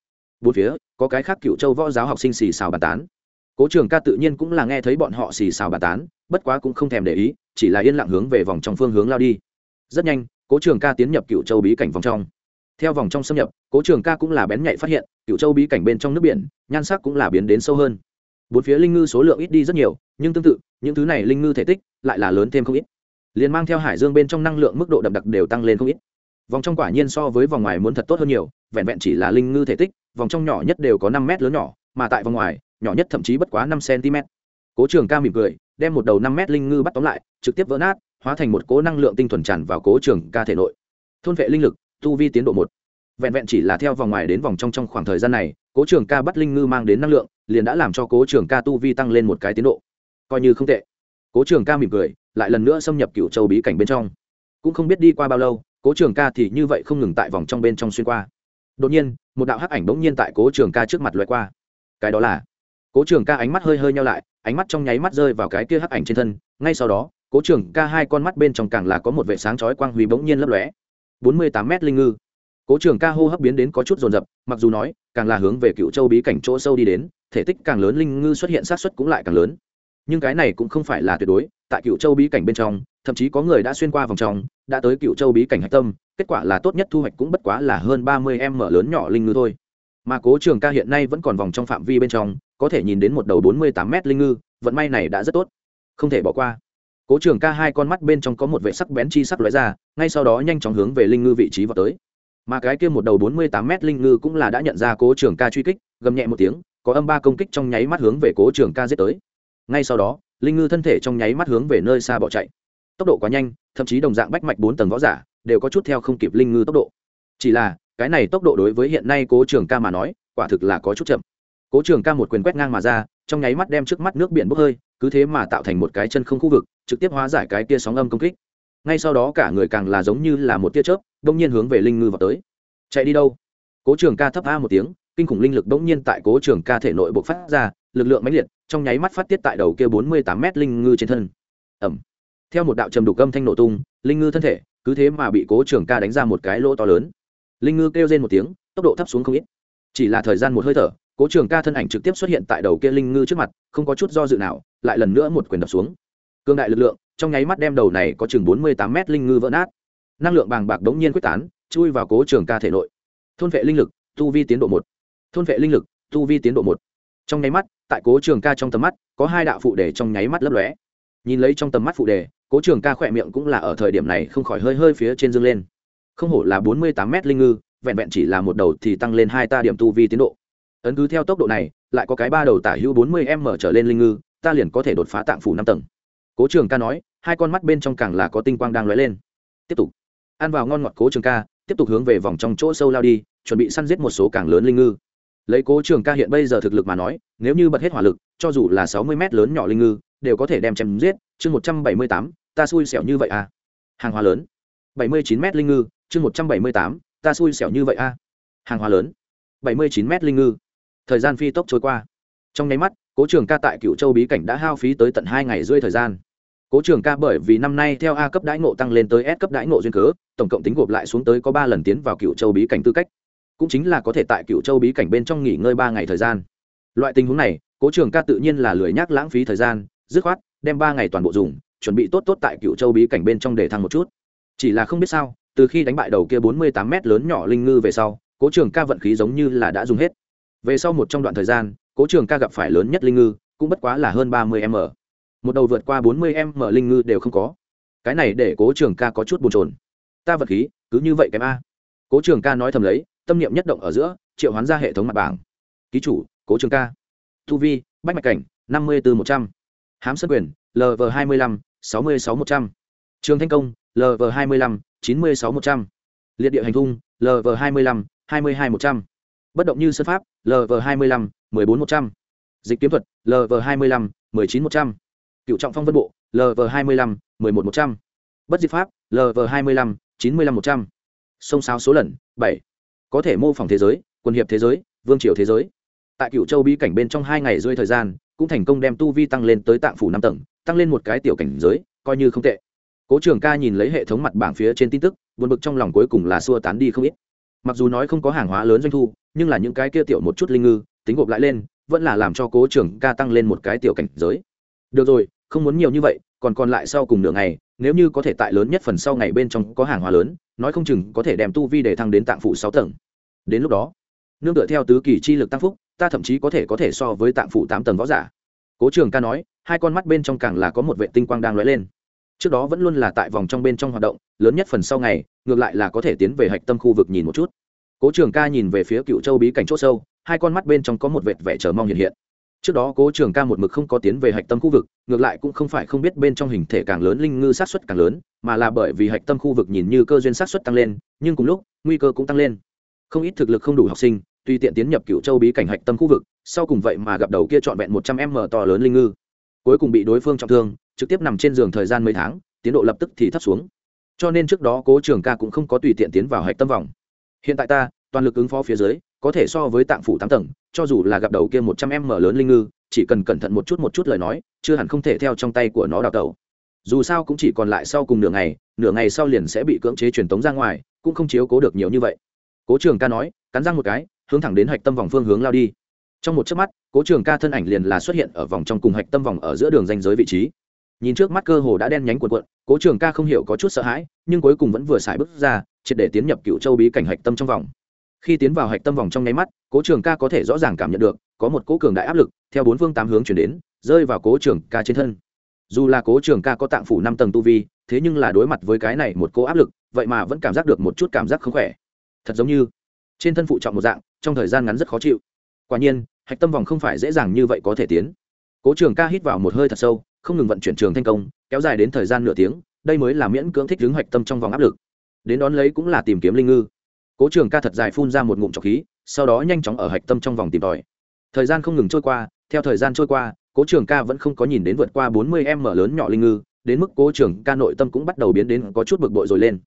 bốn phía, có cái khác cựu châu võ giáo học sinh xì xào bàn tán. Cố trường ca tự nhiên cũng là nghe thấy bọn họ xì xào bàn tán, bất quá cũng không thèm để ý, chỉ là yên lặng hướng về vòng trong phương hướng lao đi. Rất nhanh, cố trường ca tiến nhập cựu châu bí cảnh vòng trong. Theo vòng trong xâm nhập, cố trường ca cũng là bén nhạy phát hiện, cựu châu bí cảnh bên trong nước biển, nhan sắc cũng là biến đến sâu hơn. Bốn phía linh ngư số lượng ít đi rất nhiều, nhưng tương tự, những thứ này linh ngư thể tích lại là lớn thêm không ít. Liền mang theo hải dương bên trong năng lượng mức độ đậm đặc đều tăng lên không ít vòng trong quả nhiên so với vòng ngoài muốn thật tốt hơn nhiều, vẹn vẹn chỉ là linh ngư thể tích, vòng trong nhỏ nhất đều có năm mét lớn nhỏ, mà tại vòng ngoài, nhỏ nhất thậm chí bất quá năm cm cố trường ca mỉm cười, đem một đầu năm mét linh ngư bắt tóm lại, trực tiếp vỡ nát, hóa thành một cố năng lượng tinh thuần tràn vào cố trường ca thể nội. Thôn vệ linh lực, tu vi tiến độ một. Vẹn vẹn chỉ là theo vòng ngoài đến vòng trong trong khoảng thời gian này, cố trường ca bắt linh ngư mang đến năng lượng, liền đã làm cho cố trường ca tu vi tăng lên một cái tiến độ. Coi như không tệ. Cố trường ca mỉm cười, lại lần nữa xâm nhập cựu châu bí cảnh bên trong. Cũng không biết đi qua bao lâu cố trường ca thì như vậy không ngừng tại vòng trong bên trong xuyên qua. Đột nhiên, một đạo hắc ảnh bỗng nhiên tại cố trường ca trước mặt loại qua. Cái đó là? Cố trường ca ánh mắt hơi hơi nhau lại, ánh mắt trong nháy mắt rơi vào cái kia hắc ảnh trên thân. Ngay sau đó, cố trường ca hai con mắt bên trong càng là có một vệ sáng chói quang huy bỗng nhiên lấp lóe. Bốn mươi tám m linh ngư. Cố trường ca hô hấp biến đến có chút rồn rập mặc dù nói, càng là hướng về cựu châu bí cảnh chỗ sâu đi đến, thể tích càng lớn linh ngư xuất hiện sát xuất cũng lại càng lớn. Nhưng cái này cũng không phải là tuyệt đối tại cựu châu bí cảnh bên trong, thậm chí có người đã xuyên qua vòng trong, đã tới cựu châu bí cảnh hạch tâm, kết quả là tốt nhất thu hoạch cũng bất quá là hơn ba mươi em mở lớn nhỏ linh ngư thôi. Mà cố trường ca hiện nay vẫn còn vòng trong phạm vi bên trong, có thể nhìn đến một đầu bốn mươi tám m linh ngư, vận may này đã rất tốt. Không thể bỏ qua. Cố trường ca hai con mắt bên trong có một vệ sắc bén chi sắc lóe ra, ngay sau đó nhanh chóng hướng về linh ngư vị trí vào tới. Mà cái kia một đầu bốn mươi tám m linh ngư cũng là đã nhận ra cố trường ca truy kích, gầm nhẹ một tiếng, có âm ba công kích trong nháy mắt hướng về cố trường ca giết tới. Ngay sau đó linh ngư thân thể trong nháy mắt hướng về nơi xa bỏ chạy. Tốc độ quá nhanh, thậm chí đồng dạng bách mạch bốn tầng võ giả đều có chút theo không kịp linh ngư tốc độ. Chỉ là, cái này tốc độ đối với hiện nay cố trường ca mà nói, quả thực là có chút chậm. Cố trường ca một quyền quét ngang mà ra, trong nháy mắt đem trước mắt nước biển bốc hơi, cứ thế mà tạo thành một cái chân không khu vực, trực tiếp hóa giải cái tia sóng âm công kích. Ngay sau đó cả người càng là giống như là một tia chớp đông nhiên hướng về linh ngư vào tới. Chạy đi đâu? Cố trường ca thấp a một tiếng, kinh khủng linh lực đông nhiên tại cố trường ca thể nội bộc phát ra lực lượng mãnh liệt, trong nháy mắt phát tiết tại đầu kia bốn mươi tám m linh ngư trên thân. Ẩm. Theo một đạo trầm đục âm thanh nổ tung, linh ngư thân thể cứ thế mà bị cố trường ca đánh ra một cái lỗ to lớn. Linh ngư kêu lên một tiếng, tốc độ thấp xuống không ít. Chỉ là thời gian một hơi thở, cố trường ca thân ảnh trực tiếp xuất hiện tại đầu kia linh ngư trước mặt, không có chút do dự nào, lại lần nữa một quyền đập xuống. Cương đại lực lượng, trong nháy mắt đem đầu này có chừng bốn mươi tám mét linh ngư vỡ nát. Năng lượng bàng bạc đống nhiên quyết tán, chui vào cố trường ca thể nội. Thôn vệ linh lực, tu vi tiến độ một. Thôn vệ linh lực, tu vi tiến độ một. Trong nháy mắt tại cố trường ca trong tầm mắt, có hai đạo phụ đề trong nháy mắt lấp lóe. Nhìn lấy trong tầm mắt phụ đề, cố trường ca khỏe miệng cũng là ở thời điểm này không khỏi hơi hơi phía trên dương lên. Không hổ là bốn mươi tám m linh ngư, vẹn vẹn chỉ là một đầu thì tăng lên hai ta điểm tu vi tiến độ. Ấn cứ theo tốc độ này, lại có cái ba đầu tả hữu bốn mươi m trở lên linh ngư, ta liền có thể đột phá tạng phủ năm tầng. Cố trường ca nói, hai con mắt bên trong càng là có tinh quang đang lóe lên. Tiếp tục. Ăn vào ngon ngọt cố trường ca, tiếp tục hướng về vòng trong chỗ sâu lao đi, chuẩn bị săn giết một số càng lớn linh ngư lấy cố trường ca hiện bây giờ thực lực mà nói, nếu như bật hết hỏa lực, cho dù là sáu mươi m lớn nhỏ linh ngư, đều có thể đem chém giết. Chương một trăm bảy mươi tám, ta xui xẻo như vậy à? Hàng hóa lớn. Bảy mươi chín m linh ngư, chương một trăm bảy mươi tám, ta xui xẻo như vậy à? Hàng hóa lớn. Bảy mươi chín m linh ngư. Thời gian phi tốc trôi qua. Trong nháy mắt, cố trường ca tại cựu châu bí cảnh đã hao phí tới tận hai ngày rưỡi thời gian. Cố trường ca bởi vì năm nay theo a cấp đãi ngộ tăng lên tới s cấp đãi ngộ duyên cớ, tổng cộng tính gộp lại xuống tới có ba lần tiến vào cựu châu bí cảnh tư cách cũng chính là có thể tại cựu châu bí cảnh bên trong nghỉ ngơi ba ngày thời gian. Loại tình huống này, cố trường ca tự nhiên là lười nhác lãng phí thời gian, dứt khoát, đem ba ngày toàn bộ dùng, chuẩn bị tốt tốt tại cựu châu bí cảnh bên trong để thăng một chút. Chỉ là không biết sao, từ khi đánh bại đầu kia bốn mươi tám m lớn nhỏ linh ngư về sau, cố trường ca vận khí giống như là đã dùng hết. Về sau một trong đoạn thời gian, cố trường ca gặp phải lớn nhất linh ngư, cũng bất quá là hơn ba mươi m. Một đầu vượt qua bốn mươi m linh ngư đều không có. Cái này để cố trường ca có chút bồn trồn ta vật khí, cứ như vậy kém a. Cố trường ca nói thầm lấy tâm niệm nhất động ở giữa, triệu hoán ra hệ thống mặt bảng. Ký chủ, cố trường ca. Thu vi, bách mạch cảnh, năm mươi bốn một trăm. H á m sân quyền lv hai mươi lăm, sáu mươi sáu một trăm. Trường thanh công lv hai mươi lăm, chín mươi sáu một trăm. Liệt địa hành thung lv hai mươi lăm, hai mươi hai một trăm. Bất động như sân pháp lv hai mươi lăm, mười bốn một trăm. Dịch kiếm thuật lv hai mươi lăm, mười chín một trăm. Cựu trọng phong vân bộ lv hai mươi lăm, mười một một trăm. Bất diệt pháp lv hai mươi lăm, chín mươi lăm một trăm. Sông sáo số lần, bảy có thể mô phỏng thế giới, quân hiệp thế giới, vương triều thế giới. Tại cựu châu bí cảnh bên trong hai ngày rơi thời gian, cũng thành công đem tu vi tăng lên tới tạng phủ năm tầng, tăng lên một cái tiểu cảnh giới, coi như không tệ. Cố trường ca nhìn lấy hệ thống mặt bảng phía trên tin tức, buồn bực trong lòng cuối cùng là xua tán đi không ít. Mặc dù nói không có hàng hóa lớn doanh thu, nhưng là những cái kia tiểu một chút linh ngư, tính gộp lại lên, vẫn là làm cho cố trường ca tăng lên một cái tiểu cảnh giới. Được rồi, không muốn nhiều như vậy còn còn lại sau cùng nửa ngày, nếu như có thể tại lớn nhất phần sau ngày bên trong có hàng hóa lớn, nói không chừng có thể đem tu vi để thăng đến tạng phụ sáu tầng. Đến lúc đó, nương tựa theo tứ kỳ chi lực tăng phúc, ta thậm chí có thể có thể so với tạng phụ tám tầng võ giả. Cố trường ca nói, hai con mắt bên trong càng là có một vệ tinh quang đang lóe lên. Trước đó vẫn luôn là tại vòng trong bên trong hoạt động, lớn nhất phần sau ngày, ngược lại là có thể tiến về hạch tâm khu vực nhìn một chút. Cố trường ca nhìn về phía cựu châu bí cảnh c h ỗ sâu, hai con mắt bên trong có một vệt vẻ chờ mong hiện hiện trước đó cố trường ca một mực không có tiến về hạch tâm khu vực, ngược lại cũng không phải không biết bên trong hình thể càng lớn linh ngư sát xuất càng lớn, mà là bởi vì hạch tâm khu vực nhìn như cơ duyên sát xuất tăng lên, nhưng cùng lúc, nguy cơ cũng tăng lên. Không ít thực lực không đủ học sinh, tuy tiện tiến nhập cựu châu bí cảnh hạch tâm khu vực, sau cùng vậy mà gặp đầu kia trọn vẹn một trăm m to lớn linh ngư. Cuối cùng bị đối phương trọng thương, trực tiếp nằm trên giường thời gian mấy tháng, tiến độ lập tức thì thấp xuống. Cho nên trước đó cố trường ca cũng không có tùy tiện tiến vào hạch tâm vòng. Hiện tại ta, toàn lực ứng phó phía dưới có thể so với tạng phủ tám tầng, cho dù là gặp đầu kia một trăm em mở lớn linh ngư, chỉ cần cẩn thận một chút một chút lời nói, chưa hẳn không thể theo trong tay của nó đào tẩu. Dù sao cũng chỉ còn lại sau cùng nửa ngày nửa ngày sau liền sẽ bị cưỡng chế truyền tống ra ngoài, cũng không chiếu cố được nhiều như vậy. Cố trường ca nói, cắn răng một cái, hướng thẳng đến hạch tâm vòng phương hướng lao đi. Trong một chớp mắt, cố trường ca thân ảnh liền là xuất hiện ở vòng trong cùng hạch tâm vòng ở giữa đường danh giới vị trí. Nhìn trước mắt cơ hồ đã đen nhánh cuộn cuộn, cố trường ca không hiểu có chút sợ hãi, nhưng cuối cùng vẫn vừa xài bước ra, triệt để tiến nhập cựu châu bí cảnh hạch tâm trong vòng khi tiến vào hạch tâm vòng trong nháy mắt, cố trường ca có thể rõ ràng cảm nhận được, có một cố cường đại áp lực, theo bốn phương tám hướng chuyển đến, rơi vào cố trường ca trên thân. Dù là cố trường ca có tạng phủ năm tầng tu vi, thế nhưng là đối mặt với cái này một cố áp lực, vậy mà vẫn cảm giác được một chút cảm giác không khỏe. Thật giống như, trên thân phụ trọng một dạng, trong thời gian ngắn rất khó chịu. Quả nhiên, hạch tâm vòng không phải dễ dàng như vậy có thể tiến. Cố trường ca hít vào một hơi thật sâu, không ngừng vận chuyển trường thành công, kéo dài đến thời gian nửa tiếng, đây mới là miễn cưỡng thích đứng hạch tâm trong vòng áp lực. Đến đón lấy cũng là tìm kiếm linh ngư cố trường ca thật dài phun ra một ngụm trọc khí, sau đó nhanh chóng ở hạch tâm trong vòng tìm tòi. Thời gian không ngừng trôi qua, theo thời gian trôi qua, cố trường ca vẫn không có nhìn đến vượt qua bốn mươi em mở lớn nhỏ linh ngư, đến mức cố trường ca nội tâm cũng bắt đầu biến đến có chút bực bội rồi lên.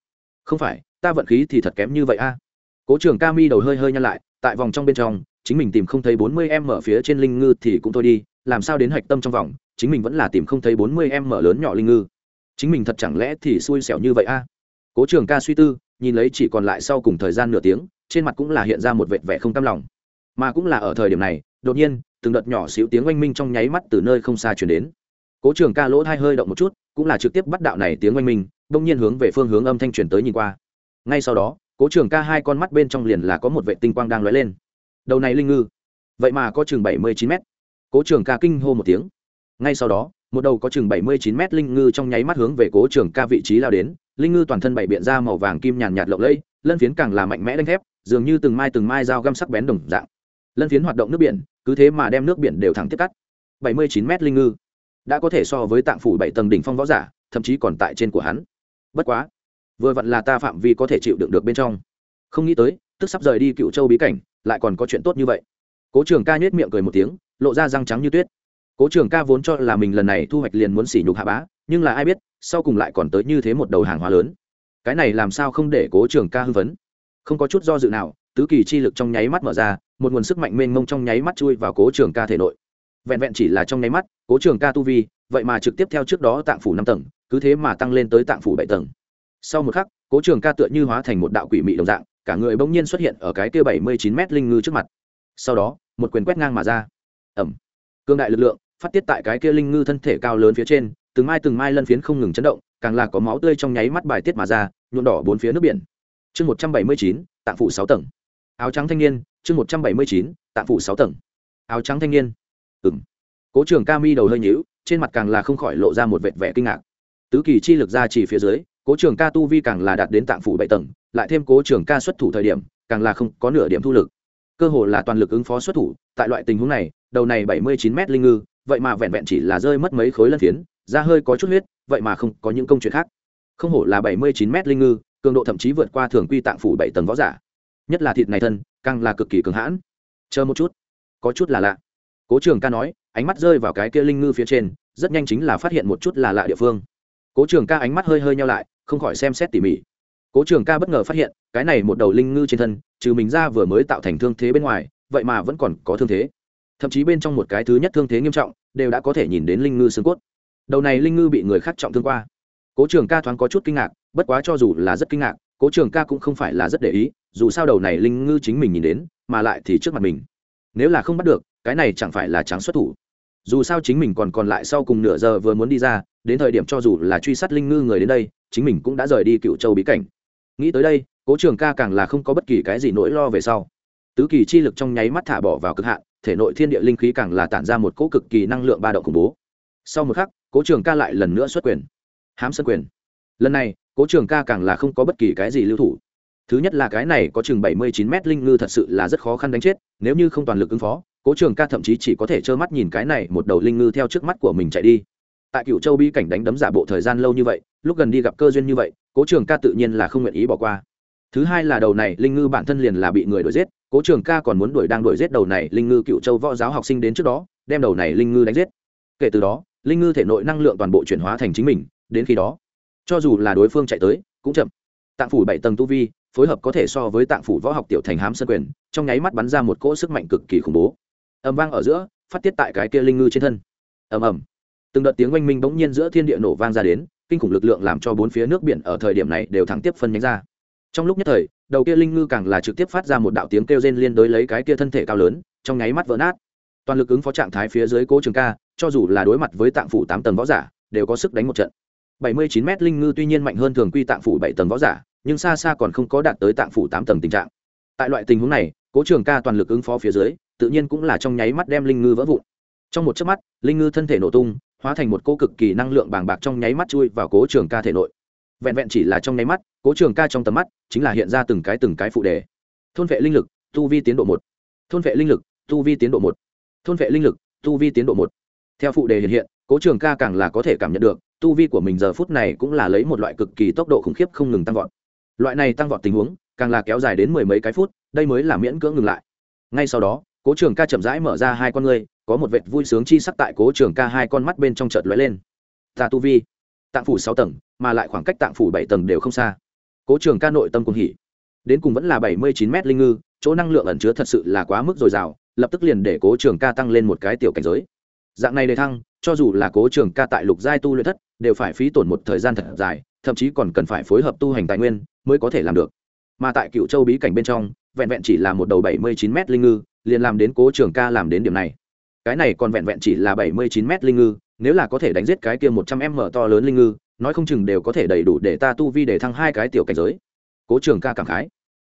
Không phải, ta vận khí thì thật kém như vậy a. Cố trường ca mi đầu hơi hơi nhăn lại, tại vòng trong bên trong, chính mình tìm không thấy bốn mươi em mở phía trên linh ngư thì cũng thôi đi, làm sao đến hạch tâm trong vòng, chính mình vẫn là tìm không thấy bốn mươi em mở lớn nhỏ linh ngư. Chính mình thật chẳng lẽ thì xui xẻo như vậy a? Cố trường ca suy tư nhìn lấy chỉ còn lại sau cùng thời gian nửa tiếng, trên mặt cũng là hiện ra một vệt vẻ không cam lòng. Mà cũng là ở thời điểm này, đột nhiên, từng đợt nhỏ xíu tiếng oanh minh trong nháy mắt từ nơi không xa chuyển đến. Cố trường ca lỗ thai hơi động một chút, cũng là trực tiếp bắt đạo này tiếng oanh minh, đông nhiên hướng về phương hướng âm thanh chuyển tới nhìn qua. Ngay sau đó, cố trường ca hai con mắt bên trong liền là có một vệ tinh quang đang lóe lên. Đầu này linh ngư, vậy mà có chừng bảy mươi chín mét. Cố trường ca kinh hô một tiếng. Ngay sau đó một đầu có chừng bảy mươi chín mét linh ngư trong nháy mắt hướng về cố trường ca vị trí lao đến, linh ngư toàn thân bảy biện ra màu vàng kim nhàn nhạt lộng lẫy, lân phiến càng là mạnh mẽ đánh thép, dường như từng mai từng mai dao găm sắc bén đồng dạng. Lân phiến hoạt động nước biển, cứ thế mà đem nước biển đều thẳng tiếp cắt. bảy mươi chín mét linh ngư, đã có thể so với tạng phủ bảy tầng đỉnh phong võ giả, thậm chí còn tại trên của hắn. Bất quá, vừa vặn là ta phạm vi có thể chịu đựng được bên trong. Không nghĩ tới, tức sắp rời đi cựu châu bí cảnh, lại còn có chuyện tốt như vậy. Cố trường ca nhếch miệng cười một tiếng, lộ ra răng trắng như tuyết cố trường ca vốn cho là mình lần này thu hoạch liền muốn xỉ nhục hạ bá, nhưng là ai biết, sau cùng lại còn tới như thế một đầu hàng hóa lớn. Cái này làm sao không để cố trường ca hưng phấn? Không có chút do dự nào, tứ kỳ chi lực trong nháy mắt mở ra, một nguồn sức mạnh mênh mông trong nháy mắt chui vào cố trường ca thể nội. Vẹn vẹn chỉ là trong nháy mắt, cố trường ca tu vi, vậy mà trực tiếp theo trước đó tạng phủ năm tầng, cứ thế mà tăng lên tới tạng phủ bảy tầng. Sau một khắc, cố trường ca tựa như hóa thành một đạo quỷ mị đồng dạng, cả người bỗng nhiên xuất hiện ở cái kia bảy mươi chín m linh ngư trước mặt. Sau đó, một quyền quét ngang mà ra. Ẩm. Cương đại lực lượng phát tiết tại cái kia linh ngư thân thể cao lớn phía trên, từng mai từng mai lân phiến không ngừng chấn động, càng là có máu tươi trong nháy mắt bài tiết mà ra, nhuộm đỏ bốn phía nước biển. Chương một trăm bảy mươi chín, tạng phủ sáu tầng. Áo trắng thanh niên, chương một trăm bảy mươi chín, tạng phủ sáu tầng. Áo trắng thanh niên. Ừ m cố trường ca mi đầu hơi nhữu trên mặt càng là không khỏi lộ ra một vệt vẻ kinh ngạc. Tứ kỳ chi lực ra chỉ phía dưới, cố trường ca tu vi càng là đạt đến tạng phủ bảy tầng, lại thêm cố trường ca xuất thủ thời điểm, càng là không có nửa điểm thu lực. Cơ hồ là toàn lực ứng phó xuất thủ, tại loại tình huống này, đầu này bảy mươi chín m linh ngư vậy mà vẹn vẹn chỉ là rơi mất mấy khối lân phiến, da hơi có chút huyết, vậy mà không có những công chuyện khác. Không hổ là bảy mươi chín m linh ngư, cường độ thậm chí vượt qua thường quy tạng phủ bảy tầng võ giả. Nhất là thịt này thân, càng là cực kỳ cường hãn. Chờ một chút. Có chút là lạ. Cố trường ca nói, ánh mắt rơi vào cái kia linh ngư phía trên, rất nhanh chính là phát hiện một chút là lạ địa phương. Cố trường ca ánh mắt hơi hơi nhau lại, không khỏi xem xét tỉ mỉ. Cố trường ca bất ngờ phát hiện, cái này một đầu linh ngư trên thân, trừ mình ra vừa mới tạo thành thương thế bên ngoài, vậy mà vẫn còn có thương thế thậm chí bên trong một cái thứ nhất thương thế nghiêm trọng, đều đã có thể nhìn đến linh ngư xương cốt. Đầu này linh ngư bị người khác trọng thương qua. Cố trường ca thoáng có chút kinh ngạc, bất quá cho dù là rất kinh ngạc, cố trường ca cũng không phải là rất để ý, dù sao đầu này linh ngư chính mình nhìn đến, mà lại thì trước mặt mình. Nếu là không bắt được, cái này chẳng phải là trắng xuất thủ. Dù sao chính mình còn còn lại sau cùng nửa giờ vừa muốn đi ra, đến thời điểm cho dù là truy sát linh ngư người đến đây, chính mình cũng đã rời đi cựu châu bí cảnh. Nghĩ tới đây, cố trường ca càng là không có bất kỳ cái gì nỗi lo về sau. Tứ kỳ chi lực trong nháy mắt thả bỏ vào cực hạn thể nội thiên địa linh khí càng là tản ra một cỗ cực kỳ năng lượng ba động khủng bố. Sau một khắc, cố trường ca lại lần nữa xuất quyền. Hám sân quyền. Lần này, cố trường ca càng là không có bất kỳ cái gì lưu thủ. Thứ nhất là cái này có chừng bảy mươi chín m linh ngư thật sự là rất khó khăn đánh chết, nếu như không toàn lực ứng phó, cố trường ca thậm chí chỉ có thể trơ mắt nhìn cái này một đầu linh ngư theo trước mắt của mình chạy đi. Tại cựu châu bi cảnh đánh đấm giả bộ thời gian lâu như vậy, lúc gần đi gặp cơ duyên như vậy, cố trường ca tự nhiên là không nguyện ý bỏ qua. Thứ hai là đầu này linh ngư bản thân liền là bị người đuổi giết cố trường ca còn muốn đuổi đang đuổi giết đầu này linh ngư cựu châu võ giáo học sinh đến trước đó, đem đầu này linh ngư đánh giết. Kể từ đó, linh ngư thể nội năng lượng toàn bộ chuyển hóa thành chính mình, đến khi đó, cho dù là đối phương chạy tới, cũng chậm. Tạng phủ bảy tầng tu vi, phối hợp có thể so với tạng phủ võ học tiểu thành hám sơn quyền, trong nháy mắt bắn ra một cỗ sức mạnh cực kỳ khủng bố. Ầm vang ở giữa, phát tiết tại cái kia linh ngư trên thân. Ầm ầm. Từng đợt tiếng oanh minh bỗng nhiên giữa thiên địa nổ vang ra đến, kinh khủng lực lượng làm cho bốn phía nước biển ở thời điểm này đều thẳng tiếp phân nhánh ra. Trong lúc nhất thời đầu kia linh ngư càng là trực tiếp phát ra một đạo tiếng kêu rên liên đối lấy cái kia thân thể cao lớn, trong nháy mắt vỡ nát. Toàn lực ứng phó trạng thái phía dưới cố trường ca, cho dù là đối mặt với tạng phủ tám tầng võ giả, đều có sức đánh một trận. 79 m linh ngư tuy nhiên mạnh hơn thường quy tạng phủ bảy tầng võ giả, nhưng xa xa còn không có đạt tới tạng phủ tám tầng tình trạng. Tại loại tình huống này, cố trường ca toàn lực ứng phó phía dưới, tự nhiên cũng là trong nháy mắt đem linh ngư vỡ vụn. Trong một chớp mắt, linh ngư thân thể nổ tung, hóa thành một cô cực kỳ năng lượng bàng bạc trong nháy mắt chui vào cố trường ca thể nội vẹn vẹn chỉ là trong nháy mắt, cố trường ca trong tầm mắt chính là hiện ra từng cái từng cái phụ đề. Thôn vệ linh lực, tu vi tiến độ một. Thôn vệ linh lực, tu vi tiến độ một. Thôn vệ linh lực, tu vi tiến độ một. Theo phụ đề hiện hiện, cố trường ca càng là có thể cảm nhận được, tu vi của mình giờ phút này cũng là lấy một loại cực kỳ tốc độ khủng khiếp không ngừng tăng vọt. Loại này tăng vọt tình huống, càng là kéo dài đến mười mấy cái phút, đây mới là miễn cưỡng ngừng lại. Ngay sau đó, cố trường ca chậm rãi mở ra hai con ngươi, có một vệt vui sướng chi sắc tại cố trường ca hai con mắt bên trong chợt lóe lên. Ta tu vi tạng phủ sáu tầng, mà lại khoảng cách tạng phủ bảy tầng đều không xa. Cố trường ca nội tâm cùng hỉ. Đến cùng vẫn là bảy mươi chín m linh ngư, chỗ năng lượng ẩn chứa thật sự là quá mức dồi dào, lập tức liền để cố trường ca tăng lên một cái tiểu cảnh giới. Dạng này đề thăng, cho dù là cố trường ca tại lục giai tu luyện thất, đều phải phí tổn một thời gian thật dài, thậm chí còn cần phải phối hợp tu hành tài nguyên mới có thể làm được. Mà tại cựu châu bí cảnh bên trong, vẹn vẹn chỉ là một đầu bảy mươi chín m linh ngư, liền làm đến cố trường ca làm đến điểm này. Cái này còn vẹn vẹn chỉ là bảy mươi chín m linh ngư nếu là có thể đánh giết cái kia một trăm m to lớn linh ngư, nói không chừng đều có thể đầy đủ để ta tu vi để thăng hai cái tiểu cảnh giới. Cố trường ca cảm khái.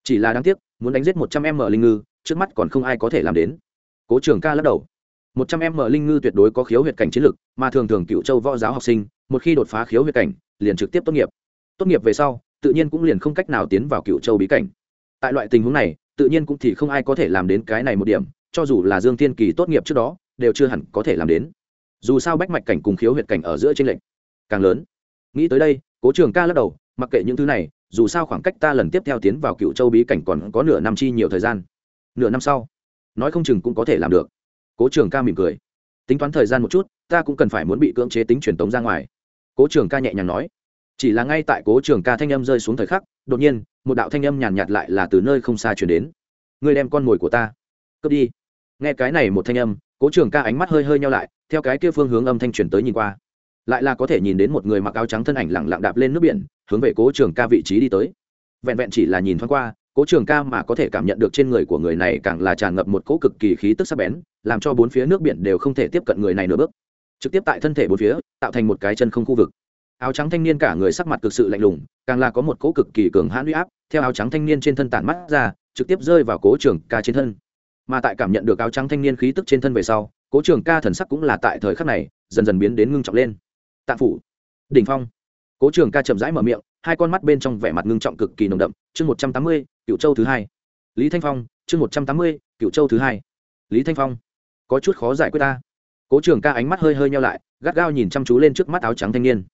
Chỉ là đáng tiếc, muốn đánh giết một trăm m linh ngư, trước mắt còn không ai có thể làm đến. Cố trường ca lắc đầu. một trăm m linh ngư tuyệt đối có khiếu huyệt cảnh chiến lực, mà thường thường cựu châu võ giáo học sinh, một khi đột phá khiếu huyệt cảnh, liền trực tiếp tốt nghiệp. Tốt nghiệp về sau, tự nhiên cũng liền không cách nào tiến vào cựu châu bí cảnh. Tại loại tình huống này, tự nhiên cũng thì không ai có thể làm đến cái này một điểm, cho dù là dương tiên kỳ tốt nghiệp trước đó, đều chưa hẳn có thể làm đến dù sao bách mạch cảnh cùng khiếu huyệt cảnh ở giữa tranh lệch càng lớn. Nghĩ tới đây, cố trường ca lắc đầu, mặc kệ những thứ này, dù sao khoảng cách ta lần tiếp theo tiến vào cựu châu bí cảnh còn có nửa năm chi nhiều thời gian. Nửa năm sau, nói không chừng cũng có thể làm được. Cố trường ca mỉm cười. Tính toán thời gian một chút, ta cũng cần phải muốn bị cưỡng chế tính truyền tống ra ngoài. Cố trường ca nhẹ nhàng nói. Chỉ là ngay tại cố trường ca thanh âm rơi xuống thời khắc, đột nhiên, một đạo thanh âm nhàn nhạt lại là từ nơi không xa chuyển đến. Ngươi đem con mồi của ta cướp đi. Nghe cái này một thanh âm cố trường ca ánh mắt hơi hơi nhau lại, theo cái kia phương hướng âm thanh truyền tới nhìn qua. Lại là có thể nhìn đến một người mặc áo trắng thân ảnh lẳng lặng đạp lên nước biển, hướng về cố trường ca vị trí đi tới. Vẹn vẹn chỉ là nhìn thoáng qua, cố trường ca mà có thể cảm nhận được trên người của người này càng là tràn ngập một cỗ cực kỳ khí tức sắc bén, làm cho bốn phía nước biển đều không thể tiếp cận người này nửa bước. Trực tiếp tại thân thể bốn phía, tạo thành một cái chân không khu vực. Áo trắng thanh niên cả người sắc mặt cực sự lạnh lùng, càng là có một cỗ cực kỳ cường hãn huy áp, theo áo trắng thanh niên trên thân tản mắt ra, trực tiếp rơi vào cố trường ca trên thân mà tại cảm nhận được áo trắng thanh niên khí tức trên thân về sau, cố trường ca thần sắc cũng là tại thời khắc này, dần dần biến đến ngưng trọng lên. Tạ phủ. Đỉnh phong. Cố trường ca chậm rãi mở miệng, hai con mắt bên trong vẻ mặt ngưng trọng cực kỳ nồng đậm, chương một trăm tám mươi cựu châu thứ hai. Lý thanh phong, chương một trăm tám mươi cựu châu thứ hai. Lý thanh phong. Có chút khó giải quyết ta. Cố trường ca ánh mắt hơi hơi nhau lại, gắt gao nhìn chăm chú lên trước mắt áo trắng thanh niên.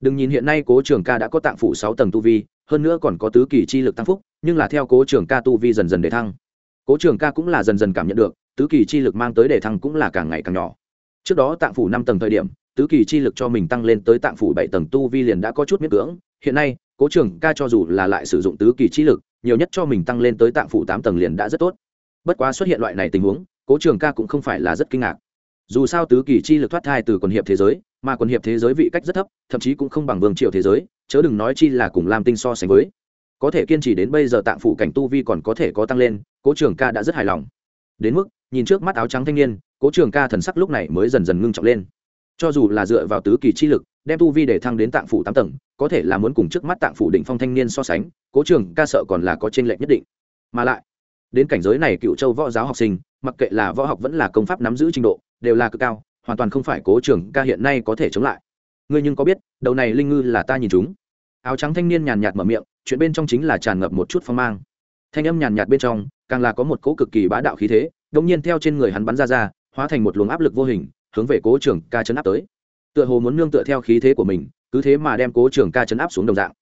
Đừng nhìn hiện nay cố trường ca đã có tạng phủ sáu tầng tu vi, hơn nữa còn có tứ kỳ chi lực tăng phúc, nhưng là theo cố trường ca tu vi dần dần để thăng cố trường ca cũng là dần dần cảm nhận được, tứ kỳ chi lực mang tới để thăng cũng là càng ngày càng nhỏ. Trước đó tạng phủ năm tầng thời điểm, tứ kỳ chi lực cho mình tăng lên tới tạng phủ bảy tầng tu vi liền đã có chút miễn cưỡng. Hiện nay, cố trường ca cho dù là lại sử dụng tứ kỳ chi lực, nhiều nhất cho mình tăng lên tới tạng phủ tám tầng liền đã rất tốt. Bất quá xuất hiện loại này tình huống, cố trường ca cũng không phải là rất kinh ngạc. Dù sao tứ kỳ chi lực thoát thai từ quần hiệp thế giới, mà quần hiệp thế giới vị cách rất thấp, thậm chí cũng không bằng vương triều thế giới, chớ đừng nói chi là cùng lam tinh so sánh với. Có thể kiên trì đến bây giờ tạng phủ cảnh tu vi còn có thể có tăng lên cố trường ca đã rất hài lòng. Đến mức, nhìn trước mắt áo trắng thanh niên, cố trường ca thần sắc lúc này mới dần dần ngưng trọng lên. Cho dù là dựa vào tứ kỳ chi lực, đem tu vi để thăng đến tạng phủ tám tầng, có thể là muốn cùng trước mắt tạng phủ định phong thanh niên so sánh, cố trường ca sợ còn là có t r ê n lệch nhất định. Mà lại, đến cảnh giới này cựu châu võ giáo học sinh, mặc kệ là võ học vẫn là công pháp nắm giữ trình độ, đều là cực cao, hoàn toàn không phải cố trường ca hiện nay có thể chống lại. Ngươi nhưng có biết, đầu này linh ngư là ta nhìn chúng. Áo trắng thanh niên nhàn nhạt mở miệng, chuyện bên trong chính là tràn ngập một chút phong mang. Thanh âm nhàn nhạt bên trong càng là có một cỗ cực kỳ bá đạo khí thế đông nhiên theo trên người hắn bắn ra ra, hóa thành một luồng áp lực vô hình, hướng về cố trường ca chấn áp tới. Tựa hồ muốn nương tựa theo khí thế của mình, cứ thế mà đem cố trường ca chấn áp xuống đồng dạng.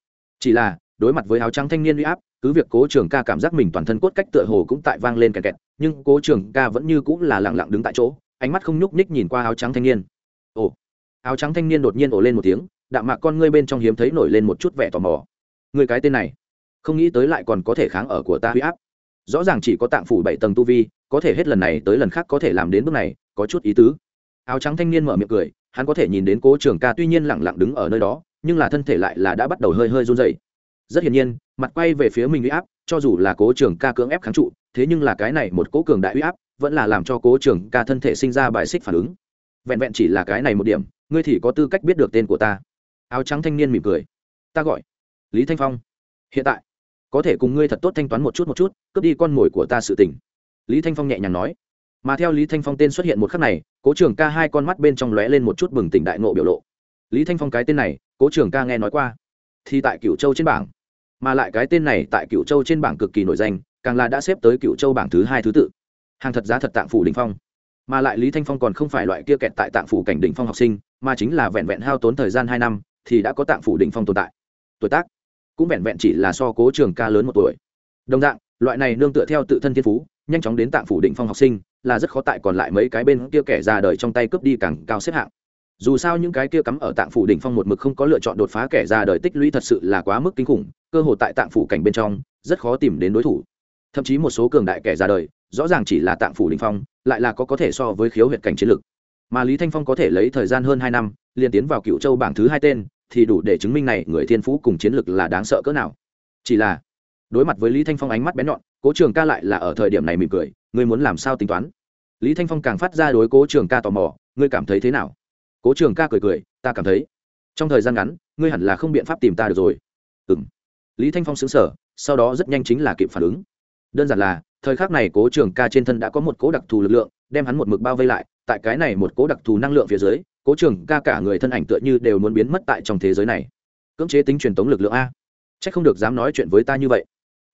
Chỉ là, đối mặt với áo trắng thanh niên uy áp, cứ việc cố trường ca cảm giác mình toàn thân cốt cách tựa hồ cũng tại vang lên kẹt kẹt, nhưng cố trường ca vẫn như cũng là lặng lặng đứng tại chỗ, ánh mắt không nhúc nhích nhìn qua áo trắng thanh niên. Ồ, áo trắng thanh niên đột nhiên ồ lên một tiếng, đạm mạc con ngươi bên trong hiếm thấy nổi lên một chút vẻ tò mò. Người cái tên này, không nghĩ tới lại còn có thể kháng ở của ta huy áp rõ ràng chỉ có tạng phủ bảy tầng tu vi, có thể hết lần này tới lần khác có thể làm đến bước này, có chút ý tứ. Áo trắng thanh niên mở miệng cười, hắn có thể nhìn đến cố trường ca tuy nhiên lẳng lặng đứng ở nơi đó, nhưng là thân thể lại là đã bắt đầu hơi hơi run dày rất hiển nhiên, mặt quay về phía mình uy áp, cho dù là cố trường ca cưỡng ép kháng trụ, thế nhưng là cái này một cố cường đại uy áp, vẫn là làm cho cố trường ca thân thể sinh ra bài xích phản ứng. Vẹn vẹn chỉ là cái này một điểm, ngươi thì có tư cách biết được tên của ta. Áo trắng thanh niên mỉm cười. Ta gọi lý thanh phong. Hiện tại có thể cùng ngươi thật tốt thanh toán một chút một chút, cướp đi con mồi của ta sự tình. Lý thanh phong nhẹ nhàng nói. Mà theo lý thanh phong tên xuất hiện một khắc này, cố trường ca hai con mắt bên trong lóe lên một chút bừng tỉnh đại nộ biểu lộ. Lý thanh phong cái tên này, cố trường ca nghe nói qua, thì tại Cửu châu trên bảng. Mà lại cái tên này tại Cửu châu trên bảng cực kỳ nổi danh, càng là đã xếp tới Cửu châu bảng thứ hai thứ tự. Hàng thật giá thật tạng phủ đình phong. Mà lại lý thanh phong còn không phải loại kia kẹt tại tạng phủ cảnh đỉnh phong học sinh, mà chính là vẹn vẹn hao tốn thời gian hai năm, thì đã có tạng phủ đỉnh phong tồn tại. Tuổi tác cũng vẹn vẹn chỉ là so cố trường ca lớn một tuổi. Đồng dạng, loại này nương tựa theo tự thân thiên phú, nhanh chóng đến tạng phủ đỉnh phong học sinh, là rất khó tại còn lại mấy cái bên kia kẻ già đời trong tay cướp đi càng cao xếp hạng. Dù sao những cái kia cắm ở tạng phủ đỉnh phong một mực không có lựa chọn đột phá kẻ già đời tích lũy thật sự là quá mức kinh khủng, cơ hội tại tạng phủ cảnh bên trong, rất khó tìm đến đối thủ. Thậm chí một số cường đại kẻ già đời, rõ ràng chỉ là tạng phủ đỉnh phong, lại là có có thể so với khiếu huyệt cảnh chiến lực mà lý thanh phong có thể lấy thời gian hơn hai năm, liền tiến vào cựu châu bảng thứ hai tên thì đủ để chứng minh này người thiên phú cùng chiến lực là đáng sợ cỡ nào. Chỉ là, đối mặt với lý thanh phong ánh mắt bén nhọn, cố trường ca lại là ở thời điểm này mỉm cười, ngươi muốn làm sao tính toán? Lý thanh phong càng phát ra đối cố trường ca tò mò, ngươi cảm thấy thế nào? Cố trường ca cười cười, ta cảm thấy, trong thời gian ngắn, ngươi hẳn là không biện pháp tìm ta được rồi. Ừ m lý thanh phong xứng sở sau đó rất nhanh chính là kịp phản ứng. Đơn giản là, thời khắc này cố trường ca trên thân đã có một cố đặc thù lực lượng, đem hắn một mực bao vây lại, tại cái này một cố đặc thù năng lượng phía dưới cố trường ca cả người thân ảnh tựa như đều muốn biến mất tại trong thế giới này. Cưỡng chế tính truyền tống lực lượng a. C h ắ c không được dám nói chuyện với ta như vậy.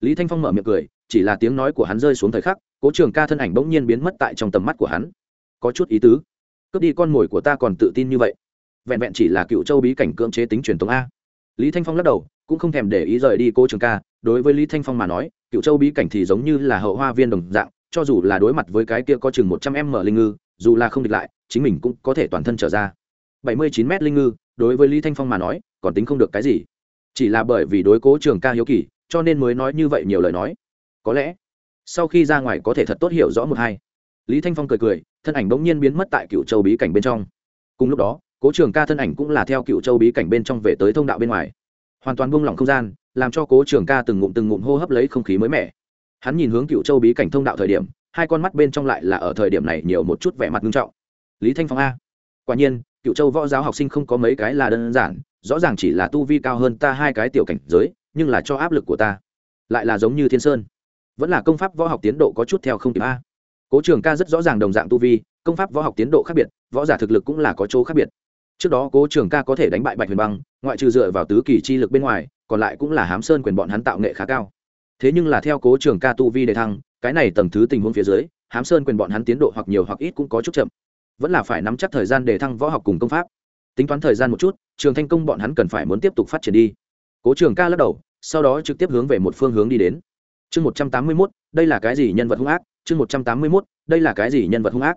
Lý thanh phong mở miệng cười, chỉ là tiếng nói của hắn rơi xuống thời khắc, cố trường ca thân ảnh bỗng nhiên biến mất tại trong tầm mắt của hắn. Có chút ý tứ. Cướp đi con mồi của ta còn tự tin như vậy. Vẹn vẹn chỉ là cựu châu bí cảnh cưỡng chế tính truyền thống a. Lý thanh phong lắc đầu, cũng không thèm để ý rời đi cố trường ca. Đối với lý thanh phong mà nói, cựu châu bí cảnh thì giống như là hậu hoa viên đồng dạng, cho dù là đối mặt với cái kia có chừng một trăm em mở linh ngư dù là không địch lại, chính mình cũng có thể toàn thân trở ra. Bảy mươi chín m linh ngư, đối với lý thanh phong mà nói, còn tính không được cái gì. Chỉ là bởi vì đối cố trường ca hiếu kỳ, cho nên mới nói như vậy nhiều lời nói. Có lẽ, sau khi ra ngoài có thể thật tốt hiểu rõ một hai. Lý thanh phong cười cười, thân ảnh bỗng nhiên biến mất tại cựu châu bí cảnh bên trong. Cùng lúc đó, cố trường ca thân ảnh cũng là theo cựu châu bí cảnh bên trong về tới thông đạo bên ngoài. Hoàn toàn buông lỏng không gian, làm cho cố trường ca từng ngụm từng ngụm hô hấp lấy không khí mới mẻ. Hắn nhìn hướng cựu châu bí cảnh thông đạo thời điểm hai con mắt bên trong lại là ở thời điểm này nhiều một chút vẻ mặt nghiêm trọng. Lý thanh phong a. Quả nhiên, cựu châu võ giáo học sinh không có mấy cái là đơn giản, rõ ràng chỉ là tu vi cao hơn ta hai cái tiểu cảnh giới, nhưng là cho áp lực của ta. Lại là giống như thiên sơn. Vẫn là công pháp võ học tiến độ có chút theo không kịp a. Cố trường ca rất rõ ràng đồng dạng tu vi, công pháp võ học tiến độ khác biệt, võ giả thực lực cũng là có chỗ khác biệt. Trước đó cố trường ca có thể đánh bại bạch huyền băng, ngoại trừ dựa vào tứ kỳ chi lực bên ngoài, còn lại cũng là hám sơn quyền bọn hắn tạo nghệ khá cao thế nhưng là theo cố trường ca tu vi đề thăng, cái này tầng thứ tình huống phía dưới, hám sơn quyền bọn hắn tiến độ hoặc nhiều hoặc ít cũng có chút chậm. Vẫn là phải nắm chắc thời gian để thăng võ học cùng công pháp. Tính toán thời gian một chút, trường thanh công bọn hắn cần phải muốn tiếp tục phát triển đi. Cố trường ca lắc đầu, sau đó trực tiếp hướng về một phương hướng đi đến. Chương một trăm tám mươi mốt, đây là cái gì nhân vật hung ác? Chương một trăm tám mươi mốt, đây là cái gì nhân vật hung ác?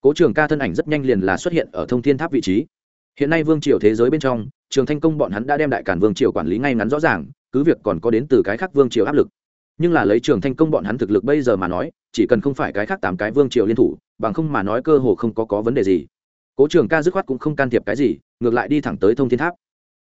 Cố trường ca thân ảnh rất nhanh liền là xuất hiện ở thông thiên tháp vị trí. Hiện nay vương triều thế giới bên trong, trường thanh công bọn hắn đã đem đại cản vương triều quản lý ngay ngắn rõ ràng, cứ việc còn có đến từ cái khác vương triều áp lực nhưng là lấy trường thanh công bọn hắn thực lực bây giờ mà nói, chỉ cần không phải cái khác tám cái vương triều liên thủ, bằng không mà nói cơ hồ không có có vấn đề gì. Cố trường ca dứt khoát cũng không can thiệp cái gì, ngược lại đi thẳng tới thông thiên tháp.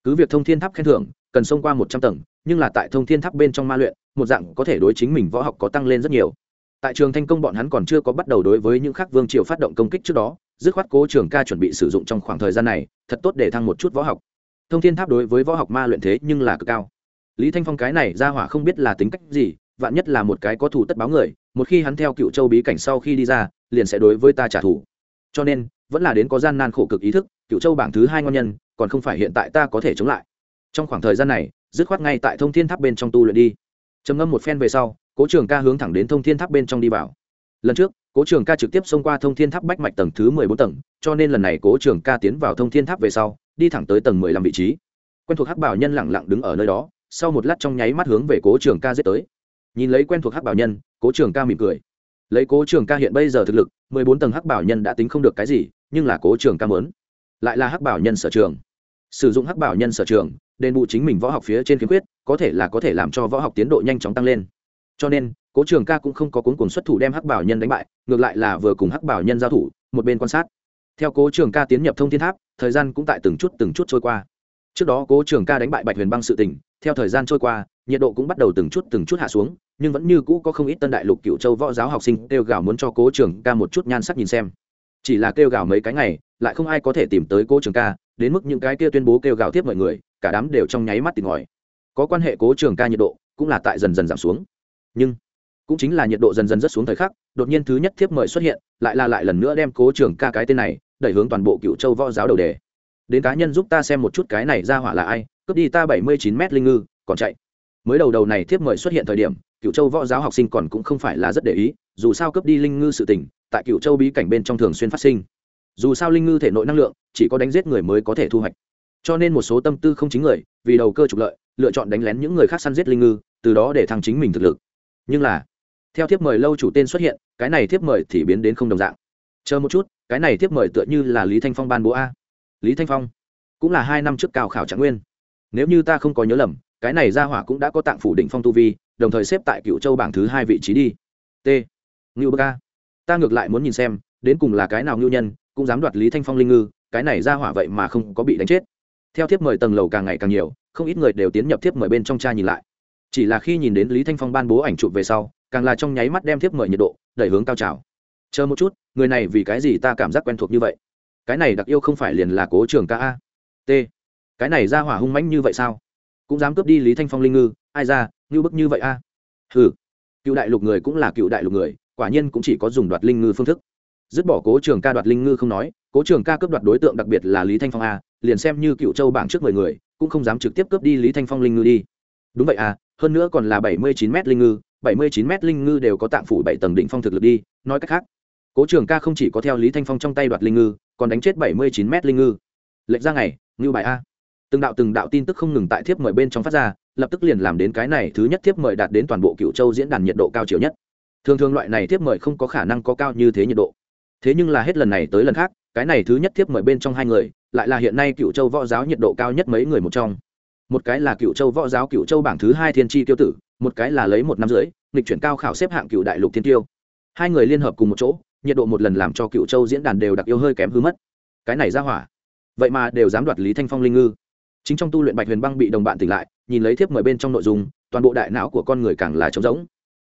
Cứ việc thông thiên tháp khen thưởng, cần xông qua một trăm tầng, nhưng là tại thông thiên tháp bên trong ma luyện, một dạng có thể đối chính mình võ học có tăng lên rất nhiều. Tại trường thanh công bọn hắn còn chưa có bắt đầu đối với những khác vương triều phát động công kích trước đó, dứt khoát cố trường ca chuẩn bị sử dụng trong khoảng thời gian này, thật tốt để thăng một chút võ học. Thông thiên tháp đối với võ học ma luyện thế nhưng là cực cao. Lý thanh phong cái này ra hỏa không biết là tính cách gì vạn nhất là một cái có thủ tất báo người, một khi hắn theo cựu châu bí cảnh sau khi đi ra, liền sẽ đối với ta trả thù. Cho nên, vẫn là đến có gian nan khổ cực ý thức, cựu châu bảng thứ hai ngon nhân, còn không phải hiện tại ta có thể chống lại. Trong khoảng thời gian này, dứt khoát ngay tại thông thiên tháp bên trong tu luyện đi. Trầm ngâm một phen về sau, cố trường ca hướng thẳng đến thông thiên tháp bên trong đi vào. Lần trước, cố trường ca trực tiếp xông qua thông thiên tháp bách mạch tầng thứ mười bốn tầng, cho nên lần này cố trường ca tiến vào thông thiên tháp về sau, đi thẳng tới tầng mười lăm vị trí. Quen thuộc hắc bảo nhân lẳng lặng đứng ở nơi đó, sau một lát trong nháy mắt hướng về cố trường ca giết tới nhìn lấy quen thuộc hắc bảo nhân, cố trường ca mỉm cười. Lấy cố trường ca hiện bây giờ thực lực, mười bốn tầng hắc bảo nhân đã tính không được cái gì, nhưng là cố trường ca mớn lại là hắc bảo nhân sở trường. Sử dụng hắc bảo nhân sở trường, đền bù chính mình võ học phía trên khiếm khuyết, có thể là có thể làm cho võ học tiến độ nhanh chóng tăng lên. Cho nên, cố trường ca cũng không có cuốn cuồng xuất thủ đem hắc bảo nhân đánh bại, ngược lại là vừa cùng hắc bảo nhân giao thủ, một bên quan sát. Theo cố trường ca tiến nhập thông thiên tháp, thời gian cũng tại từng chút từng chút trôi qua trước đó cố trường ca đánh bại bạch huyền băng sự tình, theo thời gian trôi qua, nhiệt độ cũng bắt đầu từng chút từng chút hạ xuống, nhưng vẫn như cũ có không ít tân đại lục cựu châu võ giáo học sinh kêu gào muốn cho cố trường ca một chút nhan sắc nhìn xem. Chỉ là kêu gào mấy cái ngày, lại không ai có thể tìm tới cố trường ca, đến mức những cái kia tuyên bố kêu gào tiếp mọi người, cả đám đều trong nháy mắt tìm ngòi có quan hệ cố trường ca nhiệt độ, cũng là tại dần dần giảm xuống. Nhưng, cũng chính là nhiệt độ dần dần rất xuống thời khắc, đột nhiên thứ nhất thiếp mời xuất hiện, lại là lại lần nữa đem cố trường ca cái tên này, đẩy hướng toàn bộ cựu châu võ giáo đầu đề đến cá nhân giúp ta xem một chút cái này ra hỏa là ai, cướp đi ta bảy mươi chín m linh ngư, còn chạy. Mới đầu đầu này thiếp mời xuất hiện thời điểm cựu châu võ giáo học sinh còn cũng không phải là rất để ý, dù sao cướp đi linh ngư sự tình, tại cựu châu bí cảnh bên trong thường xuyên phát sinh. Dù sao linh ngư thể nội năng lượng, chỉ có đánh giết người mới có thể thu hoạch. Cho nên một số tâm tư không chính người, vì đầu cơ trục lợi, lựa chọn đánh lén những người khác săn giết linh ngư, từ đó để thăng chính mình thực lực. Nhưng là, theo thiếp mời lâu chủ tên xuất hiện, cái này thiếp mời thì biến đến không đồng dạng. Chờ một chút, cái này thiếp mời tựa như là lý thanh phong ban bố a lý thanh phong cũng là hai năm trước cao khảo trạng nguyên. Nếu như ta không có nhớ lầm, cái này ra hỏa cũng đã có tạng phủ đỉnh phong tu vi, đồng thời xếp tại cựu châu bảng thứ hai vị trí đi. T. Ngưu bơ ca. Ta ngược lại muốn nhìn xem, đến cùng là cái nào ngưu nhân, cũng dám đoạt lý thanh phong linh ngư, cái này ra hỏa vậy mà không có bị đánh chết. Theo thiếp mời tầng lầu càng ngày càng nhiều, không ít người đều tiến nhập thiếp mời bên trong cha nhìn lại. Chỉ là khi nhìn đến lý thanh phong ban bố ảnh chụp về sau, càng là trong nháy mắt đem thiếp mời nhiệt độ đẩy hướng cao trào. Chờ một chút, người này vì cái gì ta cảm giác quen thuộc như vậy? Cái này đặc yêu không phải liền là cố trường ca a? T. Cái này ra hỏa hung mãnh như vậy sao? Cũng dám cướp đi lý thanh phong linh ngư, ai ra ngưu bức như vậy a? Ừ cựu đại lục người cũng là cựu đại lục người, quả nhiên cũng chỉ có dùng đoạt linh ngư phương thức. Dứt bỏ cố trường ca đoạt linh ngư không nói, cố trường ca cướp đoạt đối tượng đặc biệt là lý thanh phong a, liền xem như cựu châu bảng trước mười người, cũng không dám trực tiếp cướp đi lý thanh phong linh ngư đi. Đúng vậy à hơn nữa còn là bảy mươi chín m linh ngư, bảy mươi chín m linh ngư đều có tạng phủ bảy tầng đỉnh phong thực lực đi, nói cách khác, cố trường ca không chỉ có theo lý thanh phong trong tay đoạt linh ngư còn đánh chết bảy mươi chín m linh ngư. Lệnh ra ngày ngư bài a. Từng đạo từng đạo tin tức không ngừng tại thiếp mời bên trong phát ra, lập tức liền làm đến cái này thứ nhất thiếp mời đạt đến toàn bộ cựu châu diễn đàn nhiệt độ cao chiều nhất. Thường thường loại này thiếp mời không có khả năng có cao như thế nhiệt độ. Thế nhưng là hết lần này tới lần khác, cái này thứ nhất thiếp mời bên trong hai người, lại là hiện nay cựu châu võ giáo nhiệt độ cao nhất mấy người một trong. Một cái là cựu châu võ giáo cựu châu bảng thứ hai thiên tri tiêu tử, một cái là lấy một năm rưỡi, nghịch chuyển cao khảo xếp hạng cựu đại lục thiên tiêu. Hai người liên hợp cùng một chỗ nhiệt độ một lần làm cho cựu châu diễn đàn đều đặc yêu hơi kém hư mất. Cái này ra hỏa. Vậy mà đều dám đoạt lý thanh phong linh ngư. Chính trong tu luyện bạch huyền băng bị đồng bạn tỉnh lại, nhìn lấy thiếp mời bên trong nội dung, toàn bộ đại não của con người càng là trống rỗng.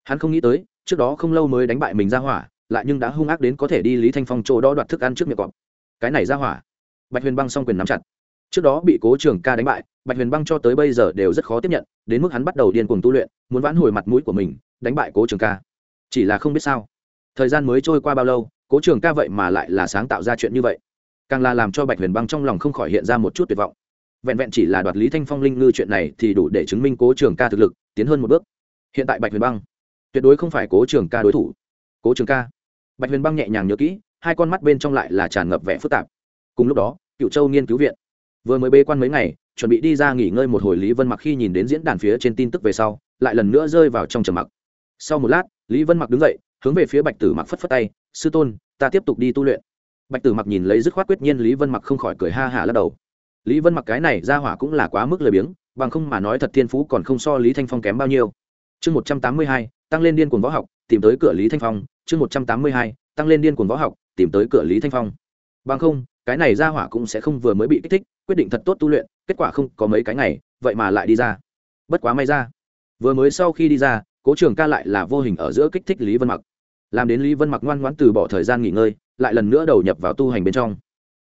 Hắn không nghĩ tới, trước đó không lâu mới đánh bại mình ra hỏa, lại nhưng đã hung ác đến có thể đi lý thanh phong chỗ đó đoạt thức ăn trước miệng cọp. Cái này ra hỏa. Bạch huyền băng s o n g quyền nắm chặt. Trước đó bị cố trường ca đánh bại, bạch huyền băng cho tới bây giờ đều rất khó tiếp nhận, đến mức hắn bắt đầu điên cuồng tu luyện, muốn vãn hồi mặt mũi của mình, đánh bại cố trường ca. Chỉ là không biết sao thời gian mới trôi qua bao lâu, cố trường ca vậy mà lại là sáng tạo ra chuyện như vậy? Càng là làm cho bạch huyền băng trong lòng không khỏi hiện ra một chút tuyệt vọng. Vẹn vẹn chỉ là đoạt lý thanh phong linh ngư chuyện này thì đủ để chứng minh cố trường ca thực lực, tiến hơn một bước. Hiện tại bạch huyền băng, tuyệt đối không phải cố trường ca đối thủ. Cố trường ca. Bạch huyền băng nhẹ nhàng nhớ kỹ, hai con mắt bên trong lại là tràn ngập vẻ phức tạp. Cùng lúc đó, cựu châu nghiên cứu viện. Vừa mới bê quan mấy ngày, chuẩn bị đi ra nghỉ ngơi một hồi lý vân mặc khi nhìn đến diễn đàn phía trên tin tức về sau, lại lần nữa rơi vào trong trầm mặc. Sau một lát, lý vân mặc đứng dậy hướng về phía bạch tử mặc phất phất tay, sư tôn, ta tiếp tục đi tu luyện. Bạch tử mặc nhìn lấy dứt khoát quyết nhiên lý vân mặc không khỏi cười ha hả lắc đầu. Lý vân mặc cái này ra hỏa cũng là quá mức lười biếng, bằng không mà nói thật thiên phú còn không so lý thanh phong kém bao nhiêu. Chương một trăm tám mươi hai, tăng lên điên cuồng võ học, tìm tới cửa lý thanh phong. Chương một trăm tám mươi hai, tăng lên điên cuồng võ học, tìm tới cửa lý thanh phong. Bằng không, cái này ra hỏa cũng sẽ không vừa mới bị kích thích, quyết định thật tốt tu luyện, kết quả không có mấy cái ngày, vậy mà lại đi ra. Bất quá may ra. Vừa mới sau khi đi ra, cố trường ca lại là vô hình ở giữa kích thích lý vân mặc làm đến lý vân mặc ngoan ngoãn từ bỏ thời gian nghỉ ngơi, lại lần nữa đầu nhập vào tu hành bên trong.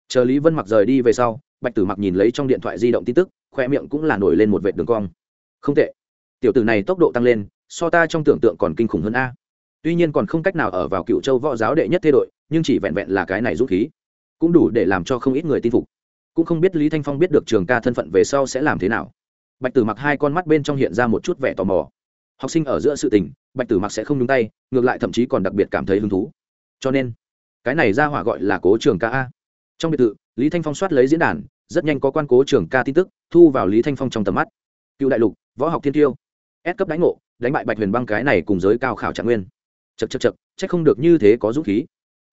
Chờ lý vân mặc rời đi về sau, bạch tử mặc nhìn lấy trong điện thoại di động tin tức, khoe miệng cũng là nổi lên một vệt đường cong. Không tệ. Tiểu tử này tốc độ tăng lên, so ta trong tưởng tượng còn kinh khủng hơn a. Tuy nhiên còn không cách nào ở vào cựu châu võ giáo đệ nhất thế đội, nhưng chỉ vẹn vẹn là cái này rút khí. Cũng đủ để làm cho không ít người tin phục. Cũng không biết lý thanh phong biết được trường ca thân phận về sau sẽ làm thế nào. Bạch tử mặc hai con mắt bên trong hiện ra một chút vẻ tò mò. Học sinh ở giữa sự tình bạch tử mặc sẽ không nhúng tay, ngược lại thậm chí còn đặc biệt cảm thấy hứng thú. Cho nên, cái này ra hỏa gọi là cố trường ca a. Trong biệt thự, lý thanh phong soát lấy diễn đàn, rất nhanh có quan cố trường ca tin tức, thu vào lý thanh phong trong tầm mắt. Cựu đại lục, võ học thiên tiêu. Ép cấp đánh ngộ, đánh bại bạch huyền băng cái này cùng giới cao khảo trạng nguyên. Chật chật chật c h ắ c không được như thế có dũng khí.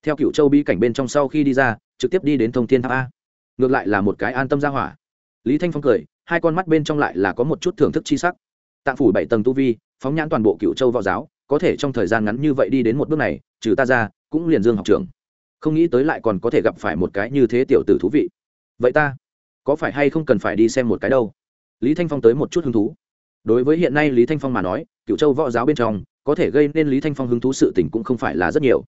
Theo cựu châu bi cảnh bên trong sau khi đi ra, trực tiếp đi đến thông thiên tháp a. Ngược lại là một cái an tâm ra hỏa. Lý thanh phong cười, hai con mắt bên trong lại là có một chút thưởng thức chi sắc tạng phủ bảy tầng tu vi, phóng nhãn toàn bộ cựu châu võ giáo, có thể trong thời gian ngắn như vậy đi đến một bước này, trừ ta ra, cũng liền dương học trường. Không nghĩ tới lại còn có thể gặp phải một cái như thế tiểu tử thú vị. Vậy ta, có phải hay không cần phải đi xem một cái đâu? Lý thanh phong tới một chút hứng thú. Đối với hiện nay lý thanh phong mà nói cựu châu võ giáo bên trong, có thể gây nên lý thanh phong hứng thú sự tình cũng không phải là rất nhiều.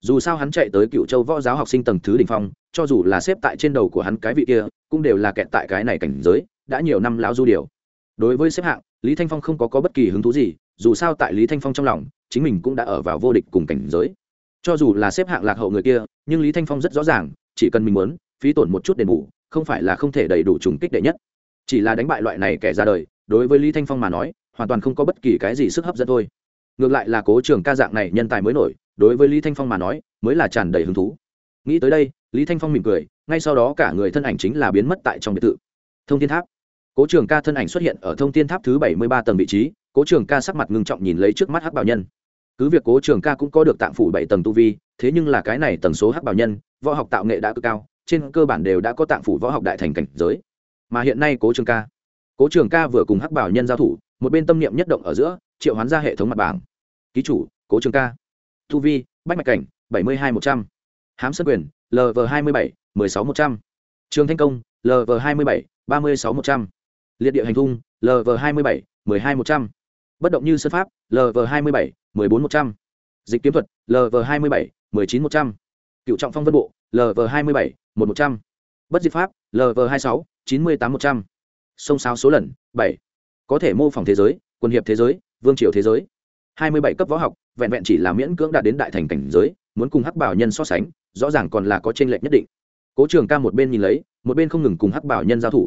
Dù sao hắn chạy tới cựu châu võ giáo học sinh tầng thứ đình phong, cho dù là xếp tại trên đầu của hắn cái vị kia, cũng đều là kẹt tại cái này cảnh giới, đã nhiều năm lão du điều đối với xếp hạng lý thanh phong không có, có bất kỳ hứng thú gì dù sao tại lý thanh phong trong lòng chính mình cũng đã ở vào vô địch cùng cảnh giới. Cho dù là xếp hạng lạc hậu người kia nhưng lý thanh phong rất rõ ràng chỉ cần mình muốn phí tổn một chút đền bù không phải là không thể đầy đủ trùng kích đệ nhất. Chỉ là đánh bại loại này kẻ ra đời đối với lý thanh phong mà nói hoàn toàn không có bất kỳ cái gì sức hấp dẫn thôi. Ngược lại là cố trường ca dạng này nhân tài mới nổi đối với lý thanh phong mà nói mới là tràn đầy hứng thú. Nghĩ tới đây lý thanh phong mỉm cười ngay sau đó cả người thân ảnh chính là biến mất tại trong biệt thự. Thông thiên tháp cố trường ca thân ảnh xuất hiện ở thông thiên tháp thứ bảy mươi ba tầng vị trí, cố trường ca sắc mặt ngưng trọng nhìn lấy trước mắt hắc bảo nhân. Cứ việc cố trường ca cũng có được tạng phủ bảy tầng tu vi, thế nhưng là cái này tầng số hắc bảo nhân, võ học tạo nghệ đã cực cao, trên cơ bản đều đã có tạng phủ võ học đại thành cảnh giới. Mà hiện nay cố trường ca, cố trường ca vừa cùng hắc bảo nhân giao thủ, một bên tâm niệm nhất động ở giữa, triệu hoán ra hệ thống mặt bảng. Ký chủ, cố trường ca. Tu vi, bách mạch cảnh, bảy mươi hai một trăm. H á m sân quyền lv hai mươi bảy, mười sáu một trăm. Trường thanh công lv hai mươi bảy, ba mươi sáu một trăm liệt địa hành thung lv hai mươi bảy m ư ơ i hai một trăm. Bất động như sân pháp lv hai mươi bảy m ư ơ i bốn một trăm. Dịch kiếm thuật lv hai mươi bảy m ư ơ i chín một trăm. Cựu trọng phong vân bộ lv hai mươi bảy một một trăm. Bất diệt pháp lv hai sáu, chín mươi tám một trăm. Sông sáo số lần, bảy. Có thể mô phỏng thế giới, quân hiệp thế giới, vương triều thế giới. hai mươi bảy cấp võ học, vẹn vẹn chỉ là miễn cưỡng đạt đến đại thành cảnh giới, muốn cùng hắc bảo nhân so sánh, rõ ràng còn là có t r ê n lệch nhất định. Cố trường ca một bên nhìn lấy, một bên không ngừng cùng hắc bảo nhân giao thủ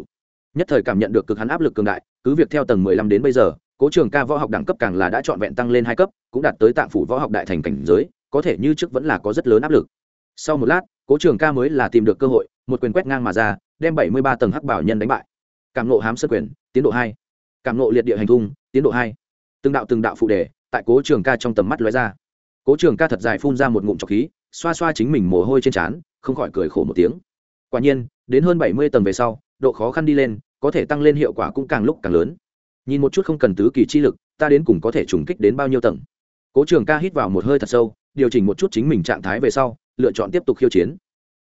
nhất thời cảm nhận được cực hắn áp lực cường đại, cứ việc theo tầng mười lăm đến bây giờ, cố trường ca võ học đẳng cấp càng là đã trọn vẹn tăng lên hai cấp, cũng đạt tới tạng phủ võ học đại thành cảnh giới, có thể như trước vẫn là có rất lớn áp lực. Sau một lát, cố trường ca mới là tìm được cơ hội, một quyền quét ngang mà ra, đem bảy mươi ba tầng hắc bảo nhân đánh bại. Cảm nộ hám sơ quyền, tiến độ hai. Cảm nộ liệt địa hành thung, tiến độ hai. Từng đạo từng đạo phụ đề, tại cố trường ca trong tầm mắt lóe ra. Cố trường ca thật dài phun ra một ngụm trọc khí, xoa xoa chính mình mồ hôi trên trán, không khỏi cười khổ một tiếng. Quả nhiên, đến hơn bảy mươi tầng về sau độ khó khăn đi lên, có thể tăng lên hiệu quả cũng càng lúc càng lớn. Nhìn một chút không cần tứ kỳ chi lực, ta đến cùng có thể trùng kích đến bao nhiêu tầng. Cố trường ca hít vào một hơi thật sâu, điều chỉnh một chút chính mình trạng thái về sau, lựa chọn tiếp tục khiêu chiến.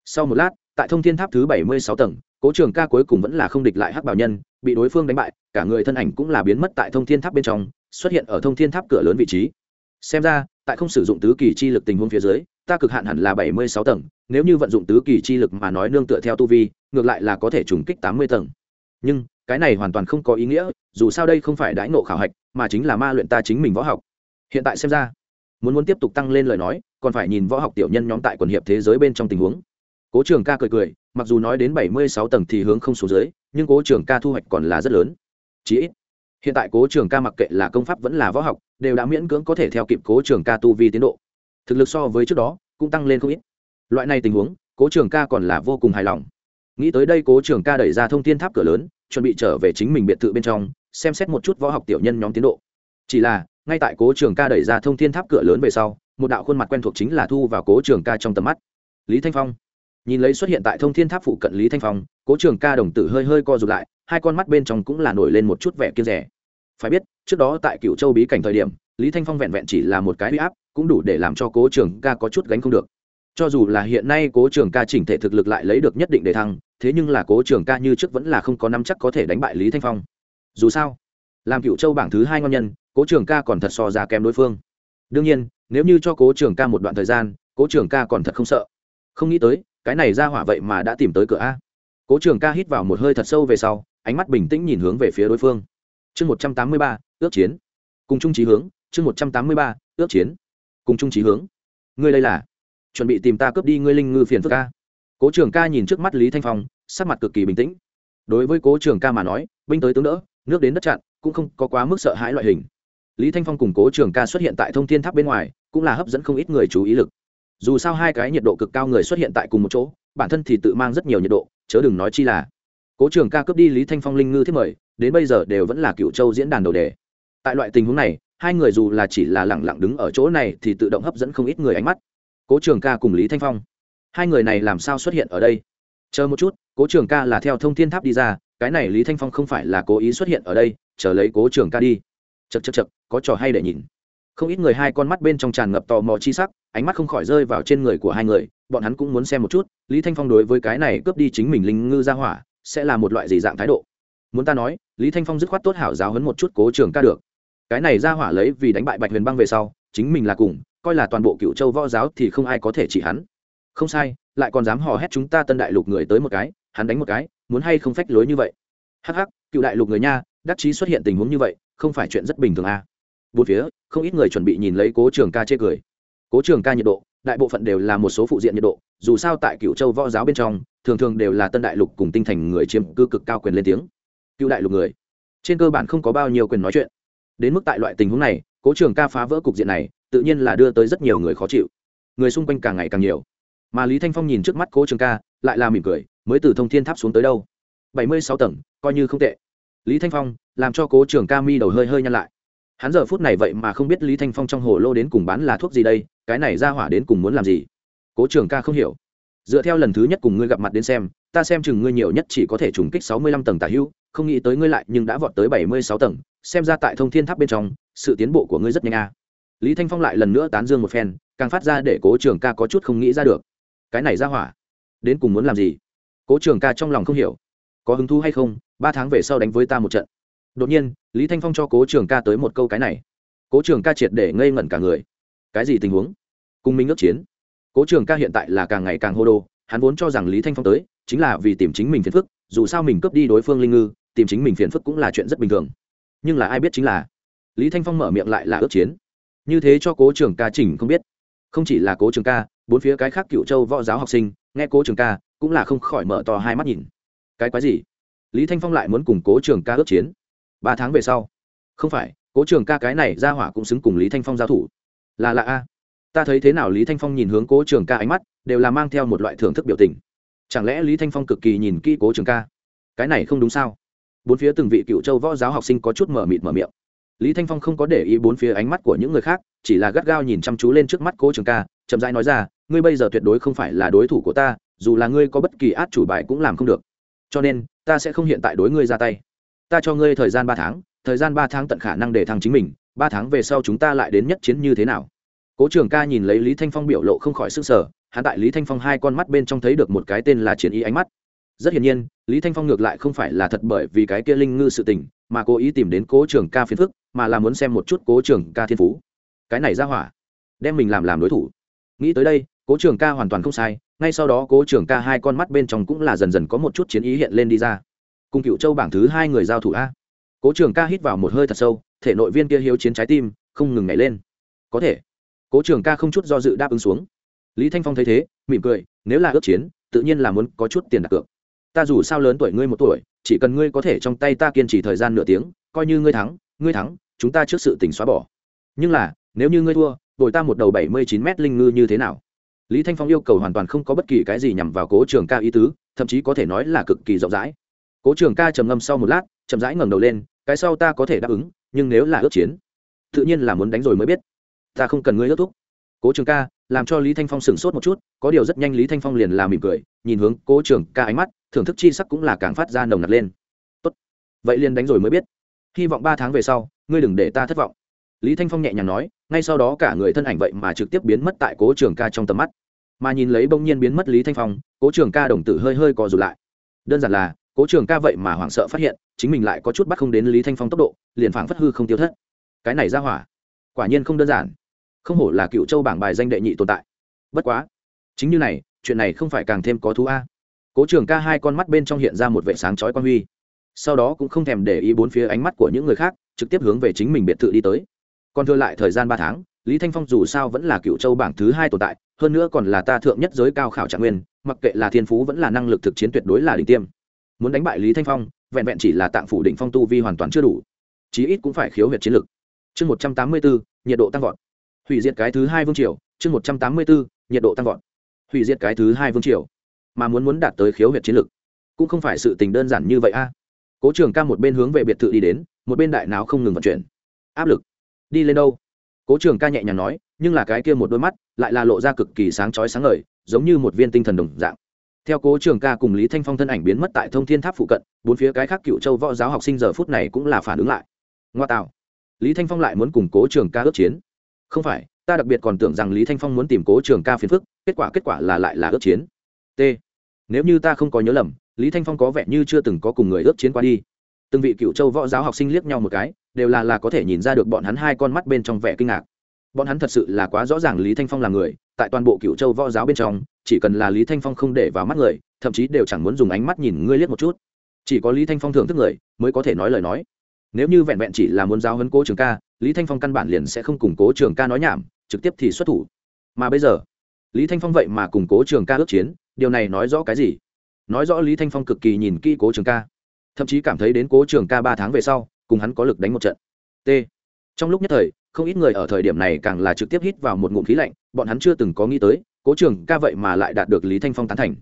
Sau một lát, tại thông thiên tháp thứ bảy mươi sáu tầng, cố trường ca cuối cùng vẫn là không địch lại hắc bảo nhân, bị đối phương đánh bại, cả người thân ảnh cũng là biến mất tại thông thiên tháp bên trong, xuất hiện ở thông thiên tháp cửa lớn vị trí. Xem ra tại không sử dụng tứ kỳ chi lực tình huống phía dưới, ta cực hạn hẳn là bảy mươi sáu tầng, nếu như vận dụng tứ kỳ chi lực mà nói nương tựa theo tu vi, ngược lại là có thể trùng kích tám mươi tầng. Nhưng, cái này hoàn toàn không có ý nghĩa, dù sao đây không phải đãi ngộ khảo hạch, mà chính là ma luyện ta chính mình võ học. Hiện tại xem ra, muốn muốn tiếp tục tăng lên lời nói, còn phải nhìn võ học tiểu nhân nhóm tại quần hiệp thế giới bên trong tình huống. Cố trường ca cười cười, mặc dù nói đến bảy mươi sáu tầng thì hướng không xuống dưới, nhưng cố trường ca thu hoạch còn là rất lớn. Chí ít hiện tại cố trường ca mặc kệ là công pháp vẫn là võ học, đều đã miễn cưỡng có thể theo kịp cố trường ca tu vi tiến độ. Thực lực so với trước đó, cũng tăng lên không ít. Loại này tình huống, cố trường ca còn là vô cùng hài lòng. Nghĩ tới đây cố trường ca đẩy ra thông tin tháp cửa lớn, chuẩn bị trở về chính mình biệt thự bên trong, xem xét một chút võ học tiểu nhân nhóm tiến độ. Chỉ là, ngay tại cố trường ca đẩy ra thông thiên tháp cửa lớn về sau, một đạo khuôn mặt quen thuộc chính là thu vào cố trường ca trong tầm mắt. Lý thanh phong. Nhìn lấy xuất hiện tại thông thiên tháp phụ cận lý thanh phong, cố trường ca đồng tử hơi hơi co rụt lại hai con mắt bên trong cũng là nổi lên một chút vẻ kiêng rẻ. Phải biết, trước đó tại cựu châu bí cảnh thời điểm, lý thanh phong vẹn vẹn chỉ là một cái huy áp, cũng đủ để làm cho cố trường ca có chút gánh không được. Cho dù là hiện nay cố trường ca chỉnh thể thực lực lại lấy được nhất định để thăng, thế nhưng là cố trường ca như trước vẫn là không có năm chắc có thể đánh bại lý thanh phong. Dù sao, làm cựu châu bảng thứ hai ngon nhân, cố trường ca còn thật so ra kém đối phương. Đương nhiên, nếu như cho cố trường ca một đoạn thời gian, cố trường ca còn thật không sợ. Không nghĩ tới, cái này ra hỏa vậy mà đã tìm tới cửa a. Cố trường ca hít vào một hơi thật sâu về sau ánh mắt bình tĩnh nhìn hướng về phía đối phương. Chương một trăm tám mươi ba, ước chiến. Cùng chung trí hướng, chương một trăm tám mươi ba, ước chiến. Cùng chung trí hướng. Ngươi đây là? Chuẩn bị tìm ta cướp đi ngươi linh ngư phiền phức ca. Cố trường ca nhìn trước mắt lý thanh phong, sắc mặt cực kỳ bình tĩnh. Đối với cố trường ca mà nói, binh tới tướng đỡ, nước đến đất chặn, cũng không có quá mức sợ hãi loại hình. Lý thanh phong cùng cố trường ca xuất hiện tại thông thiên tháp bên ngoài, cũng là hấp dẫn không ít người chú ý lực. Dù sao hai cái nhiệt độ cực cao người xuất hiện tại cùng một chỗ, bản thân thì tự mang rất nhiều nhiệt độ, chớ đừng nói chi là cố trường ca cướp đi lý thanh phong linh ngư thiết mời, đến bây giờ đều vẫn là cựu châu diễn đàn đầu đề. Tại loại tình huống này, hai người dù là chỉ là lẳng lặng đứng ở chỗ này thì tự động hấp dẫn không ít người ánh mắt. Cố trường ca cùng lý thanh phong. Hai người này làm sao xuất hiện ở đây? Chờ một chút, cố trường ca là theo thông thiên tháp đi ra, cái này lý thanh phong không phải là cố ý xuất hiện ở đây, chờ lấy cố trường ca đi. Chật chật chật có trò hay để nhìn. Không ít người hai con mắt bên trong tràn ngập tò mò chi sắc, ánh mắt không khỏi rơi vào trên người của hai người, bọn hắn cũng muốn xem một chút, lý thanh phong đối với cái này cướp đi chính mình linh ngư ra hỏa sẽ là một loại gì dạng thái độ? Muốn ta nói, lý thanh phong dứt khoát tốt hảo giáo hấn một chút cố trường ca được. Cái này ra hỏa lấy vì đánh bại bạch huyền băng về sau, chính mình là cùng, coi là toàn bộ cựu châu võ giáo thì không ai có thể chỉ hắn. Không sai, lại còn dám hò hét chúng ta tân đại lục người tới một cái, hắn đánh một cái, muốn hay không phách lối như vậy? Hắc hắc cựu đại lục người nha, đắc chí xuất hiện tình huống như vậy, không phải chuyện rất bình thường à. bốn phía, không ít người chuẩn bị nhìn lấy cố trường ca chê cười. Cố trường ca nhiệt độ, đại bộ phận đều là một số phụ diện nhiệt độ, dù sao tại cựu châu võ giáo bên trong thường thường đều là tân đại lục cùng tinh thành người chiếm cư cực cao quyền lên tiếng. Cựu đại lục người. Trên cơ bản không có bao nhiêu quyền nói chuyện. Đến mức tại loại tình huống này, cố trường ca phá vỡ cục diện này, tự nhiên là đưa tới rất nhiều người khó chịu. Người xung quanh càng ngày càng nhiều. Mà lý thanh phong nhìn trước mắt cố trường ca, lại là mỉm cười, mới từ thông thiên tháp xuống tới đâu. Bảy mươi sáu tầng, coi như không tệ. Lý thanh phong, làm cho cố trường ca mi đầu hơi hơi nhăn lại. Hắn giờ phút này vậy mà không biết lý thanh phong trong hồ lô đến cùng bán là thuốc gì đây, cái này ra hỏa đến cùng muốn làm gì? Cố trường ca không hiểu dựa theo lần thứ nhất cùng ngươi gặp mặt đến xem, ta xem chừng ngươi nhiều nhất chỉ có thể trùng kích sáu mươi lăm tầng tả hữu không nghĩ tới ngươi lại nhưng đã vọt tới bảy mươi sáu tầng, xem ra tại thông thiên tháp bên trong, sự tiến bộ của ngươi rất nhanh a. Lý thanh phong lại lần nữa tán dương một phen, càng phát ra để cố trường ca có chút không nghĩ ra được. Cái này ra hỏa, đến cùng muốn làm gì? Cố trường ca trong lòng không hiểu. Có hứng thú hay không, ba tháng về sau đánh với ta một trận. Đột nhiên, lý thanh phong cho cố trường ca tới một câu cái này. Cố trường ca triệt để ngây ngẩn cả người. Cái gì tình huống? Cùng minh ước chiến cố trường ca hiện tại là càng ngày càng hô đô, hắn vốn cho rằng lý thanh phong tới chính là vì tìm chính mình phiền phức, dù sao mình cướp đi đối phương linh ngư, tìm chính mình phiền phức cũng là chuyện rất bình thường. Nhưng là ai biết chính là, lý thanh phong mở miệng lại là ước chiến. Như thế cho cố trường ca chỉnh không biết. Không chỉ là cố trường ca, bốn phía cái khác cựu châu võ giáo học sinh, nghe cố trường ca cũng là không khỏi mở to hai mắt nhìn. Cái quái gì? Lý thanh phong lại muốn cùng cố trường ca ước chiến. Ba tháng về sau. Không phải, cố trường ca cái này ra hỏa cũng xứng cùng lý thanh phong giao thủ. Là lạ a ta thấy thế nào lý thanh phong nhìn hướng cố trường ca ánh mắt, đều là mang theo một loại thưởng thức biểu tình. Chẳng lẽ lý thanh phong cực kỳ nhìn kỹ cố trường ca? Cái này không đúng sao? Bốn phía từng vị cựu châu võ giáo học sinh có chút mở mịt mở miệng. Lý thanh phong không có để ý bốn phía ánh mắt của những người khác, chỉ là gắt gao nhìn chăm chú lên trước mắt cố trường ca, chậm rãi nói ra, ngươi bây giờ tuyệt đối không phải là đối thủ của ta, dù là ngươi có bất kỳ át chủ bài cũng làm không được. Cho nên, ta sẽ không hiện tại đối ngươi ra tay. Ta cho ngươi thời gian ba tháng, thời gian ba tháng tận khả năng để thăng chính mình, ba tháng về sau chúng ta lại đến nhất chiến như thế nào? Cố trường ca nhìn lấy lý thanh phong biểu lộ không khỏi s ư n g sở hắn tại lý thanh phong hai con mắt bên trong thấy được một cái tên là chiến ý ánh mắt. Rất hiển nhiên, lý thanh phong ngược lại không phải là thật bởi vì cái kia linh ngư sự tình, mà cố ý tìm đến cố trường ca phiền phức, mà là muốn xem một chút cố trường ca thiên phú. Cái này ra hỏa, đem mình làm làm đối thủ. Nghĩ tới đây, cố trường ca hoàn toàn không sai, ngay sau đó cố trường ca hai con mắt bên trong cũng là dần dần có một chút chiến ý hiện lên đi ra. Cùng cựu châu bảng thứ hai người giao thủ a. Cố trường ca hít vào một hơi thật sâu, thể nội viên kia hiếu chiến trái tim, không ngừng nhảy lên. Có thể cố trường ca không chút do dự đáp ứng xuống. Lý thanh phong thấy thế, mỉm cười, nếu là ước chiến, tự nhiên là muốn có chút tiền đặt cược. Ta dù sao lớn tuổi ngươi một tuổi, chỉ cần ngươi có thể trong tay ta kiên trì thời gian nửa tiếng, coi như ngươi thắng ngươi thắng, chúng ta trước sự tình xóa bỏ. Nhưng là, nếu như ngươi thua đổi ta một đầu bảy mươi chín mét linh ngư như thế nào? Lý thanh phong yêu cầu hoàn toàn không có bất kỳ cái gì nhằm vào cố trường ca ý tứ, thậm chí có thể nói là cực kỳ rộng rãi. Cố trường ca trầm ngâm sau một lát, chậm rãi ngẩng đầu lên, cái sau ta có thể đáp ứng, nhưng nếu là ước chiến, tự nhiên là muốn đánh rồi mới biết ta không cần ngươi ước thúc. Cố trường ca, làm cho lý thanh phong sửng sốt một chút, có điều rất nhanh lý thanh phong liền làm mỉm cười, nhìn hướng cố trường ca ánh mắt, thưởng thức chi sắc cũng là càng phát ra nồng nặc lên. Tốt, vậy liền đánh rồi mới biết. Hy vọng ba tháng về sau, ngươi đừng để ta thất vọng. Lý thanh phong nhẹ nhàng nói, ngay sau đó cả người thân ảnh vậy mà trực tiếp biến mất tại cố trường ca trong tầm mắt. Mà nhìn lấy bỗng nhiên biến mất lý thanh phong, cố trường ca đồng tử hơi hơi co rụt lại. Đơn giản là, cố trường ca vậy mà hoảng sợ phát hiện, chính mình lại có chút bắt không đến lý thanh phong tốc độ, liền phảng phất hư không tiêu thất. Cái này ra hỏa, quả nhiên không đơn giản không hổ là cựu châu bảng bài danh đệ nhị tồn tại. Bất quá, chính như này, chuyện này không phải càng thêm có thú a. Cố trường ca hai con mắt bên trong hiện ra một vệ sáng chói quan huy. Sau đó cũng không thèm để ý bốn phía ánh mắt của những người khác, trực tiếp hướng về chính mình biệt thự đi tới. Còn thừa lại thời gian ba tháng, lý thanh phong dù sao vẫn là cựu châu bảng thứ hai tồn tại, hơn nữa còn là ta thượng nhất giới cao khảo trạng nguyên, mặc kệ là thiên phú vẫn là năng lực thực chiến tuyệt đối là đỉnh tiêm. Muốn đánh bại lý thanh phong, vẹn vẹn chỉ là tạng phủ định phong tu vi hoàn toàn chưa đủ, chí ít cũng phải khiếu huyệt chiến lực. Chương một trăm tám mươi bốn, nhiệt độ tăng vọt hủy diệt cái thứ hai vương triều chương một trăm tám mươi bốn nhiệt độ tăng vọt. Hủy diệt cái thứ hai vương triều mà muốn muốn đạt tới khiếu huyệt chiến lược, cũng không phải sự tình đơn giản như vậy a. Cố trường ca một bên hướng về biệt thự đi đến một bên đại não không ngừng vận chuyển. Áp lực đi lên đâu? Cố trường ca nhẹ nhàng nói nhưng là cái kia một đôi mắt lại là lộ ra cực kỳ sáng chói sáng ngời giống như một viên tinh thần đồng dạng. Theo cố trường ca cùng lý thanh phong thân ảnh biến mất tại thông thiên tháp phụ cận bốn phía cái khác cựu châu võ giáo học sinh giờ phút này cũng là phản ứng lại. Ngoa tạo lý thanh phong lại muốn cùng cố trường ca ước chiến không phải, ta đặc biệt còn tưởng rằng lý thanh phong muốn tìm cố trường ca phiền phức, kết quả kết quả là lại là ước chiến. T. Nếu như ta không có nhớ lầm, lý thanh phong có vẻ như chưa từng có cùng người ước chiến qua đi. Từng vị cựu châu võ giáo học sinh liếc nhau một cái, đều là là có thể nhìn ra được bọn hắn hai con mắt bên trong vẻ kinh ngạc. Bọn hắn thật sự là quá rõ ràng lý thanh phong là người, tại toàn bộ cựu châu võ giáo bên trong, chỉ cần là lý thanh phong không để vào mắt người, thậm chí đều chẳng muốn dùng ánh mắt nhìn ngươi liếc một chút. Chỉ có lý thanh phong thưởng thức người, mới có thể nói lời nói nếu như vẹn vẹn chỉ là muốn giáo hấn cố trường ca, lý thanh phong căn bản liền sẽ không củng cố trường ca nói nhảm, trực tiếp thì xuất thủ. Mà bây giờ, lý thanh phong vậy mà củng cố trường ca ước chiến, điều này nói rõ cái gì? Nói rõ lý thanh phong cực kỳ nhìn kỹ cố trường ca. Thậm chí cảm thấy đến cố trường ca ba tháng về sau, cùng hắn có lực đánh một trận. T. Trong lúc nhất thời, không ít người ở thời điểm này càng là trực tiếp hít vào một ngụm khí lạnh, bọn hắn chưa từng có nghĩ tới, cố trường ca vậy mà lại đạt được lý thanh phong tán thành.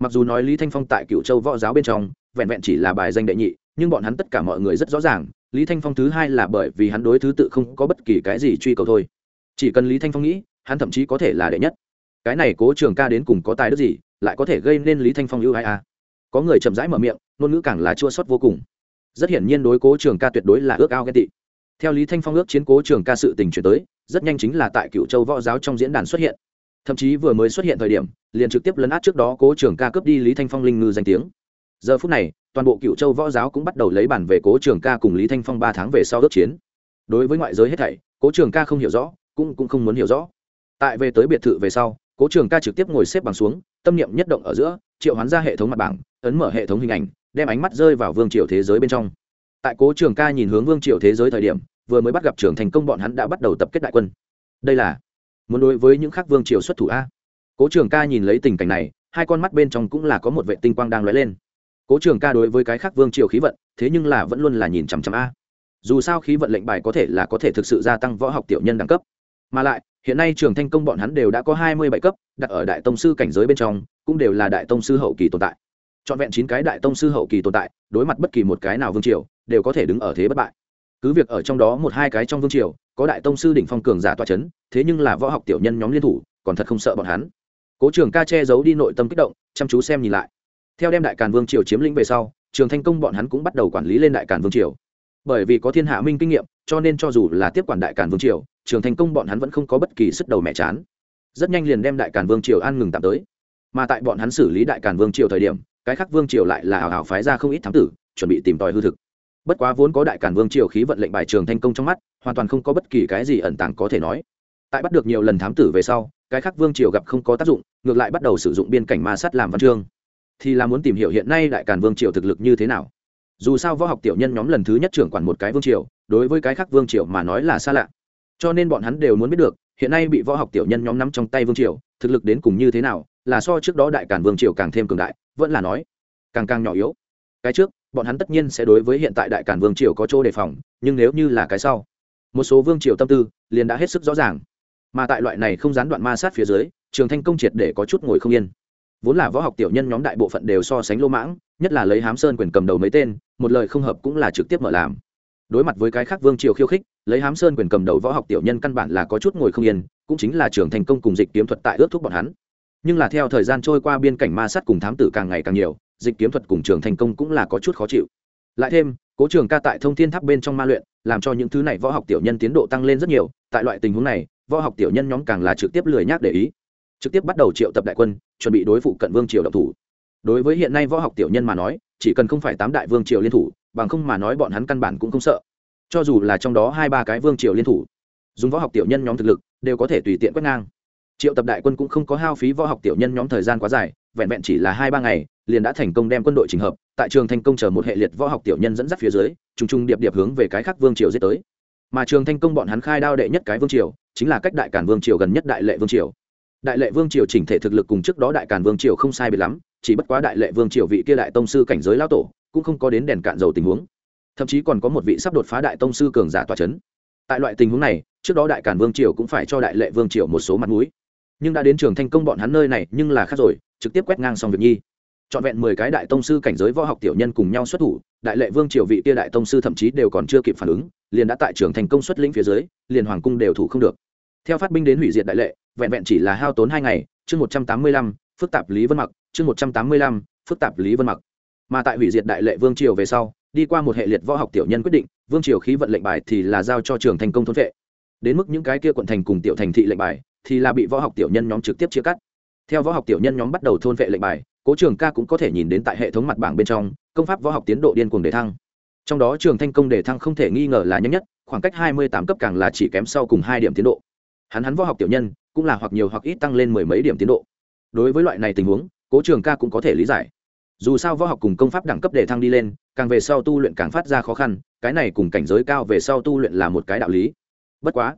Mặc dù nói lý thanh phong tại cựu châu võ giáo bên trong, vẹn vẹn chỉ là bài danh đệ nhị, nhưng bọn hắn tất cả mọi người rất rõ ràng lý thanh phong thứ hai là bởi vì hắn đối thứ tự không có bất kỳ cái gì truy cầu thôi. Chỉ cần lý thanh phong nghĩ, hắn thậm chí có thể là đệ nhất. Cái này cố trường ca đến cùng có tài đức gì, lại có thể gây nên lý thanh phong ưu ai a à? có người chậm rãi mở miệng, ngôn ngữ càng là chua sót vô cùng. Rất hiển nhiên đối cố trường ca tuyệt đối là ước ao ghen tị. Theo lý thanh phong ước chiến cố trường ca sự tình chuyển tới, rất nhanh chính là tại cựu châu võ giáo trong diễn đàn xuất hiện. Thậm chí vừa mới xuất hiện thời điểm, liền trực tiếp lấn át trước đó cố trường ca cướp đi lý thanh phong linh ngư danh tiếng giờ phút này, toàn bộ cựu châu võ giáo cũng bắt đầu lấy bản về cố trường ca cùng lý thanh phong ba tháng về sau ước chiến. Đối với ngoại giới hết thảy, cố trường ca không hiểu rõ, cũng cũng không muốn hiểu rõ. Tại về tới biệt thự về sau, cố trường ca trực tiếp ngồi xếp bằng xuống, tâm niệm nhất động ở giữa, triệu hoán ra hệ thống mặt bảng, ấn mở hệ thống hình ảnh, đem ánh mắt rơi vào vương triều thế giới bên trong. Tại cố trường ca nhìn hướng vương triều thế giới thời điểm, vừa mới bắt gặp trưởng thành công bọn hắn đã bắt đầu tập kết đại quân. Đây là muốn đối với những khác vương triều xuất thủ a. Cố trường ca nhìn lấy tình cảnh này, hai con mắt bên trong cũng là có một vệ tinh quang đang lóe lên cố trường ca đối với cái khác vương triều khí vận, thế nhưng là vẫn luôn là nhìn chằm chằm a. Dù sao khí vận lệnh bài có thể là có thể thực sự gia tăng võ học tiểu nhân đẳng cấp. Mà lại, hiện nay trường thanh công bọn hắn đều đã có hai mươi bảy cấp, đặt ở đại tông sư cảnh giới bên trong, cũng đều là đại tông sư hậu kỳ tồn tại. Trọn vẹn chín cái đại tông sư hậu kỳ tồn tại, đối mặt bất kỳ một cái nào vương triều, đều có thể đứng ở thế bất bại. Cứ việc ở trong đó một hai cái trong vương triều, có đại tông sư đỉnh phong cường giả toa c h ấ n thế nhưng là võ học tiểu nhân nhóm liên thủ, còn thật không sợ bọn hắn. Cố trường ca che giấu đi nội tâm kích động, chăm chú xem nhìn lại theo đem đại càn vương triều chiếm lĩnh về sau, trường thanh công bọn hắn cũng bắt đầu quản lý lên đại càn vương triều. Bởi vì có thiên hạ minh kinh nghiệm, cho nên cho dù là tiếp quản đại càn vương triều, trường thanh công bọn hắn vẫn không có bất kỳ sức đầu mẹ chán. Rất nhanh liền đem đại càn vương triều an ngừng tạm tới. Mà tại bọn hắn xử lý đại càn vương triều thời điểm, cái khác vương triều lại là hào hào phái ra không ít thám tử, chuẩn bị tìm tòi hư thực. Bất quá vốn có đại càn vương triều khí vận lệnh bài trường thanh công trong mắt, hoàn toàn không có bất kỳ cái gì ẩn tàng có thể nói. Tại bắt được nhiều lần thám tử về sau, cái khác vương triều gặp không có tác dụng, ngược lại bắt đầu sử dụng biên cảnh ma sát làm văn chương thì là muốn tìm hiểu hiện nay đại càn vương triều thực lực như thế nào. Dù sao võ học tiểu nhân nhóm lần thứ nhất trưởng quản một cái vương triều, đối với cái khác vương triều mà nói là xa lạ. Cho nên bọn hắn đều muốn biết được, hiện nay bị võ học tiểu nhân nhóm nắm trong tay vương triều, thực lực đến cùng như thế nào, là so trước đó đại càn vương triều càng thêm cường đại, vẫn là nói, càng càng nhỏ yếu. Cái trước, bọn hắn tất nhiên sẽ đối với hiện tại đại càn vương triều có chỗ đề phòng, nhưng nếu như là cái sau, một số vương triều tâm tư liền đã hết sức rõ ràng. Mà tại loại này không gián đoạn ma sát phía dưới, trường thanh công triệt để có chút ngồi không yên vốn là võ học tiểu nhân nhóm đại bộ phận đều so sánh lô mãng, nhất là lấy hám sơn quyền cầm đầu mấy tên, một lời không hợp cũng là trực tiếp mở làm. Đối mặt với cái khác vương triều khiêu khích, lấy hám sơn quyền cầm đầu võ học tiểu nhân căn bản là có chút ngồi không yên, cũng chính là trường thành công cùng dịch kiếm thuật tại ước thúc bọn hắn. Nhưng là theo thời gian trôi qua biên cảnh ma sát cùng thám tử càng ngày càng nhiều, dịch kiếm thuật cùng trường thành công cũng là có chút khó chịu. Lại thêm, cố trường ca tại thông thiên tháp bên trong ma luyện, làm cho những thứ này võ học tiểu nhân tiến độ tăng lên rất nhiều, tại loại tình huống này, võ học tiểu nhân nhóm càng là trực tiếp lười nhác để ý trực tiếp bắt đầu triệu tập đại quân, chuẩn bị đối phụ cận vương triều độc thủ. Đối với hiện nay võ học tiểu nhân mà nói, chỉ cần không phải tám đại vương triều liên thủ, bằng không mà nói bọn hắn căn bản cũng không sợ. Cho dù là trong đó hai ba cái vương triều liên thủ, dùng võ học tiểu nhân nhóm thực lực, đều có thể tùy tiện quét ngang. Triệu tập đại quân cũng không có hao phí võ học tiểu nhân nhóm thời gian quá dài, vẹn vẹn chỉ là hai ba ngày, liền đã thành công đem quân đội trình hợp, tại trường thành công chờ một hệ liệt võ học tiểu nhân dẫn dắt phía dưới, trùng trùng điệp điệp hướng về cái khác vương triều giết tới. Mà trường thành công bọn hắn khai đao đệ nhất cái vương triều, chính là cách đại cản vương triều gần nhất đại lệ vương triều đại lệ vương triều chỉnh thể thực lực cùng trước đó đại càn vương triều không sai biệt lắm, chỉ bất quá đại lệ vương triều vị kia đại tông sư cảnh giới lao tổ, cũng không có đến đèn cạn dầu tình huống. Thậm chí còn có một vị sắp đột phá đại tông sư cường giả tòa c h ấ n tại loại tình huống này, trước đó đại càn vương triều cũng phải cho đại lệ vương triều một số mặt m ũ i nhưng đã đến trường thành công bọn hắn nơi này, nhưng là khác rồi, trực tiếp quét ngang xong việc nhi. Trọn vẹn mười cái đại tông sư cảnh giới võ học tiểu nhân cùng nhau xuất thủ, đại lệ vương triều vị kia đại tông sư thậm chí đều còn chưa kịp phản ứng, liền đã tại trường thành công xuất lĩnh phía dưới, liền hoàng cung đều thủ không được. Theo phát binh đến hủy diệt đại lệ vẹn vẹn chỉ là hao tốn hai ngày, chương một trăm tám mươi lăm, phức tạp lý vân mặc, chương một trăm tám mươi lăm, phức tạp lý vân mặc. Mà tại hủy diệt đại lệ vương triều về sau, đi qua một hệ liệt võ học tiểu nhân quyết định, vương triều khí vận lệnh bài thì là giao cho trường thành công thôn vệ. Đến mức những cái kia quận thành cùng tiểu thành thị lệnh bài thì là bị võ học tiểu nhân nhóm trực tiếp chia cắt. Theo võ học tiểu nhân nhóm bắt đầu thôn vệ lệnh bài, cố trường ca cũng có thể nhìn đến tại hệ thống mặt bảng bên trong, công pháp võ học tiến độ điên cuồng đề thăng. Trong đó trường thanh công đề thăng không thể nghi ngờ là nhanh nhất, khoảng cách hai mươi tám cấp càng là chỉ kém sau cùng hai điểm tiến độ. Hắn hắn võ học tiểu nhân cũng là hoặc nhiều hoặc ít tăng lên mười mấy điểm tiến độ. Đối với loại này tình huống, cố trường ca cũng có thể lý giải. Dù sao võ học cùng công pháp đẳng cấp đề thăng đi lên, càng về sau tu luyện càng phát ra khó khăn, cái này cùng cảnh giới cao về sau tu luyện là một cái đạo lý. Bất quá,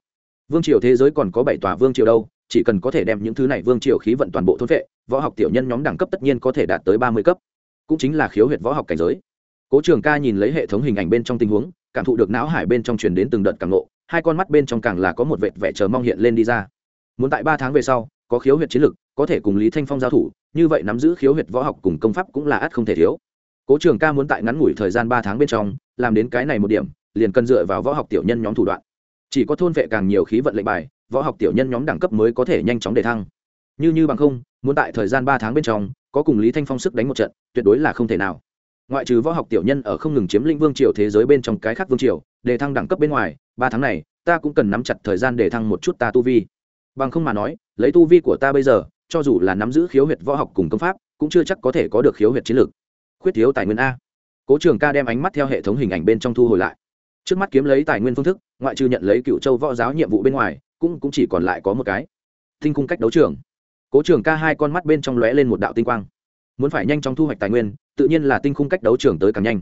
vương triều thế giới còn có bảy tòa vương triều đâu, chỉ cần có thể đem những thứ này vương triều khí vận toàn bộ thôn vệ, võ học tiểu nhân nhóm đẳng cấp tất nhiên có thể đạt tới ba mươi cấp. Cũng chính là khiếu huyệt võ học cảnh giới. Cố trường ca nhìn lấy hệ thống hình ảnh bên trong tình huống, cảm thụ được não hải bên trong truyền đến từng đợt càng nộ hai con mắt bên trong càng là có một vệt vẻ chờ mong hiện lên đi ra muốn tại ba tháng về sau, có khiếu huyệt chiến lực, có thể cùng lý thanh phong giao thủ, như vậy nắm giữ khiếu huyệt võ học cùng công pháp cũng là ắt không thể thiếu. Cố trường ca muốn tại ngắn ngủi thời gian ba tháng bên trong, làm đến cái này một điểm, liền cần dựa vào võ học tiểu nhân nhóm thủ đoạn. Chỉ có thôn vệ càng nhiều khí vận lệnh bài, võ học tiểu nhân nhóm đẳng cấp mới có thể nhanh chóng đề thăng. Như như bằng không, muốn tại thời gian ba tháng bên trong, có cùng lý thanh phong sức đánh một trận, tuyệt đối là không thể nào. Ngoại trừ võ học tiểu nhân ở không ngừng chiếm lĩnh vương triều thế giới bên trong cái khác vương triều, đề thăng đẳng cấp bên ngoài, ba tháng này, ta cũng cần nắm chặt thời gian để thăng một chút ta tu vi bằng không mà nói, lấy tu vi của ta bây giờ, cho dù là nắm giữ khiếu huyệt võ học cùng công pháp, cũng chưa chắc có thể có được khiếu huyệt chiến lược. Khuyết thiếu tài nguyên a. Cố trường ca đem ánh mắt theo hệ thống hình ảnh bên trong thu hồi lại. Trước mắt kiếm lấy tài nguyên phương thức, ngoại trừ nhận lấy cựu châu võ giáo nhiệm vụ bên ngoài, cũng cũng chỉ còn lại có một cái. Tinh cung cách đấu trường. Cố trường ca hai con mắt bên trong lóe lên một đạo tinh quang. Muốn phải nhanh chóng thu hoạch tài nguyên, tự nhiên là tinh khung cách đấu trường tới càng nhanh.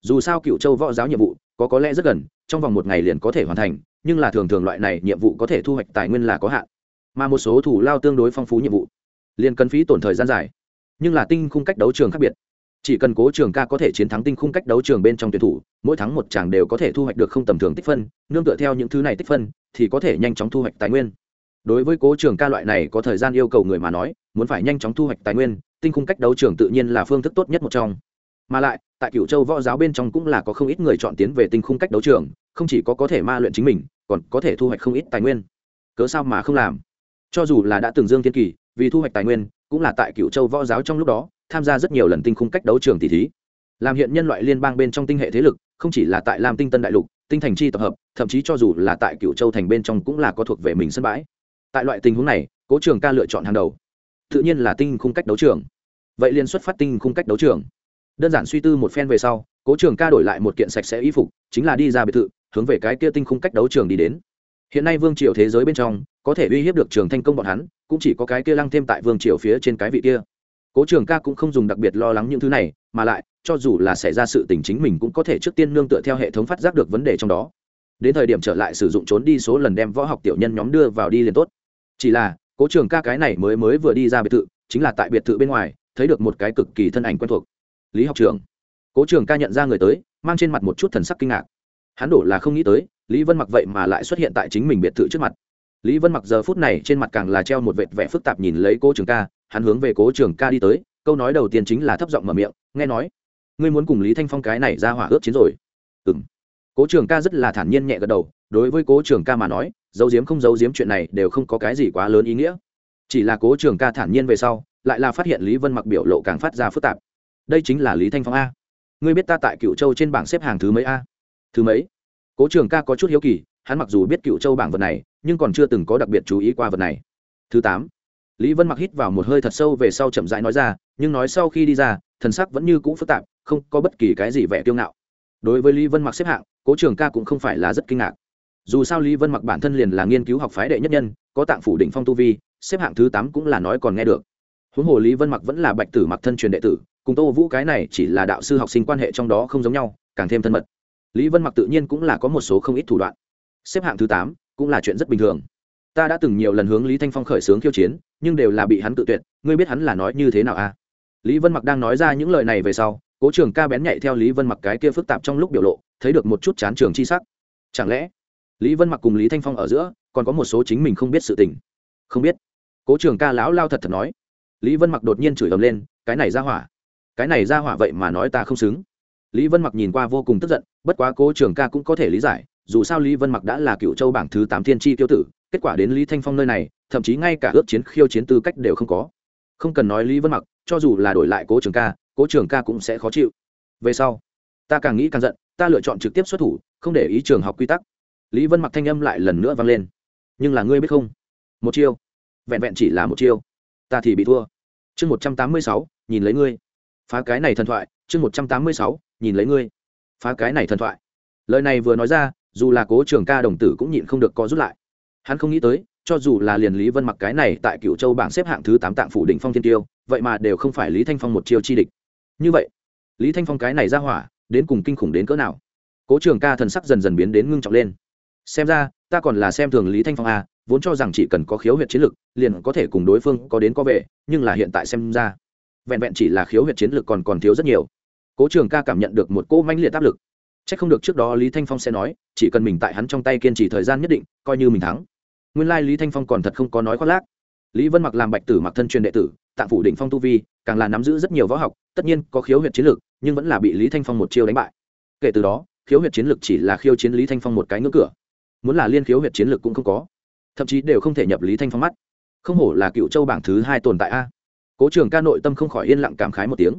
Dù sao cựu châu võ giáo nhiệm vụ, có có lẽ rất gần, trong vòng một ngày liền có thể hoàn thành, nhưng là thường thường loại này nhiệm vụ có thể thu hoạch tài nguyên là có hạn mà một số thủ lao tương đối phong phú nhiệm vụ, liền cần phí tổn thời gian dài. Nhưng là tinh khung cách đấu trường khác biệt. Chỉ cần cố trường ca có thể chiến thắng tinh khung cách đấu trường bên trong tuyển thủ, mỗi tháng một chàng đều có thể thu hoạch được không tầm thường tích phân, nương tựa theo những thứ này tích phân, thì có thể nhanh chóng thu hoạch tài nguyên. Đối với cố trường ca loại này có thời gian yêu cầu người mà nói, muốn phải nhanh chóng thu hoạch tài nguyên, tinh khung cách đấu trường tự nhiên là phương thức tốt nhất một trong. Mà lại, tại cựu châu võ giáo bên trong cũng là có không ít người chọn tiến về tinh khung cách đấu trường, không chỉ có có thể ma luyện chính mình, còn có thể thu hoạch không ít tài nguyên. Cớ sao mà không làm? Cho dù là đã từng dương thiên kỳ, vì thu hoạch tài nguyên, cũng là tại cựu châu võ giáo trong lúc đó, tham gia rất nhiều lần tinh khung cách đấu trường tỷ thí. Làm hiện nhân loại liên bang bên trong tinh hệ thế lực, không chỉ là tại lam tinh tân đại lục, tinh thành chi tập hợp, thậm chí cho dù là tại cựu châu thành bên trong cũng là có thuộc về mình sân bãi. Tại loại tình huống này, cố trường ca lựa chọn hàng đầu. Tự nhiên là tinh khung cách đấu trường. Vậy liên xuất phát tinh khung cách đấu trường. Đơn giản suy tư một phen về sau, cố trường ca đổi lại một kiện sạch sẽ y phục, chính là đi ra biệt thự, hướng về cái kia tinh khung cách đấu trường đi đến hiện nay vương triều thế giới bên trong, có thể uy hiếp được trường thanh công bọn hắn, cũng chỉ có cái kia lăng thêm tại vương triều phía trên cái vị kia. Cố trường ca cũng không dùng đặc biệt lo lắng những thứ này, mà lại, cho dù là xảy ra sự tình chính mình cũng có thể trước tiên nương tựa theo hệ thống phát giác được vấn đề trong đó. Đến thời điểm trở lại sử dụng trốn đi số lần đem võ học tiểu nhân nhóm đưa vào đi liền tốt. Chỉ là, cố trường ca cái này mới mới vừa đi ra biệt thự, chính là tại biệt thự bên ngoài, thấy được một cái cực kỳ thân ảnh quen thuộc. Lý học trường cố trường ca nhận ra người tới, mang trên mặt một chút thần sắc kinh ngạc hắn đổ là không nghĩ tới, lý vân mặc vậy mà lại xuất hiện tại chính mình biệt thự trước mặt. Lý vân mặc giờ phút này trên mặt càng là treo một vệt vẻ phức tạp nhìn lấy cố trường ca, hắn hướng về cố trường ca đi tới, câu nói đầu tiên chính là thấp giọng mở miệng, nghe nói, ngươi muốn cùng lý thanh phong cái này ra hỏa ướp chiến rồi. Ừ m cố trường ca rất là thản nhiên nhẹ gật đầu, đối với cố trường ca mà nói, giấu diếm không giấu diếm chuyện này đều không có cái gì quá lớn ý nghĩa. Chỉ là cố trường ca thản nhiên về sau, lại là phát hiện lý vân mặc biểu lộ càng phát ra phức tạp. Đây chính là lý thanh phong a. Ngươi biết ta tại cựu châu trên bảng xếp hàng thứ mấy a? Thứ mấy? Cố trường ca có chút hiếu kỳ, hắn mặc dù biết cựu châu bảng vật này, nhưng còn chưa từng có đặc biệt chú ý qua vật này. Thứ tám, lý vân mặc hít vào một hơi thật sâu về sau chậm rãi nói ra, nhưng nói sau khi đi ra, thần sắc vẫn như cũ phức tạp, không có bất kỳ cái gì vẻ kiêu ngạo. Đối với lý vân mặc xếp hạng, cố trường ca cũng không phải là rất kinh ngạc. Dù sao lý vân mặc bản thân liền là nghiên cứu học phái đệ nhất nhân, có tạng phủ định phong tu vi, xếp hạng thứ tám cũng là nói còn nghe được. Huống hồ lý vân mặc vẫn là bạch tử mặc thân truyền đệ tử, cùng tô vũ cái này chỉ là đạo sư học sinh quan hệ trong đó không giống nhau, càng thêm thân mật lý vân mặc tự nhiên cũng là có một số không ít thủ đoạn. Xếp hạng thứ tám cũng là chuyện rất bình thường. Ta đã từng nhiều lần hướng lý thanh phong khởi xướng khiêu chiến, nhưng đều là bị hắn tự tuyệt, ngươi biết hắn là nói như thế nào à? Lý vân mặc đang nói ra những lời này về sau, cố trường ca bén nhạy theo lý vân mặc cái kia phức tạp trong lúc biểu lộ, thấy được một chút chán trường chi sắc. Chẳng lẽ lý vân mặc cùng lý thanh phong ở giữa còn có một số chính mình không biết sự tình? Không biết. Cố trường ca lão lao thật thật nói. Lý vân mặc đột nhiên chửi ầm lên, cái này ra hỏa. Cái này ra hỏa vậy mà nói ta không xứng lý vân mặc nhìn qua vô cùng tức giận, bất quá cố trường ca cũng có thể lý giải, dù sao lý vân mặc đã là cựu châu bảng thứ tám thiên tri tiêu tử, kết quả đến lý thanh phong nơi này, thậm chí ngay cả ước chiến khiêu chiến tư cách đều không có. Không cần nói lý vân mặc, cho dù là đổi lại cố trường ca, cố trường ca cũng sẽ khó chịu. Về sau, ta càng nghĩ càng giận, ta lựa chọn trực tiếp xuất thủ, không để ý trường học quy tắc. Lý vân mặc thanh âm lại lần nữa vang lên. Nhưng là ngươi biết không? Một chiêu. Vẹn vẹn chỉ là một chiêu. Ta thì bị thua. Chương một trăm tám mươi sáu, nhìn lấy ngươi phá cái này thần thoại, chương một trăm tám mươi sáu, nhìn lấy ngươi. Phá cái này thần thoại. Lời này vừa nói ra, dù là cố trường ca đồng tử cũng nhịn không được có rút lại. Hắn không nghĩ tới, cho dù là liền lý vân mặc cái này tại cựu châu bảng xếp hạng thứ tám tạng phủ đỉnh phong thiên tiêu, vậy mà đều không phải lý thanh phong một chiêu chi địch. Như vậy, lý thanh phong cái này ra hỏa, đến cùng kinh khủng đến cỡ nào? Cố trường ca thần sắc dần dần biến đến ngưng trọng lên. Xem ra, ta còn là xem thường lý thanh phong à vốn cho rằng chỉ cần có khiếu huyệt chiến lực, liền có thể cùng đối phương có đến có về, nhưng là hiện tại xem ra vẹn vẹn chỉ là khiếu huyệt chiến lực còn còn thiếu rất nhiều. Cố trường ca cảm nhận được một cỗ manh liệt áp lực. C h ắ c không được trước đó lý thanh phong sẽ nói, chỉ cần mình tại hắn trong tay kiên trì thời gian nhất định, coi như mình thắng. Nguyên lai lý thanh phong còn thật không có nói khoác lác. Lý vân mặc làm bạch tử mặc thân truyền đệ tử, tạng phủ đỉnh phong tu vi, càng là nắm giữ rất nhiều võ học, tất nhiên có khiếu huyệt chiến lược, nhưng vẫn là bị lý thanh phong một chiêu đánh bại. Kể từ đó, khiếu huyệt chiến lược chỉ là khiêu chiến lý thanh phong một cái ngưỡng cửa. Muốn là liên khiếu huyệt chiến lược cũng không có. Thậm chí đều không thể nhập lý thanh phong mắt. Không hổ là cựu châu bảng thứ hai tồn tại a cố trường ca nội tâm không khỏi yên lặng cảm khái một tiếng.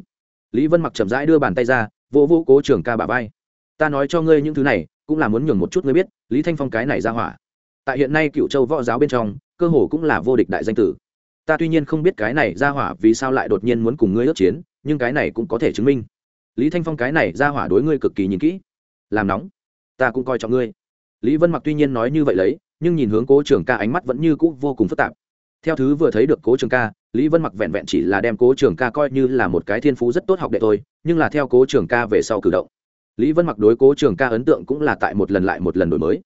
Lý vân mặc chậm rãi đưa bàn tay ra vỗ vỗ cố trường ca bà vai. Ta nói cho ngươi những thứ này, cũng là muốn nhường một chút ngươi biết, lý thanh phong cái này ra hỏa. Tại hiện nay cựu châu võ giáo bên trong, cơ hồ cũng là vô địch đại danh tử. Ta tuy nhiên không biết cái này ra hỏa vì sao lại đột nhiên muốn cùng ngươi ước chiến, nhưng cái này cũng có thể chứng minh. Lý thanh phong cái này ra hỏa đối ngươi cực kỳ nhìn kỹ. Làm nóng. Ta cũng coi trọng ngươi. Lý vân mặc tuy nhiên nói như vậy lấy, nhưng nhìn hướng cố trường ca ánh mắt vẫn như cũ vô cùng phức tạp. Theo thứ vừa thấy được cố trường ca lý vân mặc vẹn vẹn chỉ là đem cố trường ca coi như là một cái thiên phú rất tốt học đệ thôi, nhưng là theo cố trường ca về sau cử động, lý vân mặc đối cố trường ca ấn tượng cũng là tại một lần lại một lần đổi mới.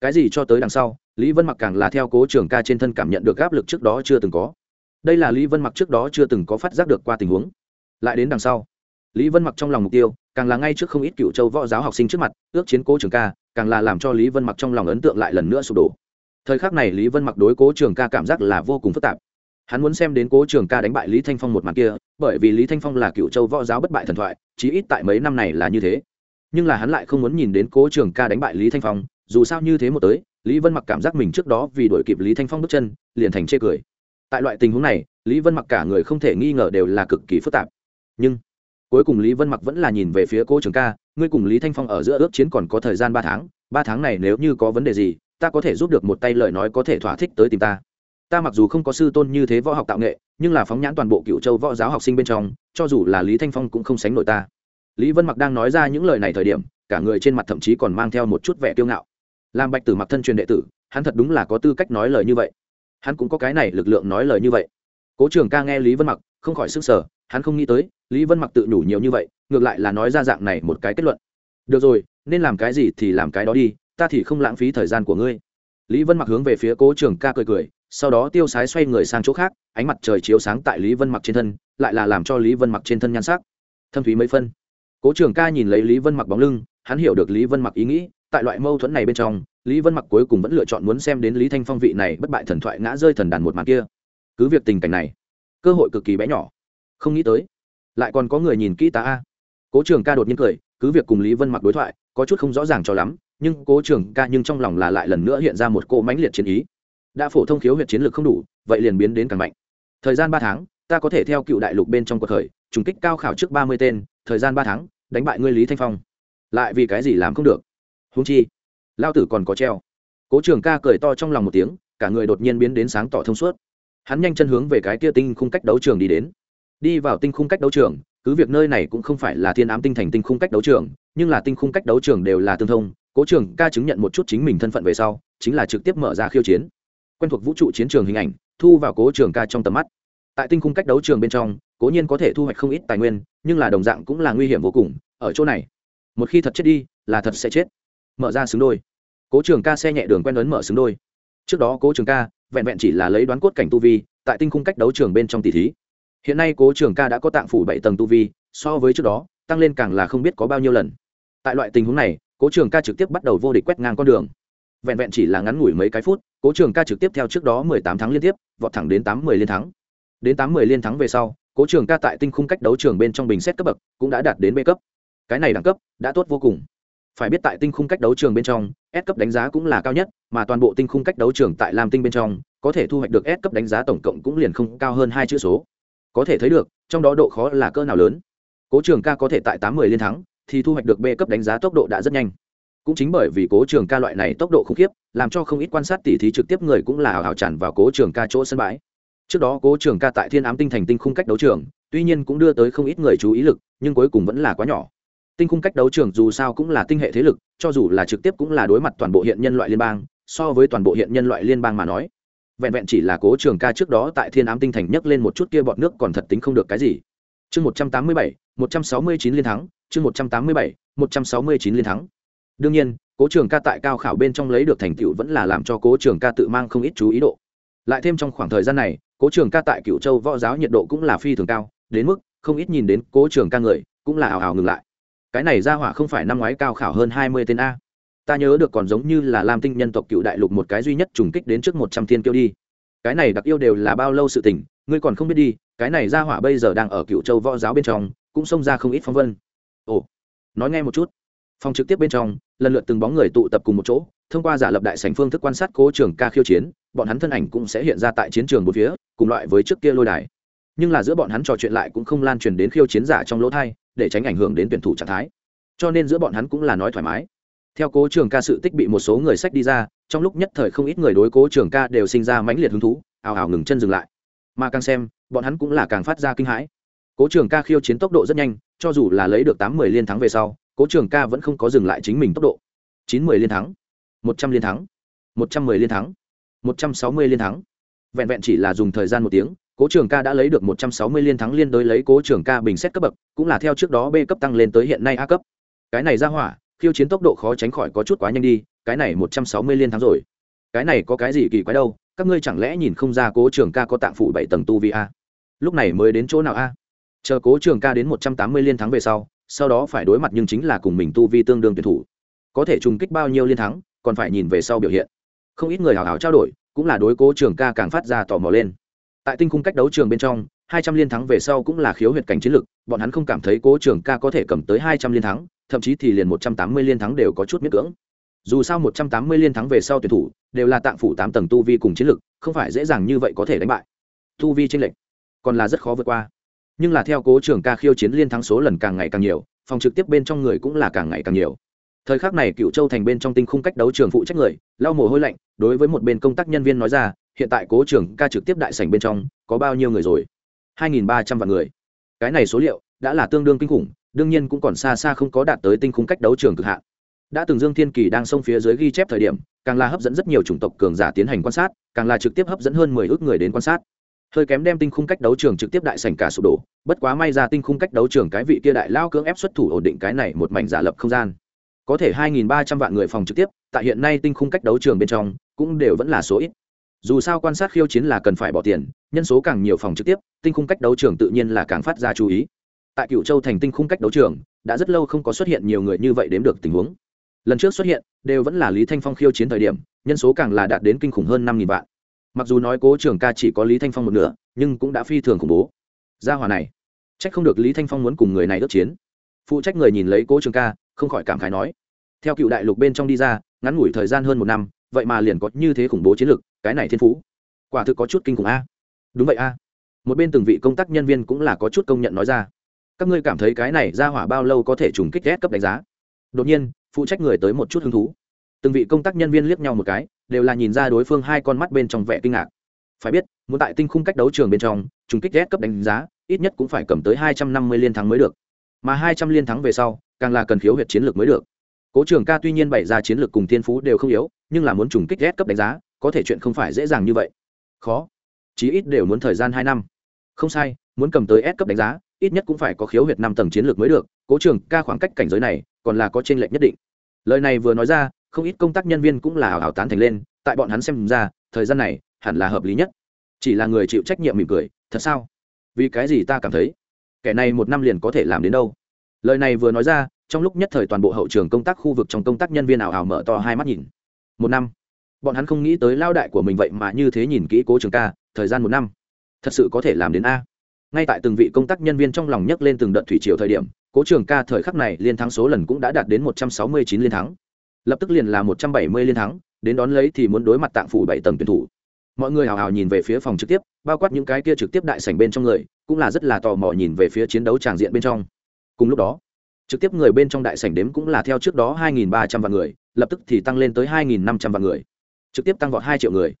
Cái gì cho tới đằng sau, lý vân mặc càng là theo cố trường ca trên thân cảm nhận được áp lực trước đó chưa từng có. Đây là lý vân mặc trước đó chưa từng có phát giác được qua tình huống. Lại đến đằng sau, lý vân mặc trong lòng mục tiêu, càng là ngay trước không ít cựu châu võ giáo học sinh trước mặt, ước chiến cố trường ca, càng là làm cho lý vân mặc trong lòng ấn tượng lại lần nữa sụp đổ. Thời khắc này lý vân mặc đối cố trường ca cảm giác là vô cùng phức tạp hắn muốn xem đến cố trường ca đánh bại lý thanh phong một màn kia, bởi vì lý thanh phong là cựu châu võ giáo bất bại thần thoại, chí ít tại mấy năm này là như thế. Nhưng là hắn lại không muốn nhìn đến cố trường ca đánh bại lý thanh phong, dù sao như thế một tới, lý vân mặc cảm giác mình trước đó vì đổi kịp lý thanh phong bước chân, liền thành chê cười. Tại loại tình huống này, lý vân mặc cả người không thể nghi ngờ đều là cực kỳ phức tạp. Nhưng, cuối cùng lý vân mặc vẫn là nhìn về phía cố trường ca, ngươi cùng lý thanh phong ở giữa ước chiến còn có thời gian ba tháng ba tháng này nếu như có vấn đề gì, ta có thể giúp được một tay lời nói có thể thỏa thích tới tìm ta ta mặc dù không có sư tôn như thế võ học tạo nghệ, nhưng là phóng nhãn toàn bộ cựu châu võ giáo học sinh bên trong, cho dù là lý thanh phong cũng không sánh nổi ta. Lý vân mặc đang nói ra những lời này thời điểm, cả người trên mặt thậm chí còn mang theo một chút vẻ kiêu ngạo. Làm bạch tử mặc thân truyền đệ tử, hắn thật đúng là có tư cách nói lời như vậy. Hắn cũng có cái này lực lượng nói lời như vậy. Cố trường ca nghe lý vân mặc, không khỏi s ư n g sở hắn không nghĩ tới, lý vân mặc tự đủ nhiều như vậy, ngược lại là nói ra dạng này một cái kết luận. Được rồi, nên làm cái gì thì làm cái đó đi, ta thì không lãng phí thời gian của ngươi. Lý vân mặc hướng về phía cố trường ca cười cười sau đó tiêu sái xoay người sang chỗ khác, ánh mặt trời chiếu sáng tại lý vân mặc trên thân, lại là làm cho lý vân mặc trên thân nhan sắc. Thâm thúy mấy phân. Cố trường ca nhìn lấy lý vân mặc bóng lưng, hắn hiểu được lý vân mặc ý nghĩ, tại loại mâu thuẫn này bên trong, lý vân mặc cuối cùng vẫn lựa chọn muốn xem đến lý thanh phong vị này bất bại thần thoại ngã rơi thần đàn một mặt kia. Cứ việc tình cảnh này, cơ hội cực kỳ bé nhỏ. Không nghĩ tới, lại còn có người nhìn kỹ ta a. Cố trường ca đột nhiên cười, cứ việc cùng lý vân mặc đối thoại, có chút không rõ ràng cho lắm, nhưng cố trường ca nhưng trong lòng là lại lần nữa hiện ra một cỗ mãnh liệt chiến ý đã phổ thông khiếu huyệt chiến lược không đủ, vậy liền biến đến càng mạnh. Thời gian ba tháng, ta có thể theo cựu đại lục bên trong cuộc khởi, trùng kích cao khảo trước ba mươi tên, thời gian ba tháng, đánh bại ngươi lý thanh phong. Lại vì cái gì làm không được? Húng chi, lao tử còn có treo. Cố trường ca cười to trong lòng một tiếng, cả người đột nhiên biến đến sáng tỏ thông suốt. Hắn nhanh chân hướng về cái kia tinh khung cách đấu trường đi đến. Đi vào tinh khung cách đấu trường, cứ việc nơi này cũng không phải là thiên ám tinh thành tinh khung cách đấu trường, nhưng là tinh khung cách đấu trường đều là tương thông. Cố trường ca chứng nhận một chút chính mình thân phận về sau, chính là trực tiếp mở ra khiêu chiến quen thuộc vũ trụ chiến trường hình ảnh, thu vào cố trường ca trong tầm mắt. Tại tinh khung cách đấu trường bên trong, cố nhiên có thể thu hoạch không ít tài nguyên, nhưng là đồng dạng cũng là nguy hiểm vô cùng, ở chỗ này, một khi thật chết đi, là thật sẽ chết. Mở ra xứng đôi. Cố trường ca xe nhẹ đường quen ấn mở xứng đôi. Trước đó cố trường ca, vẹn vẹn chỉ là lấy đoán cốt cảnh tu vi, tại tinh khung cách đấu trường bên trong tỷ thí. Hiện nay cố trường ca đã có tạng phủ bảy tầng tu vi, so với trước đó, tăng lên càng là không biết có bao nhiêu lần. Tại loại tình huống này, cố trường ca trực tiếp bắt đầu vô địch quét ngang con đường. Vẹn vẹn chỉ là ngắn ngủi mấy cái phút cố trường ca trực tiếp theo trước đó mười tám tháng liên tiếp vọt thẳng đến tám mươi liên thắng đến tám mươi liên thắng về sau cố trường ca tại tinh khung cách đấu trường bên trong bình xét cấp bậc cũng đã đạt đến b cấp cái này đẳng cấp đã tốt vô cùng phải biết tại tinh khung cách đấu trường bên trong S cấp đánh giá cũng là cao nhất, mà toàn bộ tinh khung cách đấu trường tại Lam Tinh bên trong, có thể thu hoạch được S cấp đánh giá tổng cộng cũng liền không cao hơn hai chữ số. Có thể thấy được, trong đó độ khó là cỡ nào lớn. Cố Trường Ca có thể tại tám 10 liên thắng, thì thu hoạch được B cấp đánh giá tốc độ đã rất nhanh. Cũng chính bởi vì Cố Trường Ca loại này tốc độ khủng khiếp, làm cho không ít quan sát tỉ thí trực tiếp người cũng là hào hào tràn vào Cố Trường Ca chỗ sân bãi. Trước đó Cố Trường Ca tại Thiên Ám Tinh thành tinh khung cách đấu trường, tuy nhiên cũng đưa tới không ít người chú ý lực, nhưng cuối cùng vẫn là quá nhỏ. Tinh khung cách đấu trường dù sao cũng là tinh hệ thế lực cho dù là trực tiếp cũng là đối mặt toàn bộ hiện nhân loại liên bang so với toàn bộ hiện nhân loại liên bang mà nói vẹn vẹn chỉ là cố trường ca trước đó tại thiên ám tinh thành nhấc lên một chút kia bọn nước còn thật tính không được cái gì. Chương một trăm tám mươi bảy một trăm sáu mươi chín liên thắng chương một trăm tám mươi bảy một trăm sáu mươi chín liên thắng đương nhiên, cố trường ca tại cao khảo bên trong lấy được thành tựu vẫn là làm cho cố trường ca tự mang không ít chú ý độ. Lại thêm trong khoảng thời gian này, cố trường ca tại cựu châu võ giáo nhiệt độ cũng là phi thường cao, đến mức không ít nhìn đến cố trường ca người cũng là ảo ảo ngừng lại. Cái này ra hỏa không phải năm ngoái cao khảo hơn hai mươi tên a. Ta nhớ được còn giống như là lam tinh nhân tộc cựu đại lục một cái duy nhất trùng kích đến trước một trăm thiên kiêu đi. Cái này đặc yêu đều là bao lâu sự tình, ngươi còn không biết đi, cái này ra hỏa bây giờ đang ở cựu châu võ giáo bên trong, cũng xông ra không ít phong vân. Ồ, nói nghe một chút phòng trực tiếp bên trong, lần lượt từng bóng người tụ tập cùng một chỗ, thông qua giả lập đại sành phương thức quan sát cố trường ca khiêu chiến, bọn hắn thân ảnh cũng sẽ hiện ra tại chiến trường một phía, cùng loại với trước kia lôi đài. Nhưng là giữa bọn hắn trò chuyện lại cũng không lan truyền đến khiêu chiến giả trong lỗ thai, để tránh ảnh hưởng đến tuyển thủ trạng thái. Cho nên giữa bọn hắn cũng là nói thoải mái. Theo cố trường ca sự tích bị một số người sách đi ra, trong lúc nhất thời không ít người đối cố trường ca đều sinh ra mãnh liệt hứng thú, ào ào ngừng chân dừng lại. Mà càng xem, bọn hắn cũng là càng phát ra kinh hãi. Cố trường ca khiêu chiến tốc độ rất nhanh, cho dù là lấy được tám mươi liên thắng về sau cố trường ca vẫn không có dừng lại chính mình tốc độ. Chín mươi liên thắng, một trăm liên thắng, một trăm mười liên thắng, một trăm sáu mươi liên thắng. Vẹn vẹn chỉ là dùng thời gian một tiếng, cố trường ca đã lấy được một trăm sáu mươi liên thắng liên đối lấy cố trường ca bình xét cấp bậc, cũng là theo trước đó b cấp tăng lên tới hiện nay a cấp. Cái này ra hỏa, khiêu chiến tốc độ khó tránh khỏi có chút quá nhanh đi, cái này một trăm sáu mươi liên thắng rồi. Cái này có cái gì kỳ quái đâu, các ngươi chẳng lẽ nhìn không ra cố trường ca có tạng phủ bảy tầng tu vi a? Lúc này mới đến chỗ nào a? Chờ cố trường ca đến một trăm tám mươi liên thắng về sau sau đó phải đối mặt nhưng chính là cùng mình tu vi tương đương tuyển thủ. Có thể trùng kích bao nhiêu liên thắng, còn phải nhìn về sau biểu hiện. Không ít người hào hào trao đổi, cũng là đối cố trường ca càng phát ra tò mò lên. Tại tinh khung cách đấu trường bên trong, hai trăm liên thắng về sau cũng là khiếu huyệt cảnh chiến lực, bọn hắn không cảm thấy cố trường ca có thể cầm tới hai trăm liên thắng, thậm chí thì liền một trăm tám mươi liên thắng đều có chút miễn cưỡng. Dù sao một trăm tám mươi liên thắng về sau tuyển thủ, đều là tạng phủ tám tầng tu vi cùng chiến lực, không phải dễ dàng như vậy có thể đánh bại. Tu vi tranh lệch, còn là rất khó vượt qua nhưng là theo cố trường ca khiêu chiến liên thắng số lần càng ngày càng nhiều, phòng trực tiếp bên trong người cũng là càng ngày càng nhiều. Thời khắc này cựu châu thành bên trong tinh khung cách đấu trường phụ trách người, lau mồ hôi lạnh, đối với một bên công tác nhân viên nói ra, hiện tại cố trường ca trực tiếp đại sảnh bên trong, có bao nhiêu người rồi? Hai nghìn ba trăm vạn người. Cái này số liệu đã là tương đương kinh khủng, đương nhiên cũng còn xa xa không có đạt tới tinh khung cách đấu trường cực hạn. Đã từng dương thiên kỳ đang xông phía dưới ghi chép thời điểm, càng là hấp dẫn rất nhiều chủng tộc cường giả tiến hành quan sát, càng là trực tiếp hấp dẫn hơn mười ước người đến quan sát hơi kém đem tinh khung cách đấu trường trực tiếp đại sảnh cả sụp đổ, bất quá may ra tinh khung cách đấu trường cái vị kia đại lao cưỡng ép xuất thủ ổn định cái này một mảnh giả lập không gian. Có thể 2.300 vạn người phòng trực tiếp, tại hiện nay tinh khung cách đấu trường bên trong, cũng đều vẫn là số ít. Dù sao quan sát khiêu chiến là cần phải bỏ tiền, nhân số càng nhiều phòng trực tiếp, tinh khung cách đấu trường tự nhiên là càng phát ra chú ý. Tại cựu châu thành tinh khung cách đấu trường, đã rất lâu không có xuất hiện nhiều người như vậy đếm được tình huống. Lần trước xuất hiện, đều vẫn là lý thanh phong khiêu chiến thời điểm, nhân số càng là đạt đến kinh khủng hơn năm nghìn vạn mặc dù nói cố trường ca chỉ có lý thanh phong một nửa, nhưng cũng đã phi thường khủng bố. Gia hòa này trách không được lý thanh phong muốn cùng người này ước chiến. Phụ trách người nhìn lấy cố trường ca, không khỏi cảm khái nói. Theo cựu đại lục bên trong đi ra, ngắn ngủi thời gian hơn một năm, vậy mà liền có như thế khủng bố chiến lược, cái này thiên phú. Quả thực có chút kinh khủng a. Đúng vậy a. Một bên từng vị công tác nhân viên cũng là có chút công nhận nói ra. Các ngươi cảm thấy cái này ra hỏa bao lâu có thể trùng kích ghét cấp đánh giá? Đột nhiên, phụ trách người tới một chút hứng thú. Từng vị công tác nhân viên liếc nhau một cái đều là nhìn ra đối phương hai con mắt bên trong vẻ kinh ngạc. Phải biết, muốn tại tinh khung cách đấu trường bên trong, trùng kích ghét cấp đánh giá, ít nhất cũng phải cầm tới hai trăm năm mươi liên thắng mới được. Mà hai trăm liên thắng về sau, càng là cần khiếu huyệt chiến lược mới được. Cố trường ca tuy nhiên bày ra chiến lược cùng thiên phú đều không yếu, nhưng là muốn trùng kích ghét cấp đánh giá, có thể chuyện không phải dễ dàng như vậy. Khó. Chí ít đều muốn thời gian hai năm. Không sai, muốn cầm tới S cấp đánh giá, ít nhất cũng phải có khiếu huyệt năm tầng chiến lược mới được. Cố trường ca khoảng cách cảnh giới này, còn là có t r ê n lệch nhất định. Lời này vừa nói ra không ít công tác nhân viên cũng là hào hào tán thành lên, tại bọn hắn xem ra, thời gian này hẳn là hợp lý nhất. Chỉ là người chịu trách nhiệm mỉm cười, thật sao? Vì cái gì ta cảm thấy, kẻ này một năm liền có thể làm đến đâu? Lời này vừa nói ra, trong lúc nhất thời toàn bộ hậu trường công tác khu vực trong công tác nhân viên ảo ảo mở to hai mắt nhìn. Một năm? Bọn hắn không nghĩ tới lao đại của mình vậy mà như thế nhìn kỹ cố trường ca, thời gian một năm. Thật sự có thể làm đến a. Ngay tại từng vị công tác nhân viên trong lòng nhấc lên từng đợt thủy triều thời điểm, cố trường ca thời khắc này liên thắng số lần cũng đã đạt đến một trăm sáu mươi chín liên thắng lập tức liền là một trăm bảy mươi liên thắng, đến đón lấy thì muốn đối mặt tạng phủ bảy tầng tuyển thủ. Mọi người hào hào nhìn về phía phòng trực tiếp, bao quát những cái kia trực tiếp đại sảnh bên trong người, cũng là rất là tò mò nhìn về phía chiến đấu tràng diện bên trong. Cùng lúc đó, trực tiếp người bên trong đại sảnh đếm cũng là theo trước đó 2.300 vạn người, lập tức thì tăng lên tới 2.500 vạn người. Trực tiếp tăng vọt hai triệu người.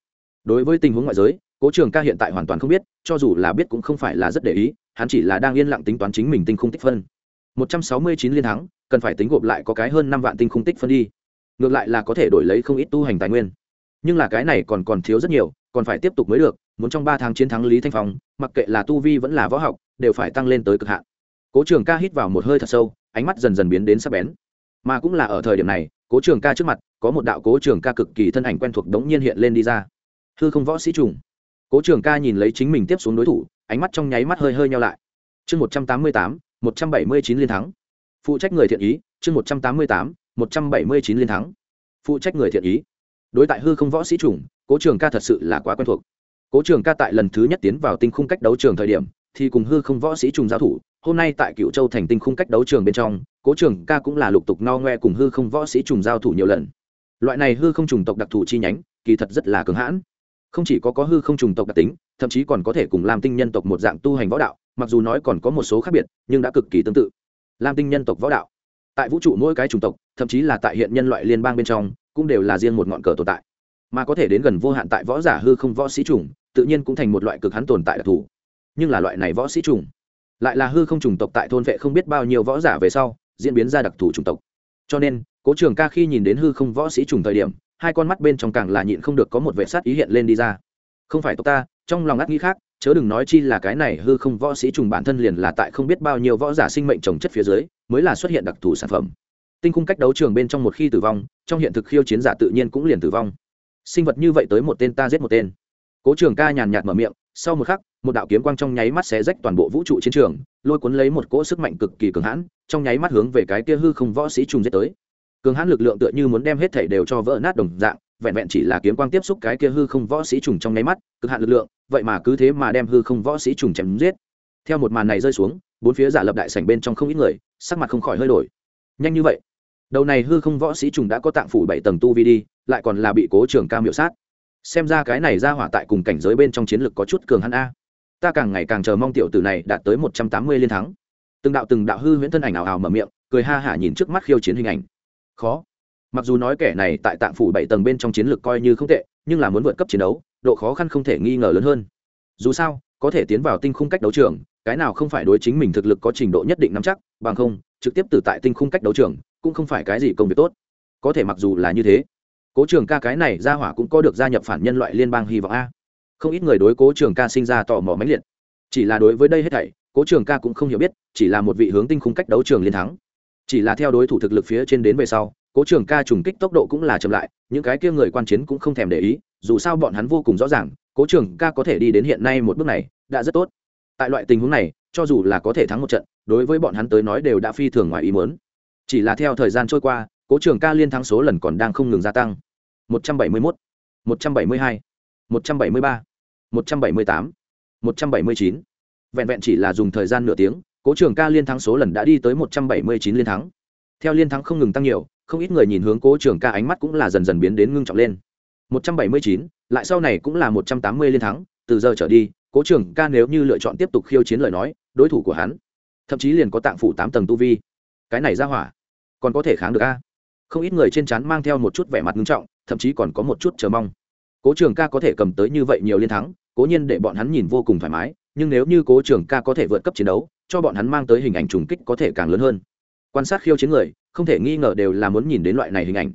Đối với tình huống ngoại giới, cố trường ca hiện tại hoàn toàn không biết, cho dù là biết cũng không phải là rất để ý, hắn chỉ là đang yên lặng tính toán chính mình tinh khung tích phân. 169 liên thắng, cần phải tính gộp lại có cái hơn năm vạn tinh khung tích phân đi ngược lại là có thể đổi lấy không ít tu hành tài nguyên. Nhưng là cái này còn còn thiếu rất nhiều, còn phải tiếp tục mới được, muốn trong ba tháng chiến thắng lý thanh phong, mặc kệ là tu vi vẫn là võ học, đều phải tăng lên tới cực hạn. Cố trường ca hít vào một hơi thật sâu, ánh mắt dần dần biến đến sắc bén. Mà cũng là ở thời điểm này, cố trường ca trước mặt, có một đạo cố trường ca cực kỳ thân ảnh quen thuộc đống nhiên hiện lên đi ra. Hư không võ sĩ trùng. Cố trường ca nhìn lấy chính mình tiếp xuống đối thủ, ánh mắt trong nháy mắt hơi hơi nhau lại. Chương một trăm tám mươi tám, một trăm bảy mươi chín liên thắng. Phụ trách người thiện ý, chương một trăm tám mươi tám một trăm bảy mươi chín liên thắng. Phụ trách người thiện ý. Đối tại hư không võ sĩ trùng, cố trường ca thật sự là quá quen thuộc. Cố trường ca tại lần thứ nhất tiến vào tinh khung cách đấu trường thời điểm, thì cùng hư không võ sĩ trùng giao thủ. Hôm nay tại cựu châu thành tinh khung cách đấu trường bên trong, cố trường ca cũng là lục tục no ngoe cùng hư không võ sĩ trùng giao thủ nhiều lần. Loại này hư không trùng tộc đặc thù chi nhánh, kỳ thật rất là cứng hãn. Không chỉ có có hư không trùng tộc đặc tính, thậm chí còn có thể cùng làm tinh nhân tộc một dạng tu hành võ đạo, mặc dù nói còn có một số khác biệt, nhưng đã cực kỳ tương tự. Làm tinh nhân tộc võ đạo tại vũ trụ mỗi cái chủng tộc, thậm chí là tại hiện nhân loại liên bang bên trong, cũng đều là riêng một ngọn cờ tồn tại. Mà có thể đến gần vô hạn tại võ giả hư không võ sĩ trùng tự nhiên cũng thành một loại cực hắn tồn tại đặc thù. Nhưng là loại này võ sĩ trùng lại là hư không chủng tộc tại thôn vệ không biết bao nhiêu võ giả về sau, diễn biến ra đặc thù chủng tộc. Cho nên, cố trường ca khi nhìn đến hư không võ sĩ trùng thời điểm, hai con mắt bên trong càng là nhịn không được có một vệ sát ý hiện lên đi ra. Không phải tộc ta, trong lòng ngắt nghĩ khác chớ đừng nói chi là cái này hư không võ sĩ trùng bản thân liền là tại không biết bao nhiêu võ giả sinh mệnh trồng chất phía dưới, mới là xuất hiện đặc thù sản phẩm. Tinh khung cách đấu trường bên trong một khi tử vong, trong hiện thực khiêu chiến giả tự nhiên cũng liền tử vong. Sinh vật như vậy tới một tên ta giết một tên. Cố trường ca nhàn nhạt mở miệng, sau một khắc, một đạo kiếm quang trong nháy mắt xé rách toàn bộ vũ trụ chiến trường, lôi cuốn lấy một cỗ sức mạnh cực kỳ cường hãn, trong nháy mắt hướng về cái kia hư không võ sĩ trùng giết tới. Cường hãn lực lượng tựa như muốn đem hết thể đều cho vỡ nát đồng dạng vẹn vẹn chỉ là kiếm quang tiếp xúc cái kia hư không võ sĩ trùng trong nháy mắt, cực hạn lực lượng, vậy mà cứ thế mà đem hư không võ sĩ trùng chém giết. Theo một màn này rơi xuống, bốn phía giả lập đại sảnh bên trong không ít người, sắc mặt không khỏi hơi đổi. Nhanh như vậy, đầu này hư không võ sĩ trùng đã có tạng phủ bảy tầng tu vi đi, lại còn là bị cố trường ca miệu sát. Xem ra cái này ra hỏa tại cùng cảnh giới bên trong chiến lược có chút cường hắn a. Ta càng ngày càng chờ mong tiểu tử này đạt tới một trăm tám mươi liên thắng. Từng đạo từng đạo hư huyễn thân ảnh ảo ảo mở miệng, cười ha hả nhìn trước mắt khiêu chiến hình ảnh. Khó mặc dù nói kẻ này tại tạng phủ bảy tầng bên trong chiến lược coi như không tệ, nhưng là muốn vượt cấp chiến đấu, độ khó khăn không thể nghi ngờ lớn hơn. Dù sao, có thể tiến vào tinh khung cách đấu trường, cái nào không phải đối chính mình thực lực có trình độ nhất định nắm chắc, bằng không, trực tiếp từ tại tinh khung cách đấu trường, cũng không phải cái gì công việc tốt. Có thể mặc dù là như thế, cố trường ca cái này ra hỏa cũng có được gia nhập phản nhân loại liên bang hy vọng a. Không ít người đối cố trường ca sinh ra tò mò mãnh liệt. Chỉ là đối với đây hết thảy, cố trường ca cũng không hiểu biết, chỉ là một vị hướng tinh khung cách đấu trường liên thắng. Chỉ là theo đối thủ thực lực phía trên đến về sau cố trường ca trùng kích tốc độ cũng là chậm lại những cái kia người quan chiến cũng không thèm để ý dù sao bọn hắn vô cùng rõ ràng cố trường ca có thể đi đến hiện nay một bước này đã rất tốt. Tại loại tình huống này cho dù là có thể thắng một trận đối với bọn hắn tới nói đều đã phi thường ngoài ý muốn. Chỉ là theo thời gian trôi qua cố trường ca liên thắng số lần còn đang không ngừng gia tăng. 171, 172, 173, 178, 179. vẹn vẹn chỉ là dùng thời gian nửa tiếng cố trường ca liên thắng số lần đã đi tới 179 liên thắng. Theo liên thắng không ngừng tăng nhiều không ít người nhìn hướng cố trường ca ánh mắt cũng là dần dần biến đến ngưng trọng lên. 179, lại sau này cũng là 180 liên thắng từ giờ trở đi cố trường ca nếu như lựa chọn tiếp tục khiêu chiến lời nói đối thủ của hắn thậm chí liền có tạng phủ tám tầng tu vi. Cái này ra hỏa còn có thể kháng được a? Không ít người trên trán mang theo một chút vẻ mặt ngưng trọng thậm chí còn có một chút chờ mong. Cố trường ca có thể cầm tới như vậy nhiều liên thắng cố nhiên để bọn hắn nhìn vô cùng thoải mái nhưng nếu như cố trường ca có thể vượt cấp chiến đấu cho bọn hắn mang tới hình ảnh trùng kích có thể càng lớn hơn. Quan sát khiêu chiến người không thể nghi ngờ đều là muốn nhìn đến loại này hình ảnh.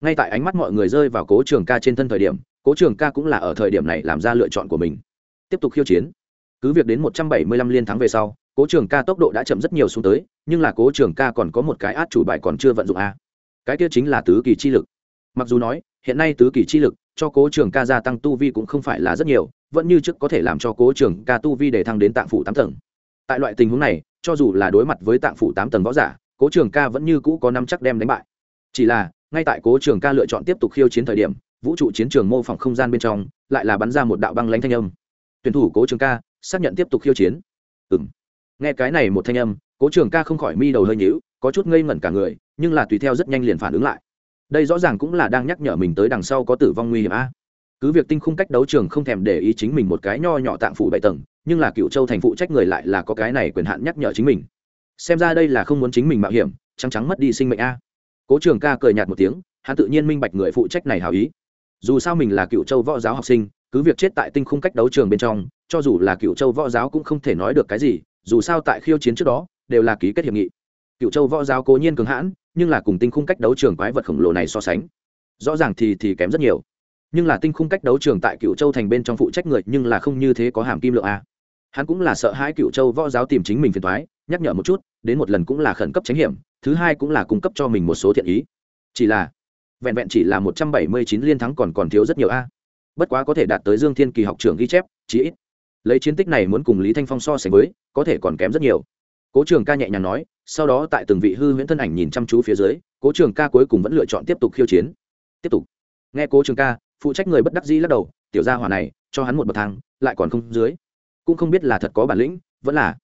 Ngay tại ánh mắt mọi người rơi vào cố trường ca trên thân thời điểm, cố trường ca cũng là ở thời điểm này làm ra lựa chọn của mình. Tiếp tục khiêu chiến. Cứ việc đến một trăm bảy mươi lăm liên thắng về sau, cố trường ca tốc độ đã chậm rất nhiều xuống tới, nhưng là cố trường ca còn có một cái át chủ bài còn chưa vận dụng a. Cái kia chính là tứ kỳ chi lực. Mặc dù nói, hiện nay tứ kỳ chi lực cho cố trường ca gia tăng tu vi cũng không phải là rất nhiều, vẫn như trước có thể làm cho cố trường ca tu vi để thăng đến tạng phủ tám tầng. Tại loại tình huống này, cho dù là đối mặt với tạng phủ tám tầng võ giả cố trường ca vẫn như cũ có năm chắc đem đánh bại. Chỉ là, ngay tại cố trường ca lựa chọn tiếp tục khiêu chiến thời điểm, vũ trụ chiến trường mô phỏng không gian bên trong lại là bắn ra một đạo băng lánh thanh âm. Tuyển thủ cố trường ca xác nhận tiếp tục khiêu chiến. Ừ m nghe cái này một thanh âm, cố trường ca không khỏi mi đầu hơi nhữu có chút ngây ngẩn cả người, nhưng là tùy theo rất nhanh liền phản ứng lại. Đây rõ ràng cũng là đang nhắc nhở mình tới đằng sau có tử vong nguy hiểm a. Cứ việc tinh khung cách đấu trường không thèm để ý chính mình một cái nho nhỏ tạng phủ bảy tầng, nhưng là cựu châu thành phụ trách người lại là có cái này quyền hạn nhắc nhở chính mình xem ra đây là không muốn chính mình mạo hiểm, trắng trắng mất đi sinh mệnh a. Cố trường ca cười nhạt một tiếng, hắn tự nhiên minh bạch người phụ trách này hào ý. Dù sao mình là cựu châu võ giáo học sinh, cứ việc chết tại tinh khung cách đấu trường bên trong, cho dù là cựu châu võ giáo cũng không thể nói được cái gì, dù sao tại khiêu chiến trước đó, đều là ký kết hiệp nghị. Cựu châu võ giáo cố nhiên cường hãn, nhưng là cùng tinh khung cách đấu trường quái vật khổng lồ này so sánh, rõ ràng thì thì kém rất nhiều. Nhưng là tinh khung cách đấu trường tại cựu châu thành bên trong phụ trách người, nhưng là không như thế có hàm kim lượng a. Hắn cũng là sợ hãi cựu châu võ giáo tìm chính mình phiền thoái nhắc nhở một chút đến một lần cũng là khẩn cấp tránh hiểm, thứ hai cũng là cung cấp cho mình một số thiện ý. Chỉ là, vẹn vẹn chỉ là một trăm bảy mươi chín liên thắng còn còn thiếu rất nhiều a. Bất quá có thể đạt tới dương thiên kỳ học trưởng ghi chép, chí ít. Lấy chiến tích này muốn cùng lý thanh phong so sánh với, có thể còn kém rất nhiều. Cố trường ca nhẹ nhàng nói, sau đó tại từng vị hư huyễn thân ảnh nhìn chăm chú phía dưới, cố trường ca cuối cùng vẫn lựa chọn tiếp tục khiêu chiến. Tiếp tục. Nghe cố trường ca, phụ trách người bất đắc dĩ lắc đầu, tiểu gia hỏa này, cho hắn một bậc thang, lại còn không dưới. Cũng không biết là thật có bản lĩnh, vẫn là.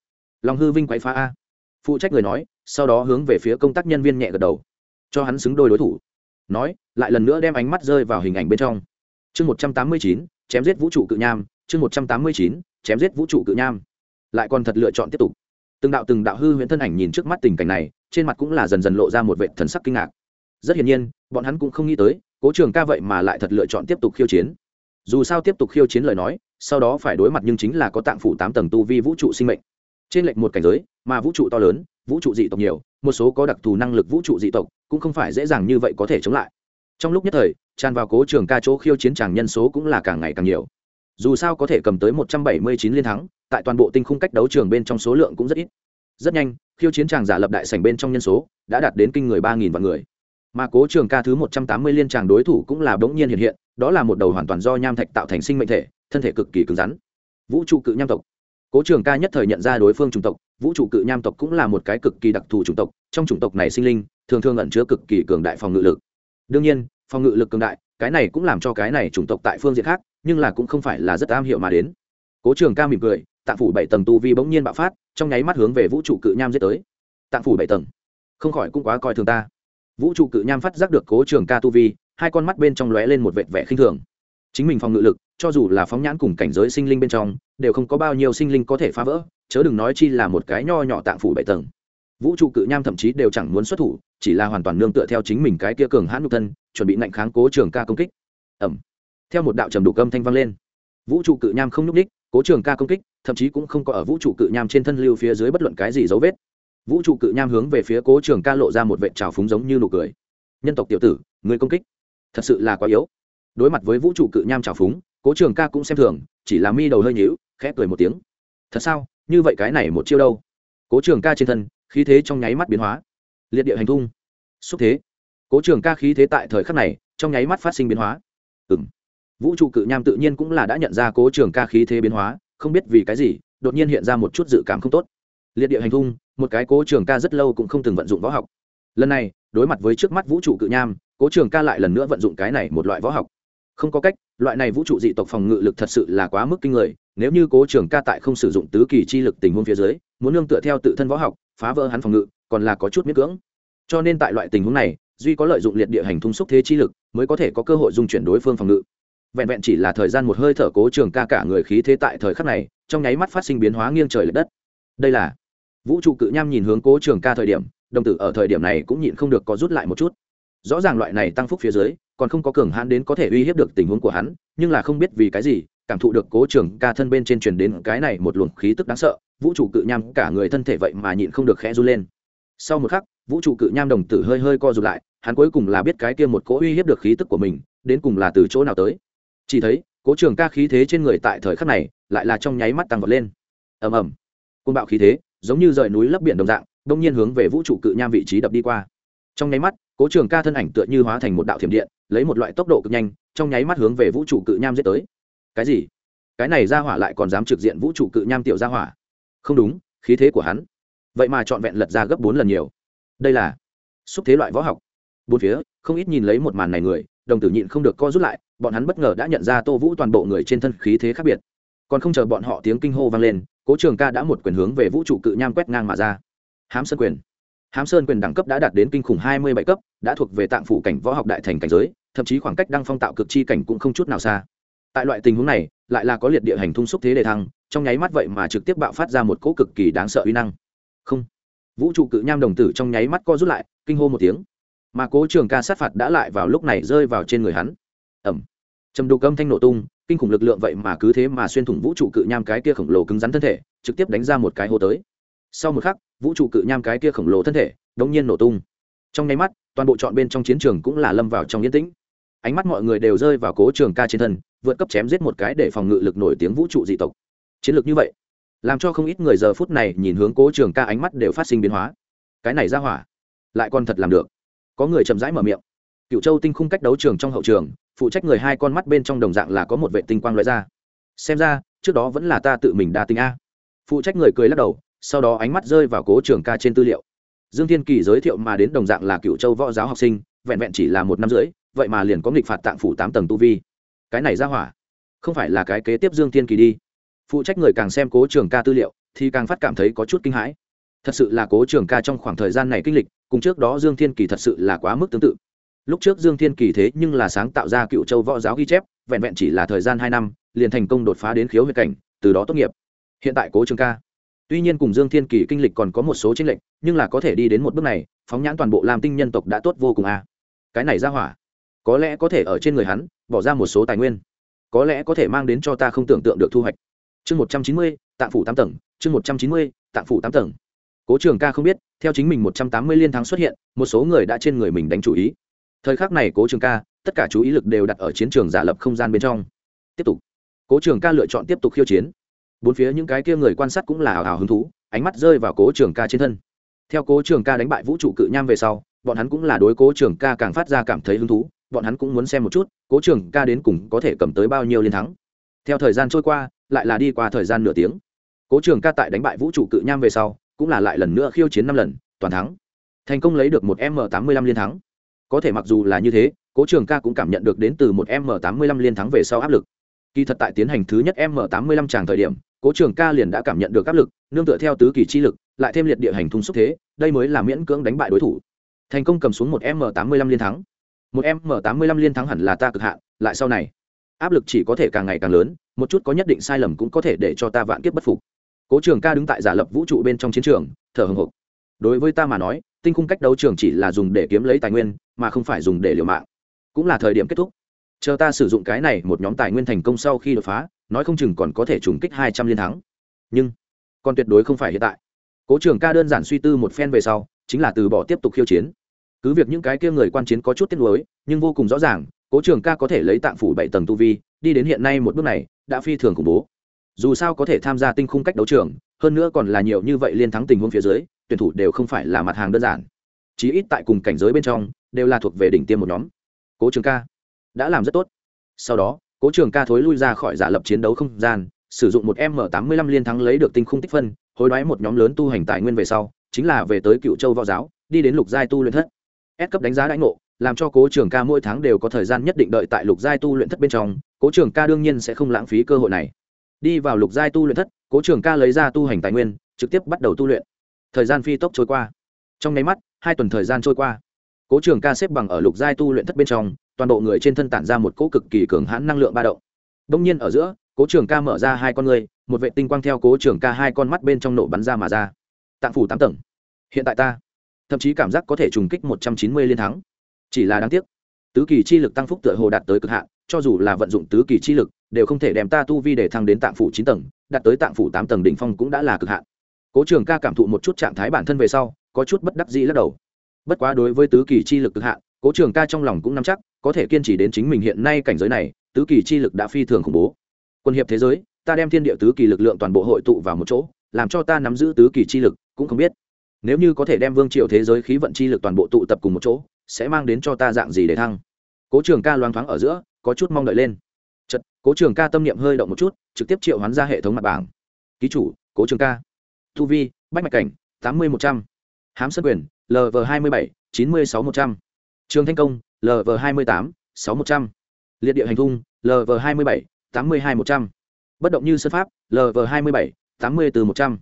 Lòng hư vinh quậy phá a phụ trách người nói, sau đó hướng về phía công tác nhân viên nhẹ gật đầu. Cho hắn xứng đôi đối thủ. Nói, lại lần nữa đem ánh mắt rơi vào hình ảnh bên trong. Chương một trăm tám mươi chín, chém giết vũ trụ cự nham. Chương một trăm tám mươi chín, chém giết vũ trụ cự nham. Lại còn thật lựa chọn tiếp tục. Từng đạo từng đạo hư huyễn thân ảnh nhìn trước mắt tình cảnh này, trên mặt cũng là dần dần lộ ra một vệ thần sắc kinh ngạc. Rất hiển nhiên, bọn hắn cũng không nghĩ tới, cố trường ca vậy mà lại thật lựa chọn tiếp tục khiêu chiến. Dù sao tiếp tục khiêu chiến lời nói, sau đó phải đối mặt nhưng chính là có tạng phủ tám tầng tu vi vũ trụ sinh mệnh trên lệch một cảnh giới, mà vũ trụ to lớn, vũ trụ dị tộc nhiều, một số có đặc thù năng lực vũ trụ dị tộc cũng không phải dễ dàng như vậy có thể chống lại. Trong lúc nhất thời, tràn vào cố trường ca chỗ khiêu chiến tràng nhân số cũng là càng ngày càng nhiều. Dù sao có thể cầm tới một trăm bảy mươi chín liên thắng, tại toàn bộ tinh khung cách đấu trường bên trong số lượng cũng rất ít. Rất nhanh, khiêu chiến tràng giả lập đại sảnh bên trong nhân số đã đạt đến kinh người ba nghìn vạn người. Mà cố trường ca thứ một trăm tám mươi liên tràng đối thủ cũng là bỗng nhiên hiện hiện, đó là một đầu hoàn toàn do nham thạch tạo thành sinh mệnh thể, thân thể cực kỳ cứng rắn. Vũ trụ cự nham tộc cố trường ca nhất thời nhận ra đối phương chủng tộc, vũ trụ cự nham tộc cũng là một cái cực kỳ đặc thù chủng tộc, trong chủng tộc này sinh linh, thường thường ẩn chứa cực kỳ cường đại phòng ngự lực. Đương nhiên, phòng ngự lực cường đại, cái này cũng làm cho cái này chủng tộc tại phương diện khác, nhưng là cũng không phải là rất am hiểu mà đến. Cố trường ca mỉm cười, tạng phủ bảy tầng tu vi bỗng nhiên bạo phát, trong nháy mắt hướng về vũ trụ cự nham dễ tới. Tạng phủ bảy tầng. Không khỏi cũng quá coi thường ta. Vũ trụ cự nham phát giác được cố trường ca tu vi, hai con mắt bên trong lóe lên một vệt vẻ khinh thường chính mình phòng ngự lực, cho dù là phóng nhãn cùng cảnh giới sinh linh bên trong, đều không có bao nhiêu sinh linh có thể phá vỡ, chớ đừng nói chi là một cái nho nhỏ tạng phủ bảy tầng. Vũ trụ cự nham thậm chí đều chẳng muốn xuất thủ, chỉ là hoàn toàn nương tựa theo chính mình cái kia cường hãn nhục thân, chuẩn bị ngạnh kháng cố trường ca công kích. Ẩm theo một đạo trầm đủ âm thanh vang lên. Vũ trụ cự nham không nhúc ních cố trường ca công kích, thậm chí cũng không có ở vũ trụ cự nham trên thân lưu phía dưới bất luận cái gì dấu vết. Vũ trụ cự nham hướng về phía cố trường ca lộ ra một vệ trào phúng giống như nụ cười. Nhân tộc tiểu tử, người công kích, thật sự là quá yếu đối mặt với vũ trụ cự nham trào phúng, cố trường ca cũng xem thường, chỉ là mi đầu hơi nhữu khẽ cười một tiếng. Thật sao? Như vậy cái này một chiêu đâu? Cố trường ca trên thân, khí thế trong nháy mắt biến hóa. Liệt địa hành thung xúc thế. Cố trường ca khí thế tại thời khắc này, trong nháy mắt phát sinh biến hóa. Ừ m vũ trụ cự nham tự nhiên cũng là đã nhận ra cố trường ca khí thế biến hóa, không biết vì cái gì, đột nhiên hiện ra một chút dự cảm không tốt. Liệt địa hành thung một cái cố trường ca rất lâu cũng không từng vận dụng võ học. Lần này, đối mặt với trước mắt vũ trụ cự nham, cố trường ca lại lần nữa vận dụng cái này một loại võ học không có cách, loại này vũ trụ dị tộc phòng ngự lực thật sự là quá mức kinh người, nếu như cố trường ca tại không sử dụng tứ kỳ chi lực tình huống phía dưới, muốn nương tựa theo tự thân võ học, phá vỡ hắn phòng ngự, còn là có chút miễn cưỡng. Cho nên tại loại tình huống này, duy có lợi dụng liệt địa hành thung xúc thế chi lực, mới có thể có cơ hội dung chuyển đối phương phòng ngự. Vẹn vẹn chỉ là thời gian một hơi thở cố trường ca cả người khí thế tại thời khắc này, trong nháy mắt phát sinh biến hóa nghiêng trời l ệ đất. Đây là vũ trụ cự nham nhìn hướng cố trường ca thời điểm, đồng tử ở thời điểm này cũng nhịn không được có rút lại một chút. Rõ ràng loại này tăng phúc phía dưới còn không có cường hãn đến có thể uy hiếp được tình huống của hắn, nhưng là không biết vì cái gì, cảm thụ được cố trường ca thân bên trên truyền đến cái này một luồng khí tức đáng sợ, vũ trụ cự nham cả người thân thể vậy mà nhịn không được khẽ run lên. Sau một khắc, vũ trụ cự nham đồng tử hơi hơi co rụt lại, hắn cuối cùng là biết cái kia một cỗ uy hiếp được khí tức của mình, đến cùng là từ chỗ nào tới. Chỉ thấy, cố trường ca khí thế trên người tại thời khắc này, lại là trong nháy mắt tăng vọt lên. Ầm ầm. Côn bạo khí thế, giống như rời núi lấp biển đồng dạng đông nhiên hướng về vũ trụ cự nham vị trí đập đi qua trong nháy mắt, cố trường ca thân ảnh tựa như hóa thành một đạo thiểm điện, lấy một loại tốc độ cực nhanh, trong nháy mắt hướng về vũ trụ cự nham giết tới. Cái gì? Cái này ra hỏa lại còn dám trực diện vũ trụ cự nham tiểu ra hỏa? Không đúng, khí thế của hắn. Vậy mà trọn vẹn lật ra gấp bốn lần nhiều. Đây là xúc thế loại võ học. Bốn phía, không ít nhìn lấy một màn này người, đồng tử nhịn không được co rút lại, bọn hắn bất ngờ đã nhận ra tô vũ toàn bộ người trên thân khí thế khác biệt. Còn không chờ bọn họ tiếng kinh hô vang lên, cố trường ca đã một quyền hướng về vũ trụ cự nham quét ngang mà ra. Hám sân quyền hám sơn quyền đẳng cấp đã đạt đến kinh khủng hai mươi bảy cấp, đã thuộc về tạng phủ cảnh võ học đại thành cảnh giới, thậm chí khoảng cách đăng phong tạo cực chi cảnh cũng không chút nào xa. Tại loại tình huống này, lại là có liệt địa hành thung xúc thế đề thăng, trong nháy mắt vậy mà trực tiếp bạo phát ra một cỗ cực kỳ đáng sợ uy năng. Không. Vũ trụ cự nham đồng tử trong nháy mắt co rút lại, kinh hô một tiếng. Mà cố trường ca sát phạt đã lại vào lúc này rơi vào trên người hắn. Ẩm. Trầm đục âm thanh nổ tung, kinh khủng lực lượng vậy mà cứ thế mà xuyên thủng vũ trụ cự nham cái kia khổng lồ cứng rắn thân thể, trực tiếp đánh ra một cái hô tới sau một khắc, vũ trụ cự nham cái kia khổng lồ thân thể đống nhiên nổ tung. Trong nháy mắt, toàn bộ trọn bên trong chiến trường cũng là lâm vào trong yên tĩnh. Ánh mắt mọi người đều rơi vào cố trường ca trên thân, vượt cấp chém giết một cái để phòng ngự lực nổi tiếng vũ trụ dị tộc. Chiến lược như vậy, làm cho không ít người giờ phút này nhìn hướng cố trường ca ánh mắt đều phát sinh biến hóa. Cái này ra hỏa, lại còn thật làm được. Có người chậm rãi mở miệng. Cựu châu tinh khung cách đấu trường trong hậu trường, phụ trách người hai con mắt bên trong đồng dạng là có một vệ tinh quang loại ra. Xem ra, trước đó vẫn là ta tự mình đa tinh a. Phụ trách người cười lắc đầu sau đó ánh mắt rơi vào cố trường ca trên tư liệu. Dương thiên kỳ giới thiệu mà đến đồng dạng là cựu châu võ giáo học sinh, vẹn vẹn chỉ là một năm rưỡi, vậy mà liền có nghịch phạt tạng phủ tám tầng tu vi. Cái này ra hỏa, không phải là cái kế tiếp dương thiên kỳ đi. Phụ trách người càng xem cố trường ca tư liệu, thì càng phát cảm thấy có chút kinh hãi. Thật sự là cố trường ca trong khoảng thời gian này kinh lịch, cùng trước đó dương thiên kỳ thật sự là quá mức tương tự. Lúc trước dương thiên kỳ thế nhưng là sáng tạo ra cựu châu võ giáo ghi chép, vẹn vẹn chỉ là thời gian hai năm, liền thành công đột phá đến khiếu huyết cảnh, từ đó tốt nghiệp. Hiện tại cố trường ca tuy nhiên cùng dương thiên kỳ kinh lịch còn có một số tranh lệch, nhưng là có thể đi đến một bước này, phóng nhãn toàn bộ làm tinh nhân tộc đã tốt vô cùng a cái này ra hỏa, có lẽ có thể ở trên người hắn, bỏ ra một số tài nguyên. Có lẽ có thể mang đến cho ta không tưởng tượng được thu hoạch. Chương một trăm chín mươi, tạng phủ tám tầng, chương một trăm chín mươi, tạng phủ tám tầng. Cố trường ca không biết, theo chính mình một trăm tám mươi liên thắng xuất hiện, một số người đã trên người mình đánh chủ ý. Thời khắc này cố trường ca, tất cả chú ý lực đều đặt ở chiến trường giả lập không gian bên trong. Tiếp tục. Cố trường ca lựa chọn tiếp tục khiêu chiến bốn phía những cái kia người quan sát cũng là hào hào hứng thú, ánh mắt rơi vào cố trường ca trên thân. Theo cố trường ca đánh bại vũ trụ cự nham về sau, bọn hắn cũng là đối cố trường ca càng phát ra cảm thấy hứng thú, bọn hắn cũng muốn xem một chút, cố trường ca đến cùng có thể cầm tới bao nhiêu liên thắng. Theo thời gian trôi qua, lại là đi qua thời gian nửa tiếng. Cố trường ca tại đánh bại vũ trụ cự nham về sau, cũng là lại lần nữa khiêu chiến năm lần, toàn thắng. Thành công lấy được một m tám mươi lăm liên thắng. Có thể mặc dù là như thế, cố trường ca cũng cảm nhận được đến từ một m tám mươi lăm liên thắng về sau áp lực kỳ thật tại tiến hành thứ nhất m tám mươi lăm tràng thời điểm, cố trường ca liền đã cảm nhận được áp lực, nương tựa theo tứ kỳ chi lực, lại thêm liệt địa hành thung xúc thế, đây mới là miễn cưỡng đánh bại đối thủ. Thành công cầm xuống một m tám mươi lăm liên thắng. Một m tám mươi lăm liên thắng hẳn là ta cực hạn, lại sau này, áp lực chỉ có thể càng ngày càng lớn, một chút có nhất định sai lầm cũng có thể để cho ta vạn kiếp bất phục. Cố trường ca đứng tại giả lập vũ trụ bên trong chiến trường, thở hồng hộc. Đối với ta mà nói, tinh khung cách đấu trường chỉ là dùng để kiếm lấy tài nguyên, mà không phải dùng để liều mạng. Cũng là thời điểm kết thúc chờ ta sử dụng cái này một nhóm tài nguyên thành công sau khi đột phá, nói không chừng còn có thể trùng kích hai trăm liên thắng. Nhưng còn tuyệt đối không phải hiện tại. Cố trường ca đơn giản suy tư một phen về sau, chính là từ bỏ tiếp tục khiêu chiến. Cứ việc những cái kia người quan chiến có chút tiếc nuối, nhưng vô cùng rõ ràng, cố trường ca có thể lấy tạng phủ bảy tầng tu vi, đi đến hiện nay một bước này, đã phi thường khủng bố. Dù sao có thể tham gia tinh khung cách đấu trường, hơn nữa còn là nhiều như vậy liên thắng tình huống phía dưới, tuyển thủ đều không phải là mặt hàng đơn giản. Chí ít tại cùng cảnh giới bên trong, đều là thuộc về đỉnh tiêm một nhóm. Cố trường ca đã làm rất tốt. Sau đó, cố trường ca thối lui ra khỏi giả lập chiến đấu không gian, sử dụng một m tám mươi lăm liên thắng lấy được tinh khung tích phân, hối đoái một nhóm lớn tu hành tài nguyên về sau, chính là về tới cựu châu võ giáo, đi đến lục giai tu luyện thất. S cấp đánh giá đãi ngộ, làm cho cố trường ca mỗi tháng đều có thời gian nhất định đợi tại lục giai tu luyện thất bên trong, cố trường ca đương nhiên sẽ không lãng phí cơ hội này. Đi vào lục giai tu luyện thất, cố trường ca lấy ra tu hành tài nguyên, trực tiếp bắt đầu tu luyện. Thời gian phi tốc trôi qua. Trong nháy mắt, hai tuần thời gian trôi qua. Cố trường ca xếp bằng ở lục giai tu luyện thất bên trong toàn bộ người trên thân tản ra một cỗ cực kỳ cường hãn năng lượng ba động. Đông nhiên ở giữa, cố trường ca mở ra hai con người một vệ tinh quang theo cố trường ca hai con mắt bên trong nổ bắn ra mà ra. Tạng phủ tám tầng. Hiện tại ta, thậm chí cảm giác có thể trùng kích một trăm chín mươi liên thắng. Chỉ là đáng tiếc, tứ kỳ chi lực tăng phúc tựa hồ đạt tới cực hạn, cho dù là vận dụng tứ kỳ chi lực, đều không thể đem ta tu vi để thăng đến tạng phủ chín tầng, đạt tới tạng phủ tám tầng đỉnh phong cũng đã là cực hạn. Cố trường ca cảm thụ một chút trạng thái bản thân về sau, có chút bất đắc dĩ lắc đầu. Bất quá đối với tứ kỳ chi lực cực hạn, cố trường ca trong lòng cũng nắm chắc có thể kiên trì đến chính mình hiện nay cảnh giới này, tứ kỳ chi lực đã phi thường khủng bố. Quân hiệp thế giới, ta đem thiên địa tứ kỳ lực lượng toàn bộ hội tụ vào một chỗ, làm cho ta nắm giữ tứ kỳ chi lực, cũng không biết. Nếu như có thể đem vương triều thế giới khí vận chi lực toàn bộ tụ tập cùng một chỗ, sẽ mang đến cho ta dạng gì để thăng? Cố trường ca loáng thoáng ở giữa, có chút mong đợi lên. Chật cố trường ca tâm niệm hơi động một chút, trực tiếp triệu hoán ra hệ thống mặt bảng. Ký chủ, cố trường ca. Thu vi, bách mạch cảnh, tám mươi một trăm. H á m sân quyền lv hai mươi bảy, chín mươi sáu một trăm. Trường thanh công lv hai mươi tám, sáu một trăm. Liệt địa hành thung lv hai mươi bảy, tám mươi hai một trăm. Bất động như sân pháp lv hai mươi bảy, tám mươi từ một trăm.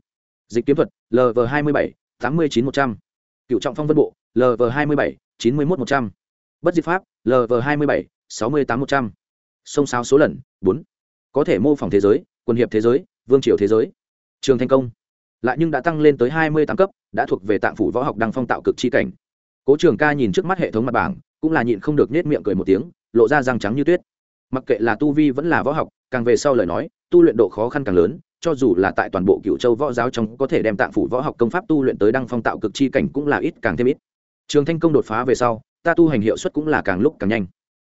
Dịch kiếm thuật lv hai mươi bảy, tám mươi chín một trăm. Cựu trọng phong vân bộ lv hai mươi bảy, chín mươi một một trăm. Bất diệt pháp lv hai mươi bảy, sáu mươi tám một trăm. Sông sáo số lần, bốn. Có thể mô phỏng thế giới quân hiệp thế giới, vương triều thế giới. Trường thành công. Lại nhưng đã tăng lên tới hai mươi tám cấp, đã thuộc về tạng phủ võ học đăng phong tạo cực chi cảnh. Cố trường ca nhìn trước mắt hệ thống mặt bảng cũng là nhịn không được nết miệng cười một tiếng, lộ ra răng trắng như tuyết. Mặc kệ là tu vi vẫn là võ học, càng về sau lời nói, tu luyện độ khó khăn càng lớn, cho dù là tại toàn bộ cựu châu võ giáo trong có thể đem tạng phủ võ học công pháp tu luyện tới đăng phong tạo cực chi cảnh cũng là ít càng thêm ít. Trường thanh công đột phá về sau, ta tu hành hiệu suất cũng là càng lúc càng nhanh.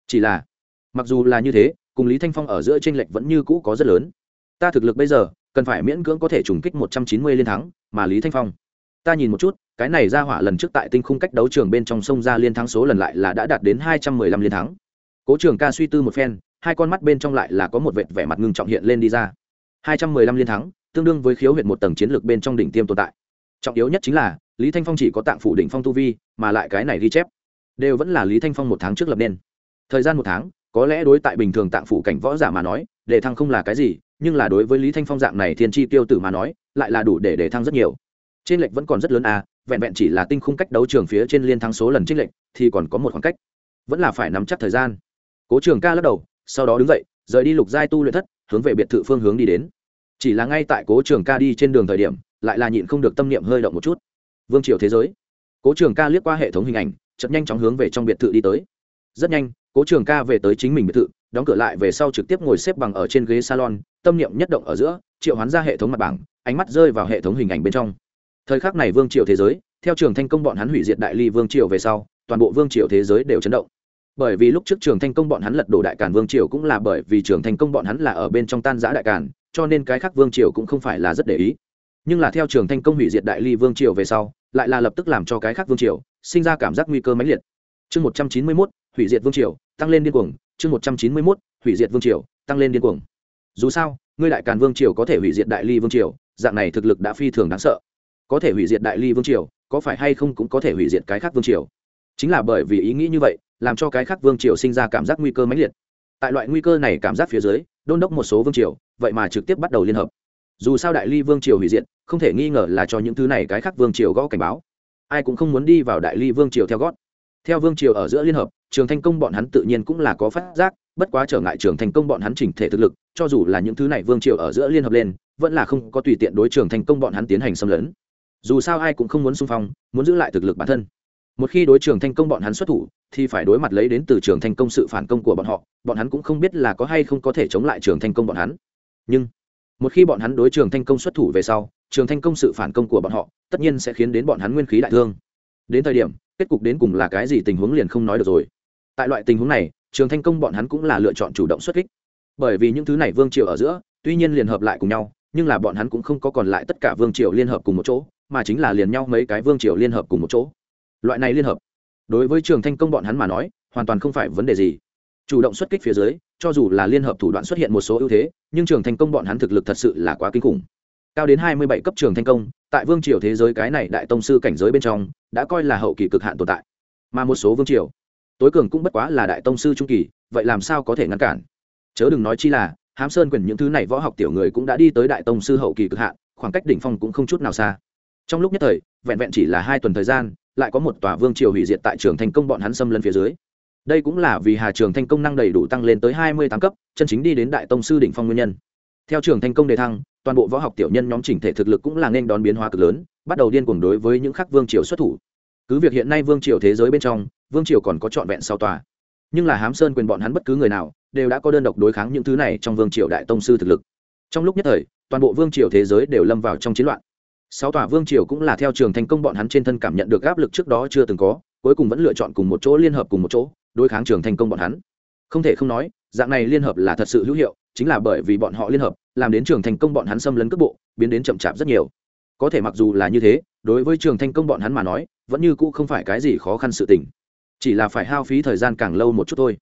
Chỉ là, mặc dù là như thế, cùng lý thanh phong ở giữa tranh lệch vẫn như cũ có rất lớn. Ta thực lực bây giờ, cần phải miễn cưỡng có thể trùng kích một trăm chín mươi liên thắng, mà lý thanh phong ta nhìn một chút, cái này ra hỏa lần trước tại tinh khung cách đấu trường bên trong sông ra liên thắng số lần lại là đã đạt đến hai trăm mười lăm liên thắng. Cố trường ca suy tư một phen, hai con mắt bên trong lại là có một vệt vẻ mặt ngưng trọng hiện lên đi ra. hai trăm mười lăm liên thắng, tương đương với khiếu huyện một tầng chiến lược bên trong đỉnh tiêm tồn tại. Trọng yếu nhất chính là, lý thanh phong chỉ có tạng phủ đỉnh phong tu vi, mà lại cái này ghi chép đều vẫn là lý thanh phong một tháng trước lập nên. Thời gian một tháng, có lẽ đối tại bình thường tạng phủ cảnh võ giả mà nói đề thăng không là cái gì, nhưng là đối với lý thanh phong dạng này thiên tri tiêu tử mà nói, lại là đủ để đề thăng rất nhiều trên lệch vẫn còn rất lớn à vẹn vẹn chỉ là tinh khung cách đấu trường phía trên liên thắng số lần trên lệch, thì còn có một khoảng cách. Vẫn là phải nắm chắc thời gian. Cố trường ca lắc đầu, sau đó đứng dậy, rời đi lục giai tu luyện thất, hướng về biệt thự phương hướng đi đến. Chỉ là ngay tại cố trường ca đi trên đường thời điểm, lại là nhịn không được tâm niệm hơi động một chút. Vương triều thế giới. Cố trường ca liếc qua hệ thống hình ảnh chậm nhanh chóng hướng về trong biệt thự đi tới. Rất nhanh, cố trường ca về tới chính mình biệt thự, đóng cửa lại về sau trực tiếp ngồi xếp bằng ở trên ghế salon, tâm niệm nhất động ở giữa, triệu hoán ra hệ thống mặt bảng, ánh mắt rơi vào hệ thống hình ảnh bên trong thời khắc này vương triều thế giới, theo trường thanh công bọn hắn hủy diệt đại ly vương triều về sau, toàn bộ vương triều thế giới đều chấn động. Bởi vì lúc trước trường thanh công bọn hắn lật đổ đại càn vương triều cũng là bởi vì trường thanh công bọn hắn là ở bên trong tan giã đại càn, cho nên cái khác vương triều cũng không phải là rất để ý. Nhưng là theo trường thanh công hủy diệt đại ly vương triều về sau, lại là lập tức làm cho cái khác vương triều sinh ra cảm giác nguy cơ mãnh liệt. Chương một trăm chín mươi mốt, hủy diệt vương triều, tăng lên điên cuồng. Chương một trăm chín mươi mốt, hủy diệt vương triều, tăng lên điên cuồng. Dù sao, ngươi đại càn vương triều có thể hủy diệt đại ly vương triều, dạng này thực lực đã phi thường đáng sợ có thể hủy diệt đại ly vương triều, có phải hay không cũng có thể hủy diệt cái khác vương triều. Chính là bởi vì ý nghĩ như vậy, làm cho cái khác vương triều sinh ra cảm giác nguy cơ mãnh liệt. Tại loại nguy cơ này cảm giác phía dưới, đôn đốc một số vương triều, vậy mà trực tiếp bắt đầu liên hợp. Dù sao đại ly vương triều hủy diệt, không thể nghi ngờ là cho những thứ này cái khác vương triều gõ cảnh báo. Ai cũng không muốn đi vào đại ly vương triều theo gót. Theo vương triều ở giữa liên hợp, trường thành công bọn hắn tự nhiên cũng là có phát giác, bất quá trở ngại trường thành công bọn hắn chỉnh thể thực lực, cho dù là những thứ này vương triều ở giữa liên hợp lên, vẫn là không có tùy tiện đối trường thành công bọn hắn tiến hành xâm lấn dù sao ai cũng không muốn xung phong, muốn giữ lại thực lực bản thân. Một khi đối trường thành công bọn hắn xuất thủ, thì phải đối mặt lấy đến từ trường thành công sự phản công của bọn họ, bọn hắn cũng không biết là có hay không có thể chống lại trường thành công bọn hắn. Nhưng, một khi bọn hắn đối trường thành công xuất thủ về sau, trường thành công sự phản công của bọn họ, tất nhiên sẽ khiến đến bọn hắn nguyên khí đại thương. Đến thời điểm, kết cục đến cùng là cái gì tình huống liền không nói được rồi. Tại loại tình huống này, trường thành công bọn hắn cũng là lựa chọn chủ động xuất kích. Bởi vì những thứ này vương triều ở giữa, tuy nhiên liên hợp lại cùng nhau, nhưng là bọn hắn cũng không có còn lại tất cả vương triều liên hợp cùng một chỗ mà chính là liền nhau mấy cái vương triều liên hợp cùng một chỗ. Loại này liên hợp, đối với trường thanh công bọn hắn mà nói, hoàn toàn không phải vấn đề gì. Chủ động xuất kích phía dưới, cho dù là liên hợp thủ đoạn xuất hiện một số ưu thế, nhưng trường thành công bọn hắn thực lực thật sự là quá kinh khủng. Cao đến hai mươi bảy cấp trường thành công, tại vương triều thế giới cái này đại tông sư cảnh giới bên trong, đã coi là hậu kỳ cực hạn tồn tại. Mà một số vương triều, tối cường cũng bất quá là đại tông sư trung kỳ, vậy làm sao có thể ngăn cản? Chớ đừng nói chi là, hám sơn quyền những thứ này võ học tiểu người cũng đã đi tới đại tông sư hậu kỳ cực hạn, khoảng cách đỉnh phong cũng không chút nào xa trong lúc nhất thời, vẹn vẹn chỉ là hai tuần thời gian, lại có một tòa vương triều hủy diệt tại trường thành công bọn hắn xâm lấn phía dưới. Đây cũng là vì hà trường thành công năng đầy đủ tăng lên tới hai mươi tám cấp, chân chính đi đến đại tông sư đỉnh phong nguyên nhân. Theo trường thành công đề thăng, toàn bộ võ học tiểu nhân nhóm chỉnh thể thực lực cũng là nên đón biến hóa cực lớn, bắt đầu điên cuồng đối với những khắc vương triều xuất thủ. Cứ việc hiện nay vương triều thế giới bên trong, vương triều còn có trọn vẹn sau tòa. Nhưng là hám sơn quyền bọn hắn bất cứ người nào, đều đã có đơn độc đối kháng những thứ này trong vương triều đại tông sư thực lực. Trong lúc nhất thời, toàn bộ vương triều thế giới đều lâm vào trong chiến loạn sáu tòa vương triều cũng là theo trường thành công bọn hắn trên thân cảm nhận được áp lực trước đó chưa từng có, cuối cùng vẫn lựa chọn cùng một chỗ liên hợp cùng một chỗ, đối kháng trường thành công bọn hắn. Không thể không nói, dạng này liên hợp là thật sự hữu hiệu, chính là bởi vì bọn họ liên hợp, làm đến trường thành công bọn hắn xâm lấn cước bộ, biến đến chậm chạp rất nhiều. Có thể mặc dù là như thế, đối với trường thành công bọn hắn mà nói, vẫn như cũ không phải cái gì khó khăn sự tình. Chỉ là phải hao phí thời gian càng lâu một chút thôi.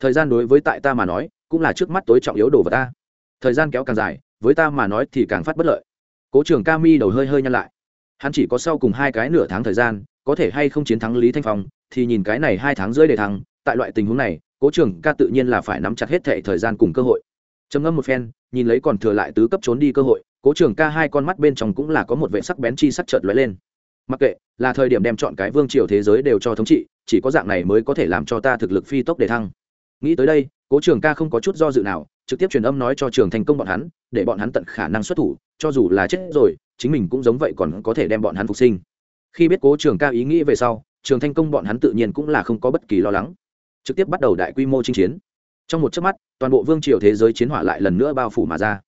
Thời gian đối với tại ta mà nói, cũng là trước mắt tối trọng yếu đồ vật ta. Thời gian kéo càng dài, với ta mà nói thì càng phát bất lợi cố trường ca mi đầu hơi hơi nhăn lại. Hắn chỉ có sau cùng hai cái nửa tháng thời gian, có thể hay không chiến thắng lý thanh phong, thì nhìn cái này hai tháng rưỡi để thắng, tại loại tình huống này, cố trường ca tự nhiên là phải nắm chặt hết thệ thời gian cùng cơ hội. Trầm ngâm một phen, nhìn lấy còn thừa lại tứ cấp trốn đi cơ hội, cố trường ca hai con mắt bên trong cũng là có một vệ sắc bén chi sắc trợt lóe lên. Mặc kệ, là thời điểm đem chọn cái vương triều thế giới đều cho thống trị, chỉ có dạng này mới có thể làm cho ta thực lực phi tốc để thăng. Nghĩ tới đây, cố trường ca không có chút do dự nào trực tiếp truyền âm nói cho trường thành công bọn hắn, để bọn hắn tận khả năng xuất thủ, cho dù là chết rồi, chính mình cũng giống vậy còn có thể đem bọn hắn phục sinh. Khi biết cố trường ca ý nghĩ về sau, trường thành công bọn hắn tự nhiên cũng là không có bất kỳ lo lắng. Trực tiếp bắt đầu đại quy mô chinh chiến. Trong một chớp mắt, toàn bộ vương triều thế giới chiến hỏa lại lần nữa bao phủ mà ra.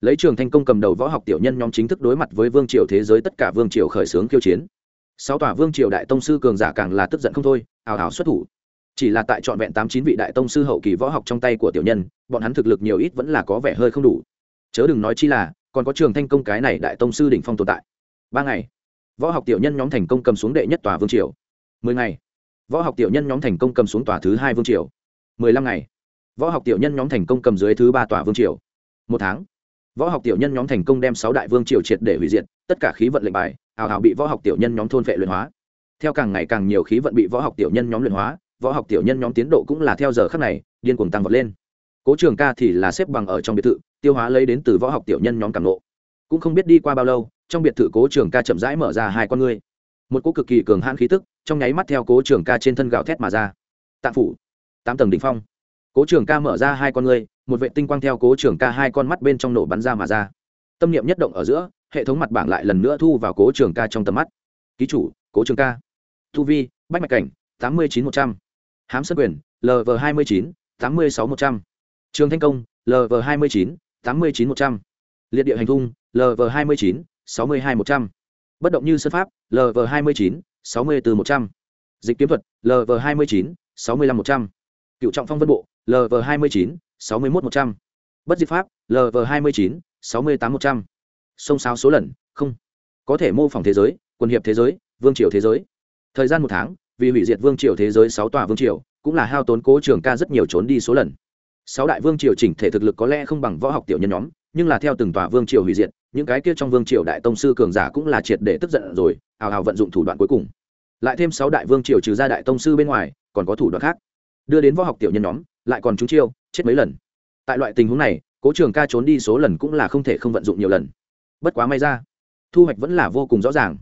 Lấy trường thành công cầm đầu võ học tiểu nhân nhóm chính thức đối mặt với vương triều thế giới tất cả vương triều khởi xướng khiêu chiến. Sáu tòa vương triều đại tông sư cường giả càng là tức giận không thôi, ào ào xuất thủ chỉ là tại trọn vẹn tám chín vị đại tông sư hậu kỳ võ học trong tay của tiểu nhân, bọn hắn thực lực nhiều ít vẫn là có vẻ hơi không đủ. Chớ đừng nói chi là, còn có trường thanh công cái này đại tông sư đỉnh phong tồn tại. Ba ngày, võ học tiểu nhân nhóm thành công cầm xuống đệ nhất tòa vương triều. Mười ngày, võ học tiểu nhân nhóm thành công cầm xuống tòa thứ hai vương triều. Mười lăm ngày, võ học tiểu nhân nhóm thành công cầm dưới thứ ba tòa vương triều. Một tháng, võ học tiểu nhân nhóm thành công đem sáu đại vương triều triệt để hủy diệt, tất cả khí vận lệnh bài, hào hào bị võ học tiểu nhân nhóm thôn vệ luyện hóa. Theo càng ngày càng nhiều khí vận bị võ học tiểu nhân nhóm luyện hóa võ học tiểu nhân nhóm tiến độ cũng là theo giờ khắc này, điên cuồng tăng vọt lên. Cố trường ca thì là xếp bằng ở trong biệt thự, tiêu hóa lấy đến từ võ học tiểu nhân nhóm càng lộ cũng không biết đi qua bao lâu, trong biệt thự cố trường ca chậm rãi mở ra hai con ngươi. Một cỗ cực kỳ cường hãn khí tức, trong nháy mắt theo cố trường ca trên thân gạo thét mà ra. Tạng phủ, tám tầng đ ỉ n h phong. Cố trường ca mở ra hai con ngươi, một vệ tinh quang theo cố trường ca hai con mắt bên trong nổ bắn ra mà ra. Tâm niệm nhất động ở giữa, hệ thống mặt bảng lại lần nữa thu vào cố trường ca trong tầm mắt. Ký chủ, cố trường ca. Thu vi, bách mạch cảnh, tám mươi chín một trăm. Hám á sân quyền lv hai mươi chín, tám mươi sáu một trăm. Trường thanh công lv hai mươi chín, tám mươi chín một trăm. Liệt địa hành thung lv hai mươi chín, sáu mươi hai một trăm. Bất động như sơn pháp lv hai mươi chín, sáu mươi từ một trăm. Dịch kiếm thuật lv hai mươi chín, sáu mươi năm một trăm. Cựu trọng phong vân bộ lv hai mươi chín, sáu mươi một một trăm. Bất diệt pháp lv hai mươi chín, sáu mươi tám một trăm. Sông sáo số lần, không. Có thể mô phỏng thế giới quân hiệp thế giới, vương triều thế giới. Thời gian một tháng vì hủy diệt vương triều thế giới sáu tòa vương triều, cũng là hao tốn cố trường ca rất nhiều trốn đi số lần. Sáu đại vương triều chỉnh thể thực lực có lẽ không bằng võ học tiểu nhân nhóm, nhưng là theo từng tòa vương triều hủy diệt, những cái kia trong vương triều đại tông sư cường giả cũng là triệt để tức giận rồi, hào hào vận dụng thủ đoạn cuối cùng. Lại thêm sáu đại vương triều trừ ra đại tông sư bên ngoài, còn có thủ đoạn khác. Đưa đến võ học tiểu nhân nhóm, lại còn trúng chiêu, chết mấy lần. Tại loại tình huống này, cố trường ca trốn đi số lần cũng là không thể không vận dụng nhiều lần. Bất quá may ra, thu hoạch vẫn là vô cùng rõ ràng.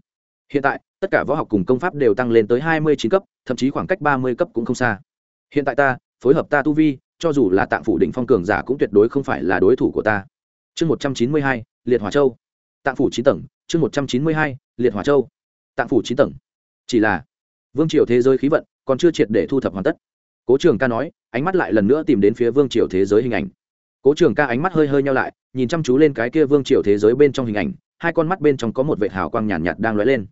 Hiện tại tất cả võ học cùng công pháp đều tăng lên tới hai mươi chín cấp thậm chí khoảng cách ba mươi cấp cũng không xa. Hiện tại ta phối hợp ta tu vi cho dù là tạng phủ đỉnh phong cường giả cũng tuyệt đối không phải là đối thủ của ta. Chương một trăm chín mươi hai liệt hòa châu. Tạng phủ chín tầng chương một trăm chín mươi hai liệt hòa châu. Tạng phủ chín tầng. Chỉ là vương triều thế giới khí vận còn chưa triệt để thu thập hoàn tất. Cố trường ca nói ánh mắt lại lần nữa tìm đến phía vương triều thế giới hình ảnh. Cố trường ca ánh mắt hơi hơi nhau lại nhìn chăm chú lên cái kia vương triều thế giới bên trong hình ảnh hai con mắt bên trong có một vệ hào quang nhàn nhạt, nhạt đang lóe lên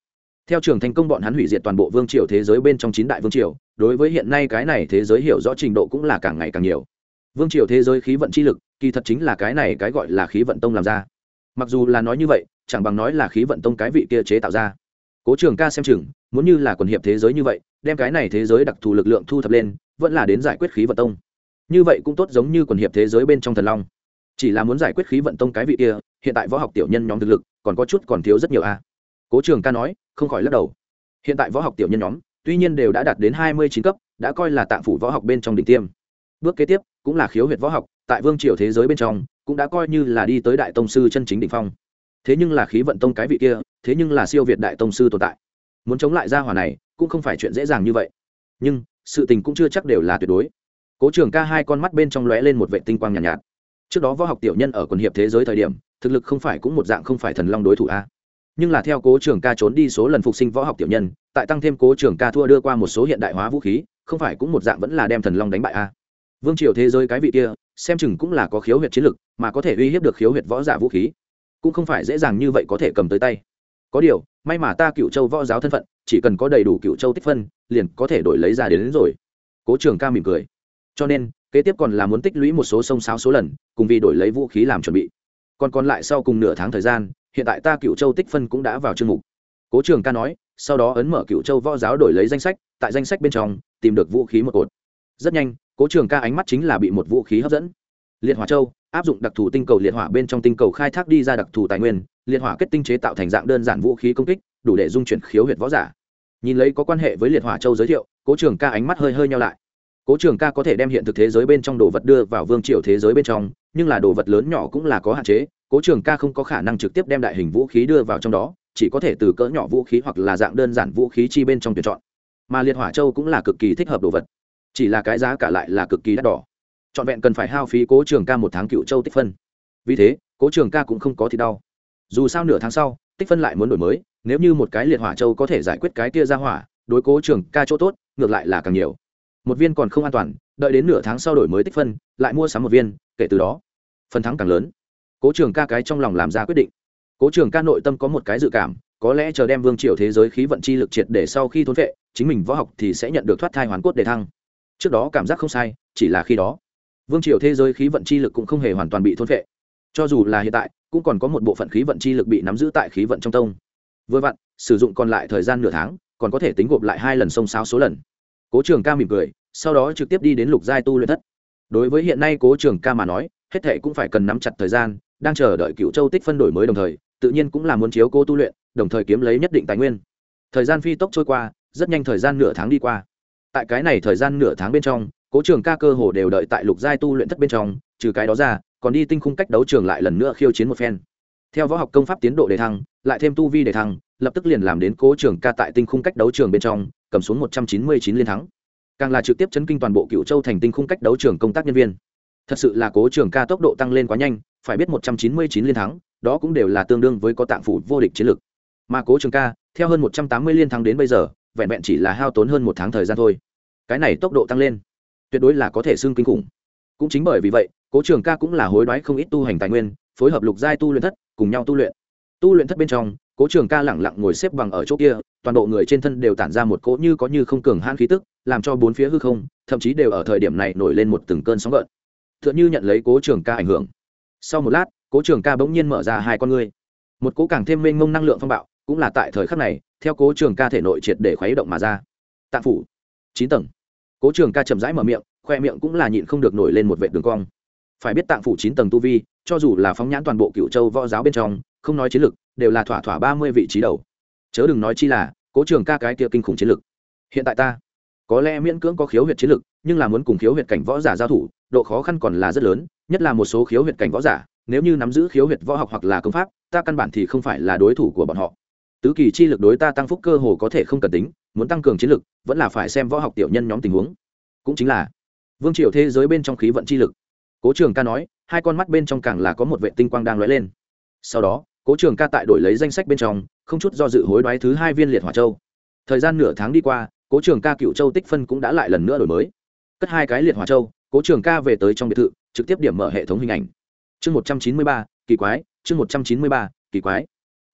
theo trường thành công bọn hắn hủy diệt toàn bộ vương triều thế giới bên trong chín đại vương triều, đối với hiện nay cái này thế giới hiểu rõ trình độ cũng là càng ngày càng nhiều. Vương triều thế giới khí vận chi lực, kỳ thật chính là cái này cái gọi là khí vận tông làm ra. Mặc dù là nói như vậy, chẳng bằng nói là khí vận tông cái vị kia chế tạo ra. Cố trường ca xem chừng, muốn như là quần hiệp thế giới như vậy, đem cái này thế giới đặc thù lực lượng thu thập lên, vẫn là đến giải quyết khí vận tông. Như vậy cũng tốt giống như quần hiệp thế giới bên trong thần long. Chỉ là muốn giải quyết khí vận tông cái vị kia, hiện tại võ học tiểu nhân nhóm thực lực, còn có chút còn thiếu rất nhiều a cố trường ca nói không khỏi lắc đầu. Hiện tại võ học tiểu nhân nhóm tuy nhiên đều đã đạt đến hai mươi chín cấp đã coi là tạng phủ võ học bên trong đỉnh tiêm. Bước kế tiếp cũng là khiếu huyệt võ học tại vương triều thế giới bên trong cũng đã coi như là đi tới đại tông sư chân chính đ ỉ n h phong. Thế nhưng là khí vận tông cái vị kia thế nhưng là siêu việt đại tông sư tồn tại. Muốn chống lại gia hỏa này cũng không phải chuyện dễ dàng như vậy. Nhưng sự tình cũng chưa chắc đều là tuyệt đối. Cố trường ca hai con mắt bên trong lóe lên một vệ tinh quang nhàn nhạt, nhạt. Trước đó võ học tiểu nhân ở quần hiệp thế giới thời điểm thực lực không phải cũng một dạng không phải thần long đối thủ a nhưng là theo cố trường ca trốn đi số lần phục sinh võ học tiểu nhân tại tăng thêm cố trường ca thua đưa qua một số hiện đại hóa vũ khí không phải cũng một dạng vẫn là đem thần long đánh bại a vương triều thế giới cái vị kia xem chừng cũng là có khiếu huyệt chiến lực mà có thể uy hiếp được khiếu huyệt võ giả vũ khí. Cũng không phải dễ dàng như vậy có thể cầm tới tay. Có điều may mà ta cựu châu võ giáo thân phận chỉ cần có đầy đủ cựu châu tích phân liền có thể đổi lấy ra đến, đến rồi. Cố trường ca mỉm cười. Cho nên kế tiếp còn là muốn tích lũy một số sông sáo số lần cùng vì đổi lấy vũ khí làm chuẩn bị. Còn còn lại sau cùng nửa tháng thời gian hiện tại ta cựu châu tích phân cũng đã vào chương mục. Cố trường ca nói, sau đó ấn mở cựu châu võ giáo đổi lấy danh sách, tại danh sách bên trong, tìm được vũ khí một cột. Rất nhanh, cố trường ca ánh mắt chính là bị một vũ khí hấp dẫn. Liệt hỏa châu, áp dụng đặc thù tinh cầu liệt hỏa bên trong tinh cầu khai thác đi ra đặc thù tài nguyên, liệt hỏa kết tinh chế tạo thành dạng đơn giản vũ khí công kích, đủ để dung chuyển khiếu huyệt võ giả. Nhìn lấy có quan hệ với liệt hỏa châu giới thiệu, cố trường ca ánh mắt hơi hơi nhau lại. Cố trường ca có thể đem hiện thực thế giới bên trong đồ vật đưa vào vương triều thế giới bên trong nhưng là đồ vật lớn nhỏ cũng là có hạn chế, cố trường ca không có khả năng trực tiếp đem đại hình vũ khí đưa vào trong đó, chỉ có thể từ cỡ nhỏ vũ khí hoặc là dạng đơn giản vũ khí chi bên trong tuyển chọn. Mà liệt hỏa châu cũng là cực kỳ thích hợp đồ vật, chỉ là cái giá cả lại là cực kỳ đắt đỏ. Trọn vẹn cần phải hao phí cố trường ca một tháng cựu châu tích phân. Vì thế, cố trường ca cũng không có thì đau. Dù sao nửa tháng sau, tích phân lại muốn đổi mới, nếu như một cái liệt hỏa châu có thể giải quyết cái kia ra hỏa, đối cố trường ca chỗ tốt, ngược lại là càng nhiều. Một viên còn không an toàn đợi đến nửa tháng sau đổi mới tích phân, lại mua sắm một viên, kể từ đó, phần thắng càng lớn. Cố trường ca cái trong lòng làm ra quyết định. Cố trường ca nội tâm có một cái dự cảm, có lẽ chờ đem vương triều thế giới khí vận chi lực triệt để sau khi thốn vệ, chính mình võ học thì sẽ nhận được thoát thai hoàn cốt để thăng. Trước đó cảm giác không sai, chỉ là khi đó, vương triều thế giới khí vận chi lực cũng không hề hoàn toàn bị thốn vệ. Cho dù là hiện tại, cũng còn có một bộ phận khí vận chi lực bị nắm giữ tại khí vận trong tông. Vừa vặn, sử dụng còn lại thời gian nửa tháng, còn có thể tính gộp lại hai lần sông sáo số lần. Cố trường ca mỉm cười sau đó trực tiếp đi đến lục giai tu luyện thất. Đối với hiện nay cố trường ca mà nói, hết thệ cũng phải cần nắm chặt thời gian, đang chờ đợi cựu châu tích phân đổi mới đồng thời, tự nhiên cũng là muốn chiếu cô tu luyện, đồng thời kiếm lấy nhất định tài nguyên. Thời gian phi tốc trôi qua, rất nhanh thời gian nửa tháng đi qua. Tại cái này thời gian nửa tháng bên trong, cố trường ca cơ hồ đều đợi tại lục giai tu luyện thất bên trong, trừ cái đó ra, còn đi tinh khung cách đấu trường lại lần nữa khiêu chiến một phen. Theo võ học công pháp tiến độ đề thăng, lại thêm tu vi đề thăng, lập tức liền làm đến cố trường ca tại tinh khung cách đấu trường bên trong, cầm xuống một trăm chín mươi chín liên thắng càng là trực tiếp chấn kinh toàn bộ cựu châu thành tinh khung cách đấu trường công tác nhân viên. Thật sự là cố trường ca tốc độ tăng lên quá nhanh, phải biết một trăm chín mươi chín liên thắng, đó cũng đều là tương đương với có tạng phủ vô địch chiến lược mà cố trường ca, theo hơn một trăm tám mươi liên thắng đến bây giờ, vẹn vẹn chỉ là hao tốn hơn một tháng thời gian thôi. Cái này tốc độ tăng lên, tuyệt đối là có thể xưng kinh khủng. Cũng chính bởi vì vậy, cố trường ca cũng là hối đoái không ít tu hành tài nguyên, phối hợp lục giai tu luyện thất, cùng nhau tu luyện. Tu luyện thất bên trong cố trường ca lẳng lặng ngồi xếp bằng ở chỗ kia, toàn bộ người trên thân đều tản ra một cỗ như có như không cường hãn khí tức, làm cho bốn phía hư không, thậm chí đều ở thời điểm này nổi lên một từng cơn sóng gợn. T h ư ợ n h ư nhận lấy cố trường ca ảnh hưởng. Sau một lát, cố trường ca bỗng nhiên mở ra hai con ngươi. Một cỗ càng thêm mênh mông năng lượng phong bạo, cũng là tại thời khắc này, theo cố trường ca thể nội triệt để khuấy động mà ra. Tạ phủ, chín tầng. Cố trường ca chậm rãi mở miệng, khoe miệng cũng là nhịn không được nổi lên một vệ đường cong phải biết tạng phủ chín tầng tu vi, cho dù là phóng nhãn toàn bộ cựu châu võ giáo bên trong, không nói chiến lực, đều là thỏa thỏa ba mươi vị trí đầu. Chớ đừng nói chi là, cố trường ca cái kia kinh khủng chiến lực. Hiện tại ta, có lẽ miễn cưỡng có khiếu huyệt chiến lực, nhưng là muốn cùng khiếu huyệt cảnh võ giả giao thủ, độ khó khăn còn là rất lớn, nhất là một số khiếu huyệt cảnh võ giả, nếu như nắm giữ khiếu huyệt võ học hoặc là công pháp, ta căn bản thì không phải là đối thủ của bọn họ. Tứ kỳ chi lực đối ta tăng phúc cơ hồ có thể không cần tính, muốn tăng cường chiến lực, vẫn là phải xem võ học tiểu nhân nhóm tình huống. Cũng chính là, vương triều thế giới bên trong khí vận chi lực cố trường ca nói, hai con mắt bên trong càng là có một vệ tinh quang đang lóe lên. Sau đó, cố trường ca tại đổi lấy danh sách bên trong, không chút do dự hối đoái thứ hai viên liệt hỏa châu. Thời gian nửa tháng đi qua, cố trường ca cựu châu tích phân cũng đã lại lần nữa đổi mới. Cất hai cái liệt hỏa châu, cố trường ca về tới trong biệt thự, trực tiếp điểm mở hệ thống hình ảnh. Chương một trăm chín mươi ba, kỳ quái, chương một trăm chín mươi ba, kỳ quái.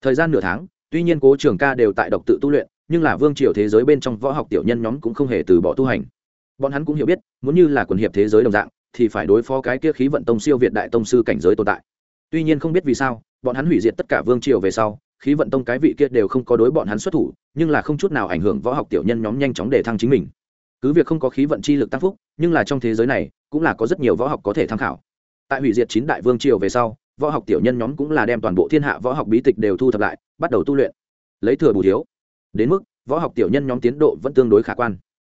Thời gian nửa tháng, tuy nhiên cố trường ca đều tại độc tự tu luyện, nhưng là vương triều thế giới bên trong võ học tiểu nhân nhóm cũng không hề từ bỏ tu hành. Bọn hắn cũng hiểu biết, muốn như là quần hiệp thế giới đồng dạng thì phải đối phó cái kia khí vận tông siêu việt đại tông sư cảnh giới tồn tại. Tuy nhiên không biết vì sao, bọn hắn hủy diệt tất cả vương triều về sau, khí vận tông cái vị kia đều không có đối bọn hắn xuất thủ, nhưng là không chút nào ảnh hưởng võ học tiểu nhân nhóm nhanh chóng để thăng chính mình. Cứ việc không có khí vận chi lực tăng phúc, nhưng là trong thế giới này, cũng là có rất nhiều võ học có thể tham khảo. Tại hủy diệt chín đại vương triều về sau, võ học tiểu nhân nhóm cũng là đem toàn bộ thiên hạ võ học bí tịch đều thu thập lại, bắt đầu tu luyện. Lấy thừa bù thiếu đến mức, võ học tiểu nhân nhóm tiến độ vẫn tương đối khả quan.